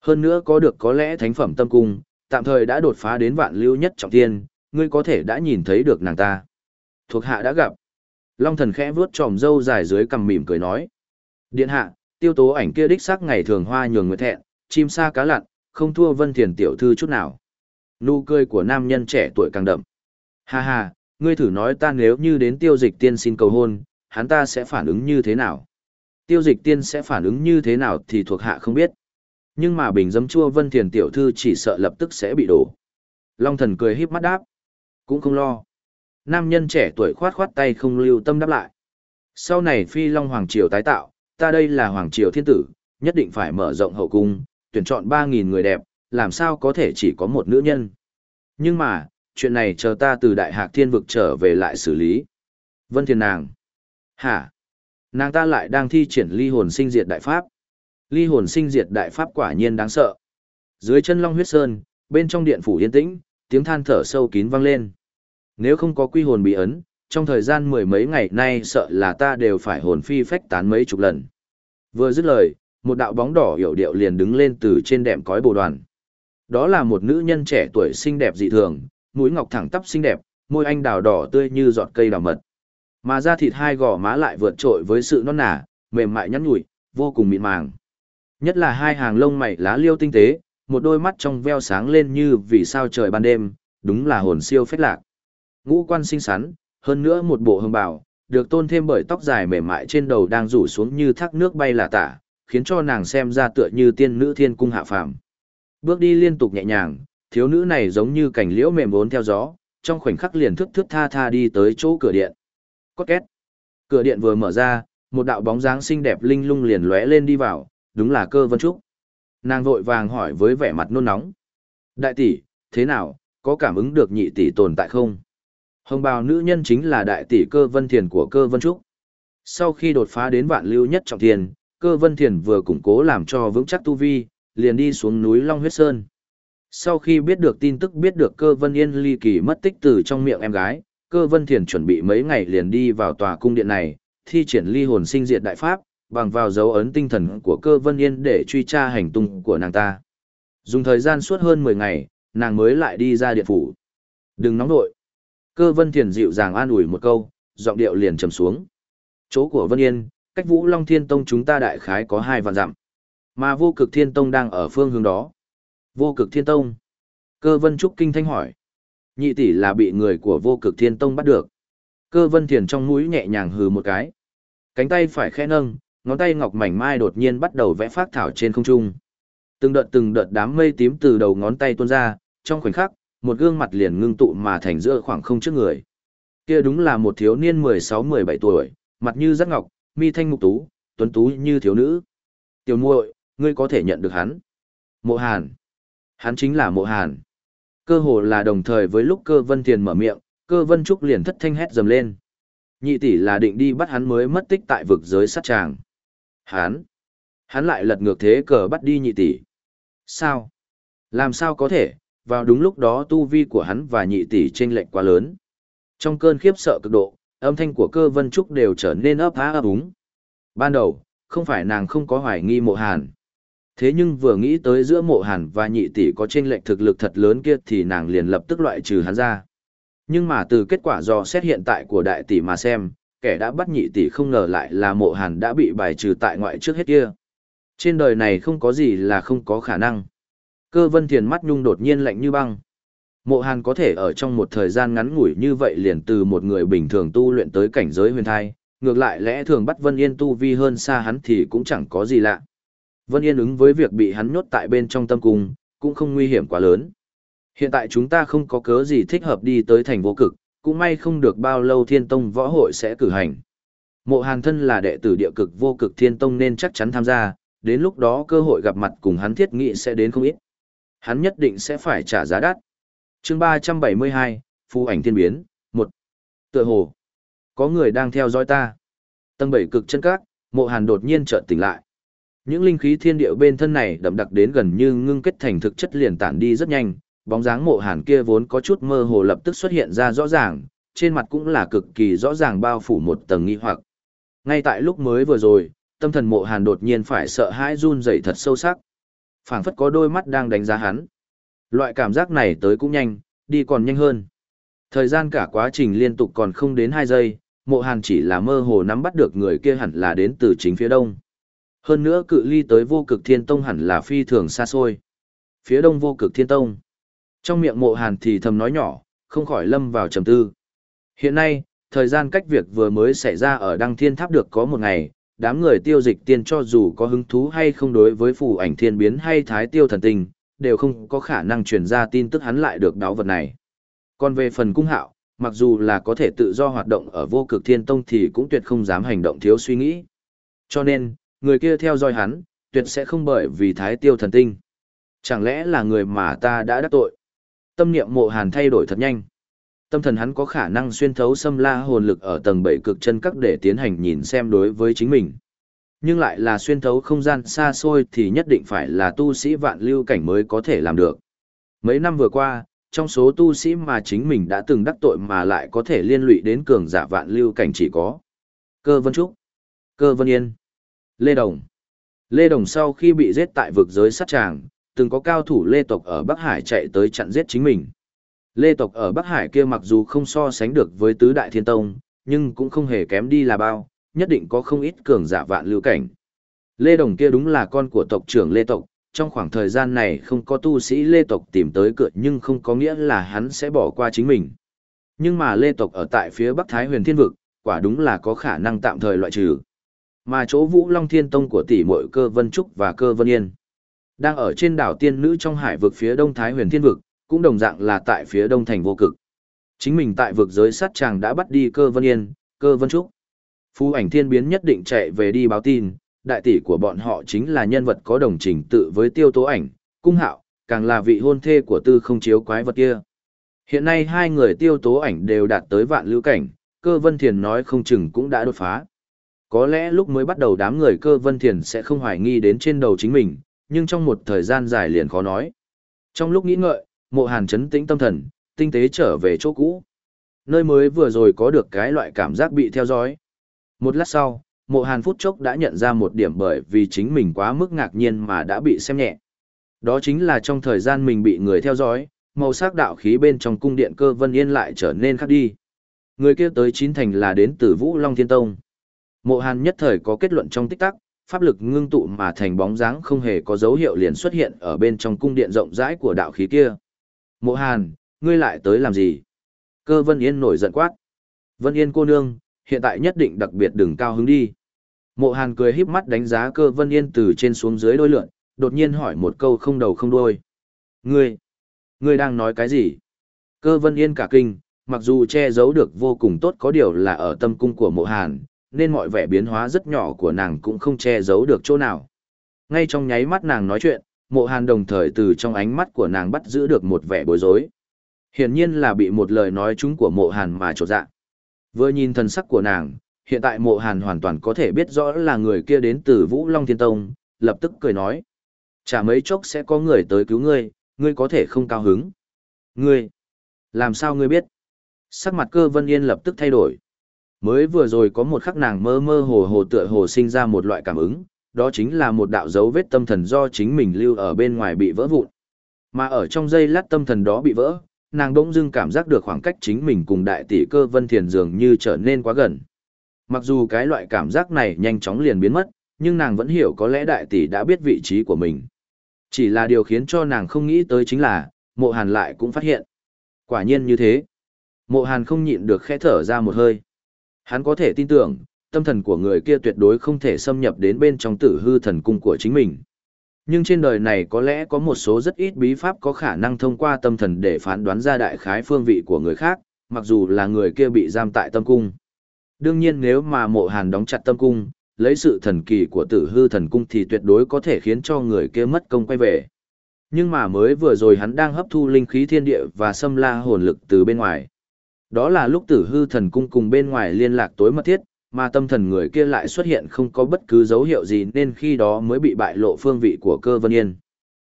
[SPEAKER 1] Hơn nữa có được có lẽ thánh phẩm tâm cung, tạm thời đã đột phá đến vạn lưu nhất trọng thiên, ngươi có thể đã nhìn thấy được nàng ta. Thuộc hạ đã gặp. Long thần khẽ vuốt tròm râu dài dưới cằm mỉm cười nói. Điện hạ, tiêu tố ảnh kia đích xác ngày thường hoa nhường người thẹn, chim sa cá lặn, không thua vân thiền tiểu thư chút nào. Nụ cười của nam nhân trẻ tuổi càng đậm. Ha ha, ngươi thử nói ta nếu như đến tiêu dịch tiên xin cầu hôn, hắn ta sẽ phản ứng như thế nào? Tiêu dịch tiên sẽ phản ứng như thế nào thì thuộc hạ không biết. Nhưng mà bình dấm chua vân thiền tiểu thư chỉ sợ lập tức sẽ bị đổ. Long thần cười híp mắt đáp. Cũng không lo. Nam nhân trẻ tuổi khoát khoát tay không lưu tâm đáp lại. Sau này phi long hoàng triều tái tạo, ta đây là hoàng triều thiên tử, nhất định phải mở rộng hậu cung, tuyển chọn 3.000 người đẹp, làm sao có thể chỉ có một nữ nhân. Nhưng mà, chuyện này chờ ta từ đại hạc thiên vực trở về lại xử lý. Vân thiền nàng. Hả? Nàng ta lại đang thi triển ly hồn sinh diệt đại pháp. Ly hồn sinh diệt đại pháp quả nhiên đáng sợ. Dưới chân long huyết sơn, bên trong điện phủ yên tĩnh, tiếng than thở sâu kín vang lên. Nếu không có quy hồn bị ấn, trong thời gian mười mấy ngày nay sợ là ta đều phải hồn phi phách tán mấy chục lần. Vừa dứt lời, một đạo bóng đỏ hiểu điệu liền đứng lên từ trên đệm cói bồ đoàn. Đó là một nữ nhân trẻ tuổi xinh đẹp dị thường, mũi ngọc thẳng tắp xinh đẹp, môi anh đào đỏ tươi như giọt cây đào mật. Mà da thịt hai gò má lại vượt trội với sự non nả, mềm mại nhắn nhủi, vô cùng mịn màng. Nhất là hai hàng lông mày lá liêu tinh tế, một đôi mắt trong veo sáng lên như vì sao trời ban đêm, đúng là hồn siêu phách lạc. Ngũ quan xinh xắn, hơn nữa một bộ hương bào, được tôn thêm bởi tóc dài mềm mại trên đầu đang rủ xuống như thác nước bay là tả, khiến cho nàng xem ra tựa như tiên nữ thiên cung hạ phàm. Bước đi liên tục nhẹ nhàng, thiếu nữ này giống như cành liễu mềm bốn theo gió, trong khoảnh khắc liền thức thức tha tha đi tới chỗ cửa điện. Cốt két. Cửa điện vừa mở ra, một đạo bóng dáng xinh đẹp linh lung liền lóe lên đi vào, đúng là cơ vân trúc. Nàng vội vàng hỏi với vẻ mặt nôn nóng. Đại tỷ, thế nào, có cảm ứng được nhị tỷ tồn tại không? Hồng bào nữ nhân chính là đại tỷ cơ vân thiền của cơ vân trúc. Sau khi đột phá đến vạn lưu nhất trọng thiền, cơ vân thiền vừa củng cố làm cho vững chắc tu vi, liền đi xuống núi Long Huyết Sơn. Sau khi biết được tin tức biết được cơ vân yên ly kỳ mất tích từ trong miệng em gái, cơ vân thiền chuẩn bị mấy ngày liền đi vào tòa cung điện này, thi triển ly hồn sinh diệt đại pháp, bằng vào dấu ấn tinh thần của cơ vân yên để truy tra hành tung của nàng ta. Dùng thời gian suốt hơn 10 ngày, nàng mới lại đi ra điện phủ. Đừng nóng nội. Cơ vân thiền dịu dàng an ủi một câu, giọng điệu liền trầm xuống. Chỗ của Vân Yên, cách Vũ Long Thiên Tông chúng ta đại khái có hai vạn dặm. Mà vô cực Thiên Tông đang ở phương hướng đó. Vô cực Thiên Tông. Cơ vân trúc kinh thanh hỏi. Nhị tỷ là bị người của vô cực Thiên Tông bắt được. Cơ vân thiền trong mũi nhẹ nhàng hừ một cái. Cánh tay phải khẽ nâng, ngón tay ngọc mảnh mai đột nhiên bắt đầu vẽ phát thảo trên không trung. Từng đợt từng đợt đám mây tím từ đầu ngón tay tuôn ra, trong khoảnh khắc, một gương mặt liền ngưng tụ mà thành giữa khoảng không trước người. Kia đúng là một thiếu niên 16-17 tuổi, mặt như rắc ngọc, mi thanh mục tú, tuấn tú như thiếu nữ. Tiểu muội, ngươi có thể nhận được hắn. Mộ Hàn. Hắn chính là Mộ Hàn. Cơ hồ là đồng thời với lúc cơ vân thiền mở miệng, cơ vân trúc liền thất thanh hét dầm lên. Nhị tỷ là định đi bắt hắn mới mất tích tại vực giới sát tràng. Hắn. Hắn lại lật ngược thế cờ bắt đi nhị tỷ. Sao? Làm sao có thể, vào đúng lúc đó tu vi của hắn và nhị tỷ chênh lệch quá lớn. Trong cơn khiếp sợ cực độ, âm thanh của cơ vân trúc đều trở nên ấp há ấp úng. Ban đầu, không phải nàng không có hoài nghi mộ hàn. Thế nhưng vừa nghĩ tới giữa mộ hàn và nhị tỷ có chênh lệch thực lực thật lớn kia thì nàng liền lập tức loại trừ hắn ra. Nhưng mà từ kết quả do xét hiện tại của đại tỷ mà xem, kẻ đã bắt nhị tỷ không ngờ lại là mộ hàn đã bị bài trừ tại ngoại trước hết kia. Trên đời này không có gì là không có khả năng. Cơ vân thiền mắt nhung đột nhiên lạnh như băng. Mộ Hàn có thể ở trong một thời gian ngắn ngủi như vậy liền từ một người bình thường tu luyện tới cảnh giới huyền thai, ngược lại lẽ thường bắt Vân Yên tu vi hơn xa hắn thì cũng chẳng có gì lạ. Vân Yên ứng với việc bị hắn nhốt tại bên trong tâm cung, cũng không nguy hiểm quá lớn. Hiện tại chúng ta không có cớ gì thích hợp đi tới thành vô cực, cũng may không được bao lâu thiên tông võ hội sẽ cử hành. Mộ Hàn thân là đệ tử địa cực vô cực thiên tông nên chắc chắn tham gia, đến lúc đó cơ hội gặp mặt cùng hắn thiết nghị sẽ đến không ít. Hắn nhất định sẽ phải trả giá đắt. Chương ba trăm bảy mươi hai, phù ảnh thiên biến, một. Tựa hồ, có người đang theo dõi ta. Tầng bảy cực chân các, mộ hàn đột nhiên chợt tỉnh lại. Những linh khí thiên địa bên thân này đậm đặc đến gần như ngưng kết thành thực chất liền tản đi rất nhanh. Bóng dáng mộ hàn kia vốn có chút mơ hồ lập tức xuất hiện ra rõ ràng, trên mặt cũng là cực kỳ rõ ràng bao phủ một tầng nghi hoặc. Ngay tại lúc mới vừa rồi, tâm thần mộ hàn đột nhiên phải sợ hãi run dậy thật sâu sắc phảng phất có đôi mắt đang đánh giá hắn Loại cảm giác này tới cũng nhanh, đi còn nhanh hơn. Thời gian cả quá trình liên tục còn không đến 2 giây, mộ hàn chỉ là mơ hồ nắm bắt được người kia hẳn là đến từ chính phía đông. Hơn nữa cự ly tới vô cực thiên tông hẳn là phi thường xa xôi. Phía đông vô cực thiên tông. Trong miệng mộ hàn thì thầm nói nhỏ, không khỏi lâm vào trầm tư. Hiện nay, thời gian cách việc vừa mới xảy ra ở đăng thiên tháp được có một ngày, đám người tiêu dịch tiên cho dù có hứng thú hay không đối với phù ảnh thiên biến hay thái tiêu thần tình, đều không có khả năng truyền ra tin tức hắn lại được đáo vật này. Còn về phần cung hạo, mặc dù là có thể tự do hoạt động ở vô cực thiên tông thì cũng tuyệt không dám hành động thiếu suy nghĩ. Cho nên, người kia theo dõi hắn, tuyệt sẽ không bởi vì thái tiêu thần tinh. Chẳng lẽ là người mà ta đã đắc tội? Tâm niệm mộ hàn thay đổi thật nhanh. Tâm thần hắn có khả năng xuyên thấu xâm la hồn lực ở tầng 7 cực chân các để tiến hành nhìn xem đối với chính mình nhưng lại là xuyên thấu không gian xa xôi thì nhất định phải là tu sĩ vạn lưu cảnh mới có thể làm được. Mấy năm vừa qua, trong số tu sĩ mà chính mình đã từng đắc tội mà lại có thể liên lụy đến cường giả vạn lưu cảnh chỉ có Cơ Vân Trúc, Cơ Vân Yên, Lê Đồng. Lê Đồng sau khi bị giết tại vực giới sát tràng, từng có cao thủ Lê tộc ở Bắc Hải chạy tới chặn giết chính mình. Lê tộc ở Bắc Hải kia mặc dù không so sánh được với tứ đại thiên tông, nhưng cũng không hề kém đi là bao, nhất định có không ít cường giả vạn lưu cảnh. Lê Đồng kia đúng là con của tộc trưởng Lê tộc, trong khoảng thời gian này không có tu sĩ Lê tộc tìm tới cửa nhưng không có nghĩa là hắn sẽ bỏ qua chính mình. Nhưng mà Lê tộc ở tại phía Bắc Thái huyền thiên vực, quả đúng là có khả năng tạm thời loại trừ. Mà chỗ Vũ Long Thiên Tông của tỷ muội cơ Vân Trúc và cơ Vân Yên, đang ở trên đảo tiên nữ trong hải vực phía Đông Thái huyền thiên vực, cũng đồng dạng là tại phía Đông thành vô cực. Chính mình tại vực giới sát chàng đã bắt đi cơ Vân Yên, cơ Vân Trúc. Phu ảnh thiên biến nhất định chạy về đi báo tin, đại tỷ của bọn họ chính là nhân vật có đồng trình tự với tiêu tố ảnh, cung hạo, càng là vị hôn thê của tư không chiếu quái vật kia. Hiện nay hai người tiêu tố ảnh đều đạt tới vạn lưu cảnh, cơ vân thiền nói không chừng cũng đã đột phá. Có lẽ lúc mới bắt đầu đám người cơ vân thiền sẽ không hoài nghi đến trên đầu chính mình, nhưng trong một thời gian dài liền khó nói. Trong lúc nghĩ ngợi, mộ hàn chấn tĩnh tâm thần, tinh tế trở về chỗ cũ. Nơi mới vừa rồi có được cái loại cảm giác bị theo dõi. Một lát sau, mộ hàn phút chốc đã nhận ra một điểm bởi vì chính mình quá mức ngạc nhiên mà đã bị xem nhẹ. Đó chính là trong thời gian mình bị người theo dõi, màu sắc đạo khí bên trong cung điện cơ vân yên lại trở nên khác đi. Người kia tới chín thành là đến từ Vũ Long Thiên Tông. Mộ Hàn nhất thời có kết luận trong tích tắc, pháp lực ngưng tụ mà thành bóng dáng không hề có dấu hiệu liền xuất hiện ở bên trong cung điện rộng rãi của đạo khí kia. Mộ Hàn, ngươi lại tới làm gì? Cơ Vân Yên nổi giận quát. Vân Yên cô nương, hiện tại nhất định đặc biệt đừng cao hứng đi. Mộ Hàn cười híp mắt đánh giá cơ Vân Yên từ trên xuống dưới đôi lượn, đột nhiên hỏi một câu không đầu không đuôi. Ngươi, ngươi đang nói cái gì? Cơ Vân Yên cả kinh, mặc dù che giấu được vô cùng tốt có điều là ở tâm cung của mộ Hàn, nên mọi vẻ biến hóa rất nhỏ của nàng cũng không che giấu được chỗ nào. Ngay trong nháy mắt nàng nói chuyện, mộ Hàn đồng thời từ trong ánh mắt của nàng bắt giữ được một vẻ bối rối. Hiển nhiên là bị một lời nói chúng của mộ Hàn mà trột dạ. Vừa nhìn thần sắc của nàng, hiện tại mộ Hàn hoàn toàn có thể biết rõ là người kia đến từ Vũ Long Thiên Tông, lập tức cười nói. Chả mấy chốc sẽ có người tới cứu ngươi, ngươi có thể không cao hứng. Ngươi, làm sao ngươi biết? Sắc mặt cơ vân yên lập tức thay đổi. Mới vừa rồi có một khắc nàng mơ mơ hồ hồ tựa hồ sinh ra một loại cảm ứng, đó chính là một đạo dấu vết tâm thần do chính mình lưu ở bên ngoài bị vỡ vụn. Mà ở trong giây lát tâm thần đó bị vỡ, nàng bỗng dưng cảm giác được khoảng cách chính mình cùng đại tỷ cơ vân thiền dường như trở nên quá gần. Mặc dù cái loại cảm giác này nhanh chóng liền biến mất, nhưng nàng vẫn hiểu có lẽ đại tỷ đã biết vị trí của mình. Chỉ là điều khiến cho nàng không nghĩ tới chính là, mộ hàn lại cũng phát hiện. Quả nhiên như thế. Mộ hàn không nhịn được khẽ thở ra một hơi. Hắn có thể tin tưởng, tâm thần của người kia tuyệt đối không thể xâm nhập đến bên trong tử hư thần cung của chính mình. Nhưng trên đời này có lẽ có một số rất ít bí pháp có khả năng thông qua tâm thần để phán đoán ra đại khái phương vị của người khác, mặc dù là người kia bị giam tại tâm cung. Đương nhiên nếu mà mộ hàn đóng chặt tâm cung, lấy sự thần kỳ của tử hư thần cung thì tuyệt đối có thể khiến cho người kia mất công quay về. Nhưng mà mới vừa rồi hắn đang hấp thu linh khí thiên địa và xâm la hồn lực từ bên ngoài. Đó là lúc tử hư thần cung cùng bên ngoài liên lạc tối mật thiết, mà tâm thần người kia lại xuất hiện không có bất cứ dấu hiệu gì nên khi đó mới bị bại lộ phương vị của cơ vân yên.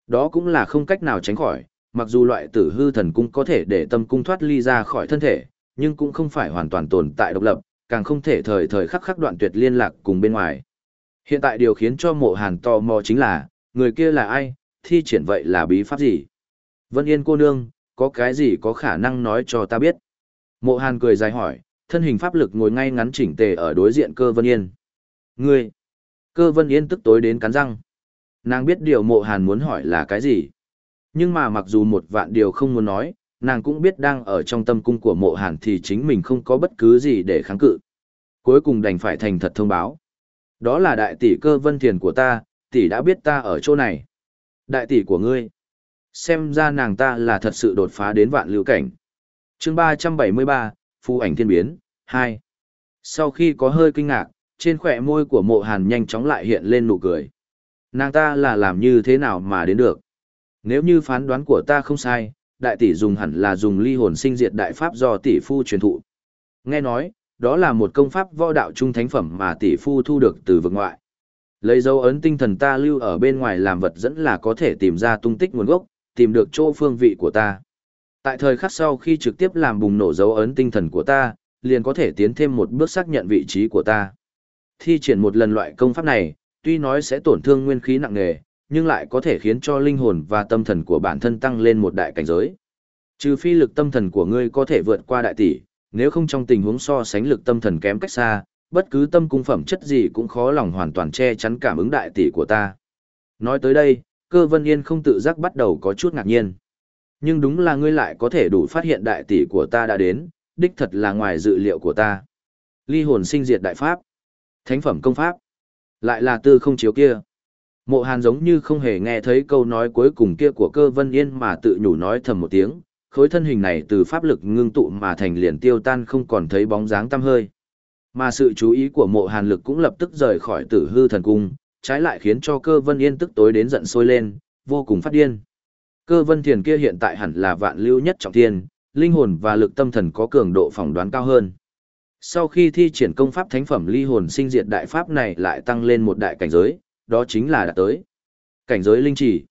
[SPEAKER 1] Đó cũng là không cách nào tránh khỏi, mặc dù loại tử hư thần cung có thể để tâm cung thoát ly ra khỏi thân thể, nhưng cũng không phải hoàn toàn tồn tại độc lập, càng không thể thời thời khắc khắc đoạn tuyệt liên lạc cùng bên ngoài. Hiện tại điều khiến cho mộ hàn tò mò chính là, người kia là ai, thi triển vậy là bí pháp gì? Vân Yên cô nương, có cái gì có khả năng nói cho ta biết? Mộ hàn cười dài hỏi, thân hình pháp lực ngồi ngay ngắn chỉnh tề ở đối diện cơ Vân Yên. Ngươi! Cơ Vân Yên tức tối đến cắn răng. Nàng biết điều mộ hàn muốn hỏi là cái gì. Nhưng mà mặc dù một vạn điều không muốn nói, nàng cũng biết đang ở trong tâm cung của mộ hàn thì chính mình không có bất cứ gì để kháng cự. Cuối cùng đành phải thành thật thông báo. Đó là đại tỷ cơ vân thiền của ta, tỷ đã biết ta ở chỗ này. Đại tỷ của ngươi. Xem ra nàng ta là thật sự đột phá đến vạn lưu cảnh. chương 373, Phu ảnh thiên biến, 2. Sau khi có hơi kinh ngạc, trên khỏe môi của mộ hàn nhanh chóng lại hiện lên nụ cười. Nàng ta là làm như thế nào mà đến được? Nếu như phán đoán của ta không sai, đại tỷ dùng hẳn là dùng ly hồn sinh diệt đại pháp do tỷ phu truyền thụ. Nghe nói, đó là một công pháp võ đạo trung thánh phẩm mà tỷ phu thu được từ vực ngoại. Lấy dấu ấn tinh thần ta lưu ở bên ngoài làm vật dẫn là có thể tìm ra tung tích nguồn gốc, tìm được chỗ phương vị của ta. Tại thời khắc sau khi trực tiếp làm bùng nổ dấu ấn tinh thần của ta, liền có thể tiến thêm một bước xác nhận vị trí của ta. Thi triển một lần loại công pháp này, tuy nói sẽ tổn thương nguyên khí nặng nề, nhưng lại có thể khiến cho linh hồn và tâm thần của bản thân tăng lên một đại cảnh giới. Trừ phi lực tâm thần của ngươi có thể vượt qua đại tỷ, nếu không trong tình huống so sánh lực tâm thần kém cách xa, bất cứ tâm cung phẩm chất gì cũng khó lòng hoàn toàn che chắn cảm ứng đại tỷ của ta. Nói tới đây, cơ vân yên không tự giác bắt đầu có chút ngạc nhiên. Nhưng đúng là ngươi lại có thể đủ phát hiện đại tỷ của ta đã đến, đích thật là ngoài dự liệu của ta. Ly hồn sinh diệt đại pháp, thánh phẩm công pháp, lại là tư không chiếu kia. Mộ hàn giống như không hề nghe thấy câu nói cuối cùng kia của cơ vân yên mà tự nhủ nói thầm một tiếng, khối thân hình này từ pháp lực ngưng tụ mà thành liền tiêu tan không còn thấy bóng dáng tăm hơi. Mà sự chú ý của mộ hàn lực cũng lập tức rời khỏi tử hư thần cung, trái lại khiến cho cơ vân yên tức tối đến giận sôi lên, vô cùng phát điên. Cơ vân thiền kia hiện tại hẳn là vạn lưu nhất trọng thiên, linh hồn và lực tâm thần có cường độ phỏng đoán cao hơn. Sau khi thi triển công pháp thánh phẩm ly hồn sinh diệt đại pháp này lại tăng lên một đại cảnh giới, đó chính là đạt tới cảnh giới linh chỉ.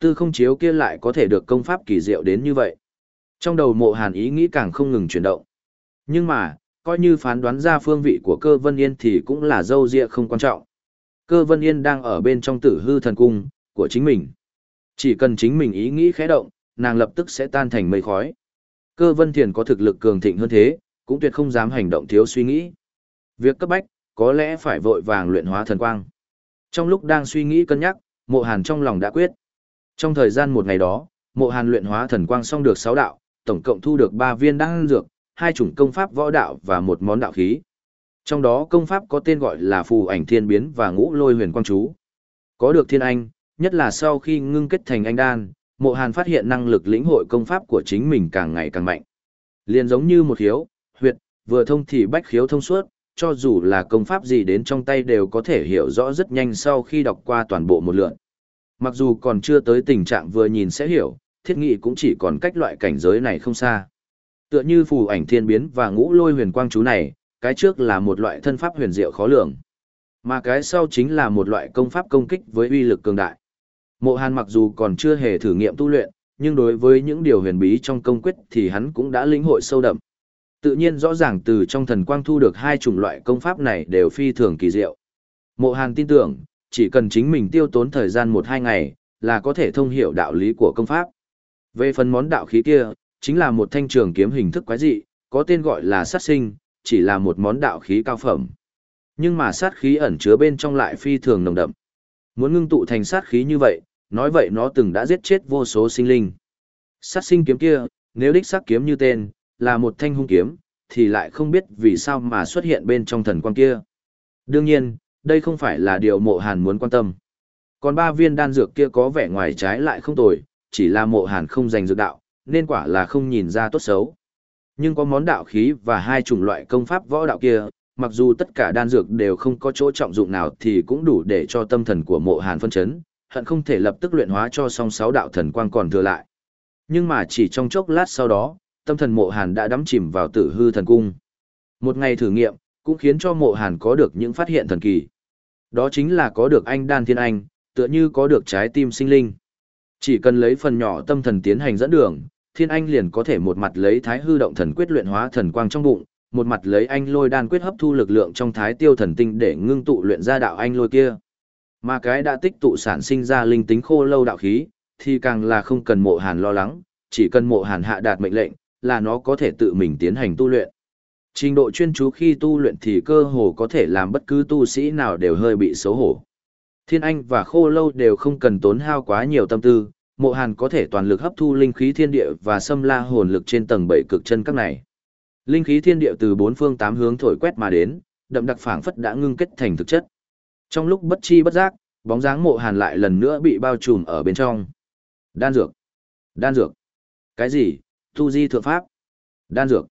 [SPEAKER 1] tư không chiếu kia lại có thể được công pháp kỳ diệu đến như vậy. Trong đầu mộ hàn ý nghĩ càng không ngừng chuyển động. Nhưng mà, coi như phán đoán ra phương vị của cơ vân yên thì cũng là dâu dịa không quan trọng. Cơ vân yên đang ở bên trong tử hư thần cung, của chính mình. Chỉ cần chính mình ý nghĩ khẽ động, nàng lập tức sẽ tan thành mây khói. Cơ vân thiền có thực lực cường thịnh hơn thế, cũng tuyệt không dám hành động thiếu suy nghĩ. Việc cấp bách, có lẽ phải vội vàng luyện hóa thần quang. Trong lúc đang suy nghĩ cân nhắc, mộ hàn trong lòng đã quyết. Trong thời gian một ngày đó, mộ hàn luyện hóa thần quang xong được 6 đạo, tổng cộng thu được 3 viên đan dược, hai chủng công pháp võ đạo và một món đạo khí. Trong đó công pháp có tên gọi là phù ảnh thiên biến và ngũ lôi huyền quang chú. Có được thiên anh, nhất là sau khi ngưng kết thành anh đan, mộ hàn phát hiện năng lực lĩnh hội công pháp của chính mình càng ngày càng mạnh. Liền giống như một khiếu, huyệt, vừa thông thì bách khiếu thông suốt, cho dù là công pháp gì đến trong tay đều có thể hiểu rõ rất nhanh sau khi đọc qua toàn bộ một lượng. Mặc dù còn chưa tới tình trạng vừa nhìn sẽ hiểu, thiết nghị cũng chỉ còn cách loại cảnh giới này không xa. Tựa như phù ảnh thiên biến và ngũ lôi huyền quang chú này, cái trước là một loại thân pháp huyền diệu khó lường. Mà cái sau chính là một loại công pháp công kích với uy lực cường đại. Mộ Hàn mặc dù còn chưa hề thử nghiệm tu luyện, nhưng đối với những điều huyền bí trong công quyết thì hắn cũng đã lĩnh hội sâu đậm. Tự nhiên rõ ràng từ trong thần quang thu được hai chủng loại công pháp này đều phi thường kỳ diệu. Mộ Hàn tin tưởng, chỉ cần chính mình tiêu tốn thời gian một hai ngày, là có thể thông hiểu đạo lý của công pháp. Về phần món đạo khí kia, chính là một thanh trường kiếm hình thức quái dị, có tên gọi là sát sinh, chỉ là một món đạo khí cao phẩm. Nhưng mà sát khí ẩn chứa bên trong lại phi thường nồng đậm. Muốn ngưng tụ thành sát khí như vậy, nói vậy nó từng đã giết chết vô số sinh linh. Sát sinh kiếm kia, nếu đích sát kiếm như tên, là một thanh hung kiếm, thì lại không biết vì sao mà xuất hiện bên trong thần quang kia. Đương nhiên, đây không phải là điều mộ hàn muốn quan tâm. Còn ba viên đan dược kia có vẻ ngoài trái lại không tồi, chỉ là mộ hàn không giành dược đạo, nên quả là không nhìn ra tốt xấu. Nhưng có món đạo khí và hai chủng loại công pháp võ đạo kia, mặc dù tất cả đan dược đều không có chỗ trọng dụng nào thì cũng đủ để cho tâm thần của mộ hàn phân chấn, hận không thể lập tức luyện hóa cho xong sáu đạo thần quang còn thừa lại. Nhưng mà chỉ trong chốc lát sau đó, tâm thần mộ hàn đã đắm chìm vào tử hư thần cung. Một ngày thử nghiệm, cũng khiến cho mộ hàn có được những phát hiện thần kỳ. Đó chính là có được anh đan thiên anh, tựa như có được trái tim sinh linh. Chỉ cần lấy phần nhỏ tâm thần tiến hành dẫn đường, thiên anh liền có thể một mặt lấy thái hư động thần quyết luyện hóa thần quang trong bụng, một mặt lấy anh lôi đan quyết hấp thu lực lượng trong thái tiêu thần tinh để ngưng tụ luyện ra đạo anh lôi kia. Mà cái đã tích tụ sản sinh ra linh tính khô lâu đạo khí, thì càng là không cần mộ hàn lo lắng, chỉ cần mộ hàn hạ đạt mệnh lệnh, là nó có thể tự mình tiến hành tu luyện. Trình độ chuyên chú khi tu luyện thì cơ hồ có thể làm bất cứ tu sĩ nào đều hơi bị xấu hổ. Thiên Anh và Khô Lâu đều không cần tốn hao quá nhiều tâm tư, mộ hàn có thể toàn lực hấp thu linh khí thiên địa và xâm la hồn lực trên tầng bảy cực chân các này. Linh khí thiên địa từ bốn phương tám hướng thổi quét mà đến, đậm đặc phảng phất đã ngưng kết thành thực chất. Trong lúc bất chi bất giác, bóng dáng mộ hàn lại lần nữa bị bao trùm ở bên trong. Đan dược. Đan dược. Cái gì? Tu di thượng pháp. Đan dược.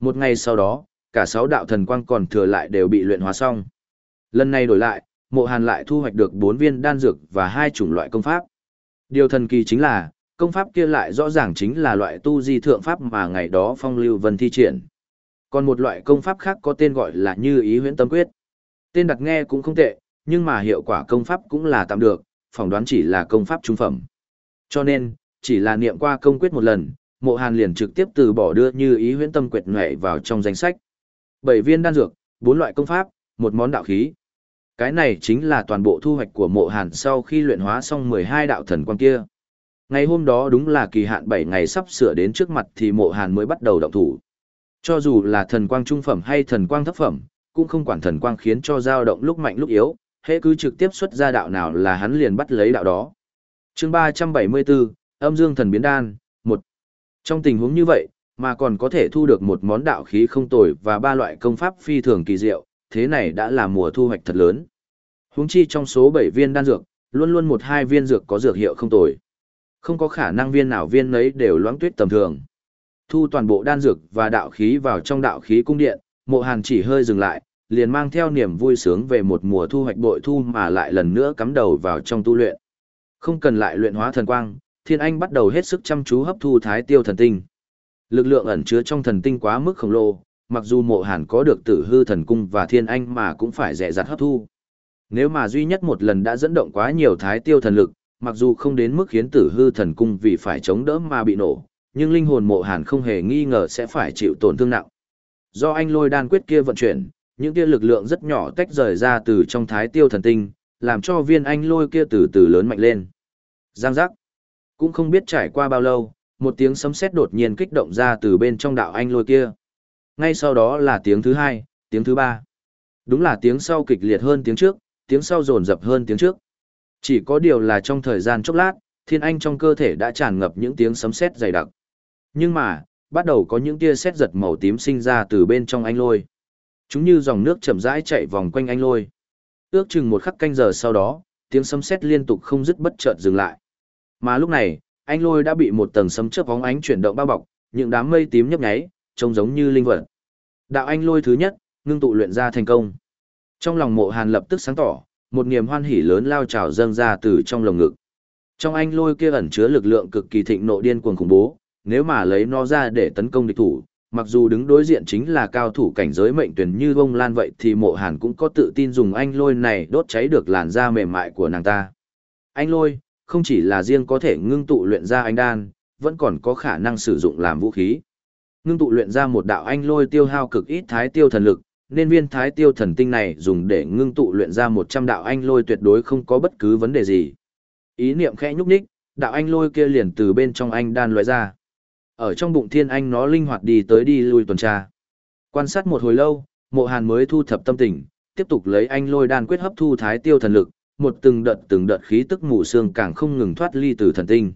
[SPEAKER 1] Một ngày sau đó, cả sáu đạo thần quang còn thừa lại đều bị luyện hóa xong. Lần này đổi lại, mộ hàn lại thu hoạch được bốn viên đan dược và hai chủng loại công pháp. Điều thần kỳ chính là, công pháp kia lại rõ ràng chính là loại tu di thượng pháp mà ngày đó phong lưu vân thi triển. Còn một loại công pháp khác có tên gọi là như ý huyễn tâm quyết. Tên đặt nghe cũng không tệ, nhưng mà hiệu quả công pháp cũng là tạm được, phỏng đoán chỉ là công pháp trung phẩm. Cho nên, chỉ là niệm qua công quyết một lần, mộ hàn liền trực tiếp từ bỏ đưa như ý huyễn tâm quyệt nhảy vào trong danh sách. Bảy viên đan dược, bốn loại công pháp, một món đạo khí. Cái này chính là toàn bộ thu hoạch của mộ hàn sau khi luyện hóa xong 12 đạo thần quang kia. Ngày hôm đó đúng là kỳ hạn 7 ngày sắp sửa đến trước mặt thì mộ hàn mới bắt đầu động thủ. Cho dù là thần quang trung phẩm hay thần quang thấp phẩm, cũng không quản thần quang khiến cho dao động lúc mạnh lúc yếu, Hễ cứ trực tiếp xuất ra đạo nào là hắn liền bắt lấy đạo đó. chương 374, âm dương thần biến đan, một Trong tình huống như vậy, mà còn có thể thu được một món đạo khí không tồi và ba loại công pháp phi thường kỳ diệu, thế này đã là mùa thu hoạch thật lớn. Huống chi trong số 7 viên đan dược, luôn luôn một hai viên dược có dược hiệu không tồi. Không có khả năng viên nào viên nấy đều loãng tuyết tầm thường. Thu toàn bộ đan dược và đạo khí vào trong đạo khí cung điện, mộ hàn chỉ hơi dừng lại, liền mang theo niềm vui sướng về một mùa thu hoạch bội thu mà lại lần nữa cắm đầu vào trong tu luyện. Không cần lại luyện hóa thần quang, Thiên Anh bắt đầu hết sức chăm chú hấp thu thái tiêu thần tinh. Lực lượng ẩn chứa trong thần tinh quá mức khổng lồ, mặc dù mộ hàn có được tử hư thần cung và Thiên Anh mà cũng phải dè dặt hấp thu. Nếu mà duy nhất một lần đã dẫn động quá nhiều thái tiêu thần lực, mặc dù không đến mức khiến tử hư thần cung vì phải chống đỡ mà bị nổ, nhưng linh hồn mộ hàn không hề nghi ngờ sẽ phải chịu tổn thương nặng. Do anh lôi đan quyết kia vận chuyển, những kia lực lượng rất nhỏ tách rời ra từ trong thái tiêu thần tinh, làm cho viên anh lôi kia từ từ lớn mạnh lên. Giang giác. Cũng không biết trải qua bao lâu, một tiếng sấm sét đột nhiên kích động ra từ bên trong đạo anh lôi kia. Ngay sau đó là tiếng thứ hai, tiếng thứ ba. Đúng là tiếng sau kịch liệt hơn tiếng trước, tiếng sau rồn rập hơn tiếng trước. Chỉ có điều là trong thời gian chốc lát, thiên anh trong cơ thể đã tràn ngập những tiếng sấm sét dày đặc. Nhưng mà, bắt đầu có những tia sét giật màu tím sinh ra từ bên trong anh lôi. Chúng như dòng nước chậm rãi chạy vòng quanh anh lôi. Ước chừng một khắc canh giờ sau đó, tiếng sấm sét liên tục không dứt bất chợt dừng lại. Mà lúc này, anh lôi đã bị một tầng sấm chớp bóng ánh chuyển động bao bọc, những đám mây tím nhấp nháy, trông giống như linh vật. Đạo anh lôi thứ nhất, ngưng tụ luyện ra thành công. Trong lòng mộ hàn lập tức sáng tỏ, một niềm hoan hỉ lớn lao trào dâng ra từ trong lồng ngực. Trong anh lôi kia ẩn chứa lực lượng cực kỳ thịnh nộ điên cuồng khủng bố, nếu mà lấy nó ra để tấn công địch thủ, mặc dù đứng đối diện chính là cao thủ cảnh giới mệnh tuyển như bông lan vậy thì mộ hàn cũng có tự tin dùng anh lôi này đốt cháy được làn da mềm mại của nàng ta. Anh lôi, không chỉ là riêng có thể ngưng tụ luyện ra anh đan, vẫn còn có khả năng sử dụng làm vũ khí. Ngưng tụ luyện ra một đạo anh lôi tiêu hao cực ít thái tiêu thần lực, nên viên thái tiêu thần tinh này dùng để ngưng tụ luyện ra 100 đạo anh lôi tuyệt đối không có bất cứ vấn đề gì. Ý niệm khẽ nhúc nhích, đạo anh lôi kia liền từ bên trong anh đan loại ra. Ở trong bụng thiên anh nó linh hoạt đi tới đi lui tuần tra. Quan sát một hồi lâu, mộ hàn mới thu thập tâm tình, tiếp tục lấy anh lôi đan quyết hấp thu thái tiêu thần lực, một từng đợt từng đợt khí tức mù xương càng không ngừng thoát ly từ thần tinh.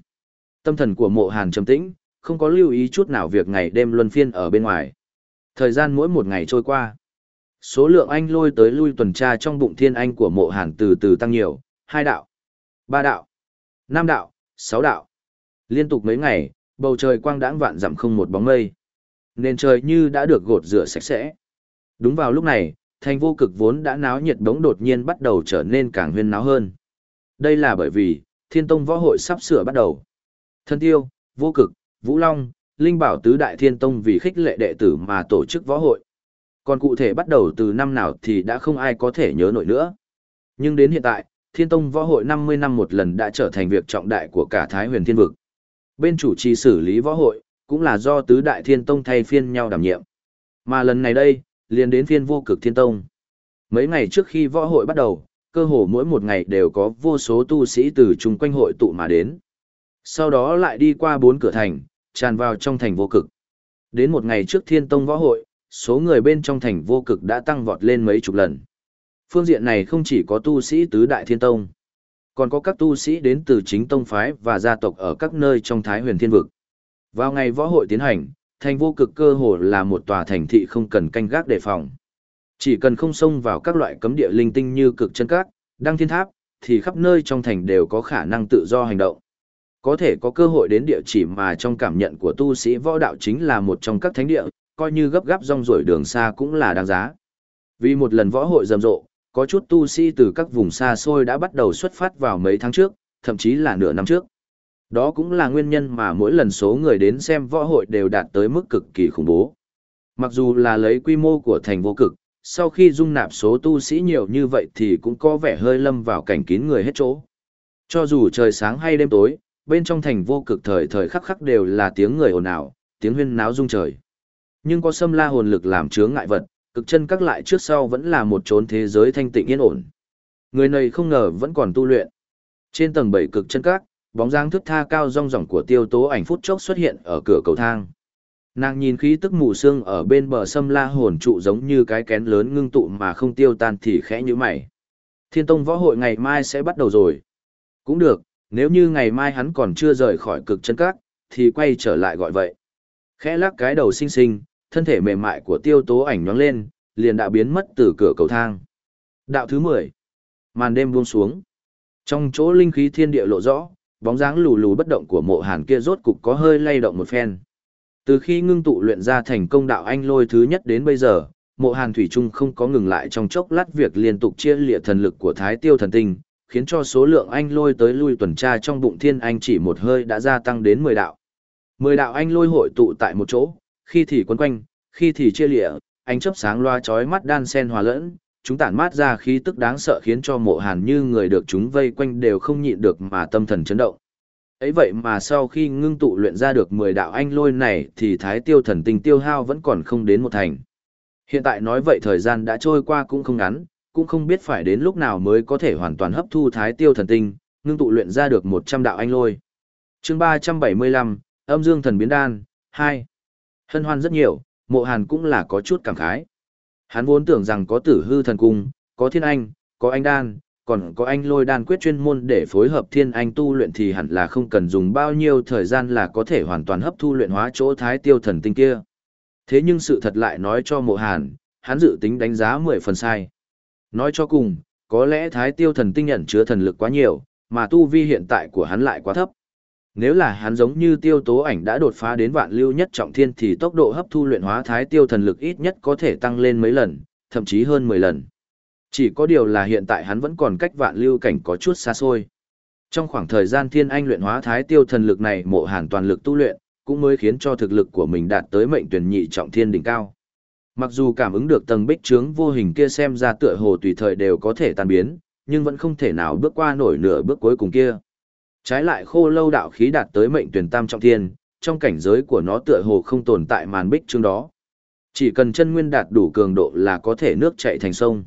[SPEAKER 1] Tâm thần của mộ hàn trầm tĩnh, không có lưu ý chút nào việc ngày đêm luân phiên ở bên ngoài. Thời gian mỗi một ngày trôi qua. Số lượng anh lôi tới lui tuần tra trong bụng thiên anh của mộ hàn từ từ tăng nhiều, hai đạo, ba đạo, năm đạo, sáu đạo. Liên tục mấy ngày, bầu trời quang đãng vạn dặm không một bóng mây. Nền trời như đã được gột rửa sạch sẽ. Đúng vào lúc này, thành vô cực vốn đã náo nhiệt bỗng đột nhiên bắt đầu trở nên càng huyên náo hơn. Đây là bởi vì, thiên tông võ hội sắp sửa bắt đầu. Thân tiêu, vô cực, vũ long, linh bảo tứ đại thiên tông vì khích lệ đệ tử mà tổ chức võ hội. Còn cụ thể bắt đầu từ năm nào thì đã không ai có thể nhớ nổi nữa. Nhưng đến hiện tại, thiên tông võ hội 50 năm một lần đã trở thành việc trọng đại của cả Thái huyền thiên vực. Bên chủ trì xử lý võ hội, cũng là do tứ đại thiên tông thay phiên nhau đảm nhiệm. Mà lần này đây, liền đến phiên vô cực thiên tông. Mấy ngày trước khi võ hội bắt đầu, cơ hồ mỗi một ngày đều có vô số tu sĩ từ chung quanh hội tụ mà đến. Sau đó lại đi qua bốn cửa thành, tràn vào trong thành vô cực. Đến một ngày trước thiên tông võ hội, số người bên trong thành vô cực đã tăng vọt lên mấy chục lần. Phương diện này không chỉ có tu sĩ tứ đại thiên tông, còn có các tu sĩ đến từ chính tông phái và gia tộc ở các nơi trong Thái huyền thiên vực. Vào ngày võ hội tiến hành, thành vô cực cơ hồ là một tòa thành thị không cần canh gác đề phòng. Chỉ cần không xông vào các loại cấm địa linh tinh như cực chân cát, đăng thiên tháp, thì khắp nơi trong thành đều có khả năng tự do hành động. Có thể có cơ hội đến địa chỉ mà trong cảm nhận của tu sĩ võ đạo chính là một trong các thánh địa, coi như gấp gáp rong ruổi đường xa cũng là đáng giá. Vì một lần võ hội rầm rộ, có chút tu sĩ từ các vùng xa xôi đã bắt đầu xuất phát vào mấy tháng trước, thậm chí là nửa năm trước. Đó cũng là nguyên nhân mà mỗi lần số người đến xem võ hội đều đạt tới mức cực kỳ khủng bố. Mặc dù là lấy quy mô của thành vô cực, sau khi dung nạp số tu sĩ nhiều như vậy thì cũng có vẻ hơi lâm vào cảnh kín người hết chỗ. Cho dù trời sáng hay đêm tối, bên trong thành vô cực thời thời khắc khắc đều là tiếng người ồn ào, tiếng huyên náo rung trời. Nhưng có xâm la hồn lực làm chướng ngại vật, cực chân các lại trước sau vẫn là một chốn thế giới thanh tịnh yên ổn. Người này không ngờ vẫn còn tu luyện. Trên tầng 7 cực chân các, bóng dáng thức tha cao rong ròng của tiêu tố ảnh phút chốc xuất hiện ở cửa cầu thang. Nàng nhìn khí tức mù sương ở bên bờ sâm la hồn trụ giống như cái kén lớn ngưng tụ mà không tiêu tan thì khẽ như mày. Thiên tông võ hội ngày mai sẽ bắt đầu rồi. Cũng được, nếu như ngày mai hắn còn chưa rời khỏi cực chân các, thì quay trở lại gọi vậy. Khẽ lắc cái đầu xinh xinh, thân thể mềm mại của tiêu tố ảnh nhoáng lên, liền đã biến mất từ cửa cầu thang. Đạo thứ 10. Màn đêm buông xuống. Trong chỗ linh khí thiên địa lộ rõ, bóng dáng lù lù bất động của mộ hàn kia rốt cục có hơi lay động một phen. Từ khi ngưng tụ luyện ra thành công đạo anh lôi thứ nhất đến bây giờ, mộ hàn thủy trung không có ngừng lại trong chốc lát việc liên tục chia lịa thần lực của thái tiêu thần tinh, khiến cho số lượng anh lôi tới lui tuần tra trong bụng thiên anh chỉ một hơi đã gia tăng đến 10 đạo. 10 đạo anh lôi hội tụ tại một chỗ, khi thì quấn quanh, khi thì chia lịa, ánh chớp sáng loa chói mắt đan sen hòa lẫn, chúng tản mát ra khí tức đáng sợ khiến cho mộ hàn như người được chúng vây quanh đều không nhịn được mà tâm thần chấn động. ấy vậy mà sau khi ngưng tụ luyện ra được 10 đạo anh lôi này thì thái tiêu thần tinh tiêu hao vẫn còn không đến một thành. Hiện tại nói vậy thời gian đã trôi qua cũng không ngắn, cũng không biết phải đến lúc nào mới có thể hoàn toàn hấp thu thái tiêu thần tinh, ngưng tụ luyện ra được 100 đạo anh lôi. chương 375, âm dương thần biến đan, 2. Hân hoan rất nhiều, mộ hàn cũng là có chút cảm khái. Hắn vốn tưởng rằng có tử hư thần cung, có thiên anh, có anh đan, còn có anh lôi đan quyết chuyên môn để phối hợp thiên anh tu luyện thì hẳn là không cần dùng bao nhiêu thời gian là có thể hoàn toàn hấp thu luyện hóa chỗ thái tiêu thần tinh kia. Thế nhưng sự thật lại nói cho mộ hàn, hắn dự tính đánh giá 10 phần sai. Nói cho cùng, có lẽ thái tiêu thần tinh nhận chứa thần lực quá nhiều, mà tu vi hiện tại của hắn lại quá thấp. Nếu là hắn giống như tiêu tố ảnh đã đột phá đến vạn lưu nhất trọng thiên thì tốc độ hấp thu luyện hóa thái tiêu thần lực ít nhất có thể tăng lên mấy lần, thậm chí hơn 10 lần. Chỉ có điều là hiện tại hắn vẫn còn cách vạn lưu cảnh có chút xa xôi. Trong khoảng thời gian thiên anh luyện hóa thái tiêu thần lực này mộ hàn toàn lực tu luyện, cũng mới khiến cho thực lực của mình đạt tới mệnh tuyển nhị trọng thiên đỉnh cao. Mặc dù cảm ứng được tầng bích trướng vô hình kia xem ra tựa hồ tùy thời đều có thể tan biến, nhưng vẫn không thể nào bước qua nổi nửa bước cuối cùng kia. Trái lại khô lâu đạo khí đạt tới mệnh tuyển tam trọng thiên, trong cảnh giới của nó tựa hồ không tồn tại màn bích chương đó. Chỉ cần chân nguyên đạt đủ cường độ là có thể nước chạy thành sông.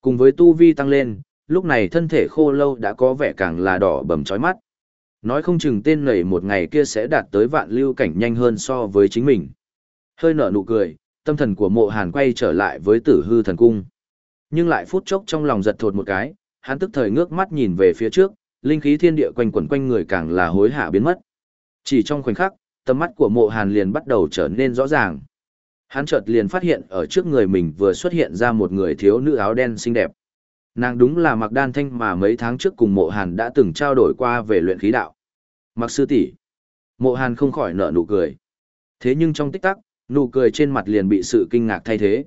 [SPEAKER 1] Cùng với tu vi tăng lên, lúc này thân thể khô lâu đã có vẻ càng là đỏ bầm chói mắt. Nói không chừng tên này một ngày kia sẽ đạt tới vạn lưu cảnh nhanh hơn so với chính mình. Hơi nở nụ cười, tâm thần của mộ hàn quay trở lại với tử hư thần cung. Nhưng lại phút chốc trong lòng giật thột một cái, hắn tức thời ngước mắt nhìn về phía trước, linh khí thiên địa quanh quẩn quanh người càng là hối hạ biến mất. Chỉ trong khoảnh khắc, tầm mắt của mộ hàn liền bắt đầu trở nên rõ ràng. Hắn chợt liền phát hiện ở trước người mình vừa xuất hiện ra một người thiếu nữ áo đen xinh đẹp. Nàng đúng là Mặc Đan Thanh mà mấy tháng trước cùng Mộ Hàn đã từng trao đổi qua về luyện khí đạo. Mặc sư tỷ Mộ Hàn không khỏi nở nụ cười. Thế nhưng trong tích tắc, nụ cười trên mặt liền bị sự kinh ngạc thay thế.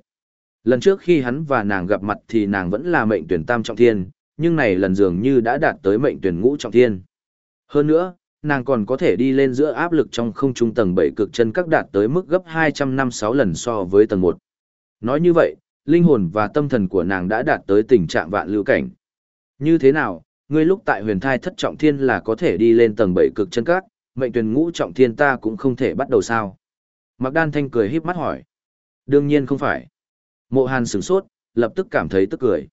[SPEAKER 1] Lần trước khi hắn và nàng gặp mặt thì nàng vẫn là mệnh tuyển tam trọng thiên, nhưng này lần dường như đã đạt tới mệnh tuyển ngũ trọng thiên. Hơn nữa, nàng còn có thể đi lên giữa áp lực trong không trung tầng 7 cực chân các đạt tới mức gấp 256 lần so với tầng 1. Nói như vậy, linh hồn và tâm thần của nàng đã đạt tới tình trạng vạn lưu cảnh. Như thế nào, ngươi lúc tại huyền thai thất trọng thiên là có thể đi lên tầng 7 cực chân các, mệnh tuyển ngũ trọng thiên ta cũng không thể bắt đầu sao? Mặc đan thanh cười híp mắt hỏi. Đương nhiên không phải. Mộ hàn sửng sốt, lập tức cảm thấy tức cười.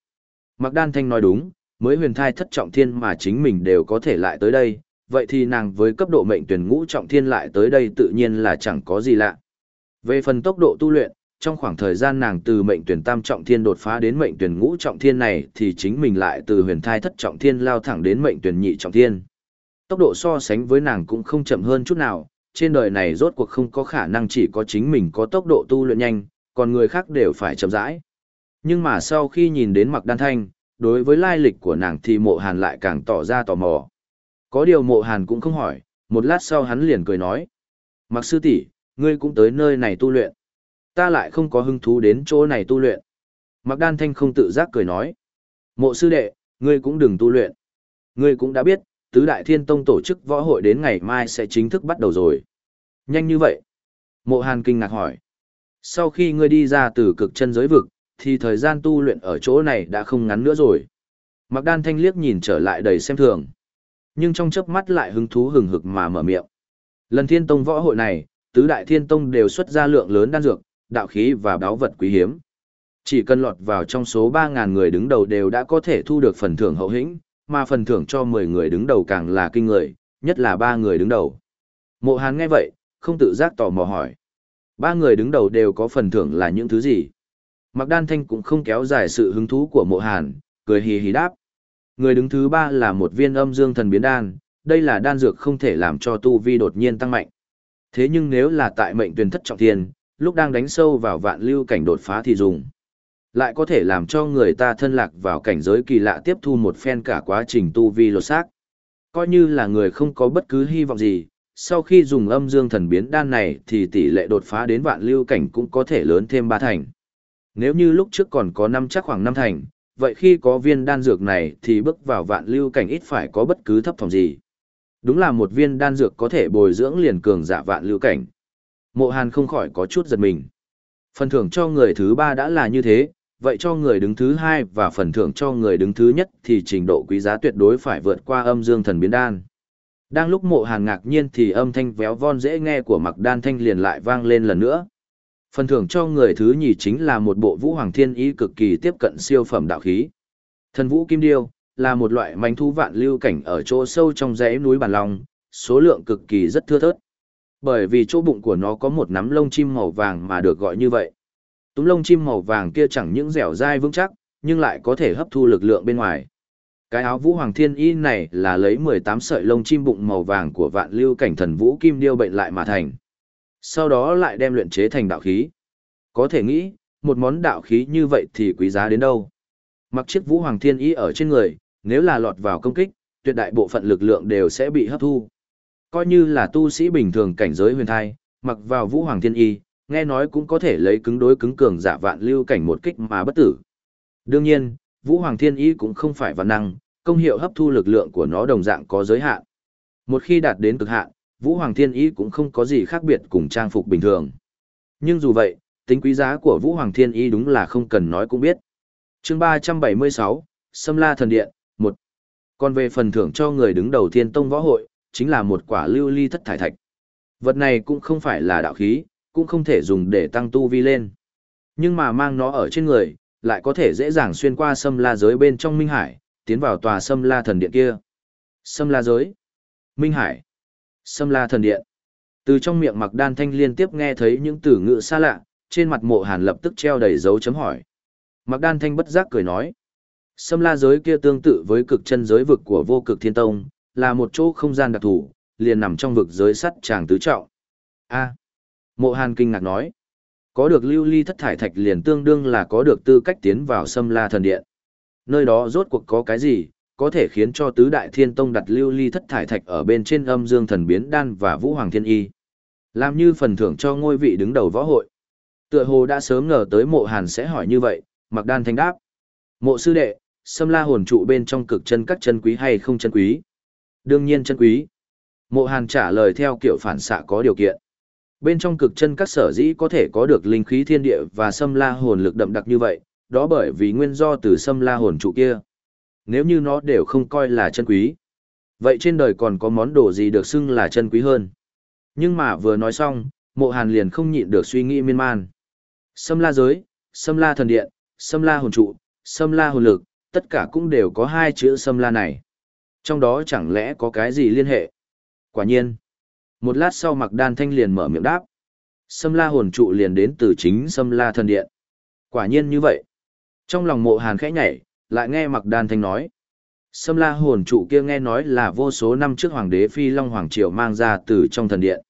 [SPEAKER 1] Mặc đan thanh nói đúng, mới huyền thai thất trọng thiên mà chính mình đều có thể lại tới đây, vậy thì nàng với cấp độ mệnh tuyển ngũ trọng thiên lại tới đây tự nhiên là chẳng có gì lạ. Về phần tốc độ tu luyện, trong khoảng thời gian nàng từ mệnh tuyển tam trọng thiên đột phá đến mệnh tuyển ngũ trọng thiên này thì chính mình lại từ huyền thai thất trọng thiên lao thẳng đến mệnh tuyển nhị trọng thiên. Tốc độ so sánh với nàng cũng không chậm hơn chút nào, trên đời này rốt cuộc không có khả năng chỉ có chính mình có tốc độ tu luyện nhanh, còn người khác đều phải chậm rãi. Nhưng mà sau khi nhìn đến mặc đan thanh, đối với lai lịch của nàng thì mộ hàn lại càng tỏ ra tò mò. Có điều mộ hàn cũng không hỏi, một lát sau hắn liền cười nói. Mặc sư tỷ ngươi cũng tới nơi này tu luyện. Ta lại không có hứng thú đến chỗ này tu luyện. Mặc đan thanh không tự giác cười nói. Mộ sư đệ, ngươi cũng đừng tu luyện. Ngươi cũng đã biết, tứ đại thiên tông tổ chức võ hội đến ngày mai sẽ chính thức bắt đầu rồi. Nhanh như vậy. Mộ hàn kinh ngạc hỏi. Sau khi ngươi đi ra từ cực chân giới vực, thì thời gian tu luyện ở chỗ này đã không ngắn nữa rồi. Mặc đan thanh liếc nhìn trở lại đầy xem thường. Nhưng trong chớp mắt lại hứng thú hừng hực mà mở miệng. Lần thiên tông võ hội này, tứ đại thiên tông đều xuất ra lượng lớn đan dược, đạo khí và báo vật quý hiếm. Chỉ cần lọt vào trong số 3.000 người đứng đầu đều đã có thể thu được phần thưởng hậu hĩnh, mà phần thưởng cho 10 người đứng đầu càng là kinh người, nhất là ba người đứng đầu. Mộ Hàn nghe vậy, không tự giác tò mò hỏi. Ba người đứng đầu đều có phần thưởng là những thứ gì? Mặc đan thanh cũng không kéo dài sự hứng thú của mộ Hàn, cười hì hì đáp. Người đứng thứ ba là một viên âm dương thần biến đan, đây là đan dược không thể làm cho tu vi đột nhiên tăng mạnh. Thế nhưng nếu là tại mệnh tuyển thất trọng thiên, lúc đang đánh sâu vào vạn lưu cảnh đột phá thì dùng. Lại có thể làm cho người ta thân lạc vào cảnh giới kỳ lạ tiếp thu một phen cả quá trình tu vi lột xác. Coi như là người không có bất cứ hy vọng gì, sau khi dùng âm dương thần biến đan này thì tỷ lệ đột phá đến vạn lưu cảnh cũng có thể lớn thêm ba thành. Nếu như lúc trước còn có năm chắc khoảng năm thành, vậy khi có viên đan dược này thì bước vào vạn lưu cảnh ít phải có bất cứ thấp phòng gì. Đúng là một viên đan dược có thể bồi dưỡng liền cường giả vạn lưu cảnh. Mộ Hàn không khỏi có chút giật mình. Phần thưởng cho người thứ ba đã là như thế, vậy cho người đứng thứ hai và phần thưởng cho người đứng thứ nhất thì trình độ quý giá tuyệt đối phải vượt qua âm dương thần biến đan. Đang lúc mộ hàn ngạc nhiên thì âm thanh véo von dễ nghe của mặc đan thanh liền lại vang lên lần nữa. Phần thưởng cho người thứ nhì chính là một bộ vũ hoàng thiên ý cực kỳ tiếp cận siêu phẩm đạo khí. Thần vũ kim điêu là một loại manh thú vạn lưu cảnh ở chỗ sâu trong dãy núi Bản Long, số lượng cực kỳ rất thưa thớt. Bởi vì chỗ bụng của nó có một nắm lông chim màu vàng mà được gọi như vậy. Túm lông chim màu vàng kia chẳng những dẻo dai vững chắc, nhưng lại có thể hấp thu lực lượng bên ngoài. Cái áo vũ hoàng thiên y này là lấy 18 sợi lông chim bụng màu vàng của vạn lưu cảnh thần vũ kim điêu bệnh lại mà thành. Sau đó lại đem luyện chế thành đạo khí. Có thể nghĩ, một món đạo khí như vậy thì quý giá đến đâu. Mặc chiếc vũ hoàng thiên y ở trên người, nếu là lọt vào công kích, tuyệt đại bộ phận lực lượng đều sẽ bị hấp thu. Coi như là tu sĩ bình thường cảnh giới huyền thai, mặc vào vũ hoàng thiên y, nghe nói cũng có thể lấy cứng đối cứng cường giả vạn lưu cảnh một kích mà bất tử. Đương nhiên, vũ hoàng thiên y cũng không phải vạn năng, công hiệu hấp thu lực lượng của nó đồng dạng có giới hạn. Một khi đạt đến cực hạn, vũ hoàng thiên y cũng không có gì khác biệt cùng trang phục bình thường. Nhưng dù vậy, tính quý giá của vũ hoàng thiên y đúng là không cần nói cũng biết. chương 376, Sâm La Thần Điện, một Còn về phần thưởng cho người đứng đầu thiên tông võ hội, chính là một quả lưu ly thất thải thạch. Vật này cũng không phải là đạo khí, cũng không thể dùng để tăng tu vi lên. Nhưng mà mang nó ở trên người, lại có thể dễ dàng xuyên qua sâm la giới bên trong Minh Hải, tiến vào tòa sâm la thần điện kia. Sâm la giới, Minh Hải, sâm la thần điện. Từ trong miệng mặc đan thanh liên tiếp nghe thấy những từ ngữ xa lạ, trên mặt mộ hàn lập tức treo đầy dấu chấm hỏi. Mặc đan thanh bất giác cười nói. Sâm la giới kia tương tự với cực chân giới vực của vô cực thiên tông, là một chỗ không gian đặc thủ, liền nằm trong vực giới sắt tràng tứ trọng. A. Mộ Hàn kinh ngạc nói, có được lưu ly thất thải thạch liền tương đương là có được tư cách tiến vào Sâm La thần điện. Nơi đó rốt cuộc có cái gì, có thể khiến cho tứ đại thiên tông đặt lưu ly thất thải thạch ở bên trên âm dương thần biến đan và vũ hoàng thiên y. Làm như phần thưởng cho ngôi vị đứng đầu võ hội. Tựa hồ đã sớm ngờ tới mộ hàn sẽ hỏi như vậy, mặc đan thanh đáp. Mộ sư đệ, Sâm La hồn trụ bên trong cực chân các chân quý hay không chân quý? Đương nhiên chân quý. Mộ hàn trả lời theo kiểu phản xạ có điều kiện. Bên trong cực chân các sở dĩ có thể có được linh khí thiên địa và xâm la hồn lực đậm đặc như vậy, đó bởi vì nguyên do từ xâm la hồn trụ kia. Nếu như nó đều không coi là chân quý. Vậy trên đời còn có món đồ gì được xưng là chân quý hơn? Nhưng mà vừa nói xong, mộ hàn liền không nhịn được suy nghĩ miên man. Xâm la giới, xâm la thần điện, xâm la hồn trụ, xâm la hồn lực, tất cả cũng đều có hai chữ xâm la này. Trong đó chẳng lẽ có cái gì liên hệ? Quả nhiên. Một lát sau mặc đan thanh liền mở miệng đáp. Sâm la hồn trụ liền đến từ chính sâm la thần điện. Quả nhiên như vậy. Trong lòng mộ hàn khẽ nhảy, lại nghe mặc đan thanh nói. Sâm la hồn trụ kia nghe nói là vô số năm trước hoàng đế Phi Long Hoàng Triều mang ra từ trong thần điện.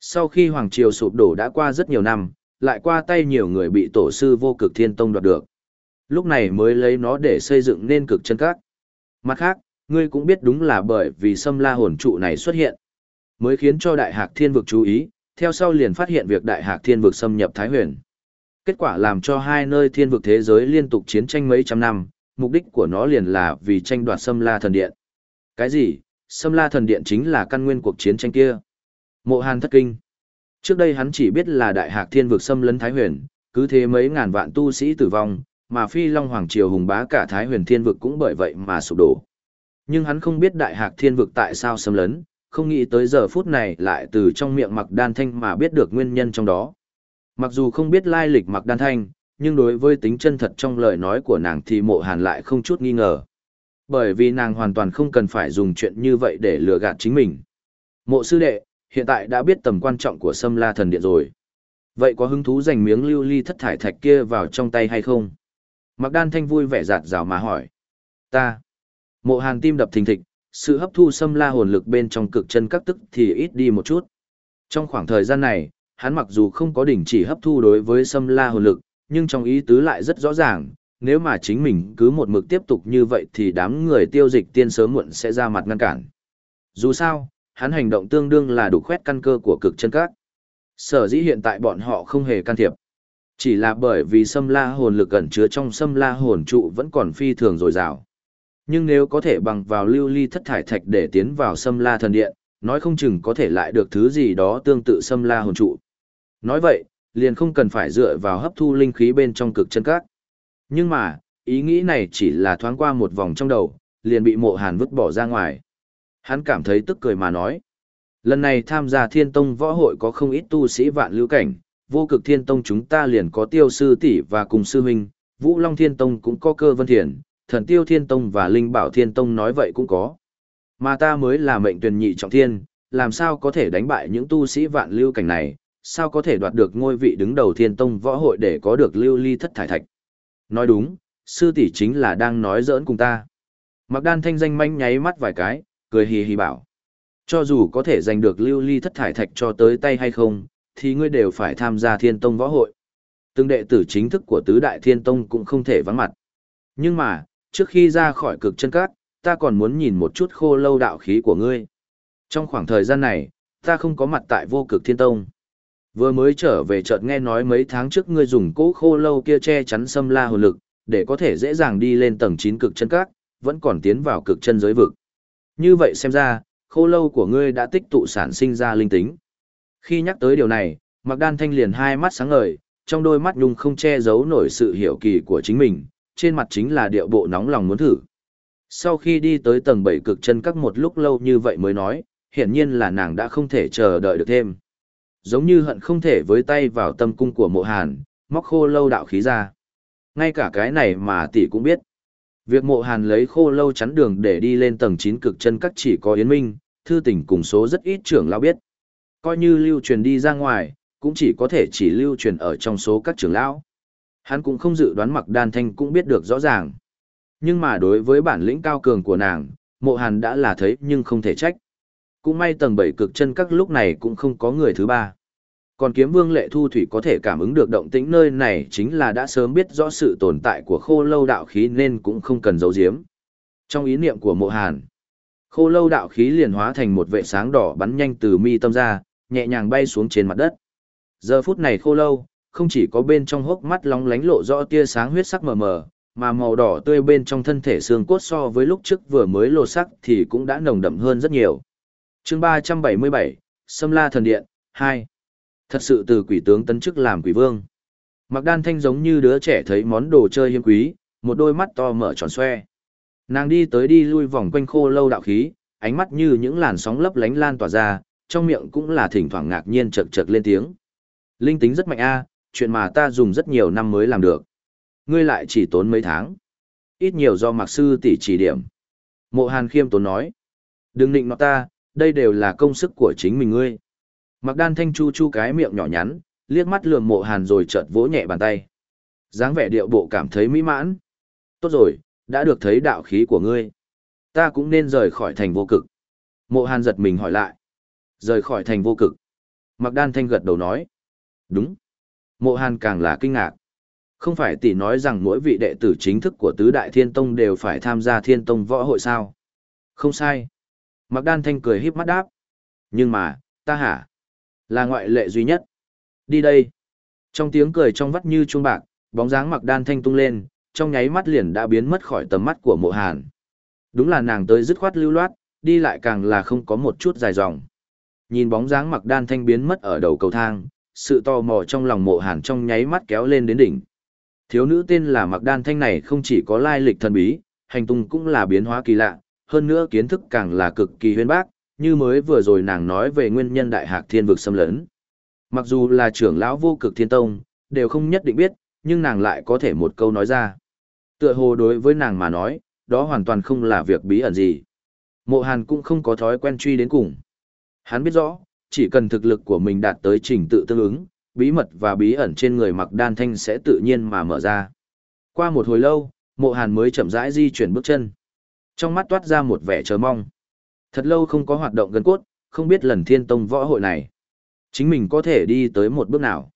[SPEAKER 1] Sau khi Hoàng Triều sụp đổ đã qua rất nhiều năm, lại qua tay nhiều người bị tổ sư vô cực thiên tông đoạt được. Lúc này mới lấy nó để xây dựng nên cực chân các. Mặt khác, ngươi cũng biết đúng là bởi vì sâm la hồn trụ này xuất hiện mới khiến cho Đại Hạc Thiên Vực chú ý, theo sau liền phát hiện việc Đại Hạc Thiên Vực xâm nhập Thái Huyền. Kết quả làm cho hai nơi thiên vực thế giới liên tục chiến tranh mấy trăm năm, mục đích của nó liền là vì tranh đoạt Sâm La Thần Điện. Cái gì? Sâm La Thần Điện chính là căn nguyên cuộc chiến tranh kia. Mộ Hàn thất kinh. Trước đây hắn chỉ biết là Đại Hạc Thiên Vực xâm lấn Thái Huyền, cứ thế mấy ngàn vạn tu sĩ tử vong, mà Phi Long Hoàng Triều hùng bá cả Thái Huyền Thiên Vực cũng bởi vậy mà sụp đổ. Nhưng hắn không biết Đại Hạc Thiên Vực tại sao xâm lấn, không nghĩ tới giờ phút này lại từ trong miệng mặc đan thanh mà biết được nguyên nhân trong đó. Mặc dù không biết lai lịch mặc đan thanh, nhưng đối với tính chân thật trong lời nói của nàng thì mộ hàn lại không chút nghi ngờ. Bởi vì nàng hoàn toàn không cần phải dùng chuyện như vậy để lừa gạt chính mình. Mộ sư đệ, hiện tại đã biết tầm quan trọng của sâm la thần điện rồi. Vậy có hứng thú giành miếng lưu ly thất thải thạch kia vào trong tay hay không? Mặc đan thanh vui vẻ giạt rào mà hỏi. Ta. Mộ hàn tim đập thình thịch, sự hấp thu xâm la hồn lực bên trong cực chân các tức thì ít đi một chút. Trong khoảng thời gian này, hắn mặc dù không có đỉnh chỉ hấp thu đối với xâm la hồn lực, nhưng trong ý tứ lại rất rõ ràng, nếu mà chính mình cứ một mực tiếp tục như vậy thì đám người tiêu dịch tiên sớm muộn sẽ ra mặt ngăn cản. Dù sao, hắn hành động tương đương là đủ khoét căn cơ của cực chân các. Sở dĩ hiện tại bọn họ không hề can thiệp. Chỉ là bởi vì xâm la hồn lực ẩn chứa trong xâm la hồn trụ vẫn còn phi thường dồi dào nhưng nếu có thể bằng vào lưu ly thất thải thạch để tiến vào sâm la thần điện, nói không chừng có thể lại được thứ gì đó tương tự sâm la hồn trụ. Nói vậy, liền không cần phải dựa vào hấp thu linh khí bên trong cực chân các. Nhưng mà, ý nghĩ này chỉ là thoáng qua một vòng trong đầu, liền bị mộ hàn vứt bỏ ra ngoài. Hắn cảm thấy tức cười mà nói. Lần này tham gia thiên tông võ hội có không ít tu sĩ vạn lưu cảnh, vô cực thiên tông chúng ta liền có tiêu sư tỷ và cùng sư huynh, vũ long thiên tông cũng có cơ vân thiền, thần tiêu thiên tông và linh bảo thiên tông nói vậy cũng có. Mà ta mới là mệnh tuyển nhị trọng thiên, làm sao có thể đánh bại những tu sĩ vạn lưu cảnh này, sao có thể đoạt được ngôi vị đứng đầu thiên tông võ hội để có được lưu ly thất thải thạch. Nói đúng, sư tỷ chính là đang nói giỡn cùng ta. Mặc đan thanh danh manh nháy mắt vài cái, cười hì hì bảo. Cho dù có thể giành được lưu ly thất thải thạch cho tới tay hay không, thì ngươi đều phải tham gia thiên tông võ hội. Từng đệ tử chính thức của tứ đại thiên tông cũng không thể vắng mặt. Nhưng mà, trước khi ra khỏi cực chân cát, ta còn muốn nhìn một chút khô lâu đạo khí của ngươi. Trong khoảng thời gian này, ta không có mặt tại vô cực thiên tông. Vừa mới trở về chợt nghe nói mấy tháng trước ngươi dùng cỗ khô lâu kia che chắn xâm la hồn lực, để có thể dễ dàng đi lên tầng 9 cực chân cát, vẫn còn tiến vào cực chân giới vực. Như vậy xem ra, khô lâu của ngươi đã tích tụ sản sinh ra linh tính. Khi nhắc tới điều này, Mạc Đan Thanh liền hai mắt sáng ngời, trong đôi mắt nhung không che giấu nổi sự hiểu kỳ của chính mình, trên mặt chính là điệu bộ nóng lòng muốn thử. Sau khi đi tới tầng 7 cực chân các một lúc lâu như vậy mới nói, hiển nhiên là nàng đã không thể chờ đợi được thêm. Giống như hận không thể với tay vào tâm cung của mộ hàn, móc khô lâu đạo khí ra. Ngay cả cái này mà tỷ cũng biết. Việc mộ hàn lấy khô lâu chắn đường để đi lên tầng 9 cực chân các chỉ có Yến Minh, thư tỉnh cùng số rất ít trưởng lão biết. Coi như lưu truyền đi ra ngoài, cũng chỉ có thể chỉ lưu truyền ở trong số các trưởng lão. Hắn cũng không dự đoán mặc đan thanh cũng biết được rõ ràng. Nhưng mà đối với bản lĩnh cao cường của nàng, mộ hàn đã là thấy nhưng không thể trách. Cũng may tầng bảy cực chân các lúc này cũng không có người thứ ba. Còn kiếm vương lệ thu thủy có thể cảm ứng được động tĩnh nơi này chính là đã sớm biết rõ sự tồn tại của khô lâu đạo khí nên cũng không cần giấu giếm. Trong ý niệm của mộ hàn, khô lâu đạo khí liền hóa thành một vệ sáng đỏ bắn nhanh từ mi tâm ra, nhẹ nhàng bay xuống trên mặt đất. Giờ phút này khô lâu, không chỉ có bên trong hốc mắt lóng lánh lộ rõ tia sáng huyết sắc mờ mờ, mà màu đỏ tươi bên trong thân thể xương cốt so với lúc trước vừa mới lột sắc thì cũng đã nồng đậm hơn rất nhiều chương 377, Sâm La Thần Điện, 2. Thật sự từ quỷ tướng tấn chức làm quỷ vương. Mặc đan thanh giống như đứa trẻ thấy món đồ chơi hiếm quý, một đôi mắt to mở tròn xoe. Nàng đi tới đi lui vòng quanh khô lâu đạo khí, ánh mắt như những làn sóng lấp lánh lan tỏa ra, trong miệng cũng là thỉnh thoảng ngạc nhiên chật chật lên tiếng. Linh tính rất mạnh a, chuyện mà ta dùng rất nhiều năm mới làm được. Ngươi lại chỉ tốn mấy tháng. Ít nhiều do mạc sư tỷ chỉ điểm. Mộ hàn khiêm tốn nói. Đừng định nó ta, đây đều là công sức của chính mình ngươi. Mặc đan thanh chu chu cái miệng nhỏ nhắn, liếc mắt lườm mộ hàn rồi chợt vỗ nhẹ bàn tay. dáng vẻ điệu bộ cảm thấy mỹ mãn. Tốt rồi, đã được thấy đạo khí của ngươi. Ta cũng nên rời khỏi thành vô cực. Mộ hàn giật mình hỏi lại. Rời khỏi thành vô cực. Mặc đan thanh gật đầu nói. Đúng. Mộ hàn càng là kinh ngạc. Không phải tỷ nói rằng mỗi vị đệ tử chính thức của tứ đại thiên tông đều phải tham gia thiên tông võ hội sao? Không sai. Mặc đan thanh cười híp mắt đáp. Nhưng mà, ta hả? Là ngoại lệ duy nhất. Đi đây. Trong tiếng cười trong vắt như chuông bạc, bóng dáng mặc đan thanh tung lên, trong nháy mắt liền đã biến mất khỏi tầm mắt của mộ hàn. Đúng là nàng tới dứt khoát lưu loát, đi lại càng là không có một chút dài dòng. Nhìn bóng dáng mặc đan thanh biến mất ở đầu cầu thang, sự tò mò trong lòng mộ hàn trong nháy mắt kéo lên đến đỉnh. Thiếu nữ tên là mặc đan thanh này không chỉ có lai lịch thần bí, hành tung cũng là biến hóa kỳ lạ, hơn nữa kiến thức càng là cực kỳ huyên bác, như mới vừa rồi nàng nói về nguyên nhân đại hạc thiên vực xâm lấn. Mặc dù là trưởng lão vô cực thiên tông, đều không nhất định biết, nhưng nàng lại có thể một câu nói ra. Tựa hồ đối với nàng mà nói, đó hoàn toàn không là việc bí ẩn gì. Mộ Hàn cũng không có thói quen truy đến cùng. Hắn biết rõ, chỉ cần thực lực của mình đạt tới trình tự tương ứng, bí mật và bí ẩn trên người mặc đan thanh sẽ tự nhiên mà mở ra. Qua một hồi lâu, mộ hàn mới chậm rãi di chuyển bước chân. Trong mắt toát ra một vẻ chờ mong. Thật lâu không có hoạt động gần cốt, không biết lần thiên tông võ hội này. Chính mình có thể đi tới một bước nào.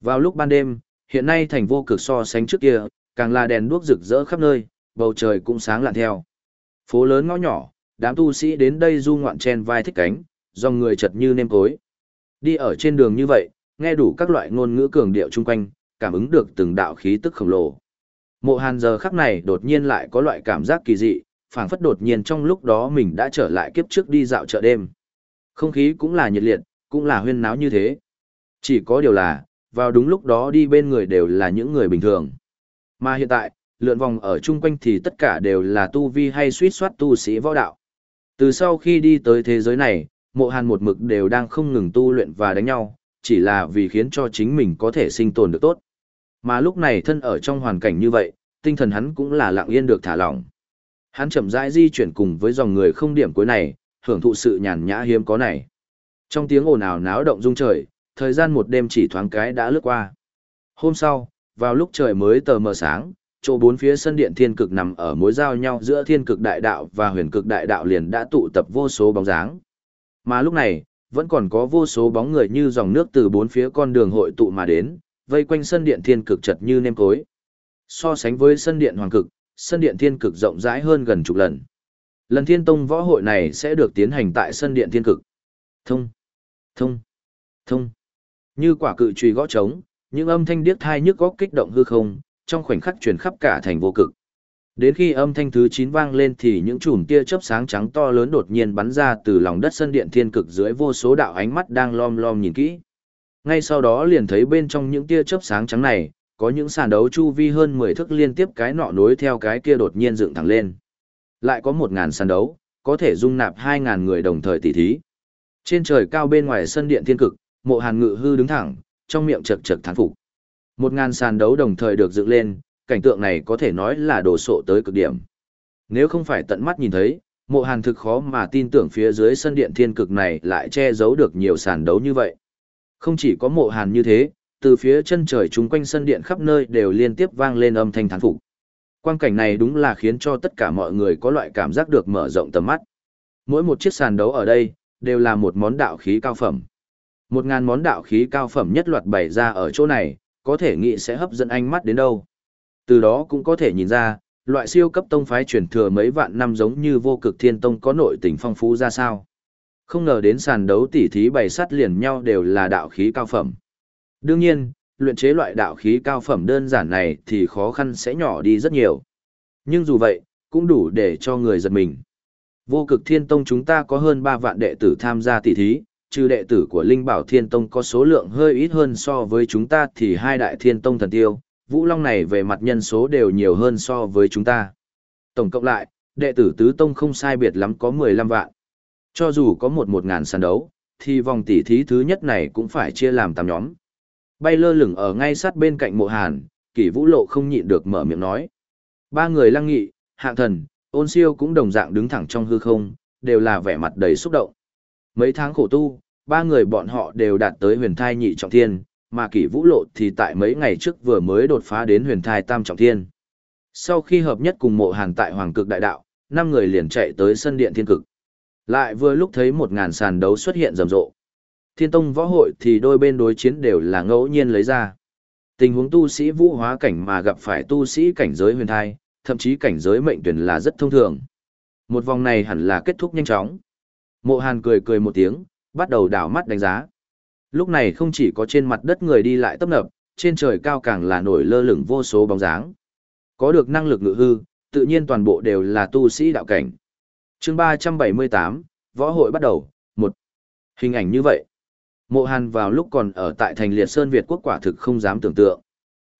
[SPEAKER 1] Vào lúc ban đêm, hiện nay thành vô cực so sánh trước kia, càng là đèn đuốc rực rỡ khắp nơi, bầu trời cũng sáng lạn theo. Phố lớn ngõ nhỏ, đám tu sĩ đến đây du ngoạn chen vai thích cánh, dòng người chật như nêm cối. Đi ở trên đường như vậy, nghe đủ các loại ngôn ngữ cường điệu chung quanh, cảm ứng được từng đạo khí tức khổng lồ. Mộ Hàn giờ khắc này đột nhiên lại có loại cảm giác kỳ dị, phảng phất đột nhiên trong lúc đó mình đã trở lại kiếp trước đi dạo chợ đêm. Không khí cũng là nhiệt liệt, cũng là huyên náo như thế. Chỉ có điều là, vào đúng lúc đó đi bên người đều là những người bình thường. Mà hiện tại, lượn vòng ở chung quanh thì tất cả đều là tu vi hay suýt soát tu sĩ võ đạo. Từ sau khi đi tới thế giới này, mộ hàn một mực đều đang không ngừng tu luyện và đánh nhau, chỉ là vì khiến cho chính mình có thể sinh tồn được tốt. Mà lúc này thân ở trong hoàn cảnh như vậy, tinh thần hắn cũng là lặng yên được thả lỏng. Hắn chậm rãi di chuyển cùng với dòng người không điểm cuối này, hưởng thụ sự nhàn nhã hiếm có này. Trong tiếng ồn ào náo động rung trời, thời gian một đêm chỉ thoáng cái đã lướt qua. Hôm sau, vào lúc trời mới tờ mờ sáng, chỗ bốn phía sân điện thiên cực nằm ở mối giao nhau giữa thiên cực đại đạo và huyền cực đại đạo liền đã tụ tập vô số bóng dáng. Mà lúc này, vẫn còn có vô số bóng người như dòng nước từ bốn phía con đường hội tụ mà đến, vây quanh sân điện thiên cực chật như nêm cối. So sánh với sân điện hoàng cực, sân điện thiên cực rộng rãi hơn gần chục lần. Lần thiên tông võ hội này sẽ được tiến hành tại sân điện thiên cực. Thông, thông, thông. Như quả cự trùy gõ trống, những âm thanh điếc thai nhức góc kích động hư không, trong khoảnh khắc truyền khắp cả thành vô cực. Đến khi âm thanh thứ 9 vang lên thì những chùm tia chớp sáng trắng to lớn đột nhiên bắn ra từ lòng đất sân điện thiên cực dưới vô số đạo ánh mắt đang lom lom nhìn kỹ. Ngay sau đó liền thấy bên trong những tia chớp sáng trắng này, có những sàn đấu chu vi hơn 10 thước liên tiếp cái nọ nối theo cái kia đột nhiên dựng thẳng lên. Lại có 1000 sàn đấu, có thể dung nạp 2000 người đồng thời tỉ thí. Trên trời cao bên ngoài sân điện thiên cực, Mộ Hàn Ngự hư đứng thẳng, trong miệng chật chật thán phục. 1000 sàn đấu đồng thời được dựng lên, cảnh tượng này có thể nói là đồ sộ tới cực điểm. Nếu không phải tận mắt nhìn thấy, Mộ Hàn thực khó mà tin tưởng phía dưới sân điện thiên cực này lại che giấu được nhiều sàn đấu như vậy. Không chỉ có Mộ Hàn như thế, từ phía chân trời chúng quanh sân điện khắp nơi đều liên tiếp vang lên âm thanh thán phục. Quang cảnh này đúng là khiến cho tất cả mọi người có loại cảm giác được mở rộng tầm mắt. Mỗi một chiếc sàn đấu ở đây, đều là một món đạo khí cao phẩm. Một ngàn món đạo khí cao phẩm nhất loạt bày ra ở chỗ này, có thể nghĩ sẽ hấp dẫn ánh mắt đến đâu. Từ đó cũng có thể nhìn ra, loại siêu cấp tông phái truyền thừa mấy vạn năm giống như vô cực thiên tông có nội tình phong phú ra sao. Không ngờ đến sàn đấu tỉ thí bày sát liền nhau đều là đạo khí cao phẩm. Đương nhiên, luyện chế loại đạo khí cao phẩm đơn giản này thì khó khăn sẽ nhỏ đi rất nhiều. Nhưng dù vậy, cũng đủ để cho người giật mình. Vô cực thiên tông chúng ta có hơn 3 vạn đệ tử tham gia tỷ thí, trừ đệ tử của Linh Bảo Thiên Tông có số lượng hơi ít hơn so với chúng ta thì hai đại thiên tông thần tiêu, Vũ Long này về mặt nhân số đều nhiều hơn so với chúng ta. Tổng cộng lại, đệ tử tứ tông không sai biệt lắm có 15 vạn. Cho dù có một một ngàn sàn đấu, thì vòng tỷ thí thứ nhất này cũng phải chia làm 8 nhóm. Bay lơ lửng ở ngay sát bên cạnh mộ hàn, kỷ vũ lộ không nhịn được mở miệng nói. Ba người lăng nghị, hạng thần, ôn siêu cũng đồng dạng đứng thẳng trong hư không, đều là vẻ mặt đầy xúc động. Mấy tháng khổ tu, ba người bọn họ đều đạt tới huyền thai nhị trọng thiên, mà kỷ vũ lộ thì tại mấy ngày trước vừa mới đột phá đến huyền thai tam trọng thiên. Sau khi hợp nhất cùng mộ hàn tại hoàng cực đại đạo, năm người liền chạy tới sân điện thiên cực. Lại vừa lúc thấy một ngàn sàn đấu xuất hiện rầm rộ. Thiên tông võ hội thì đôi bên đối chiến đều là ngẫu nhiên lấy ra. Tình huống tu sĩ vũ hóa cảnh mà gặp phải tu sĩ cảnh giới huyền thai, thậm chí cảnh giới mệnh tuyển là rất thông thường. Một vòng này hẳn là kết thúc nhanh chóng. Mộ Hàn cười cười một tiếng, bắt đầu đảo mắt đánh giá. Lúc này không chỉ có trên mặt đất người đi lại tấp nập, trên trời cao càng là nổi lơ lửng vô số bóng dáng. Có được năng lực ngự hư, tự nhiên toàn bộ đều là tu sĩ đạo cảnh. chương 378, võ hội bắt đầu, một Hình ảnh như vậy. Mộ Hàn vào lúc còn ở tại thành liệt Sơn Việt quốc quả thực không dám tưởng tượng.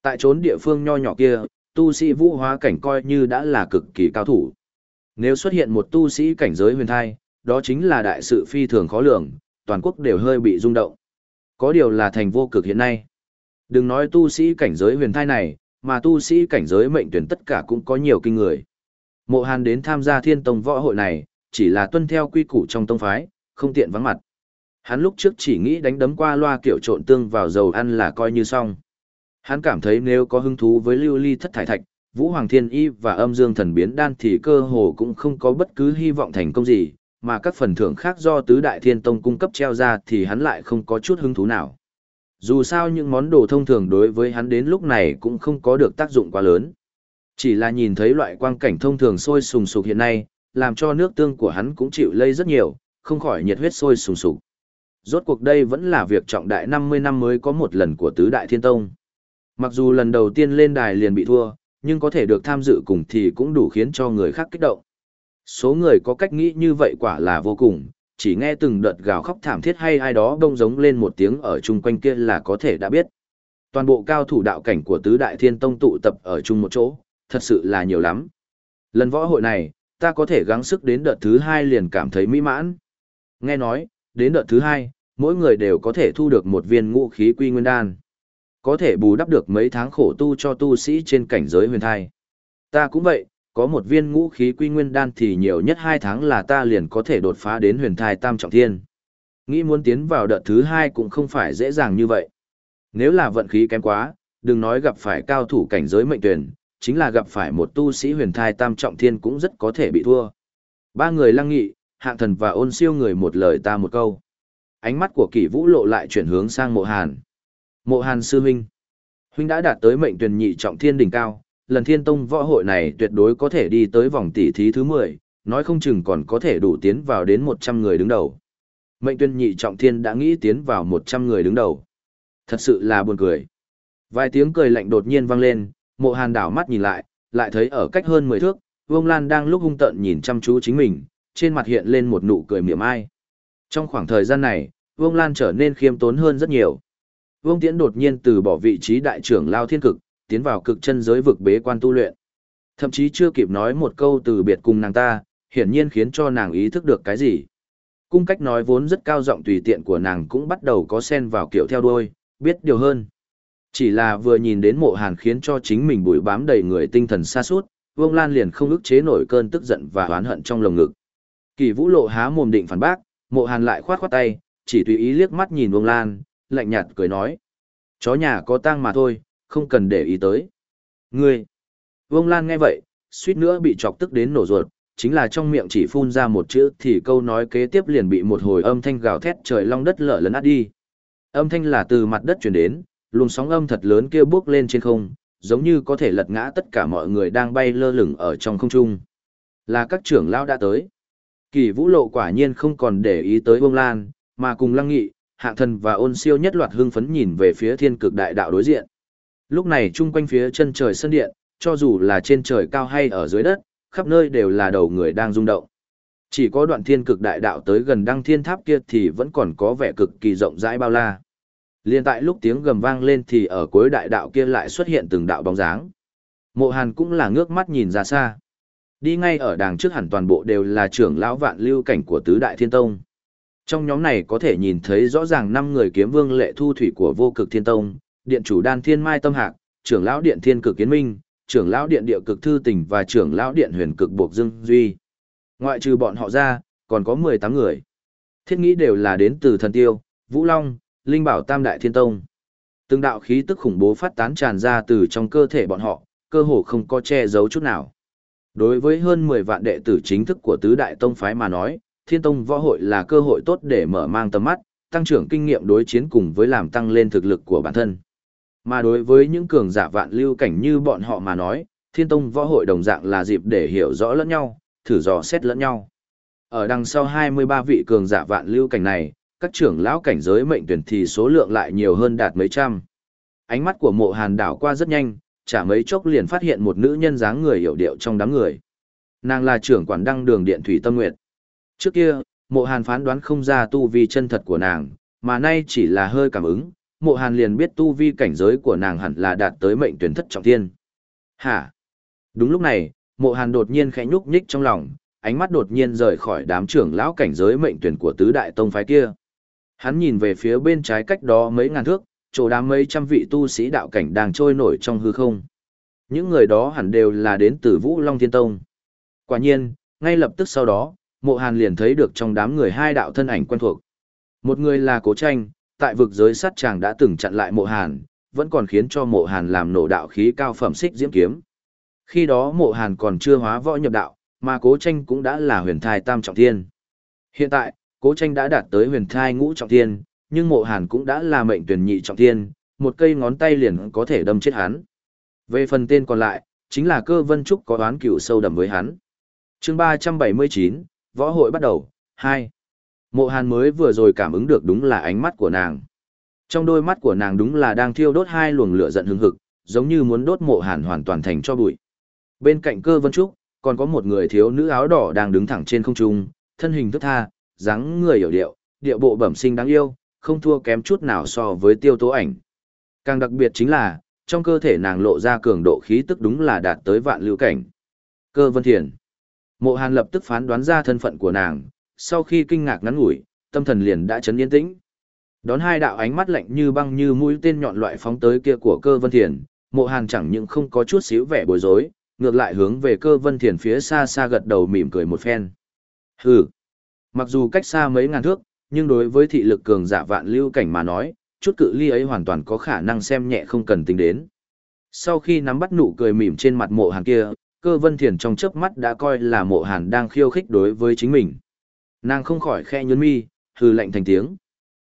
[SPEAKER 1] Tại trốn địa phương nho nhỏ kia, tu sĩ vũ hóa cảnh coi như đã là cực kỳ cao thủ. Nếu xuất hiện một tu sĩ cảnh giới huyền thai, đó chính là đại sự phi thường khó lường, toàn quốc đều hơi bị rung động. Có điều là thành vô cực hiện nay. Đừng nói tu sĩ cảnh giới huyền thai này, mà tu sĩ cảnh giới mệnh tuyển tất cả cũng có nhiều kinh người. Mộ Hàn đến tham gia thiên tông võ hội này, chỉ là tuân theo quy củ trong tông phái, không tiện vắng mặt. Hắn lúc trước chỉ nghĩ đánh đấm qua loa kiểu trộn tương vào dầu ăn là coi như xong. Hắn cảm thấy nếu có hứng thú với lưu ly thất thải thạch, Vũ Hoàng Thiên Y và âm dương thần biến đan thì cơ hồ cũng không có bất cứ hy vọng thành công gì, mà các phần thưởng khác do tứ đại thiên tông cung cấp treo ra thì hắn lại không có chút hứng thú nào. Dù sao những món đồ thông thường đối với hắn đến lúc này cũng không có được tác dụng quá lớn. Chỉ là nhìn thấy loại quang cảnh thông thường sôi sùng sục hiện nay, làm cho nước tương của hắn cũng chịu lây rất nhiều, không khỏi nhiệt huyết sôi sùng sục. Rốt cuộc đây vẫn là việc trọng đại 50 năm mới có một lần của tứ đại thiên tông. Mặc dù lần đầu tiên lên đài liền bị thua, nhưng có thể được tham dự cùng thì cũng đủ khiến cho người khác kích động. Số người có cách nghĩ như vậy quả là vô cùng, chỉ nghe từng đợt gào khóc thảm thiết hay ai đó đông giống lên một tiếng ở chung quanh kia là có thể đã biết. Toàn bộ cao thủ đạo cảnh của tứ đại thiên tông tụ tập ở chung một chỗ, thật sự là nhiều lắm. Lần võ hội này, ta có thể gắng sức đến đợt thứ hai liền cảm thấy mỹ mãn. Nghe nói, đến đợt thứ hai, mỗi người đều có thể thu được một viên ngũ khí quy nguyên đan. Có thể bù đắp được mấy tháng khổ tu cho tu sĩ trên cảnh giới huyền thai. Ta cũng vậy, có một viên ngũ khí quy nguyên đan thì nhiều nhất hai tháng là ta liền có thể đột phá đến huyền thai tam trọng thiên. Nghĩ muốn tiến vào đợt thứ hai cũng không phải dễ dàng như vậy. Nếu là vận khí kém quá, đừng nói gặp phải cao thủ cảnh giới mệnh tuyển, chính là gặp phải một tu sĩ huyền thai tam trọng thiên cũng rất có thể bị thua. Ba người lăng nghị, hạng thần và ôn siêu người một lời ta một câu. Ánh mắt của kỷ vũ lộ lại chuyển hướng sang mộ hàn. Mộ hàn sư huynh. Huynh đã đạt tới mệnh tuyển nhị trọng thiên đỉnh cao, lần thiên tông võ hội này tuyệt đối có thể đi tới vòng tỷ thí thứ 10, nói không chừng còn có thể đủ tiến vào đến 100 người đứng đầu. Mệnh tuyên nhị trọng thiên đã nghĩ tiến vào 100 người đứng đầu. Thật sự là buồn cười. Vài tiếng cười lạnh đột nhiên vang lên, mộ hàn đảo mắt nhìn lại, lại thấy ở cách hơn 10 thước, Vương Lan đang lúc hung tận nhìn chăm chú chính mình, trên mặt hiện lên một nụ cười mỉa mai. Trong khoảng thời gian này, Vương Lan trở nên khiêm tốn hơn rất nhiều. Vương Tiễn đột nhiên từ bỏ vị trí đại trưởng lao thiên cực, tiến vào cực chân giới vực bế quan tu luyện. Thậm chí chưa kịp nói một câu từ biệt cùng nàng ta, hiển nhiên khiến cho nàng ý thức được cái gì. Cung cách nói vốn rất cao giọng tùy tiện của nàng cũng bắt đầu có sen vào kiểu theo đuôi, biết điều hơn. Chỉ là vừa nhìn đến mộ hàn khiến cho chính mình bụi bám đầy người tinh thần xa suốt, Vương Lan liền không ức chế nổi cơn tức giận và oán hận trong lồng ngực. Kỳ vũ lộ há mồm định phản bác, mộ hàn lại khoát khoát tay, chỉ tùy ý liếc mắt nhìn Vương Lan, lạnh nhạt cười nói. Chó nhà có tang mà thôi, không cần để ý tới. Ngươi! Vương Lan nghe vậy, suýt nữa bị chọc tức đến nổ ruột, chính là trong miệng chỉ phun ra một chữ thì câu nói kế tiếp liền bị một hồi âm thanh gào thét trời long đất lở lấn át đi. Âm thanh là từ mặt đất chuyển đến, luồng sóng âm thật lớn kia bước lên trên không, giống như có thể lật ngã tất cả mọi người đang bay lơ lửng ở trong không trung. Là các trưởng lao đã tới. Kỳ vũ lộ quả nhiên không còn để ý tới bông lan, mà cùng lăng nghị, hạng thần và ôn siêu nhất loạt hưng phấn nhìn về phía thiên cực đại đạo đối diện. Lúc này chung quanh phía chân trời sân điện, cho dù là trên trời cao hay ở dưới đất, khắp nơi đều là đầu người đang rung động. Chỉ có đoạn thiên cực đại đạo tới gần đăng thiên tháp kia thì vẫn còn có vẻ cực kỳ rộng rãi bao la. Liên tại lúc tiếng gầm vang lên thì ở cuối đại đạo kia lại xuất hiện từng đạo bóng dáng. Mộ Hàn cũng là ngước mắt nhìn ra xa. Đi ngay ở đàng trước hẳn toàn bộ đều là trưởng lão vạn lưu cảnh của tứ đại thiên tông. Trong nhóm này có thể nhìn thấy rõ ràng năm người kiếm vương lệ thu thủy của vô cực thiên tông, điện chủ đan thiên mai tâm hạc, trưởng lão điện thiên cực kiến minh, trưởng lão điện địa cực thư tình và trưởng lão điện huyền cực buộc dương duy. Ngoại trừ bọn họ ra, còn có 18 người. Thiết nghĩ đều là đến từ thần tiêu, Vũ Long, Linh Bảo Tam Đại Thiên Tông. Từng đạo khí tức khủng bố phát tán tràn ra từ trong cơ thể bọn họ, cơ hồ không có che giấu chút nào. Đối với hơn 10 vạn đệ tử chính thức của tứ đại tông phái mà nói, Thiên Tông võ hội là cơ hội tốt để mở mang tầm mắt, tăng trưởng kinh nghiệm đối chiến cùng với làm tăng lên thực lực của bản thân. Mà đối với những cường giả vạn lưu cảnh như bọn họ mà nói, thiên tông võ hội đồng dạng là dịp để hiểu rõ lẫn nhau, thử dò xét lẫn nhau. Ở đằng sau 23 vị cường giả vạn lưu cảnh này, các trưởng lão cảnh giới mệnh tuyển thì số lượng lại nhiều hơn đạt mấy trăm. Ánh mắt của mộ hàn đảo qua rất nhanh, chả mấy chốc liền phát hiện một nữ nhân dáng người hiểu điệu trong đám người. Nàng là trưởng quản đăng đường điện Thủy Tâm Nguyệt. Trước kia, mộ hàn phán đoán không ra tu vi chân thật của nàng, mà nay chỉ là hơi cảm ứng, mộ hàn liền biết tu vi cảnh giới của nàng hẳn là đạt tới mệnh tuyển thất trọng thiên. Hả? Đúng lúc này, mộ hàn đột nhiên khẽ nhúc nhích trong lòng, ánh mắt đột nhiên rời khỏi đám trưởng lão cảnh giới mệnh tuyển của tứ đại tông phái kia. Hắn nhìn về phía bên trái cách đó mấy ngàn thước, chỗ đám mấy trăm vị tu sĩ đạo cảnh đang trôi nổi trong hư không. Những người đó hẳn đều là đến từ Vũ Long Thiên Tông. Quả nhiên, ngay lập tức sau đó, mộ hàn liền thấy được trong đám người hai đạo thân ảnh quen thuộc. Một người là Cố Tranh, tại vực giới sắt chàng đã từng chặn lại mộ hàn, vẫn còn khiến cho mộ hàn làm nổ đạo khí cao phẩm xích diễm kiếm. Khi đó mộ hàn còn chưa hóa võ nhập đạo, mà cố tranh cũng đã là huyền thai tam trọng thiên. Hiện tại, cố tranh đã đạt tới huyền thai ngũ trọng thiên, nhưng mộ hàn cũng đã là mệnh tuyển nhị trọng thiên, một cây ngón tay liền có thể đâm chết hắn. Về phần tên còn lại, chính là cơ vân trúc có đoán cửu sâu đầm với hắn. chương 379, Võ hội bắt đầu, 2. Mộ hàn mới vừa rồi cảm ứng được đúng là ánh mắt của nàng. Trong đôi mắt của nàng đúng là đang thiêu đốt hai luồng lửa giận hứng hực, giống như muốn đốt mộ hàn hoàn toàn thành cho bụi. Bên cạnh cơ vân trúc, còn có một người thiếu nữ áo đỏ đang đứng thẳng trên không trung, thân hình thức tha, dáng người hiểu điệu, điệu bộ bẩm sinh đáng yêu, không thua kém chút nào so với tiêu tố ảnh. Càng đặc biệt chính là, trong cơ thể nàng lộ ra cường độ khí tức đúng là đạt tới vạn lưu cảnh. Cơ vân thiền. Mộ hàn lập tức phán đoán ra thân phận của nàng, sau khi kinh ngạc ngắn ngủi, tâm thần liền đã chấn yên tĩnh. Đón hai đạo ánh mắt lạnh như băng như mũi tên nhọn loại phóng tới kia của cơ vân thiền, mộ hàn chẳng những không có chút xíu vẻ bối rối, ngược lại hướng về cơ vân thiền phía xa xa gật đầu mỉm cười một phen. Hừ, mặc dù cách xa mấy ngàn thước, nhưng đối với thị lực cường giả vạn lưu cảnh mà nói, chút cự ly ấy hoàn toàn có khả năng xem nhẹ không cần tính đến. Sau khi nắm bắt nụ cười mỉm trên mặt mộ hàn kia, cơ vân thiền trong chớp mắt đã coi là mộ hàn đang khiêu khích đối với chính mình. Nàng không khỏi khe nhún mi, hừ lạnh thành tiếng.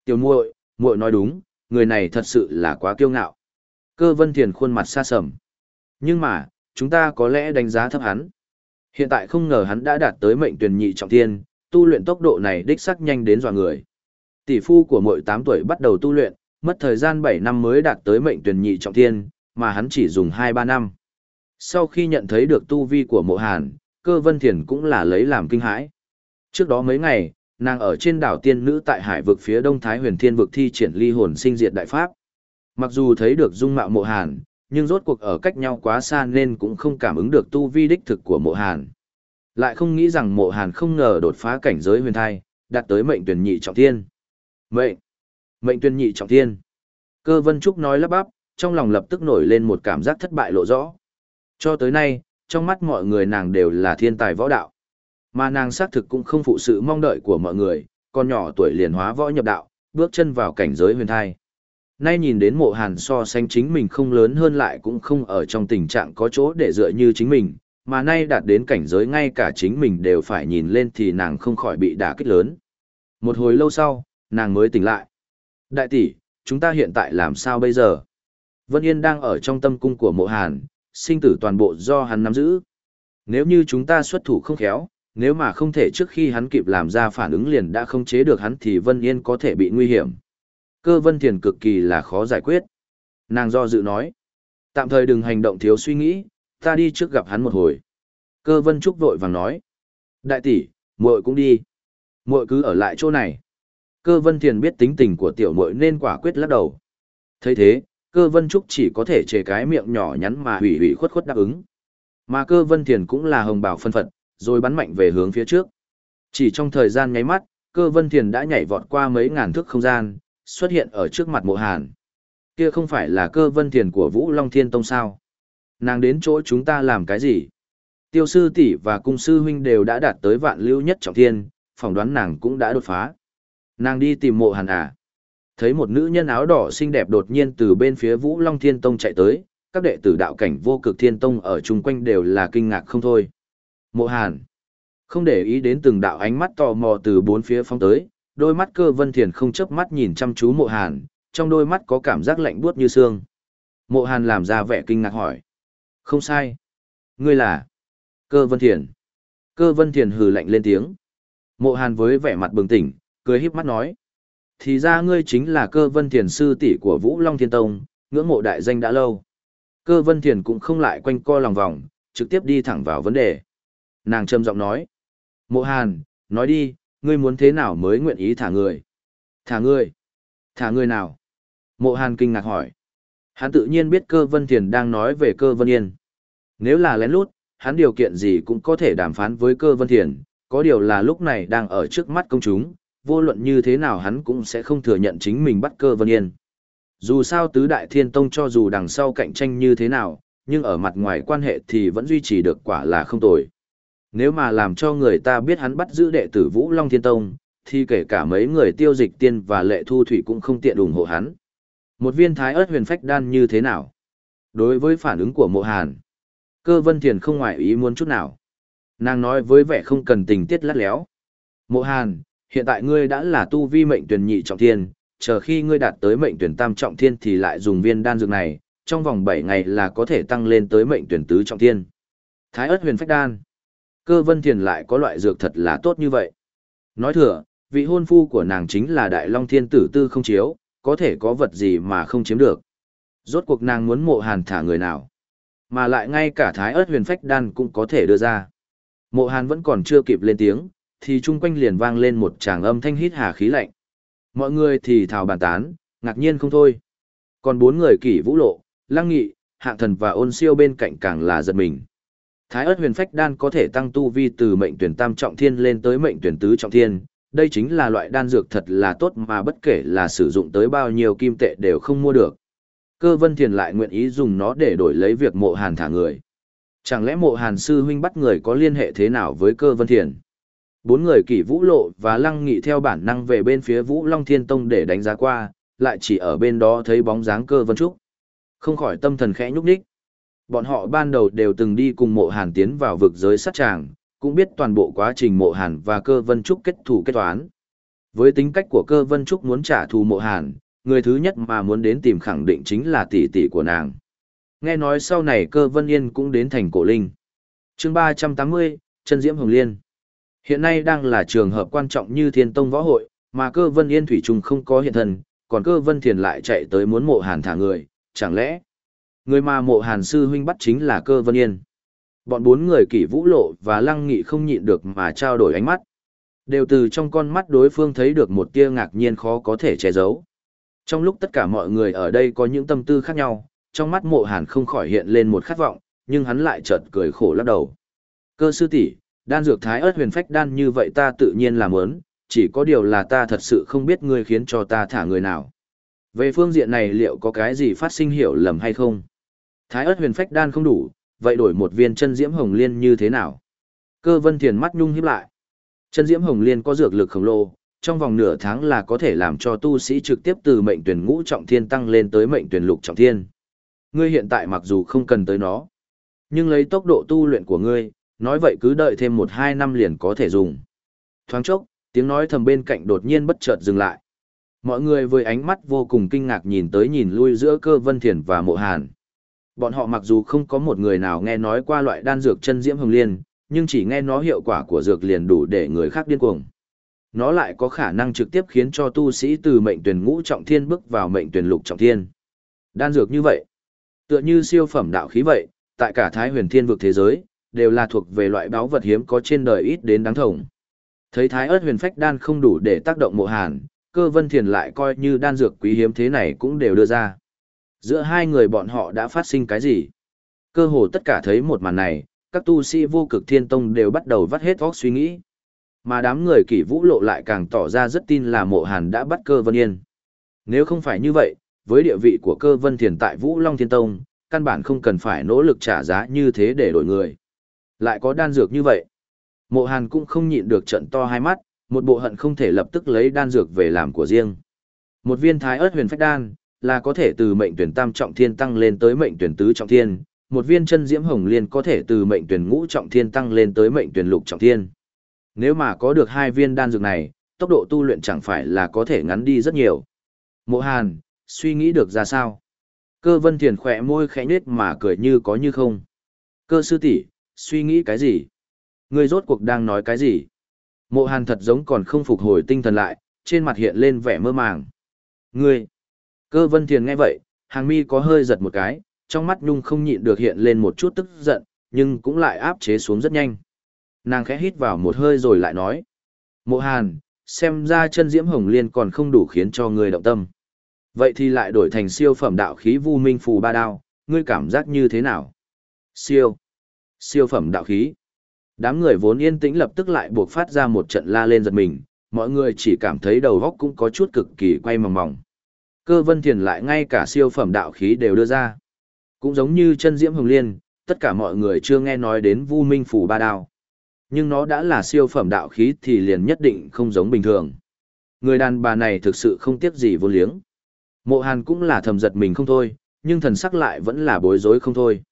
[SPEAKER 1] Tiểu muội, muội nói đúng, người này thật sự là quá kiêu ngạo. Cơ vân thiền khuôn mặt xa sầm. Nhưng mà, chúng ta có lẽ đánh giá thấp hắn. Hiện tại không ngờ hắn đã đạt tới mệnh tuyển nhị trọng thiên, tu luyện tốc độ này đích sắc nhanh đến dọa người. Tỷ phu của mỗi 8 tuổi bắt đầu tu luyện, mất thời gian 7 năm mới đạt tới mệnh tuyển nhị trọng thiên, mà hắn chỉ dùng 2-3 năm. Sau khi nhận thấy được tu vi của mộ hàn, cơ vân thiền cũng là lấy làm kinh hãi. Trước đó mấy ngày, nàng ở trên đảo tiên nữ tại hải vực phía đông thái huyền thiên vực thi triển ly hồn sinh diệt đại pháp. Mặc dù thấy được dung mạo mộ hàn, nhưng rốt cuộc ở cách nhau quá xa nên cũng không cảm ứng được tu vi đích thực của mộ hàn. Lại không nghĩ rằng mộ hàn không ngờ đột phá cảnh giới huyền thai, đạt tới mệnh tuyển nhị trọng thiên. Mệnh! Mệnh tuyển nhị trọng thiên. Cơ vân trúc nói lắp bắp, trong lòng lập tức nổi lên một cảm giác thất bại lộ rõ. Cho tới nay, trong mắt mọi người nàng đều là thiên tài võ đạo. Mà nàng xác thực cũng không phụ sự mong đợi của mọi người, con nhỏ tuổi liền hóa võ nhập đạo, bước chân vào cảnh giới huyền thai. Nay nhìn đến mộ hàn so sánh chính mình không lớn hơn lại cũng không ở trong tình trạng có chỗ để dựa như chính mình, mà nay đạt đến cảnh giới ngay cả chính mình đều phải nhìn lên thì nàng không khỏi bị đả kích lớn. Một hồi lâu sau, nàng mới tỉnh lại. Đại tỷ, chúng ta hiện tại làm sao bây giờ? Vân Yên đang ở trong tâm cung của mộ hàn, sinh tử toàn bộ do hắn nắm giữ. Nếu như chúng ta xuất thủ không khéo, nếu mà không thể trước khi hắn kịp làm ra phản ứng liền đã không chế được hắn thì Vân Yên có thể bị nguy hiểm. Cơ Vân Thiền cực kỳ là khó giải quyết. Nàng do dự nói. Tạm thời đừng hành động thiếu suy nghĩ, ta đi trước gặp hắn một hồi. Cơ Vân Trúc vội vàng nói. Đại tỷ, muội cũng đi. muội cứ ở lại chỗ này. Cơ Vân Thiền biết tính tình của tiểu muội nên quả quyết lắc đầu. thấy thế, cơ Vân Trúc chỉ có thể chề cái miệng nhỏ nhắn mà hủy hủy khuất khuất đáp ứng. Mà cơ Vân Thiền cũng là hồng bảo phân phật, rồi bắn mạnh về hướng phía trước. Chỉ trong thời gian nháy mắt, cơ Vân Thiền đã nhảy vọt qua mấy ngàn thước không gian, xuất hiện ở trước mặt mộ hàn. Kia không phải là cơ Vân Thiền của Vũ Long Thiên Tông sao? Nàng đến chỗ chúng ta làm cái gì? Tiêu sư tỷ và cung sư huynh đều đã đạt tới vạn lưu nhất trọng thiên, phỏng đoán nàng cũng đã đột phá. Nàng đi tìm mộ hàn à? Thấy một nữ nhân áo đỏ xinh đẹp đột nhiên từ bên phía Vũ Long Thiên Tông chạy tới, các đệ tử đạo cảnh vô cực thiên tông ở chung quanh đều là kinh ngạc không thôi. Mộ Hàn không để ý đến từng đạo ánh mắt tò mò từ bốn phía phóng tới, đôi mắt cơ vân thiền không chớp mắt nhìn chăm chú Mộ Hàn, trong đôi mắt có cảm giác lạnh buốt như xương. Mộ Hàn làm ra vẻ kinh ngạc hỏi. Không sai. Ngươi là cơ vân thiền. Cơ vân thiền hừ lạnh lên tiếng. Mộ Hàn với vẻ mặt bừng tỉnh, cười híp mắt nói. Thì ra ngươi chính là cơ vân thiền sư tỷ của Vũ Long Thiên Tông, ngưỡng mộ đại danh đã lâu. Cơ vân thiền cũng không lại quanh co lòng vòng, trực tiếp đi thẳng vào vấn đề. Nàng trầm giọng nói. Mộ Hàn, nói đi, ngươi muốn thế nào mới nguyện ý thả người? Thả người? Thả người nào? Mộ Hàn kinh ngạc hỏi. Hắn tự nhiên biết cơ vân thiền đang nói về cơ vân yên. Nếu là lén lút, hắn điều kiện gì cũng có thể đàm phán với cơ vân thiền, có điều là lúc này đang ở trước mắt công chúng, vô luận như thế nào hắn cũng sẽ không thừa nhận chính mình bắt cơ vân yên. Dù sao tứ đại thiên tông cho dù đằng sau cạnh tranh như thế nào, nhưng ở mặt ngoài quan hệ thì vẫn duy trì được quả là không tồi. Nếu mà làm cho người ta biết hắn bắt giữ đệ tử Vũ Long Thiên Tông, thì kể cả mấy người tiêu dịch tiên và lệ thu thủy cũng không tiện ủng hộ hắn. Một viên thái ớt huyền phách đan như thế nào? Đối với phản ứng của mộ hàn, cơ vân thiền không ngoại ý muốn chút nào. Nàng nói với vẻ không cần tình tiết lắt léo. Mộ hàn, hiện tại ngươi đã là tu vi mệnh tuyển nhị trọng thiên, chờ khi ngươi đạt tới mệnh tuyển tam trọng thiên thì lại dùng viên đan dược này, trong vòng 7 ngày là có thể tăng lên tới mệnh tuyển tứ trọng thiên. Thái ớt huyền phách đan. Cơ vân thiền lại có loại dược thật là tốt như vậy. Nói thừa, vị hôn phu của nàng chính là đại long thiên tử tư không chiếu, có thể có vật gì mà không chiếm được. Rốt cuộc nàng muốn mộ hàn thả người nào. Mà lại ngay cả thái ớt huyền phách đan cũng có thể đưa ra. Mộ hàn vẫn còn chưa kịp lên tiếng, thì chung quanh liền vang lên một tràng âm thanh hít hà khí lạnh. Mọi người thì thào bàn tán, ngạc nhiên không thôi. Còn bốn người kỷ vũ lộ, lăng nghị, hạng thần và ôn siêu bên cạnh càng là giật mình. Thái ớt huyền phách đan có thể tăng tu vi từ mệnh tuyển tam trọng thiên lên tới mệnh tuyển tứ trọng thiên, đây chính là loại đan dược thật là tốt mà bất kể là sử dụng tới bao nhiêu kim tệ đều không mua được. Cơ vân thiền lại nguyện ý dùng nó để đổi lấy việc mộ hàn thả người. Chẳng lẽ mộ hàn sư huynh bắt người có liên hệ thế nào với cơ vân thiền? Bốn người kỷ vũ lộ và lăng nghị theo bản năng về bên phía vũ long thiên tông để đánh giá qua, lại chỉ ở bên đó thấy bóng dáng cơ vân trúc. Không khỏi tâm thần khẽ nhúc nhích. Bọn họ ban đầu đều từng đi cùng mộ hàn tiến vào vực giới sát tràng, cũng biết toàn bộ quá trình mộ hàn và cơ vân trúc kết thủ kết toán. Với tính cách của cơ vân trúc muốn trả thù mộ hàn, người thứ nhất mà muốn đến tìm khẳng định chính là tỷ tỷ của nàng. Nghe nói sau này cơ vân yên cũng đến thành cổ linh. chương 380, chân Diễm Hồng Liên. Hiện nay đang là trường hợp quan trọng như thiên tông võ hội, mà cơ vân yên thủy trùng không có hiện thân, còn cơ vân thiền lại chạy tới muốn mộ hàn thả người, chẳng lẽ người mà mộ hàn sư huynh bắt chính là cơ vân yên. Bọn bốn người kỷ vũ lộ và lăng nghị không nhịn được mà trao đổi ánh mắt. Đều từ trong con mắt đối phương thấy được một tia ngạc nhiên khó có thể che giấu. Trong lúc tất cả mọi người ở đây có những tâm tư khác nhau, trong mắt mộ hàn không khỏi hiện lên một khát vọng, nhưng hắn lại chợt cười khổ lắc đầu. Cơ sư tỷ đan dược thái ớt huyền phách đan như vậy ta tự nhiên làm ớn, chỉ có điều là ta thật sự không biết ngươi khiến cho ta thả người nào. Về phương diện này liệu có cái gì phát sinh hiểu lầm hay không? Thái ớt huyền phách đan không đủ, vậy đổi một viên chân diễm hồng liên như thế nào? Cơ vân thiền mắt nhung hiếp lại. Chân diễm hồng liên có dược lực khổng lồ, trong vòng nửa tháng là có thể làm cho tu sĩ trực tiếp từ mệnh tuyển ngũ trọng thiên tăng lên tới mệnh tuyển lục trọng thiên. Ngươi hiện tại mặc dù không cần tới nó, nhưng lấy tốc độ tu luyện của ngươi, nói vậy cứ đợi thêm một hai năm liền có thể dùng. Thoáng chốc, tiếng nói thầm bên cạnh đột nhiên bất chợt dừng lại. Mọi người với ánh mắt vô cùng kinh ngạc nhìn tới nhìn lui giữa cơ vân thiền và mộ hàn. Bọn họ mặc dù không có một người nào nghe nói qua loại đan dược chân diễm hồng liên, nhưng chỉ nghe nó hiệu quả của dược liền đủ để người khác điên cuồng. Nó lại có khả năng trực tiếp khiến cho tu sĩ từ mệnh tuyển ngũ trọng thiên bước vào mệnh tuyển lục trọng thiên. Đan dược như vậy, tựa như siêu phẩm đạo khí vậy, tại cả Thái Huyền Thiên vực thế giới, đều là thuộc về loại báu vật hiếm có trên đời ít đến đáng thổng. Thấy Thái Ức Huyền Phách đan không đủ để tác động Mộ Hàn, Cơ Vân Thiền lại coi như đan dược quý hiếm thế này cũng đều đưa ra. Giữa hai người bọn họ đã phát sinh cái gì? Cơ hồ tất cả thấy một màn này, các tu sĩ vô cực thiên tông đều bắt đầu vắt hết óc suy nghĩ. Mà đám người kỷ vũ lộ lại càng tỏ ra rất tin là mộ hàn đã bắt cơ vân yên. Nếu không phải như vậy, với địa vị của cơ vân thiền tại vũ long thiên tông, căn bản không cần phải nỗ lực trả giá như thế để đổi người. Lại có đan dược như vậy. Mộ hàn cũng không nhịn được trận to hai mắt, một bộ hận không thể lập tức lấy đan dược về làm của riêng. Một viên thái ớt huyền phách đan, là có thể từ mệnh tuyển tam trọng thiên tăng lên tới mệnh tuyển tứ trọng thiên, một viên chân diễm hồng liên có thể từ mệnh tuyển ngũ trọng thiên tăng lên tới mệnh tuyển lục trọng thiên. Nếu mà có được hai viên đan dược này, tốc độ tu luyện chẳng phải là có thể ngắn đi rất nhiều. Mộ Hàn, suy nghĩ được ra sao? Cơ vân thiền khỏe môi khẽ nhết mà cười như có như không. Cơ sư tỷ suy nghĩ cái gì? Ngươi rốt cuộc đang nói cái gì? Mộ Hàn thật giống còn không phục hồi tinh thần lại, trên mặt hiện lên vẻ mơ màng. Ngươi! Cơ vân thiền nghe vậy, hàng mi có hơi giật một cái, trong mắt nhung không nhịn được hiện lên một chút tức giận, nhưng cũng lại áp chế xuống rất nhanh. Nàng khẽ hít vào một hơi rồi lại nói. Mộ Hàn, xem ra chân diễm hồng liên còn không đủ khiến cho ngươi động tâm. Vậy thì lại đổi thành siêu phẩm đạo khí vu minh phù ba đao, ngươi cảm giác như thế nào? Siêu. Siêu phẩm đạo khí. Đám người vốn yên tĩnh lập tức lại buộc phát ra một trận la lên giật mình, mọi người chỉ cảm thấy đầu góc cũng có chút cực kỳ quay mòng mòng. Cơ vân thiền lại ngay cả siêu phẩm đạo khí đều đưa ra. Cũng giống như chân diễm hồng liên, tất cả mọi người chưa nghe nói đến vu minh phủ ba đao. Nhưng nó đã là siêu phẩm đạo khí thì liền nhất định không giống bình thường. Người đàn bà này thực sự không tiếc gì vô liếng. Mộ hàn cũng là thầm giật mình không thôi, nhưng thần sắc lại vẫn là bối rối không thôi.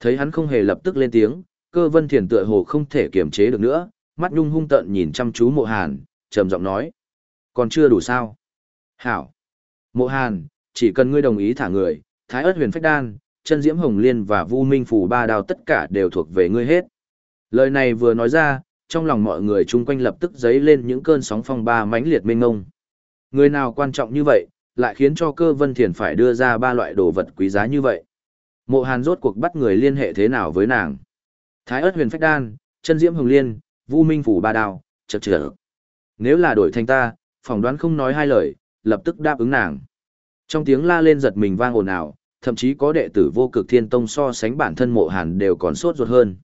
[SPEAKER 1] Thấy hắn không hề lập tức lên tiếng, cơ vân thiền tựa hồ không thể kiềm chế được nữa, mắt nhung hung tợn nhìn chăm chú mộ hàn, trầm giọng nói. Còn chưa đủ sao? Hảo! Mộ hàn, chỉ cần ngươi đồng ý thả người, thái Ức huyền phách đan, chân diễm hồng liên và vu minh phủ ba đào tất cả đều thuộc về ngươi hết. Lời này vừa nói ra, trong lòng mọi người chung quanh lập tức dấy lên những cơn sóng phong ba mãnh liệt mênh mông. Người nào quan trọng như vậy, lại khiến cho cơ vân thiền phải đưa ra ba loại đồ vật quý giá như vậy. Mộ hàn rốt cuộc bắt người liên hệ thế nào với nàng. Thái Ức huyền phách đan, chân diễm hồng liên, vu minh phủ ba đào, chậc chậc. Nếu là đổi thành ta, phỏng đoán không nói hai lời, lập tức đáp ứng nàng. Trong tiếng la lên giật mình vang ồn ào, thậm chí có đệ tử vô cực thiên tông so sánh bản thân mộ hàn đều còn sốt ruột hơn.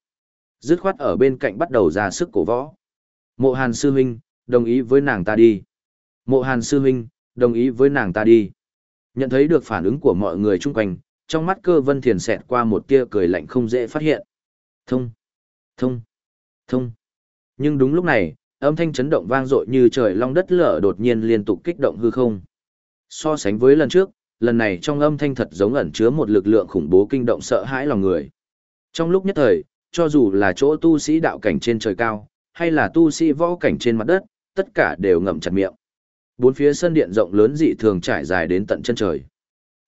[SPEAKER 1] Dứt khoát ở bên cạnh bắt đầu ra sức cổ võ. Mộ hàn sư huynh, đồng ý với nàng ta đi. Mộ hàn sư huynh, đồng ý với nàng ta đi. Nhận thấy được phản ứng của mọi người chung quanh, trong mắt cơ vân thiền xẹt qua một tia cười lạnh không dễ phát hiện. Thông, thông, thông. Nhưng đúng lúc này, âm thanh chấn động vang dội như trời long đất lở đột nhiên liên tục kích động hư không. So sánh với lần trước, lần này trong âm thanh thật giống ẩn chứa một lực lượng khủng bố kinh động sợ hãi lòng người. Trong lúc nhất thời, cho dù là chỗ tu sĩ đạo cảnh trên trời cao, hay là tu sĩ võ cảnh trên mặt đất, tất cả đều ngậm chặt miệng. Bốn phía sân điện rộng lớn dị thường trải dài đến tận chân trời.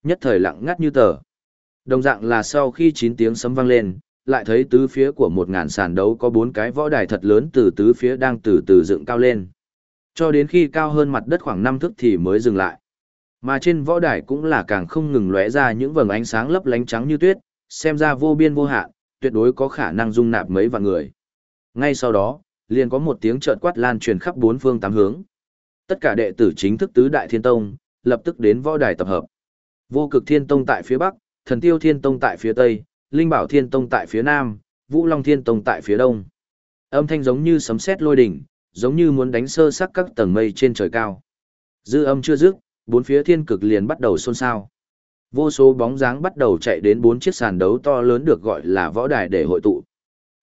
[SPEAKER 1] Nhất thời lặng ngắt như tờ. Đồng dạng là sau khi 9 tiếng sấm vang lên, lại thấy tứ phía của một ngàn sàn đấu có bốn cái võ đài thật lớn từ tứ phía đang từ từ dựng cao lên. Cho đến khi cao hơn mặt đất khoảng 5 thước thì mới dừng lại. Mà trên võ đài cũng là càng không ngừng lóe ra những vầng ánh sáng lấp lánh trắng như tuyết, xem ra vô biên vô hạn, tuyệt đối có khả năng dung nạp mấy vạn người. Ngay sau đó, liền có một tiếng chợt quát lan truyền khắp bốn phương tám hướng. Tất cả đệ tử chính thức tứ đại thiên tông, lập tức đến võ đài tập hợp. Vô cực thiên tông tại phía bắc, thần tiêu thiên tông tại phía tây, linh bảo thiên tông tại phía nam, vũ long thiên tông tại phía đông. Âm thanh giống như sấm sét lôi đỉnh, giống như muốn đánh sơ sắc các tầng mây trên trời cao. Dư âm chưa dứt, bốn phía thiên cực liền bắt đầu xôn xao. Vô số bóng dáng bắt đầu chạy đến bốn chiếc sàn đấu to lớn được gọi là võ đài để hội tụ.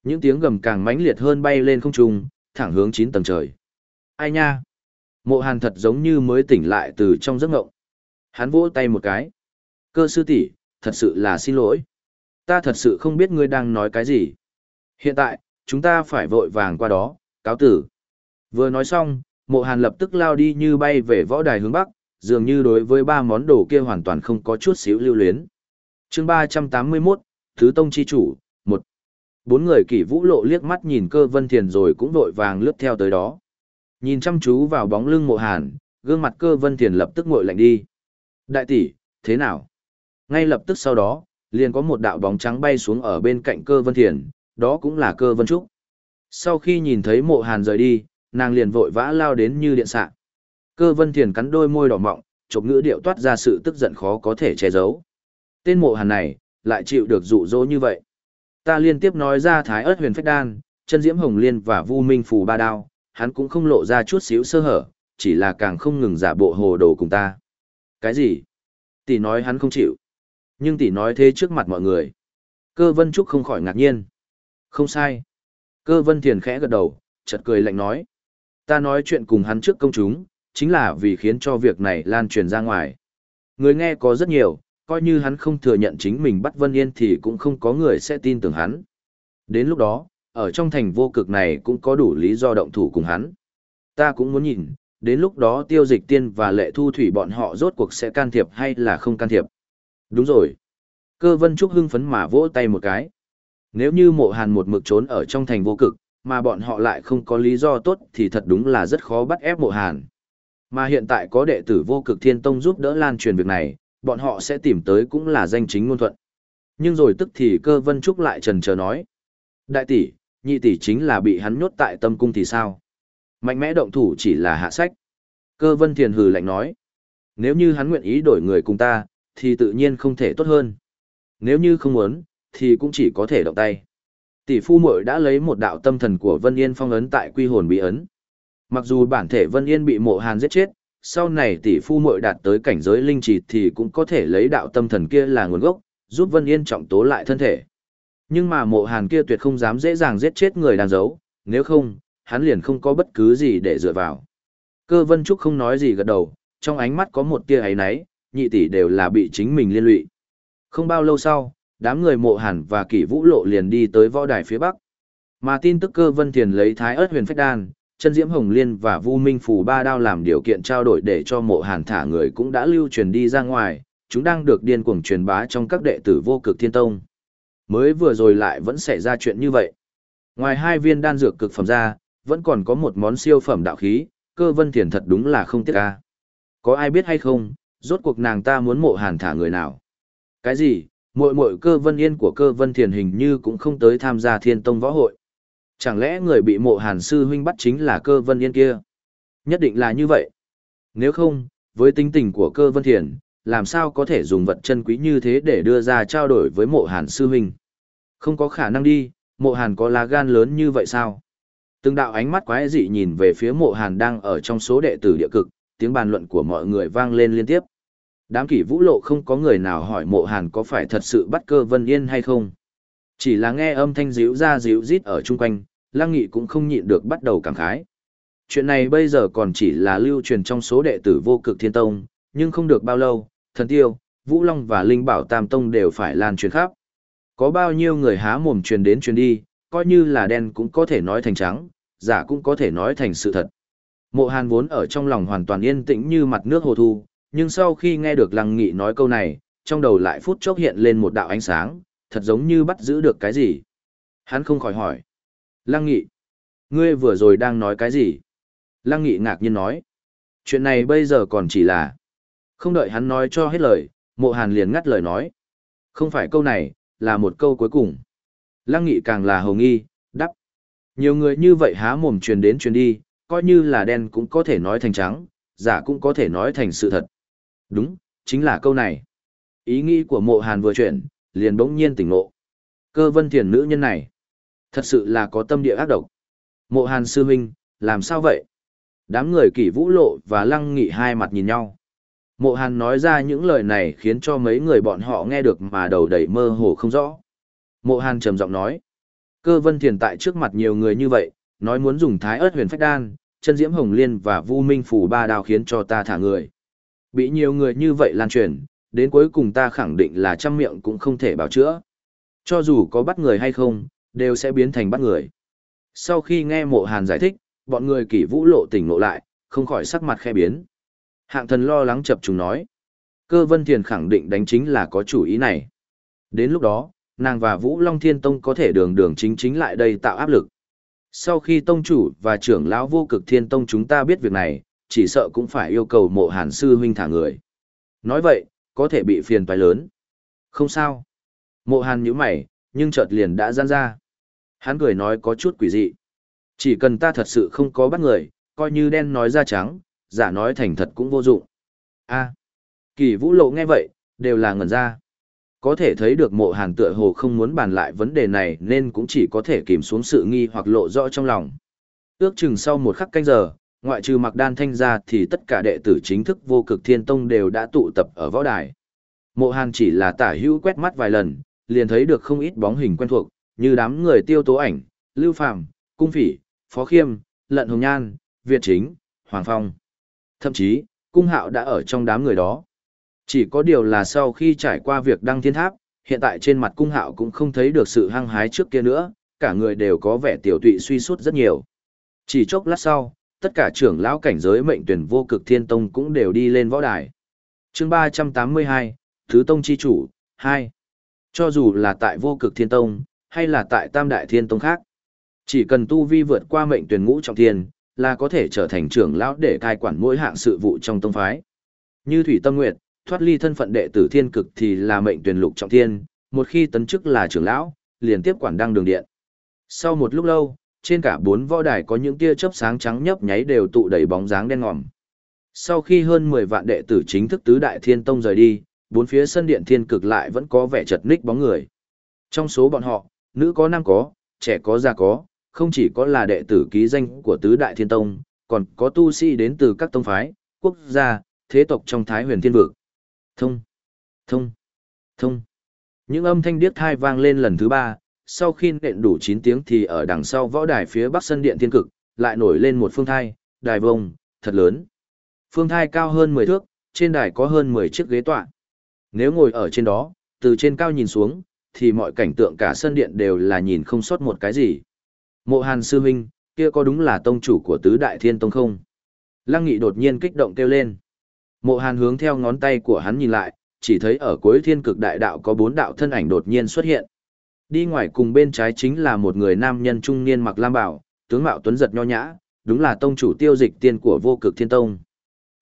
[SPEAKER 1] Những tiếng gầm càng mãnh liệt hơn bay lên không trung, thẳng hướng chín tầng trời. Ai nha? Mộ Hàn thật giống như mới tỉnh lại từ trong giấc ngộng. Hắn vỗ tay một cái. Cơ sư tỷ, thật sự là xin lỗi. Ta thật sự không biết ngươi đang nói cái gì. Hiện tại, chúng ta phải vội vàng qua đó, cáo tử. Vừa nói xong, mộ hàn lập tức lao đi như bay về võ đài hướng bắc, dường như đối với ba món đồ kia hoàn toàn không có chút xíu lưu luyến. chương 381, Thứ Tông Chi Chủ, một Bốn người kỷ vũ lộ liếc mắt nhìn cơ vân thiền rồi cũng đội vàng lướt theo tới đó. Nhìn chăm chú vào bóng lưng mộ hàn, gương mặt cơ vân thiền lập tức ngội lạnh đi. Đại tỷ, thế nào? Ngay lập tức sau đó, liền có một đạo bóng trắng bay xuống ở bên cạnh cơ vân thiền, đó cũng là cơ vân trúc. Sau khi nhìn thấy mộ hàn rời đi, nàng liền vội vã lao đến như điện xạ. Cơ vân thiền cắn đôi môi đỏ mọng, chộp ngữ điệu toát ra sự tức giận khó có thể che giấu. Tên mộ hàn này, lại chịu được dụ dỗ như vậy. Ta liên tiếp nói ra thái ớt huyền phách đan, chân diễm hồng liên và vu minh phù ba đao, hắn cũng không lộ ra chút xíu sơ hở, chỉ là càng không ngừng giả bộ hồ đồ cùng ta. Cái gì? Tỷ nói hắn không chịu. Nhưng tỷ nói thế trước mặt mọi người. Cơ vân trúc không khỏi ngạc nhiên. Không sai. Cơ vân thiền khẽ gật đầu, chợt cười lạnh nói. Ta nói chuyện cùng hắn trước công chúng, chính là vì khiến cho việc này lan truyền ra ngoài. Người nghe có rất nhiều, coi như hắn không thừa nhận chính mình bắt Vân Yên thì cũng không có người sẽ tin tưởng hắn. Đến lúc đó, ở trong thành vô cực này cũng có đủ lý do động thủ cùng hắn. Ta cũng muốn nhìn, đến lúc đó tiêu dịch tiên và lệ thu thủy bọn họ rốt cuộc sẽ can thiệp hay là không can thiệp. Đúng rồi. Cơ vân trúc hưng phấn mà vỗ tay một cái. Nếu như mộ hàn một mực trốn ở trong thành vô cực, mà bọn họ lại không có lý do tốt thì thật đúng là rất khó bắt ép mộ hàn. Mà hiện tại có đệ tử vô cực thiên tông giúp đỡ lan truyền việc này, bọn họ sẽ tìm tới cũng là danh chính ngôn thuận. Nhưng rồi tức thì cơ vân trúc lại trần chờ nói. Đại tỷ, nhị tỷ chính là bị hắn nhốt tại tâm cung thì sao? Mạnh mẽ động thủ chỉ là hạ sách. Cơ vân thiền hừ lạnh nói. Nếu như hắn nguyện ý đổi người cùng ta, thì tự nhiên không thể tốt hơn. Nếu như không muốn, thì cũng chỉ có thể động tay. Tỷ phu muội đã lấy một đạo tâm thần của Vân Yên phong ấn tại quy hồn bí ấn. Mặc dù bản thể Vân Yên bị mộ hàn giết chết, sau này tỷ phu muội đạt tới cảnh giới linh trì thì cũng có thể lấy đạo tâm thần kia là nguồn gốc, giúp Vân Yên trọng tố lại thân thể. Nhưng mà mộ hàn kia tuyệt không dám dễ dàng giết chết người đang giấu, nếu không, hắn liền không có bất cứ gì để dựa vào. Cơ Vân Trúc không nói gì gật đầu, trong ánh mắt có một tia ấy náy, nhị tỷ đều là bị chính mình liên lụy. Không bao lâu sau, đám người mộ hàn và kỷ vũ lộ liền đi tới võ đài phía bắc. Mà tin tức cơ Vân Thiền lấy thái ớt huyền phách đan, chân diễm hồng liên và vu minh phù ba đao làm điều kiện trao đổi để cho mộ hàn thả người cũng đã lưu truyền đi ra ngoài, chúng đang được điên cuồng truyền bá trong các đệ tử vô cực thiên tông. Mới vừa rồi lại vẫn xảy ra chuyện như vậy. Ngoài hai viên đan dược cực phẩm ra, vẫn còn có một món siêu phẩm đạo khí, cơ vân thiền thật đúng là không tiếc ca. Có ai biết hay không, rốt cuộc nàng ta muốn mộ hàn thả người nào? Cái gì, muội muội cơ vân yên của cơ vân thiền hình như cũng không tới tham gia thiên tông võ hội. Chẳng lẽ người bị mộ hàn sư huynh bắt chính là cơ vân yên kia? Nhất định là như vậy. Nếu không, với tính tình của cơ vân thiền, làm sao có thể dùng vật chân quý như thế để đưa ra trao đổi với mộ hàn sư huynh. Không có khả năng đi, mộ hàn có lá gan lớn như vậy sao? Từng đạo ánh mắt quái dị nhìn về phía mộ hàn đang ở trong số đệ tử địa cực, tiếng bàn luận của mọi người vang lên liên tiếp. Đám kỷ vũ lộ không có người nào hỏi mộ hàn có phải thật sự bắt cơ vân yên hay không. Chỉ là nghe âm thanh díu ra díu rít ở chung quanh, lăng nghị cũng không nhịn được bắt đầu cảm khái. Chuyện này bây giờ còn chỉ là lưu truyền trong số đệ tử vô cực thiên tông, nhưng không được bao lâu, thần tiêu, vũ long và linh bảo tam tông đều phải lan truyền khắp. Có bao nhiêu người há mồm truyền đến truyền đi, coi như là đen cũng có thể nói thành trắng, giả cũng có thể nói thành sự thật. Mộ hàn vốn ở trong lòng hoàn toàn yên tĩnh như mặt nước hồ thu, nhưng sau khi nghe được lăng nghị nói câu này, trong đầu lại phút chốc hiện lên một đạo ánh sáng, thật giống như bắt giữ được cái gì. Hắn không khỏi hỏi. Lăng nghị, ngươi vừa rồi đang nói cái gì? Lăng nghị ngạc nhiên nói. Chuyện này bây giờ còn chỉ là... Không đợi hắn nói cho hết lời, mộ hàn liền ngắt lời nói. Không phải câu này, là một câu cuối cùng. Lăng nghị càng là hồng nghi, đắp. Nhiều người như vậy há mồm truyền đến truyền đi, coi như là đen cũng có thể nói thành trắng, giả cũng có thể nói thành sự thật. Đúng, chính là câu này. Ý nghĩ của mộ hàn vừa chuyển, liền bỗng nhiên tỉnh ngộ. Cơ vân thiền nữ nhân này, thật sự là có tâm địa ác độc. Mộ hàn sư huynh, làm sao vậy? Đám người kỷ vũ lộ và lăng nghị hai mặt nhìn nhau. Mộ hàn nói ra những lời này khiến cho mấy người bọn họ nghe được mà đầu đầy mơ hồ không rõ. Mộ hàn trầm giọng nói. Cơ vân thiền tại trước mặt nhiều người như vậy, nói muốn dùng thái ớt huyền phách đan, chân diễm hồng liên và vu minh phủ ba đào khiến cho ta thả người. Bị nhiều người như vậy lan truyền, đến cuối cùng ta khẳng định là trăm miệng cũng không thể bảo chữa. Cho dù có bắt người hay không, đều sẽ biến thành bắt người. Sau khi nghe mộ hàn giải thích, bọn người kỷ vũ lộ tỉnh lộ lại, không khỏi sắc mặt khe biến. Hạng thần lo lắng chập trùng nói. Cơ vân thiền khẳng định đánh chính là có chủ ý này. Đến lúc đó, nàng và Vũ Long Thiên Tông có thể đường đường chính chính lại đây tạo áp lực. Sau khi tông chủ và trưởng lão vô cực thiên tông chúng ta biết việc này, chỉ sợ cũng phải yêu cầu mộ hàn sư huynh thả người. Nói vậy, có thể bị phiền toái lớn. Không sao. Mộ hàn nhíu mày, nhưng chợt liền đã gian ra. Hắn cười nói có chút quỷ dị. Chỉ cần ta thật sự không có bắt người, coi như đen nói ra trắng, giả nói thành thật cũng vô dụng. a kỳ vũ lộ nghe vậy, đều là ngẩn ra. Có thể thấy được mộ hàn tựa hồ không muốn bàn lại vấn đề này nên cũng chỉ có thể kìm xuống sự nghi hoặc lộ rõ trong lòng. Ước chừng sau một khắc canh giờ, ngoại trừ mặc đan thanh ra thì tất cả đệ tử chính thức vô cực thiên tông đều đã tụ tập ở võ đài. Mộ hàn chỉ là tả hữu quét mắt vài lần, liền thấy được không ít bóng hình quen thuộc, như đám người tiêu tố ảnh, lưu phàm, cung phỉ, phó khiêm, lận hồng nhan, việt chính, hoàng phong. Thậm chí, cung hạo đã ở trong đám người đó. Chỉ có điều là sau khi trải qua việc đăng thiên tháp, hiện tại trên mặt cung hạo cũng không thấy được sự hăng hái trước kia nữa, cả người đều có vẻ tiểu tụy suy sút rất nhiều. Chỉ chốc lát sau, tất cả trưởng lão cảnh giới mệnh tuyển vô cực thiên tông cũng đều đi lên võ đài. chương 382, Thứ Tông Chi Chủ, 2. Cho dù là tại vô cực thiên tông, hay là tại tam đại thiên tông khác, chỉ cần tu vi vượt qua mệnh tuyển ngũ trọng thiên, là có thể trở thành trưởng lão để cai quản mỗi hạng sự vụ trong tông phái. Như Thủy Tâm Nguyệt, thoát ly thân phận đệ tử thiên cực thì là mệnh tuyển lục trọng thiên, một khi tấn chức là trưởng lão, liền tiếp quản đăng đường điện. Sau một lúc lâu, trên cả bốn võ đài có những tia chớp sáng trắng nhấp nháy đều tụ đầy bóng dáng đen ngòm. Sau khi hơn 10 vạn đệ tử chính thức tứ đại thiên tông rời đi, bốn phía sân điện thiên cực lại vẫn có vẻ chật ních bóng người. Trong số bọn họ, nữ có nam có, trẻ có già có, không chỉ có là đệ tử ký danh của tứ đại thiên tông, còn có tu sĩ đến từ các tông phái, quốc gia, thế tộc trong thái huyền thiên vực. Thông, thông, thông. Những âm thanh điếc thai vang lên lần thứ ba, sau khi nện đủ 9 tiếng thì ở đằng sau võ đài phía bắc sân điện thiên cực, lại nổi lên một phương thai, đài vông, thật lớn. Phương thai cao hơn 10 thước, trên đài có hơn 10 chiếc ghế tọa. Nếu ngồi ở trên đó, từ trên cao nhìn xuống, thì mọi cảnh tượng cả sân điện đều là nhìn không sót một cái gì. Mộ Hàn Sư Minh, kia có đúng là tông chủ của tứ đại thiên tông không? Lăng Nghị đột nhiên kích động kêu lên. Mộ Hàn hướng theo ngón tay của hắn nhìn lại, chỉ thấy ở cuối thiên cực đại đạo có bốn đạo thân ảnh đột nhiên xuất hiện. Đi ngoài cùng bên trái chính là một người nam nhân trung niên mặc lam bảo, tướng mạo tuấn giật nho nhã, đúng là tông chủ tiêu dịch tiên của vô cực thiên tông.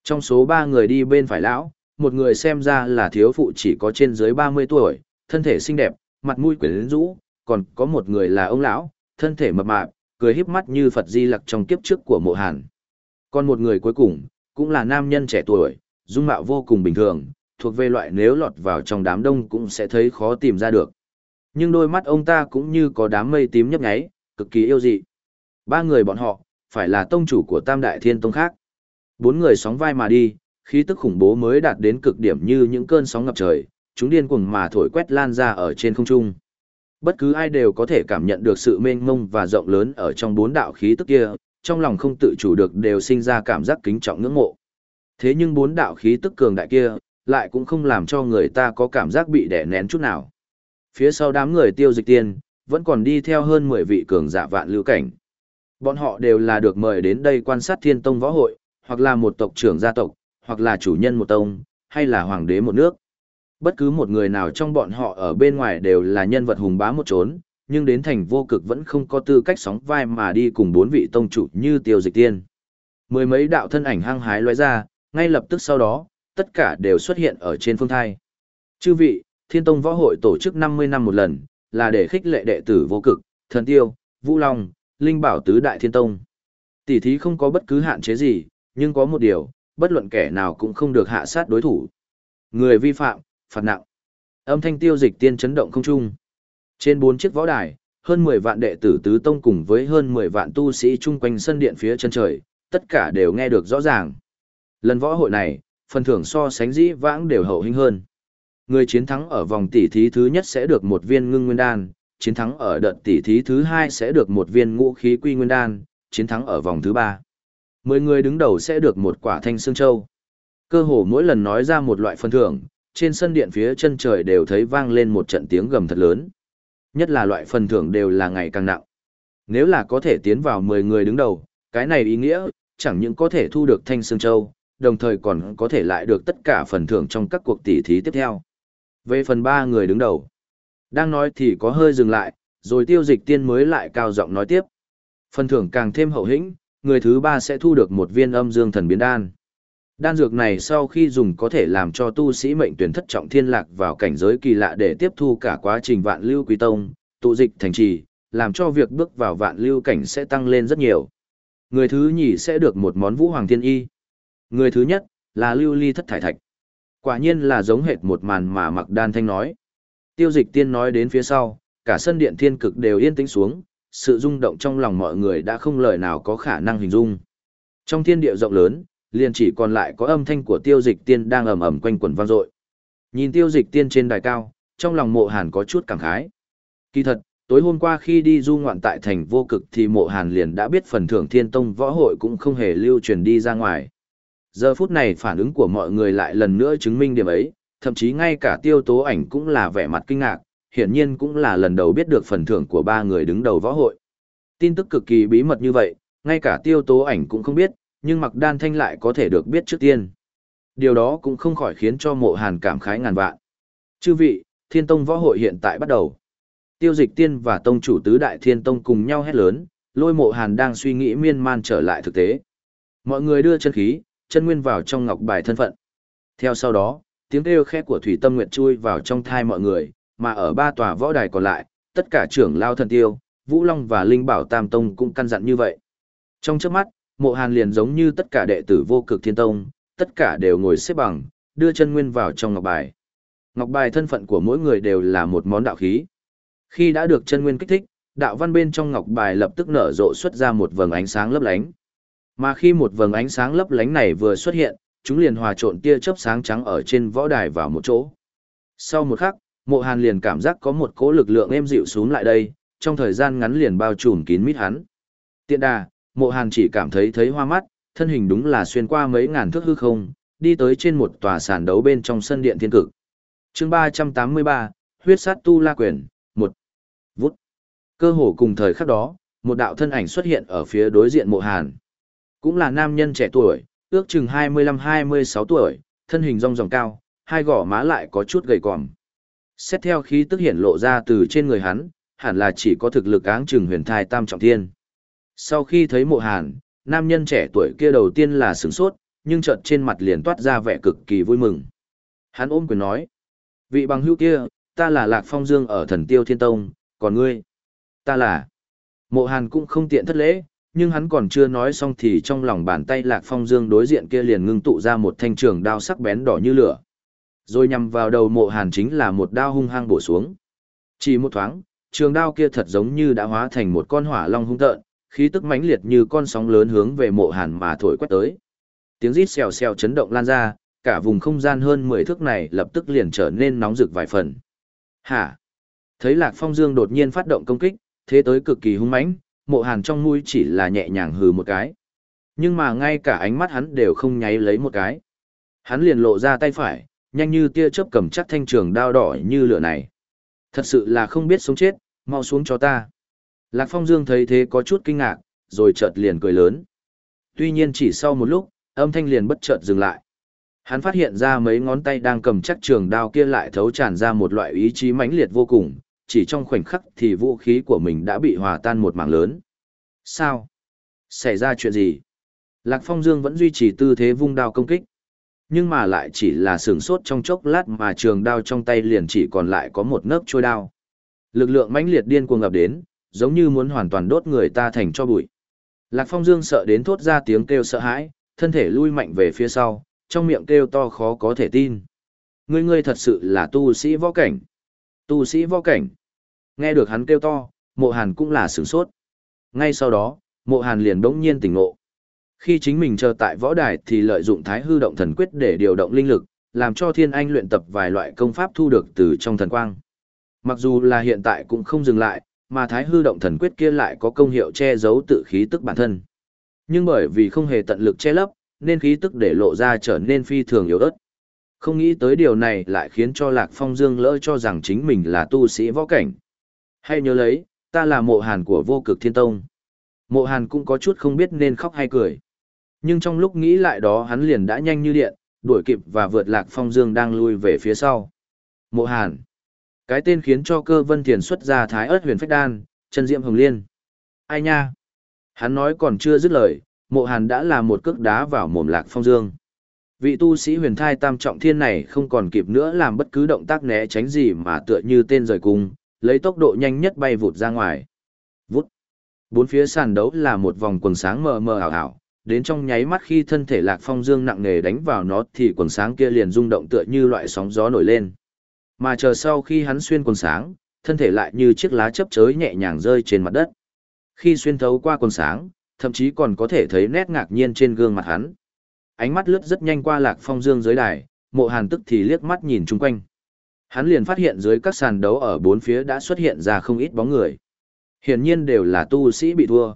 [SPEAKER 1] Trong số ba người đi bên phải lão, một người xem ra là thiếu phụ chỉ có trên dưới 30 tuổi, thân thể xinh đẹp, mặt mũi quyến rũ, còn có một người là ông lão, thân thể mập mạp, cười híp mắt như Phật Di Lặc trong kiếp trước của mộ hàn. Còn một người cuối cùng, cũng là nam nhân trẻ tuổi, dung mạo vô cùng bình thường, thuộc về loại nếu lọt vào trong đám đông cũng sẽ thấy khó tìm ra được. Nhưng đôi mắt ông ta cũng như có đám mây tím nhấp nháy, cực kỳ yêu dị. Ba người bọn họ, phải là tông chủ của Tam Đại Thiên Tông khác. Bốn người sóng vai mà đi, khí tức khủng bố mới đạt đến cực điểm như những cơn sóng ngập trời, chúng điên cuồng mà thổi quét lan ra ở trên không trung. Bất cứ ai đều có thể cảm nhận được sự mênh mông và rộng lớn ở trong bốn đạo khí tức kia, trong lòng không tự chủ được đều sinh ra cảm giác kính trọng ngưỡng mộ. Thế nhưng bốn đạo khí tức cường đại kia, lại cũng không làm cho người ta có cảm giác bị đè nén chút nào. Phía sau đám người tiêu dịch tiên, vẫn còn đi theo hơn 10 vị cường giả vạn lưu cảnh. Bọn họ đều là được mời đến đây quan sát thiên tông võ hội, hoặc là một tộc trưởng gia tộc, hoặc là chủ nhân một tông, hay là hoàng đế một nước. Bất cứ một người nào trong bọn họ ở bên ngoài đều là nhân vật hùng bá một trốn, nhưng đến thành vô cực vẫn không có tư cách sóng vai mà đi cùng bốn vị tông chủ như tiêu dịch tiên. Mười mấy đạo thân ảnh hăng hái lóe ra, ngay lập tức sau đó, tất cả đều xuất hiện ở trên phương thai. Chư vị, Thiên Tông Võ Hội tổ chức 50 năm một lần, là để khích lệ đệ tử vô cực, thần tiêu, vũ long, linh bảo tứ đại thiên tông. Tỷ thí không có bất cứ hạn chế gì, nhưng có một điều, bất luận kẻ nào cũng không được hạ sát đối thủ. Người vi phạm, phạt nặng. Âm thanh tiêu dịch tiên chấn động không trung. Trên bốn chiếc võ đài, hơn 10 vạn đệ tử tứ tông cùng với hơn 10 vạn tu sĩ chung quanh sân điện phía chân trời, tất cả đều nghe được rõ ràng. Lần võ hội này, phần thưởng so sánh dĩ vãng đều hậu hĩnh hơn. Người chiến thắng ở vòng tỷ thí thứ nhất sẽ được một viên ngưng nguyên đan, chiến thắng ở đợt tỷ thí thứ hai sẽ được một viên ngũ khí quy nguyên đan, chiến thắng ở vòng thứ ba. Mười người đứng đầu sẽ được một quả thanh xương châu. Cơ hồ mỗi lần nói ra một loại phần thưởng, trên sân điện phía chân trời đều thấy vang lên một trận tiếng gầm thật lớn. Nhất là loại phần thưởng đều là ngày càng nặng. Nếu là có thể tiến vào 10 người đứng đầu, cái này ý nghĩa, chẳng những có thể thu được thanh xương châu, đồng thời còn có thể lại được tất cả phần thưởng trong các cuộc tỷ thí tiếp theo. Về phần ba người đứng đầu, đang nói thì có hơi dừng lại, rồi tiêu dịch tiên mới lại cao giọng nói tiếp. Phần thưởng càng thêm hậu hĩnh, người thứ ba sẽ thu được một viên âm dương thần biến đan. Đan dược này sau khi dùng có thể làm cho tu sĩ mệnh tuyển thất trọng thiên lạc vào cảnh giới kỳ lạ để tiếp thu cả quá trình vạn lưu quý tông, tụ dịch thành trì, làm cho việc bước vào vạn lưu cảnh sẽ tăng lên rất nhiều. Người thứ nhì sẽ được một món vũ hoàng thiên y. Người thứ nhất là lưu ly thất thải thạch. Quả nhiên là giống hệt một màn mà mặc đan thanh nói. Tiêu dịch tiên nói đến phía sau, cả sân điện thiên cực đều yên tĩnh xuống, sự rung động trong lòng mọi người đã không lời nào có khả năng hình dung. Trong thiên địa rộng lớn, liền chỉ còn lại có âm thanh của tiêu dịch tiên đang ầm ầm quanh quẩn vang dội. Nhìn tiêu dịch tiên trên đài cao, trong lòng mộ hàn có chút cảm khái. Kỳ thật, tối hôm qua khi đi du ngoạn tại thành vô cực thì mộ hàn liền đã biết phần thưởng thiên tông võ hội cũng không hề lưu truyền đi ra ngoài. Giờ phút này phản ứng của mọi người lại lần nữa chứng minh điểm ấy, thậm chí ngay cả tiêu tố ảnh cũng là vẻ mặt kinh ngạc, hiển nhiên cũng là lần đầu biết được phần thưởng của ba người đứng đầu võ hội. Tin tức cực kỳ bí mật như vậy, ngay cả tiêu tố ảnh cũng không biết, nhưng mặc đan thanh lại có thể được biết trước tiên. Điều đó cũng không khỏi khiến cho mộ hàn cảm khái ngàn vạn. Chư vị, thiên tông võ hội hiện tại bắt đầu. Tiêu dịch tiên và tông chủ tứ đại thiên tông cùng nhau hét lớn, lôi mộ hàn đang suy nghĩ miên man trở lại thực tế. Mọi người đưa chân khí, chân nguyên vào trong ngọc bài thân phận. Theo sau đó, tiếng kêu khẽ của Thủy Tâm Nguyệt chui vào trong thai mọi người, mà ở ba tòa võ đài còn lại, tất cả trưởng lao thần tiêu, Vũ Long và Linh Bảo Tam Tông cũng căn dặn như vậy. Trong trước mắt, mộ hàn liền giống như tất cả đệ tử vô cực thiên tông, tất cả đều ngồi xếp bằng, đưa chân nguyên vào trong ngọc bài. Ngọc bài thân phận của mỗi người đều là một món đạo khí. Khi đã được chân nguyên kích thích, đạo văn bên trong ngọc bài lập tức nở rộ xuất ra một vầng ánh sáng lấp lánh. Mà khi một vầng ánh sáng lấp lánh này vừa xuất hiện, chúng liền hòa trộn tia chớp sáng trắng ở trên võ đài vào một chỗ. Sau một khắc, Mộ Hàn liền cảm giác có một cỗ lực lượng êm dịu xuống lại đây, trong thời gian ngắn liền bao trùm kín mít hắn. Tiện đà, Mộ Hàn chỉ cảm thấy thấy hoa mắt, thân hình đúng là xuyên qua mấy ngàn thước hư không, đi tới trên một tòa sàn đấu bên trong sân điện thiên cực. Chương 383, Huyết sát tu la quyền, 1. Vút. Cơ hồ cùng thời khắc đó, một đạo thân ảnh xuất hiện ở phía đối diện Mộ Hàn. Cũng là nam nhân trẻ tuổi, ước chừng 25-26 tuổi, thân hình rong ròng cao, hai gò má lại có chút gầy còm. Xét theo khí tức hiện lộ ra từ trên người hắn, hẳn là chỉ có thực lực áng chừng huyền thai tam trọng thiên. Sau khi thấy mộ hàn, nam nhân trẻ tuổi kia đầu tiên là sửng sốt, nhưng chợt trên mặt liền toát ra vẻ cực kỳ vui mừng. Hắn ôm quyền nói, vị bằng hữu kia, ta là Lạc Phong Dương ở thần tiêu thiên tông, còn ngươi, ta là... Mộ hàn cũng không tiện thất lễ, nhưng hắn còn chưa nói xong thì trong lòng bàn tay Lạc Phong Dương đối diện kia liền ngưng tụ ra một thanh trường đao sắc bén đỏ như lửa. Rồi nhằm vào đầu mộ hàn chính là một đao hung hăng bổ xuống. Chỉ một thoáng, trường đao kia thật giống như đã hóa thành một con hỏa long hung tợn, khí tức mãnh liệt như con sóng lớn hướng về mộ hàn mà thổi quét tới. Tiếng rít xèo xèo chấn động lan ra, cả vùng không gian hơn 10 thước này lập tức liền trở nên nóng rực vài phần. Hả? Thấy Lạc Phong Dương đột nhiên phát động công kích, thế tới cực kỳ hung mãnh, mộ hàn trong mũi chỉ là nhẹ nhàng hừ một cái. Nhưng mà ngay cả ánh mắt hắn đều không nháy lấy một cái. Hắn liền lộ ra tay phải, nhanh như tia chớp cầm chắc thanh trường đao đỏ như lửa này. Thật sự là không biết sống chết, mau xuống cho ta. Lạc Phong Dương thấy thế có chút kinh ngạc, rồi chợt liền cười lớn. Tuy nhiên chỉ sau một lúc, âm thanh liền bất chợt dừng lại. Hắn phát hiện ra mấy ngón tay đang cầm chắc trường đao kia lại thấu tràn ra một loại ý chí mãnh liệt vô cùng, chỉ trong khoảnh khắc thì vũ khí của mình đã bị hòa tan một mảng lớn. Sao? Xảy ra chuyện gì? Lạc Phong Dương vẫn duy trì tư thế vung đao công kích. Nhưng mà lại chỉ là sửng sốt trong chốc lát mà trường đao trong tay liền chỉ còn lại có một nấc trôi đao. Lực lượng mãnh liệt điên cuồng ngập đến, giống như muốn hoàn toàn đốt người ta thành cho bụi. Lạc Phong Dương sợ đến thốt ra tiếng kêu sợ hãi, thân thể lui mạnh về phía sau, trong miệng kêu to khó có thể tin. Ngươi ngươi thật sự là tu sĩ võ cảnh. Tu sĩ võ cảnh. Nghe được hắn kêu to, mộ hàn cũng là sửng sốt. Ngay sau đó, mộ hàn liền đống nhiên tỉnh ngộ. Khi chính mình chờ tại võ đài thì lợi dụng thái hư động thần quyết để điều động linh lực, làm cho thiên anh luyện tập vài loại công pháp thu được từ trong thần quang. Mặc dù là hiện tại cũng không dừng lại, mà thái hư động thần quyết kia lại có công hiệu che giấu tự khí tức bản thân. Nhưng bởi vì không hề tận lực che lấp, nên khí tức để lộ ra trở nên phi thường yếu ớt. Không nghĩ tới điều này lại khiến cho Lạc Phong Dương lỡ cho rằng chính mình là tu sĩ võ cảnh. Hay nhớ lấy, ta là mộ hàn của vô cực thiên tông. Mộ hàn cũng có chút không biết nên khóc hay cười. Nhưng trong lúc nghĩ lại đó hắn liền đã nhanh như điện, đuổi kịp và vượt Lạc Phong Dương đang lui về phía sau. Mộ hàn. Cái tên khiến cho cơ vân thiền xuất ra thái ớt huyền phách đan, chân diệm hồng liên. Ai nha? Hắn nói còn chưa dứt lời, mộ hàn đã là một cước đá vào mồm lạc phong dương. Vị tu sĩ huyền thai tam trọng thiên này không còn kịp nữa làm bất cứ động tác né tránh gì mà tựa như tên rời cung, lấy tốc độ nhanh nhất bay vụt ra ngoài. Vút. Bốn phía sàn đấu là một vòng quần sáng mờ mờ ảo ảo, đến trong nháy mắt khi thân thể lạc phong dương nặng nề đánh vào nó thì quần sáng kia liền rung động tựa như loại sóng gió nổi lên. Mà chờ sau khi hắn xuyên quần sáng, thân thể lại như chiếc lá chấp chới nhẹ nhàng rơi trên mặt đất. Khi xuyên thấu qua quần sáng, thậm chí còn có thể thấy nét ngạc nhiên trên gương mặt hắn. Ánh mắt lướt rất nhanh qua lạc phong dương dưới đài, mộ hàn tức thì liếc mắt nhìn chung quanh. Hắn liền phát hiện dưới các sàn đấu ở bốn phía đã xuất hiện ra không ít bóng người. Hiển nhiên đều là tu sĩ bị thua.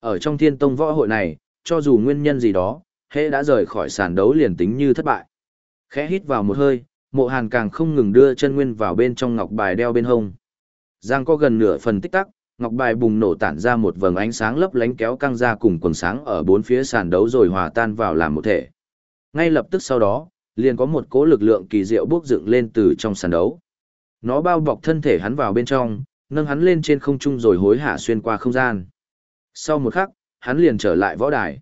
[SPEAKER 1] Ở trong thiên tông võ hội này, cho dù nguyên nhân gì đó, hệ đã rời khỏi sàn đấu liền tính như thất bại. Khẽ hít vào một hơi, mộ hàn càng không ngừng đưa chân nguyên vào bên trong ngọc bài đeo bên hông. Giang có gần nửa phần tích tắc, ngọc bài bùng nổ tản ra một vầng ánh sáng lấp lánh kéo căng ra cùng quần sáng ở bốn phía sàn đấu rồi hòa tan vào làm một thể. Ngay lập tức sau đó, liền có một cỗ lực lượng kỳ diệu bước dựng lên từ trong sàn đấu. Nó bao bọc thân thể hắn vào bên trong, nâng hắn lên trên không trung rồi hối hạ xuyên qua không gian. Sau một khắc, hắn liền trở lại võ đài.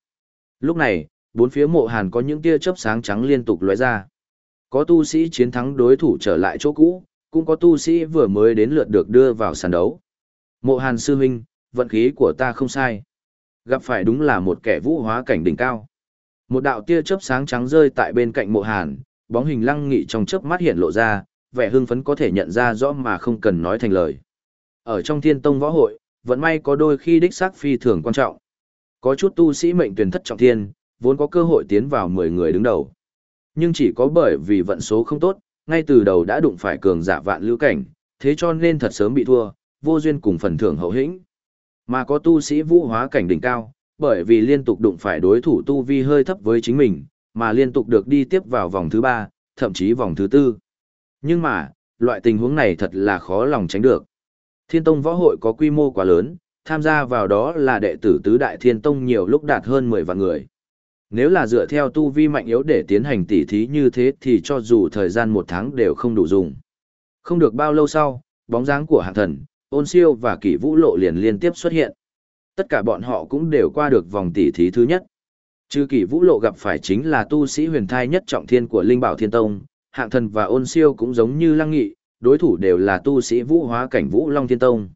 [SPEAKER 1] Lúc này, bốn phía mộ hàn có những tia chớp sáng trắng liên tục lóe ra. Có tu sĩ chiến thắng đối thủ trở lại chỗ cũ, cũng có tu sĩ vừa mới đến lượt được đưa vào sàn đấu. Mộ Hàn sư huynh, vận khí của ta không sai. Gặp phải đúng là một kẻ vũ hóa cảnh đỉnh cao. Một đạo tia chớp sáng trắng rơi tại bên cạnh Mộ Hàn, bóng hình lăng nghị trong chớp mắt hiện lộ ra, vẻ hưng phấn có thể nhận ra rõ mà không cần nói thành lời. Ở trong Thiên Tông võ hội, vận may có đôi khi đích xác phi thường quan trọng. Có chút tu sĩ mệnh tuyển thất trọng thiên, vốn có cơ hội tiến vào 10 người đứng đầu. Nhưng chỉ có bởi vì vận số không tốt, ngay từ đầu đã đụng phải cường giả vạn lưu cảnh, thế cho nên thật sớm bị thua, vô duyên cùng phần thưởng hậu hĩnh. Mà có tu sĩ vũ hóa cảnh đỉnh cao, bởi vì liên tục đụng phải đối thủ tu vi hơi thấp với chính mình, mà liên tục được đi tiếp vào vòng thứ ba, thậm chí vòng thứ tư. Nhưng mà, loại tình huống này thật là khó lòng tránh được. Thiên Tông võ hội có quy mô quá lớn, tham gia vào đó là đệ tử tứ đại Thiên Tông nhiều lúc đạt hơn 10 vạn người. Nếu là dựa theo tu vi mạnh yếu để tiến hành tỉ thí như thế thì cho dù thời gian một tháng đều không đủ dùng. Không được bao lâu sau, bóng dáng của hạng thần, ôn siêu và kỷ vũ lộ liền liên tiếp xuất hiện. Tất cả bọn họ cũng đều qua được vòng tỉ thí thứ nhất. Trừ kỷ vũ lộ gặp phải chính là tu sĩ huyền thai nhất trọng thiên của Linh Bảo Thiên Tông, hạng thần và ôn siêu cũng giống như lăng nghị, đối thủ đều là tu sĩ vũ hóa cảnh vũ Long Thiên Tông.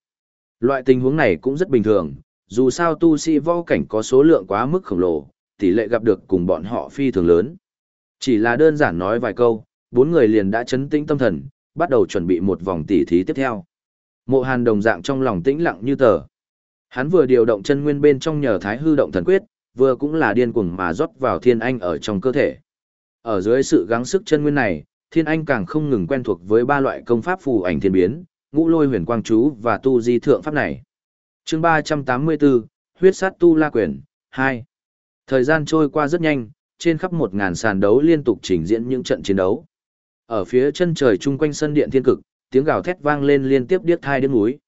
[SPEAKER 1] Loại tình huống này cũng rất bình thường, dù sao tu sĩ võ cảnh có số lượng quá mức khổng lồ, tỷ lệ gặp được cùng bọn họ phi thường lớn. Chỉ là đơn giản nói vài câu, bốn người liền đã chấn tĩnh tâm thần, bắt đầu chuẩn bị một vòng tỉ thí tiếp theo. Mộ Hàn đồng dạng trong lòng tĩnh lặng như tờ. Hắn vừa điều động chân nguyên bên trong nhờ thái hư động thần quyết, vừa cũng là điên cuồng mà rót vào thiên anh ở trong cơ thể. Ở dưới sự gắng sức chân nguyên này, thiên anh càng không ngừng quen thuộc với ba loại công pháp phù ảnh thiên biến, ngũ lôi huyền quang chú và tu di thượng pháp này. chương 384, huyết sát tu la quyền, 2. Thời gian trôi qua rất nhanh, trên khắp một ngàn sàn đấu liên tục trình diễn những trận chiến đấu. Ở phía chân trời chung quanh sân điện thiên cực, tiếng gào thét vang lên liên tiếp điếc thai đến núi.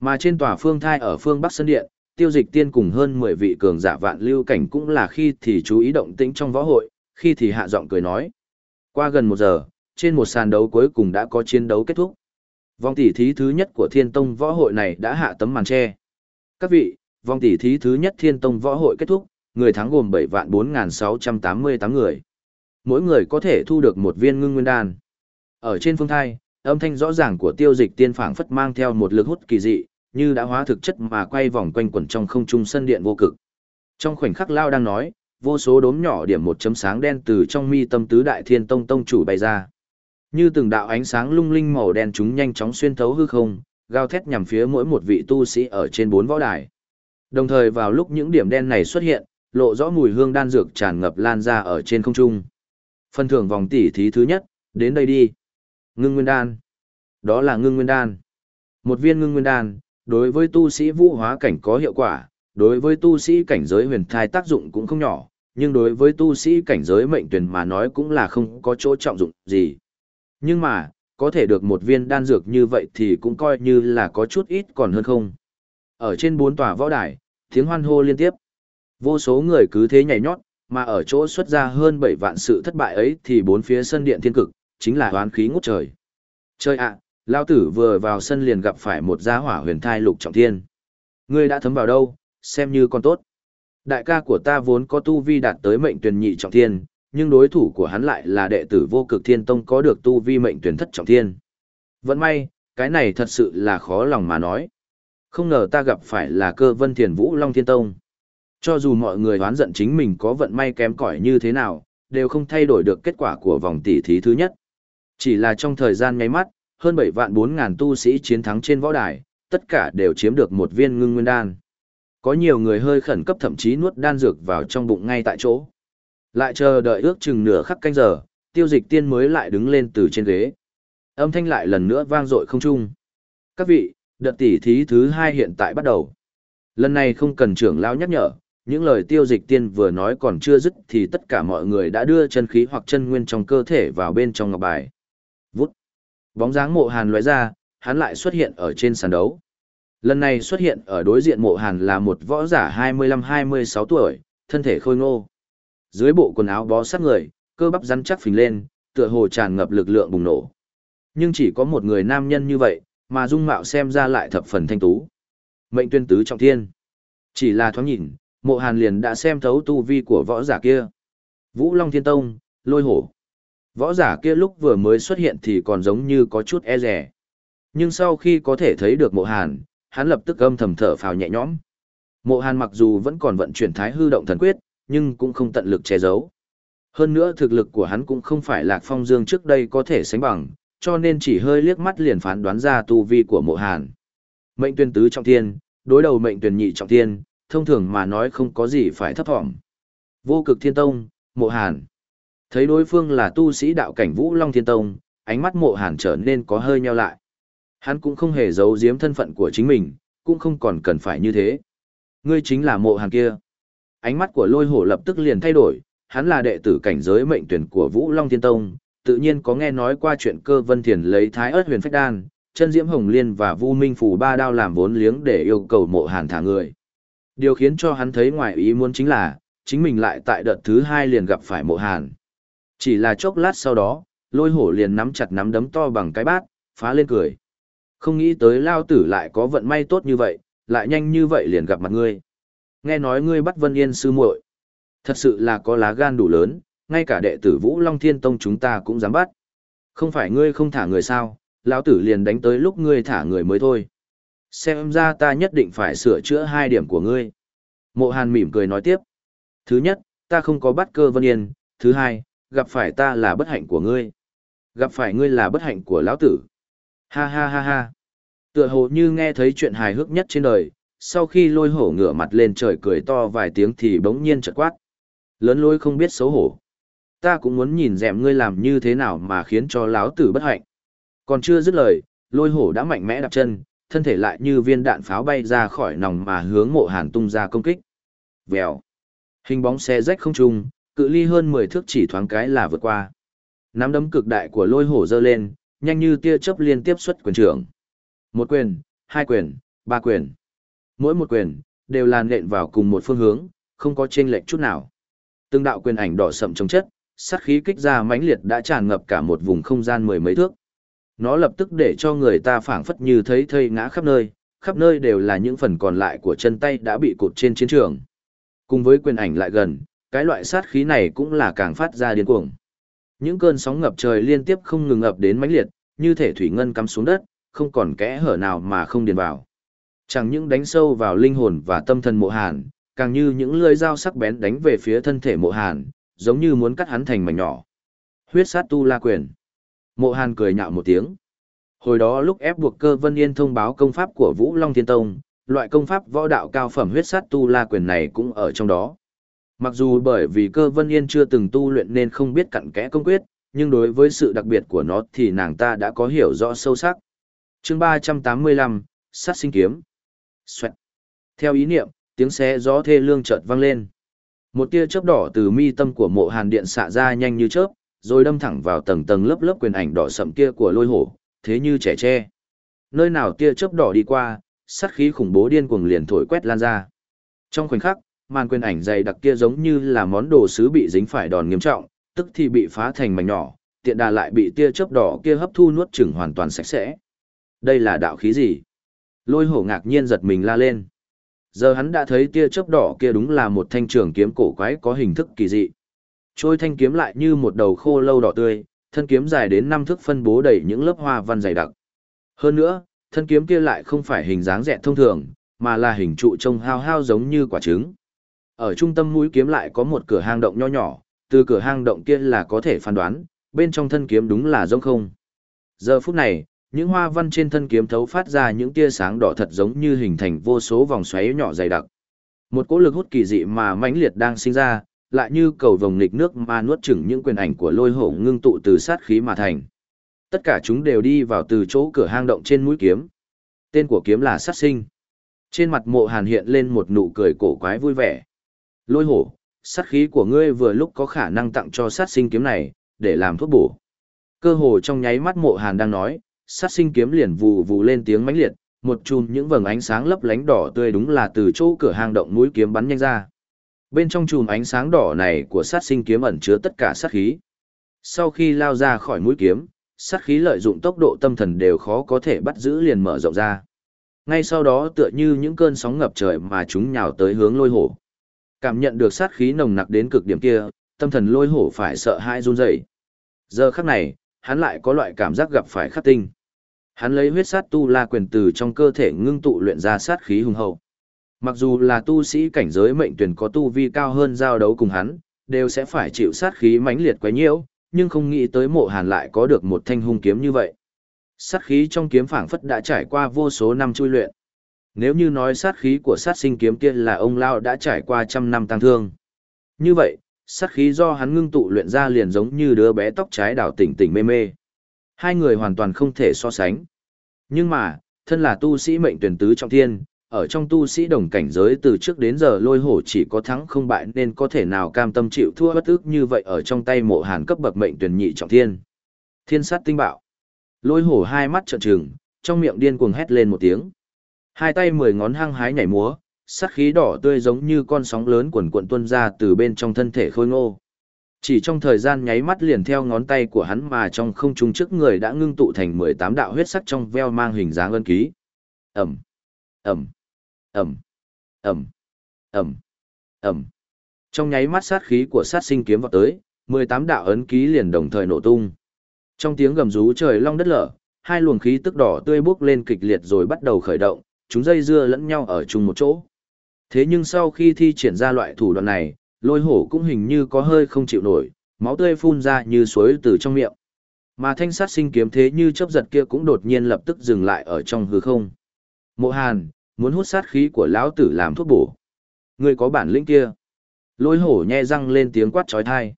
[SPEAKER 1] Mà trên tòa phương thai ở phương bắc sân điện, tiêu dịch tiên cùng hơn 10 vị cường giả vạn lưu cảnh cũng là khi thì chú ý động tĩnh trong võ hội, khi thì hạ giọng cười nói. Qua gần một giờ, trên một sàn đấu cuối cùng đã có chiến đấu kết thúc. Vòng tỷ thí thứ nhất của Thiên Tông võ hội này đã hạ tấm màn che. Các vị, vòng tỷ thí thứ nhất Thiên Tông võ hội kết thúc, người thắng gồm 7 vạn 4.688 người. Mỗi người có thể thu được một viên ngưng nguyên đan. Ở trên phương thai, âm thanh rõ ràng của tiêu dịch tiên phảng phất mang theo một lực hút kỳ dị, như đã hóa thực chất mà quay vòng quanh quẩn trong không trung sân điện vô cực. Trong khoảnh khắc Lao đang nói, vô số đốm nhỏ điểm một chấm sáng đen từ trong mi tâm tứ đại thiên tông tông chủ bay ra. Như từng đạo ánh sáng lung linh màu đen chúng nhanh chóng xuyên thấu hư không, gào thét nhằm phía mỗi một vị tu sĩ ở trên bốn võ đài. Đồng thời vào lúc những điểm đen này xuất hiện, lộ rõ mùi hương đan dược tràn ngập lan ra ở trên không trung. Phần thưởng vòng tỷ thí thứ nhất, đến đây đi. Ngưng nguyên đan. Đó là ngưng nguyên đan. Một viên ngưng nguyên đan, đối với tu sĩ vũ hóa cảnh có hiệu quả, đối với tu sĩ cảnh giới huyền thai tác dụng cũng không nhỏ, nhưng đối với tu sĩ cảnh giới mệnh tuyển mà nói cũng là không có chỗ trọng dụng gì. Nhưng mà, có thể được một viên đan dược như vậy thì cũng coi như là có chút ít còn hơn không. Ở trên bốn tòa võ đài, tiếng hoan hô liên tiếp. Vô số người cứ thế nhảy nhót, mà ở chỗ xuất ra hơn 7 vạn sự thất bại ấy thì bốn phía sân điện thiên cực, chính là hoán khí ngút trời. Chơi ạ, lao tử vừa vào sân liền gặp phải một gia hỏa huyền thai lục trọng thiên. Ngươi đã thấm vào đâu, xem như con tốt. Đại ca của ta vốn có tu vi đạt tới mệnh tuyển nhị trọng thiên, nhưng đối thủ của hắn lại là đệ tử vô cực thiên tông có được tu vi mệnh tuyển thất trọng thiên. Vẫn may, cái này thật sự là khó lòng mà nói. Không ngờ ta gặp phải là cơ vân thiền vũ long thiên tông. Cho dù mọi người đoán giận chính mình có vận may kém cỏi như thế nào, đều không thay đổi được kết quả của vòng tỷ thí thứ nhất. Chỉ là trong thời gian nháy mắt, hơn 7 vạn 4 ngàn tu sĩ chiến thắng trên võ đài, tất cả đều chiếm được một viên ngưng nguyên đan. Có nhiều người hơi khẩn cấp thậm chí nuốt đan dược vào trong bụng ngay tại chỗ. Lại chờ đợi ước chừng nửa khắc canh giờ, tiêu dịch tiên mới lại đứng lên từ trên ghế. Âm thanh lại lần nữa vang dội không trung. Các vị, đợt tỷ thí thứ hai hiện tại bắt đầu. Lần này không cần trưởng lão nhắc nhở, những lời tiêu dịch tiên vừa nói còn chưa dứt thì tất cả mọi người đã đưa chân khí hoặc chân nguyên trong cơ thể vào bên trong ngọc bài. Vút. Bóng dáng mộ hàn lóe ra, hắn lại xuất hiện ở trên sàn đấu. Lần này xuất hiện ở đối diện mộ hàn là một võ giả 25-26 tuổi, thân thể khôi ngô. Dưới bộ quần áo bó sát người, cơ bắp rắn chắc phình lên, tựa hồ tràn ngập lực lượng bùng nổ. Nhưng chỉ có một người nam nhân như vậy, mà dung mạo xem ra lại thập phần thanh tú. Mệnh tuyên tứ trọng thiên. Chỉ là thoáng nhìn, mộ hàn liền đã xem thấu tu vi của võ giả kia. Vũ Long Thiên Tông, lôi hổ. Võ giả kia lúc vừa mới xuất hiện thì còn giống như có chút e rẻ. Nhưng sau khi có thể thấy được mộ hàn, hắn lập tức âm thầm thở phào nhẹ nhõm. Mộ hàn mặc dù vẫn còn vận chuyển thái hư động thần quyết, nhưng cũng không tận lực che giấu. Hơn nữa thực lực của hắn cũng không phải lạc phong dương trước đây có thể sánh bằng, cho nên chỉ hơi liếc mắt liền phán đoán ra tu vi của mộ hàn. Mệnh tuyên tứ trọng thiên, đối đầu mệnh tuyên nhị trọng thiên, thông thường mà nói không có gì phải thấp thỏm. Vô cực thiên tông, mộ hàn. Thấy đối phương là tu sĩ đạo cảnh vũ long thiên tông, ánh mắt mộ hàn trở nên có hơi nheo lại. Hắn cũng không hề giấu giếm thân phận của chính mình, cũng không còn cần phải như thế. Ngươi chính là mộ hàn kia. Ánh mắt của lôi hổ lập tức liền thay đổi, hắn là đệ tử cảnh giới mệnh tuyển của Vũ Long Thiên Tông, tự nhiên có nghe nói qua chuyện cơ vân thiền lấy thái ớt huyền phách đan, chân diễm hồng liên và vu minh phủ ba đao làm vốn liếng để yêu cầu mộ hàn thả người. Điều khiến cho hắn thấy ngoài ý muốn chính là, chính mình lại tại đợt thứ hai liền gặp phải mộ hàn. Chỉ là chốc lát sau đó, lôi hổ liền nắm chặt nắm đấm to bằng cái bát, phá lên cười. Không nghĩ tới lao tử lại có vận may tốt như vậy, lại nhanh như vậy liền gặp mặt ngươi. Nghe nói ngươi bắt Vân Yên sư muội, Thật sự là có lá gan đủ lớn, ngay cả đệ tử Vũ Long Thiên Tông chúng ta cũng dám bắt. Không phải ngươi không thả người sao, lão tử liền đánh tới lúc ngươi thả người mới thôi. Xem ra ta nhất định phải sửa chữa hai điểm của ngươi. Mộ Hàn mỉm cười nói tiếp. Thứ nhất, ta không có bắt cơ Vân Yên. Thứ hai, gặp phải ta là bất hạnh của ngươi. Gặp phải ngươi là bất hạnh của lão tử. Ha ha ha ha. Tựa hồ như nghe thấy chuyện hài hước nhất trên đời, sau khi lôi hổ ngửa mặt lên trời cười to vài tiếng thì bỗng nhiên chợt quát. Lớn lôi không biết xấu hổ. Ta cũng muốn nhìn dẹm ngươi làm như thế nào mà khiến cho lão tử bất hạnh. Còn chưa dứt lời, lôi hổ đã mạnh mẽ đạp chân, thân thể lại như viên đạn pháo bay ra khỏi nòng mà hướng mộ hàn tung ra công kích. Vèo. Hình bóng xe rách không trung, cự ly hơn 10 thước chỉ thoáng cái là vượt qua. Nắm đấm cực đại của lôi hổ dơ lên, nhanh như tia chớp liên tiếp xuất quyền trưởng. Một quyền, hai quyền, ba quyền. Mỗi một quyền, đều làn lện vào cùng một phương hướng, không có chênh lệch chút nào. Từng đạo quyền ảnh đỏ sậm trong chất, sát khí kích ra mãnh liệt đã tràn ngập cả một vùng không gian mười mấy thước. Nó lập tức để cho người ta phảng phất như thấy thây ngã khắp nơi, khắp nơi đều là những phần còn lại của chân tay đã bị cột trên chiến trường. Cùng với quyền ảnh lại gần, cái loại sát khí này cũng là càng phát ra điên cuồng. Những cơn sóng ngập trời liên tiếp không ngừng ngập đến mãnh liệt, như thể thủy ngân cắm xuống đất, không còn kẽ hở nào mà không điền vào. Chẳng những đánh sâu vào linh hồn và tâm thần mộ hàn, càng như những lưỡi dao sắc bén đánh về phía thân thể mộ hàn, giống như muốn cắt hắn thành mảnh nhỏ. Huyết sát tu la quyền. Mộ hàn cười nhạo một tiếng. Hồi đó lúc ép buộc cơ vân yên thông báo công pháp của Vũ Long Thiên Tông, loại công pháp võ đạo cao phẩm huyết sát tu la quyền này cũng ở trong đó. Mặc dù bởi vì cơ vân yên chưa từng tu luyện nên không biết cặn kẽ công quyết, nhưng đối với sự đặc biệt của nó thì nàng ta đã có hiểu rõ sâu sắc. chương 385, sát sinh kiếm. Xoẹt. Theo ý niệm, tiếng xé gió thê lương chợt vang lên. Một tia chớp đỏ từ mi tâm của mộ hàn điện xạ ra nhanh như chớp, rồi đâm thẳng vào tầng tầng lớp lớp quyền ảnh đỏ sậm kia của lôi hổ, thế như trẻ tre. Nơi nào tia chớp đỏ đi qua, sát khí khủng bố điên cuồng liền thổi quét lan ra. Trong khoảnh khắc, màn quyền ảnh dày đặc kia giống như là món đồ sứ bị dính phải đòn nghiêm trọng, tức thì bị phá thành mảnh nhỏ, tiện đà lại bị tia chớp đỏ kia hấp thu nuốt chửng hoàn toàn sạch sẽ. Đây là đạo khí gì? Lôi hổ ngạc nhiên giật mình la lên. Giờ hắn đã thấy tia chớp đỏ kia đúng là một thanh trường kiếm cổ quái có hình thức kỳ dị. Trôi thanh kiếm lại như một đầu khô lâu đỏ tươi, thân kiếm dài đến năm thước phân bố đầy những lớp hoa văn dày đặc. Hơn nữa, thân kiếm kia lại không phải hình dáng dẹt thông thường, mà là hình trụ trông hao hao giống như quả trứng. Ở trung tâm mũi kiếm lại có một cửa hang động nho nhỏ, từ cửa hang động kia là có thể phán đoán, bên trong thân kiếm đúng là rỗng không. Giờ phút này, những hoa văn trên thân kiếm thấu phát ra những tia sáng đỏ thật giống như hình thành vô số vòng xoáy nhỏ dày đặc. Một cỗ lực hút kỳ dị mà mãnh liệt đang sinh ra, lại như cầu vồng nghịch nước mà nuốt chửng những quyền ảnh của lôi hổ ngưng tụ từ sát khí mà thành. Tất cả chúng đều đi vào từ chỗ cửa hang động trên mũi kiếm. Tên của kiếm là sát sinh. Trên mặt mộ hàn hiện lên một nụ cười cổ quái vui vẻ. Lôi hổ, sát khí của ngươi vừa lúc có khả năng tặng cho sát sinh kiếm này, để làm thuốc bổ. Cơ hồ trong nháy mắt mộ hàn đang nói, sát sinh kiếm liền vù vù lên tiếng mãnh liệt, một chùm những vầng ánh sáng lấp lánh đỏ tươi đúng là từ chỗ cửa hang động mũi kiếm bắn nhanh ra. Bên trong chùm ánh sáng đỏ này của sát sinh kiếm ẩn chứa tất cả sát khí. Sau khi lao ra khỏi mũi kiếm, sát khí lợi dụng tốc độ tâm thần đều khó có thể bắt giữ liền mở rộng ra. Ngay sau đó tựa như những cơn sóng ngập trời mà chúng nhào tới hướng lôi hổ. Cảm nhận được sát khí nồng nặc đến cực điểm kia, tâm thần lôi hổ phải sợ hãi run rẩy. Giờ khắc này, hắn lại có loại cảm giác gặp phải khắc tinh. Hắn lấy huyết sát tu la quyền từ trong cơ thể ngưng tụ luyện ra sát khí hùng hậu. Mặc dù là tu sĩ cảnh giới mệnh tuyển có tu vi cao hơn giao đấu cùng hắn, đều sẽ phải chịu sát khí mãnh liệt quấy nhiễu, nhưng không nghĩ tới mộ hàn lại có được một thanh hung kiếm như vậy. Sát khí trong kiếm phảng phất đã trải qua vô số năm chui luyện. Nếu như nói sát khí của sát sinh kiếm kia là ông Lao đã trải qua trăm năm tăng thương. Như vậy, sát khí do hắn ngưng tụ luyện ra liền giống như đứa bé tóc trái đảo tỉnh tỉnh mê mê. Hai người hoàn toàn không thể so sánh. Nhưng mà, thân là tu sĩ mệnh tuyển tứ trong thiên, ở trong tu sĩ đồng cảnh giới từ trước đến giờ lôi hổ chỉ có thắng không bại nên có thể nào cam tâm chịu thua bất ức như vậy ở trong tay mộ hàn cấp bậc mệnh tuyển nhị trọng thiên. Thiên sát tinh bạo. Lôi hổ hai mắt trợn trừng, trong miệng điên cuồng hét lên một tiếng. Hai tay mười ngón hăng hái nhảy múa, sát khí đỏ tươi giống như con sóng lớn quần cuộn tuôn ra từ bên trong thân thể khôi ngô. Chỉ trong thời gian nháy mắt liền theo ngón tay của hắn mà trong không trung trước người đã ngưng tụ thành 18 đạo huyết sắc trong veo mang hình dáng ân ký. Ẩm, Ẩm, ầm, ầm, ầm, ầm. Trong nháy mắt sát khí của sát sinh kiếm vọt tới, 18 đạo ấn ký liền đồng thời nổ tung. Trong tiếng gầm rú trời long đất lở, hai luồng khí tức đỏ tươi bốc lên kịch liệt rồi bắt đầu khởi động, chúng dây dưa lẫn nhau ở chung một chỗ. Thế nhưng sau khi thi triển ra loại thủ đoạn này, lôi hổ cũng hình như có hơi không chịu nổi, máu tươi phun ra như suối từ trong miệng. Mà thanh sát sinh kiếm thế như chớp giật kia cũng đột nhiên lập tức dừng lại ở trong hư không. Mộ Hàn, muốn hút sát khí của lão tử làm thuốc bổ. Ngươi có bản lĩnh kia. Lôi hổ nhe răng lên tiếng quát trói thai.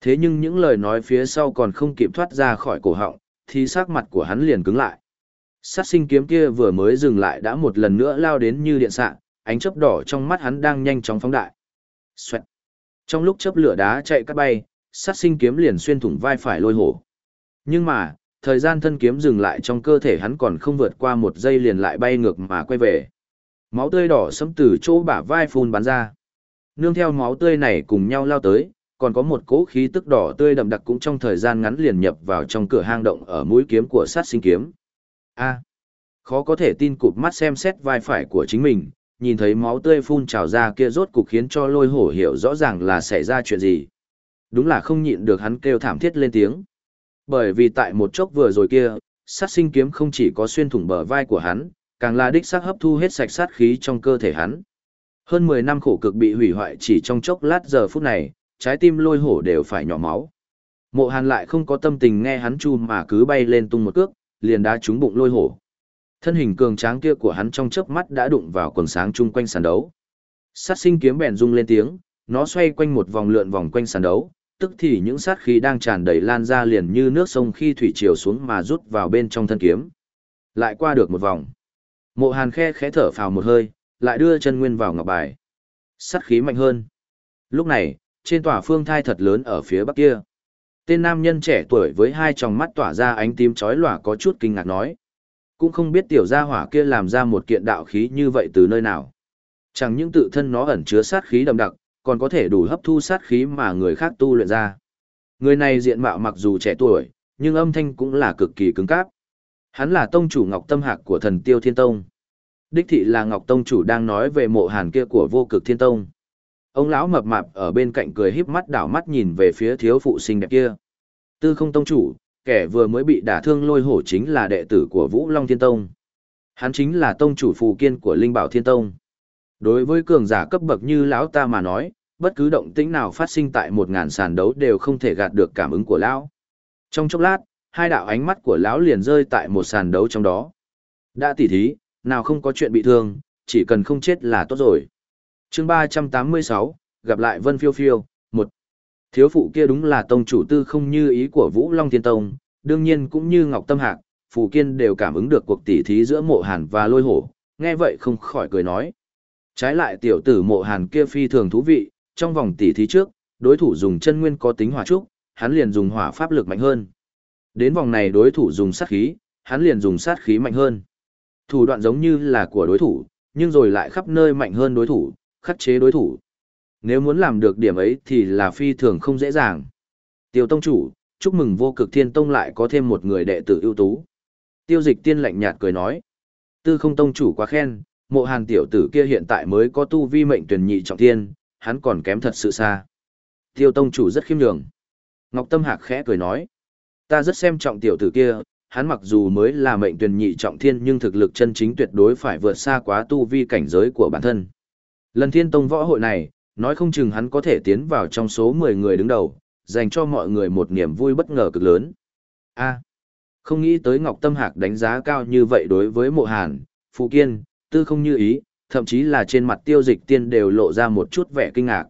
[SPEAKER 1] Thế nhưng những lời nói phía sau còn không kịp thoát ra khỏi cổ họng, thì sắc mặt của hắn liền cứng lại. Sát sinh kiếm kia vừa mới dừng lại đã một lần nữa lao đến như điện xạ, ánh chớp đỏ trong mắt hắn đang nhanh chóng phóng đại. Xoẹt. Trong lúc chớp lửa đá chạy cắt bay, sát sinh kiếm liền xuyên thủng vai phải lôi hổ. Nhưng mà, thời gian thân kiếm dừng lại trong cơ thể hắn còn không vượt qua một giây liền lại bay ngược mà quay về. Máu tươi đỏ sẫm từ chỗ bả vai phun bắn ra. Nương theo máu tươi này cùng nhau lao tới, còn có một cỗ khí tức đỏ tươi đậm đặc cũng trong thời gian ngắn liền nhập vào trong cửa hang động ở mũi kiếm của sát sinh kiếm. A. khó có thể tin cụp mắt xem xét vai phải của chính mình, nhìn thấy máu tươi phun trào ra kia rốt cục khiến cho lôi hổ hiểu rõ ràng là xảy ra chuyện gì. Đúng là không nhịn được hắn kêu thảm thiết lên tiếng. Bởi vì tại một chốc vừa rồi kia, sát sinh kiếm không chỉ có xuyên thủng bờ vai của hắn, càng là đích xác hấp thu hết sạch sát khí trong cơ thể hắn. Hơn 10 năm khổ cực bị hủy hoại chỉ trong chốc lát giờ phút này, trái tim lôi hổ đều phải nhỏ máu. Mộ hàn lại không có tâm tình nghe hắn chu mà cứ bay lên tung một cước, liền đá trúng bụng lôi hổ. Thân hình cường tráng kia của hắn trong chớp mắt đã đụng vào quần sáng chung quanh sàn đấu. Sát sinh kiếm bèn rung lên tiếng, nó xoay quanh một vòng lượn vòng quanh sàn đấu, tức thì những sát khí đang tràn đầy lan ra liền như nước sông khi thủy triều xuống mà rút vào bên trong thân kiếm. Lại qua được một vòng. Mộ Hàn khe khẽ thở phào một hơi, lại đưa chân nguyên vào ngọc bài. Sát khí mạnh hơn. Lúc này, trên tòa phương thai thật lớn ở phía bắc kia. Tên nam nhân trẻ tuổi với hai tròng mắt tỏa ra ánh tím chói lòa có chút kinh ngạc nói. Cũng không biết tiểu gia hỏa kia làm ra một kiện đạo khí như vậy từ nơi nào. Chẳng những tự thân nó ẩn chứa sát khí đậm đặc, còn có thể đủ hấp thu sát khí mà người khác tu luyện ra. Người này diện mạo mặc dù trẻ tuổi, nhưng âm thanh cũng là cực kỳ cứng cáp. Hắn là tông chủ Ngọc Tâm Hạc của thần Tiêu Thiên Tông. Đích thị là Ngọc Tông chủ đang nói về mộ hàn kia của vô cực Thiên Tông. Ông lão mập mạp ở bên cạnh cười híp mắt đảo mắt nhìn về phía thiếu phụ sinh đẹp kia. Tư không tông chủ, kẻ vừa mới bị đả thương lôi hổ chính là đệ tử của Vũ Long Thiên Tông. Hắn chính là tông chủ phù kiên của Linh Bảo Thiên Tông. Đối với cường giả cấp bậc như lão ta mà nói, bất cứ động tĩnh nào phát sinh tại một ngàn sàn đấu đều không thể gạt được cảm ứng của lão. Trong chốc lát, hai đạo ánh mắt của lão liền rơi tại một sàn đấu trong đó. Đã tỉ thí, nào không có chuyện bị thương, chỉ cần không chết là tốt rồi. chương 386, gặp lại Vân Phiêu Phiêu, một Thiếu phụ kia đúng là tông chủ tư không như ý của Vũ Long Thiên Tông, đương nhiên cũng như Ngọc Tâm Hạc, Phù Kiên đều cảm ứng được cuộc tỉ thí giữa mộ hàn và lôi hổ, nghe vậy không khỏi cười nói. Trái lại tiểu tử mộ hàn kia phi thường thú vị, trong vòng tỉ thí trước, đối thủ dùng chân nguyên có tính hỏa trúc, hắn liền dùng hỏa pháp lực mạnh hơn. Đến vòng này đối thủ dùng sát khí, hắn liền dùng sát khí mạnh hơn. Thủ đoạn giống như là của đối thủ, nhưng rồi lại khắp nơi mạnh hơn đối thủ, khắc chế đối thủ. Nếu muốn làm được điểm ấy thì là phi thường không dễ dàng. Tiêu tông chủ, chúc mừng vô cực thiên tông lại có thêm một người đệ tử ưu tú. Tiêu dịch tiên lạnh nhạt cười nói. Tư không tông chủ quá khen, mộ hàn tiểu tử kia hiện tại mới có tu vi mệnh tuyển nhị trọng thiên, hắn còn kém thật sự xa. Tiêu tông chủ rất khiêm nhường. Ngọc Tâm Hạc khẽ cười nói. Ta rất xem trọng tiểu tử kia, hắn mặc dù mới là mệnh tuyển nhị trọng thiên nhưng thực lực chân chính tuyệt đối phải vượt xa quá tu vi cảnh giới của bản thân. Lần thiên tông võ hội này, nói không chừng hắn có thể tiến vào trong số 10 người đứng đầu, dành cho mọi người một niềm vui bất ngờ cực lớn. A, không nghĩ tới Ngọc Tâm Hạc đánh giá cao như vậy đối với mộ hàn, phụ kiên, tư không như ý, thậm chí là trên mặt tiêu dịch tiên đều lộ ra một chút vẻ kinh ngạc.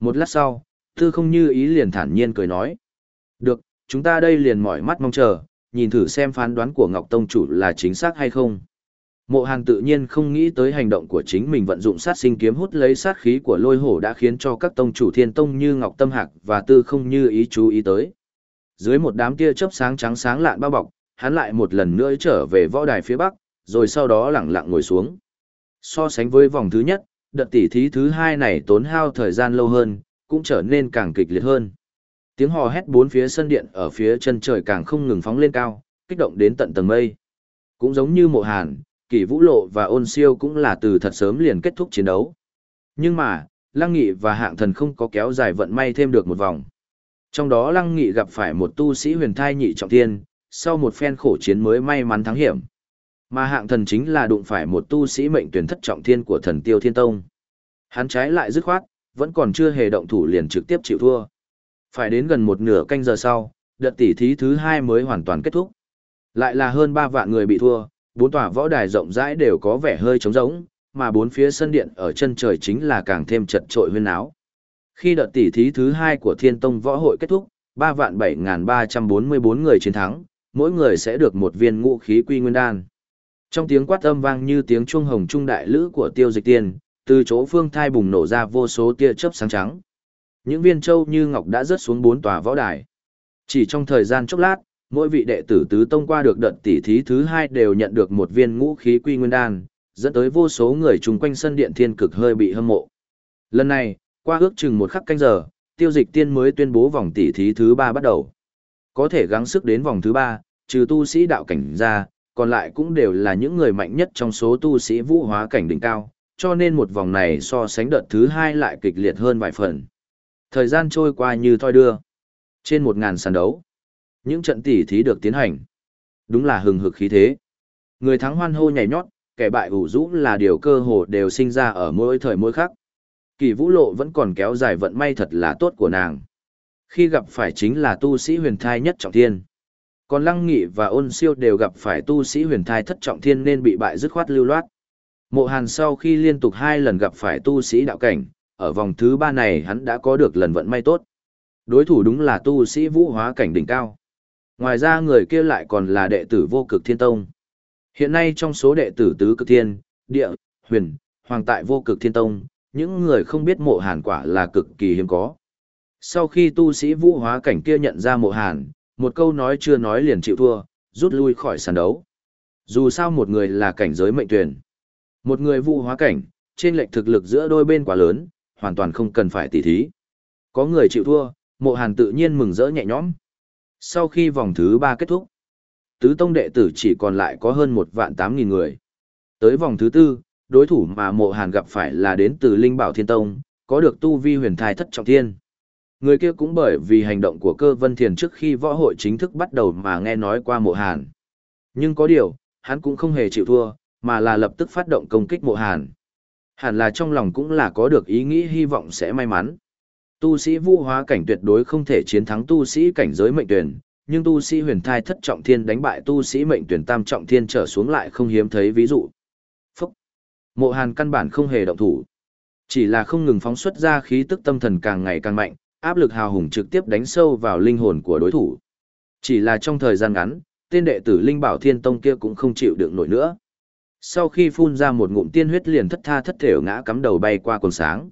[SPEAKER 1] Một lát sau, tư không như ý liền thản nhiên cười nói. Được, chúng ta đây liền mỏi mắt mong chờ, nhìn thử xem phán đoán của Ngọc Tông chủ là chính xác hay không. Mộ Hàn tự nhiên không nghĩ tới hành động của chính mình vận dụng sát sinh kiếm hút lấy sát khí của lôi hổ đã khiến cho các tông chủ thiên tông như Ngọc Tâm Hạc và Tư không như ý chú ý tới. Dưới một đám tia chớp sáng trắng sáng lạn bao bọc, hắn lại một lần nữa trở về võ đài phía bắc, rồi sau đó lặng lặng ngồi xuống. So sánh với vòng thứ nhất, đợt tỉ thí thứ hai này tốn hao thời gian lâu hơn, cũng trở nên càng kịch liệt hơn. Tiếng hò hét bốn phía sân điện ở phía chân trời càng không ngừng phóng lên cao, kích động đến tận tầng mây. Cũng giống như mộ hàn, kỳ vũ lộ và ôn siêu cũng là từ thật sớm liền kết thúc chiến đấu. Nhưng mà, Lăng Nghị và hạng thần không có kéo dài vận may thêm được một vòng. Trong đó Lăng Nghị gặp phải một tu sĩ huyền thai nhị trọng thiên, sau một phen khổ chiến mới may mắn thắng hiểm. Mà hạng thần chính là đụng phải một tu sĩ mệnh tuyển thất trọng thiên của thần tiêu thiên tông. Hắn trái lại dứt khoát, vẫn còn chưa hề động thủ liền trực tiếp chịu thua. Phải đến gần một nửa canh giờ sau, đợt tỷ thí thứ hai mới hoàn toàn kết thúc. Lại là hơn ba vạn người bị thua, bốn tòa võ đài rộng rãi đều có vẻ hơi trống rỗng, mà bốn phía sân điện ở chân trời chính là càng thêm chật trội huyên áo. Khi đợt tỷ thí thứ hai của Thiên Tông Võ hội kết thúc, ba vạn 7.344 người chiến thắng, mỗi người sẽ được một viên ngũ khí quy nguyên đan. Trong tiếng quát âm vang như tiếng chuông hồng trung đại lữ của tiêu dịch tiên, từ chỗ phương thai bùng nổ ra vô số tia chớp sáng trắng. Những viên châu như ngọc đã rớt xuống bốn tòa võ đài. Chỉ trong thời gian chốc lát, mỗi vị đệ tử tứ tông qua được đợt tỷ thí thứ hai đều nhận được một viên ngũ khí quy nguyên đan, dẫn tới vô số người chung quanh sân điện thiên cực hơi bị hâm mộ. Lần này, qua ước chừng một khắc canh giờ, tiêu dịch tiên mới tuyên bố vòng tỷ thí thứ ba bắt đầu. Có thể gắng sức đến vòng thứ ba, trừ tu sĩ đạo cảnh ra, còn lại cũng đều là những người mạnh nhất trong số tu sĩ vũ hóa cảnh đỉnh cao, cho nên một vòng này so sánh đợt thứ hai lại kịch liệt hơn vài phần. Thời gian trôi qua như thoi đưa. Trên một ngàn sàn đấu, những trận tỷ thí được tiến hành. Đúng là hừng hực khí thế. Người thắng hoan hô nhảy nhót, kẻ bại ủ rũ là điều cơ hồ đều sinh ra ở mỗi thời mỗi khắc. Kỳ vũ lộ vẫn còn kéo dài vận may thật là tốt của nàng. Khi gặp phải chính là tu sĩ huyền thai nhất trọng thiên. Còn Lăng Nghị và Ôn Siêu đều gặp phải tu sĩ huyền thai thất trọng thiên nên bị bại dứt khoát lưu loát. Mộ Hàn sau khi liên tục hai lần gặp phải tu sĩ đạo cảnh, ở vòng thứ ba này hắn đã có được lần vận may tốt. Đối thủ đúng là tu sĩ vũ hóa cảnh đỉnh cao. Ngoài ra người kia lại còn là đệ tử vô cực thiên tông. Hiện nay trong số đệ tử tứ cực thiên, địa, huyền, hoàng tại vô cực thiên tông, những người không biết mộ hàn quả là cực kỳ hiếm có. Sau khi tu sĩ vũ hóa cảnh kia nhận ra mộ hàn, một câu nói chưa nói liền chịu thua, rút lui khỏi sàn đấu. Dù sao một người là cảnh giới mệnh tuyển, một người vụ hóa cảnh, trên lệch thực lực giữa đôi bên quá lớn, hoàn toàn không cần phải tỉ thí. Có người chịu thua, mộ hàn tự nhiên mừng rỡ nhẹ nhõm. Sau khi vòng thứ ba kết thúc, tứ tông đệ tử chỉ còn lại có hơn một vạn tám nghìn người. Tới vòng thứ tư, đối thủ mà mộ hàn gặp phải là đến từ Linh Bảo Thiên Tông, có được tu vi huyền thai thất trọng thiên. Người kia cũng bởi vì hành động của cơ vân thiền trước khi võ hội chính thức bắt đầu mà nghe nói qua mộ hàn. Nhưng có điều, hắn cũng không hề chịu thua, mà là lập tức phát động công kích mộ hàn. Hẳn là trong lòng cũng là có được ý nghĩ hy vọng sẽ may mắn. Tu sĩ vũ hóa cảnh tuyệt đối không thể chiến thắng tu sĩ cảnh giới mệnh tuyển, nhưng tu sĩ huyền thai thất trọng thiên đánh bại tu sĩ mệnh tuyển tam trọng thiên trở xuống lại không hiếm thấy ví dụ. Phúc! Mộ hàn căn bản không hề động thủ. Chỉ là không ngừng phóng xuất ra khí tức tâm thần càng ngày càng mạnh, áp lực hào hùng trực tiếp đánh sâu vào linh hồn của đối thủ. Chỉ là trong thời gian ngắn, tên đệ tử Linh Bảo Thiên Tông kia cũng không chịu được nổi nữa. Sau khi phun ra một ngụm tiên huyết liền thất tha thất thể ngã cắm đầu bay qua quần sáng.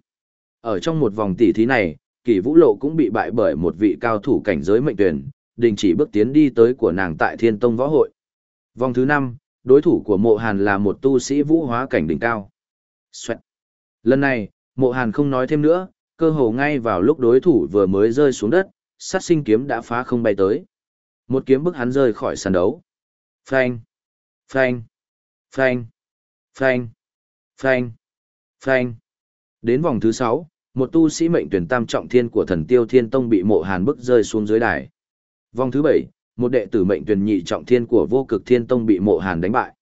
[SPEAKER 1] Ở trong một vòng tỷ thí này, Kỳ Vũ Lộ cũng bị bại bởi một vị cao thủ cảnh giới mệnh tuyển, đình chỉ bước tiến đi tới của nàng tại Thiên Tông Võ Hội. Vòng thứ 5, đối thủ của Mộ Hàn là một tu sĩ vũ hóa cảnh đỉnh cao. Xoẹt. Lần này, Mộ Hàn không nói thêm nữa, cơ hồ ngay vào lúc đối thủ vừa mới rơi xuống đất, sát sinh kiếm đã phá không bay tới. Một kiếm bức hắn rơi khỏi sàn đấu. Phanh, phanh, phanh, phanh, phanh, phanh. Đến vòng thứ 6, một tu sĩ mệnh tuyển tam trọng thiên của thần tiêu thiên tông bị mộ hàn bức rơi xuống dưới đài. Vòng thứ 7, một đệ tử mệnh tuyển nhị trọng thiên của vô cực thiên tông bị mộ hàn đánh bại.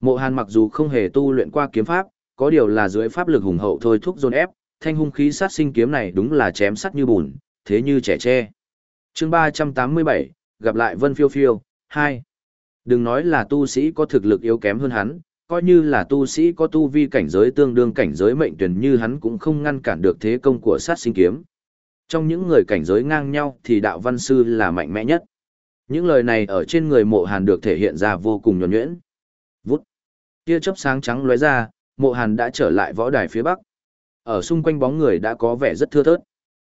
[SPEAKER 1] Mộ hàn mặc dù không hề tu luyện qua kiếm pháp, có điều là dưới pháp lực hùng hậu thôi thúc dồn ép, thanh hung khí sát sinh kiếm này đúng là chém sắt như bùn, thế như trẻ tre. chương 387, gặp lại Vân Phiêu Phiêu, 2. Đừng nói là tu sĩ có thực lực yếu kém hơn hắn, coi như là tu sĩ có tu vi cảnh giới tương đương cảnh giới mệnh tuyển như hắn cũng không ngăn cản được thế công của sát sinh kiếm. Trong những người cảnh giới ngang nhau thì đạo văn sư là mạnh mẽ nhất. Những lời này ở trên người mộ hàn được thể hiện ra vô cùng nhuẩn nhuyễn. Vút. Tia chớp sáng trắng lóe ra, mộ hàn đã trở lại võ đài phía bắc. Ở xung quanh bóng người đã có vẻ rất thưa thớt.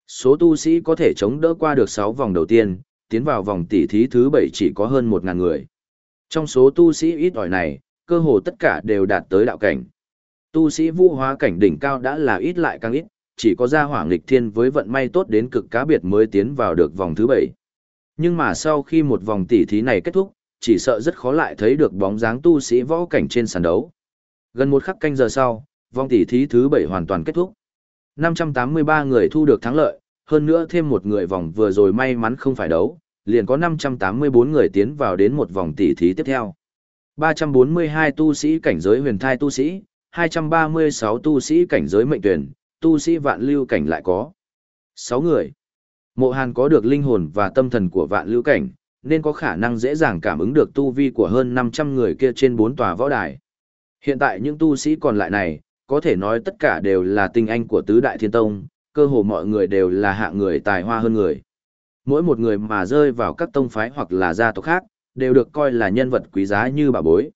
[SPEAKER 1] Số tu sĩ có thể chống đỡ qua được 6 vòng đầu tiên, tiến vào vòng tỷ thí thứ 7 chỉ có hơn 1.000 người. Trong số tu sĩ ít ỏi này, cơ hồ tất cả đều đạt tới đạo cảnh. Tu sĩ vũ hóa cảnh đỉnh cao đã là ít lại càng ít, chỉ có gia hỏa nghịch thiên với vận may tốt đến cực cá biệt mới tiến vào được vòng thứ 7. Nhưng mà sau khi một vòng tỷ thí này kết thúc, chỉ sợ rất khó lại thấy được bóng dáng tu sĩ võ cảnh trên sàn đấu. Gần một khắc canh giờ sau, vòng tỷ thí thứ 7 hoàn toàn kết thúc. 583 người thu được thắng lợi, hơn nữa thêm một người vòng vừa rồi may mắn không phải đấu, liền có 584 người tiến vào đến một vòng tỷ thí tiếp theo. 342 tu sĩ cảnh giới huyền thai tu sĩ, 236 tu sĩ cảnh giới mệnh tuyển, tu sĩ vạn lưu cảnh lại có 6 người. Mộ Hàn có được linh hồn và tâm thần của vạn lưu cảnh, nên có khả năng dễ dàng cảm ứng được tu vi của hơn 500 người kia trên bốn tòa võ đài. Hiện tại những tu sĩ còn lại này, có thể nói tất cả đều là tinh anh của tứ đại thiên tông, cơ hồ mọi người đều là hạng người tài hoa hơn người. Mỗi một người mà rơi vào các tông phái hoặc là gia tộc khác, đều được coi là nhân vật quý giá như bà bối.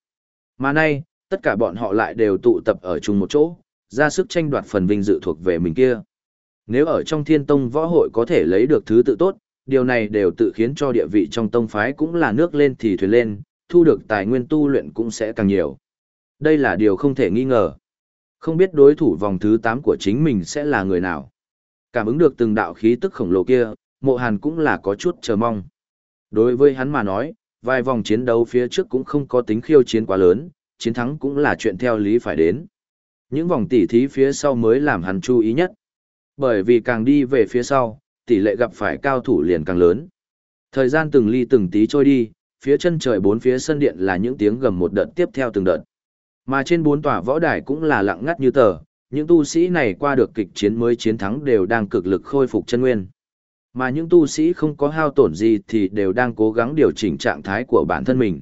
[SPEAKER 1] Mà nay, tất cả bọn họ lại đều tụ tập ở chung một chỗ, ra sức tranh đoạt phần vinh dự thuộc về mình kia. Nếu ở trong thiên tông võ hội có thể lấy được thứ tự tốt, điều này đều tự khiến cho địa vị trong tông phái cũng là nước lên thì thuyền lên, thu được tài nguyên tu luyện cũng sẽ càng nhiều. Đây là điều không thể nghi ngờ. Không biết đối thủ vòng thứ 8 của chính mình sẽ là người nào. Cảm ứng được từng đạo khí tức khổng lồ kia, mộ hàn cũng là có chút chờ mong. Đối với hắn mà nói, vài vòng chiến đấu phía trước cũng không có tính khiêu chiến quá lớn, chiến thắng cũng là chuyện theo lý phải đến. Những vòng tỉ thí phía sau mới làm hắn chú ý nhất. Bởi vì càng đi về phía sau, tỷ lệ gặp phải cao thủ liền càng lớn. Thời gian từng ly từng tí trôi đi, phía chân trời bốn phía sân điện là những tiếng gầm một đợt tiếp theo từng đợt. Mà trên bốn tòa võ đài cũng là lặng ngắt như tờ, những tu sĩ này qua được kịch chiến mới chiến thắng đều đang cực lực khôi phục chân nguyên. Mà những tu sĩ không có hao tổn gì thì đều đang cố gắng điều chỉnh trạng thái của bản thân mình.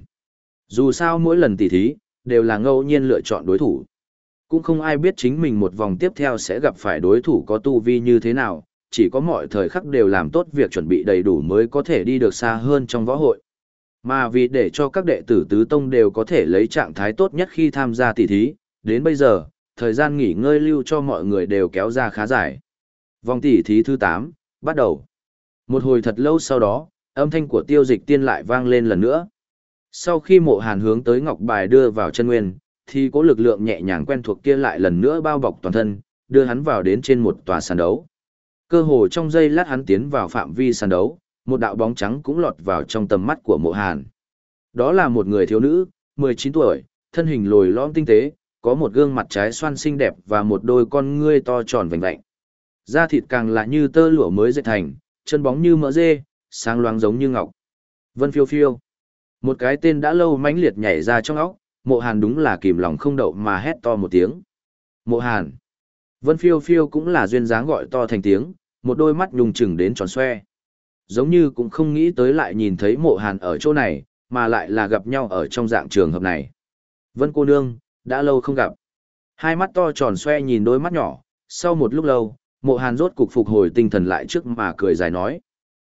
[SPEAKER 1] Dù sao mỗi lần tỉ thí, đều là ngẫu nhiên lựa chọn đối thủ. Cũng không ai biết chính mình một vòng tiếp theo sẽ gặp phải đối thủ có tu vi như thế nào, chỉ có mọi thời khắc đều làm tốt việc chuẩn bị đầy đủ mới có thể đi được xa hơn trong võ hội. Mà vì để cho các đệ tử tứ tông đều có thể lấy trạng thái tốt nhất khi tham gia tỷ thí, đến bây giờ, thời gian nghỉ ngơi lưu cho mọi người đều kéo ra khá dài. Vòng tỷ thí thứ 8, bắt đầu. Một hồi thật lâu sau đó, âm thanh của tiêu dịch tiên lại vang lên lần nữa. Sau khi mộ hàn hướng tới ngọc bài đưa vào chân nguyên, thì có lực lượng nhẹ nhàng quen thuộc kia lại lần nữa bao bọc toàn thân, đưa hắn vào đến trên một tòa sàn đấu. Cơ hồ trong giây lát hắn tiến vào phạm vi sàn đấu, một đạo bóng trắng cũng lọt vào trong tầm mắt của mộ hàn. Đó là một người thiếu nữ, 19 tuổi, thân hình lồi lõm tinh tế, có một gương mặt trái xoan xinh đẹp và một đôi con ngươi to tròn vành vạnh. Da thịt càng là như tơ lụa mới dệt thành, chân bóng như mỡ dê, sáng loáng giống như ngọc. Vân phiêu phiêu. Một cái tên đã lâu mãnh liệt nhảy ra trong óc, mộ hàn đúng là kìm lòng không đậu mà hét to một tiếng. Mộ hàn. Vân phiêu phiêu cũng là duyên dáng gọi to thành tiếng, một đôi mắt nhung chừng đến tròn xoe. Giống như cũng không nghĩ tới lại nhìn thấy mộ hàn ở chỗ này, mà lại là gặp nhau ở trong dạng trường hợp này. Vân cô nương, đã lâu không gặp. Hai mắt to tròn xoe nhìn đôi mắt nhỏ, sau một lúc lâu, mộ hàn rốt cục phục hồi tinh thần lại trước mà cười dài nói.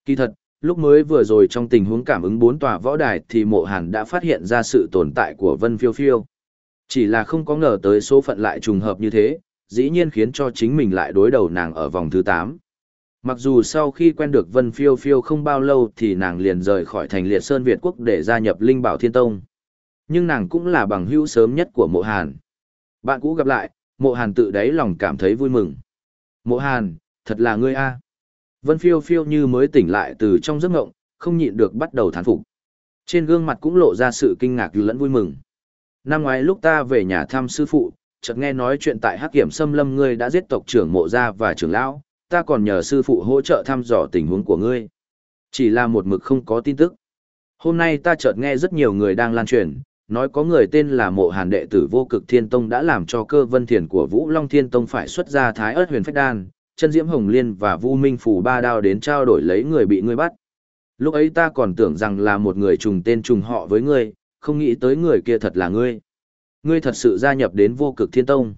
[SPEAKER 1] Kỳ thật, lúc mới vừa rồi trong tình huống cảm ứng bốn tòa võ đài thì mộ hàn đã phát hiện ra sự tồn tại của Vân Phiêu Phiêu. Chỉ là không có ngờ tới số phận lại trùng hợp như thế, dĩ nhiên khiến cho chính mình lại đối đầu nàng ở vòng thứ 8. Mặc dù sau khi quen được Vân Phiêu Phiêu không bao lâu thì nàng liền rời khỏi thành liệt Sơn Việt Quốc để gia nhập Linh Bảo Thiên Tông. Nhưng nàng cũng là bằng hữu sớm nhất của mộ hàn. Bạn cũ gặp lại, mộ hàn tự đáy lòng cảm thấy vui mừng. Mộ hàn, thật là ngươi a Vân Phiêu Phiêu như mới tỉnh lại từ trong giấc ngộng, không nhịn được bắt đầu thán phục. Trên gương mặt cũng lộ ra sự kinh ngạc lẫn vui mừng. Năm ngoái lúc ta về nhà thăm sư phụ, chợt nghe nói chuyện tại Hắc Kiểm Sâm Lâm ngươi đã giết tộc trưởng Mộ gia và trưởng lão, ta còn nhờ sư phụ hỗ trợ thăm dò tình huống của ngươi. Chỉ là một mực không có tin tức. Hôm nay ta chợt nghe rất nhiều người đang lan truyền, nói có người tên là Mộ Hàn đệ tử Vô Cực Thiên Tông đã làm cho cơ vân thiền của Vũ Long Thiên Tông phải xuất ra Thái ớt Huyền Phách Đan, chân Diễm Hồng Liên và Vu Minh Phủ ba đao đến trao đổi lấy người bị ngươi bắt. Lúc ấy ta còn tưởng rằng là một người trùng tên trùng họ với ngươi, không nghĩ tới người kia thật là ngươi. Ngươi thật sự gia nhập đến Vô Cực Thiên Tông.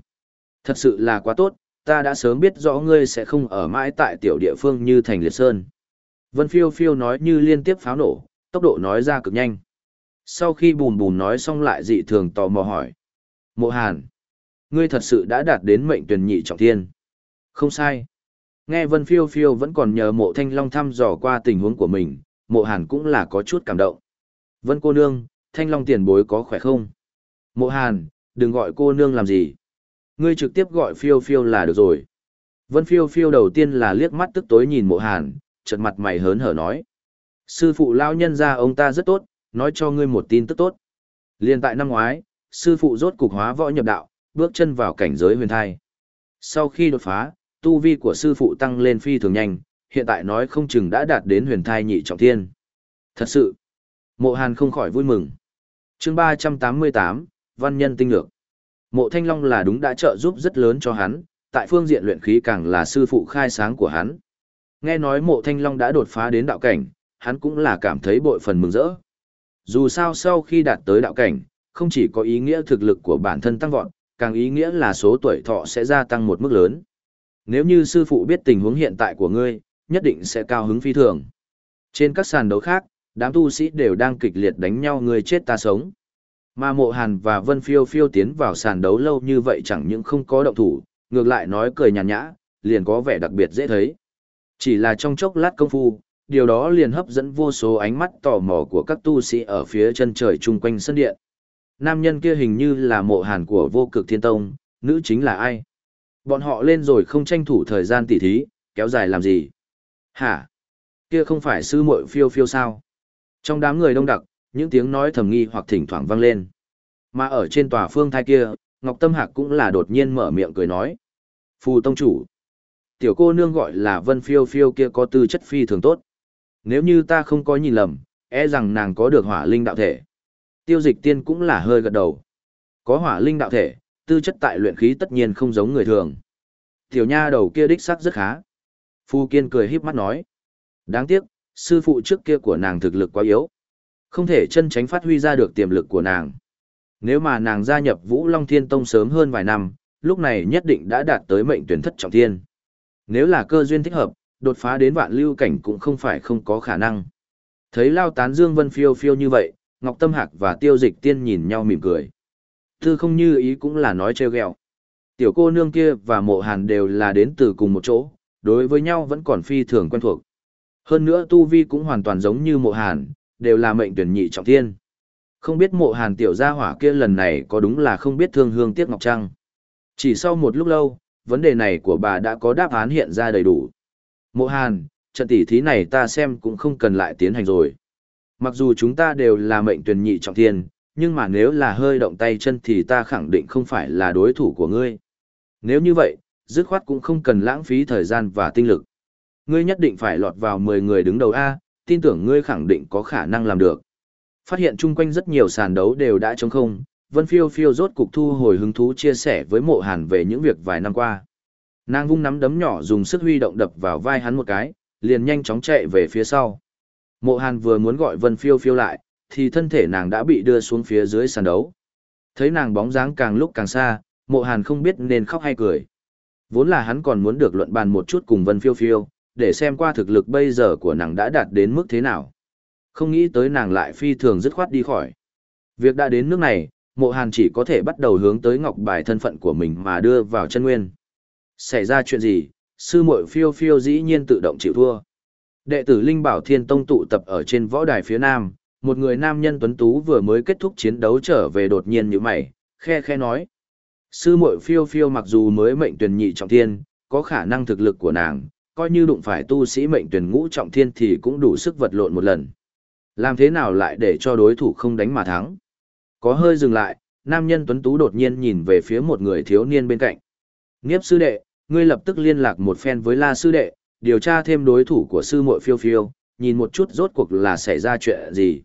[SPEAKER 1] Thật sự là quá tốt, ta đã sớm biết rõ ngươi sẽ không ở mãi tại tiểu địa phương như thành liệt sơn. Vân phiêu phiêu nói như liên tiếp pháo nổ, tốc độ nói ra cực nhanh. Sau khi bùn bùn nói xong lại dị thường tò mò hỏi. Mộ hàn, ngươi thật sự đã đạt đến mệnh tuyển nhị trọng thiên. Không sai. Nghe Vân phiêu phiêu vẫn còn nhờ mộ thanh long thăm dò qua tình huống của mình, mộ hàn cũng là có chút cảm động. Vân cô nương, thanh long tiền bối có khỏe không? Mộ hàn, đừng gọi cô nương làm gì. Ngươi trực tiếp gọi phiêu phiêu là được rồi. Vân phiêu phiêu đầu tiên là liếc mắt tức tối nhìn mộ hàn, chật mặt mày hớn hở nói. Sư phụ lao nhân ra ông ta rất tốt, nói cho ngươi một tin tức tốt. Liên tại năm ngoái, sư phụ rốt cục hóa võ nhập đạo, bước chân vào cảnh giới huyền thai. Sau khi đột phá, tu vi của sư phụ tăng lên phi thường nhanh, hiện tại nói không chừng đã đạt đến huyền thai nhị trọng thiên. Thật sự, mộ hàn không khỏi vui mừng. chương 388, Văn nhân tinh lược. Mộ Thanh Long là đúng đã trợ giúp rất lớn cho hắn, tại phương diện luyện khí càng là sư phụ khai sáng của hắn. Nghe nói mộ thanh long đã đột phá đến đạo cảnh, hắn cũng là cảm thấy bội phần mừng rỡ. Dù sao sau khi đạt tới đạo cảnh, không chỉ có ý nghĩa thực lực của bản thân tăng vọt, càng ý nghĩa là số tuổi thọ sẽ gia tăng một mức lớn. Nếu như sư phụ biết tình huống hiện tại của ngươi, nhất định sẽ cao hứng phi thường. Trên các sàn đấu khác, đám tu sĩ đều đang kịch liệt đánh nhau người chết ta sống. Mà mộ hàn và Vân Phiêu Phiêu tiến vào sàn đấu lâu như vậy chẳng những không có động thủ, ngược lại nói cười nhàn nhã, liền có vẻ đặc biệt dễ thấy. Chỉ là trong chốc lát công phu, điều đó liền hấp dẫn vô số ánh mắt tò mò của các tu sĩ ở phía chân trời chung quanh sân điện. Nam nhân kia hình như là mộ hàn của vô cực thiên tông, nữ chính là ai? Bọn họ lên rồi không tranh thủ thời gian tỉ thí, kéo dài làm gì? Hả? Kia không phải sư muội phiêu phiêu sao? Trong đám người đông đặc, những tiếng nói thầm nghi hoặc thỉnh thoảng vang lên. Mà ở trên tòa phương thai kia, Ngọc Tâm Hạc cũng là đột nhiên mở miệng cười nói. Phù tông chủ. Tiểu cô nương gọi là Vân Phiêu Phiêu kia có tư chất phi thường tốt. Nếu như ta không có nhìn lầm, e rằng nàng có được hỏa linh đạo thể. Tiêu dịch tiên cũng là hơi gật đầu. Có hỏa linh đạo thể, tư chất tại luyện khí tất nhiên không giống người thường. Tiểu nha đầu kia đích sắc rất khá. Phu Kiên cười híp mắt nói. Đáng tiếc, sư phụ trước kia của nàng thực lực quá yếu. Không thể chân tránh phát huy ra được tiềm lực của nàng. Nếu mà nàng gia nhập Vũ Long Thiên Tông sớm hơn vài năm, lúc này nhất định đã đạt tới mệnh tuyển thất trọng thiên. Nếu là cơ duyên thích hợp, đột phá đến vạn lưu cảnh cũng không phải không có khả năng. Thấy Lao Tán Dương Vân phiêu phiêu như vậy, Ngọc Tâm Hạc và Tiêu Dịch Tiên nhìn nhau mỉm cười. Tư không như ý cũng là nói trêu ghẹo. Tiểu cô nương kia và mộ hàn đều là đến từ cùng một chỗ, đối với nhau vẫn còn phi thường quen thuộc. Hơn nữa Tu Vi cũng hoàn toàn giống như mộ hàn, đều là mệnh tuyển nhị trọng thiên. Không biết mộ hàn tiểu gia hỏa kia lần này có đúng là không biết thương hương tiếc ngọc trăng. Chỉ sau một lúc lâu, vấn đề này của bà đã có đáp án hiện ra đầy đủ. Mộ hàn, trận tỷ thí này ta xem cũng không cần lại tiến hành rồi. Mặc dù chúng ta đều là mệnh tuyển nhị trọng thiên, nhưng mà nếu là hơi động tay chân thì ta khẳng định không phải là đối thủ của ngươi. Nếu như vậy, dứt khoát cũng không cần lãng phí thời gian và tinh lực. Ngươi nhất định phải lọt vào 10 người đứng đầu A, tin tưởng ngươi khẳng định có khả năng làm được. Phát hiện chung quanh rất nhiều sàn đấu đều đã trống không, Vân Phiêu Phiêu rốt cục thu hồi hứng thú chia sẻ với mộ hàn về những việc vài năm qua. Nàng vung nắm đấm nhỏ dùng sức huy động đập vào vai hắn một cái, liền nhanh chóng chạy về phía sau. Mộ hàn vừa muốn gọi Vân Phiêu Phiêu lại, thì thân thể nàng đã bị đưa xuống phía dưới sàn đấu. Thấy nàng bóng dáng càng lúc càng xa, mộ hàn không biết nên khóc hay cười. Vốn là hắn còn muốn được luận bàn một chút cùng Vân Phiêu Phiêu, để xem qua thực lực bây giờ của nàng đã đạt đến mức thế nào. Không nghĩ tới nàng lại phi thường dứt khoát đi khỏi. Việc đã đến nước này, mộ hàn chỉ có thể bắt đầu hướng tới ngọc bài thân phận của mình mà đưa vào chân nguyên. Xảy ra chuyện gì, sư muội phiêu phiêu dĩ nhiên tự động chịu thua. Đệ tử Linh Bảo Thiên Tông tụ tập ở trên võ đài phía nam, một người nam nhân tuấn tú vừa mới kết thúc chiến đấu trở về đột nhiên như mày, khe khe nói. Sư muội phiêu phiêu mặc dù mới mệnh tuyển nhị trọng thiên, có khả năng thực lực của nàng, coi như đụng phải tu sĩ mệnh tuyển ngũ trọng thiên thì cũng đủ sức vật lộn một lần. Làm thế nào lại để cho đối thủ không đánh mà thắng? Có hơi dừng lại, nam nhân tuấn tú đột nhiên nhìn về phía một người thiếu niên bên cạnh. Nghiếp sư đệ, ngươi lập tức liên lạc một phen với la sư đệ, điều tra thêm đối thủ của sư muội phiêu phiêu, nhìn một chút rốt cuộc là xảy ra chuyện gì.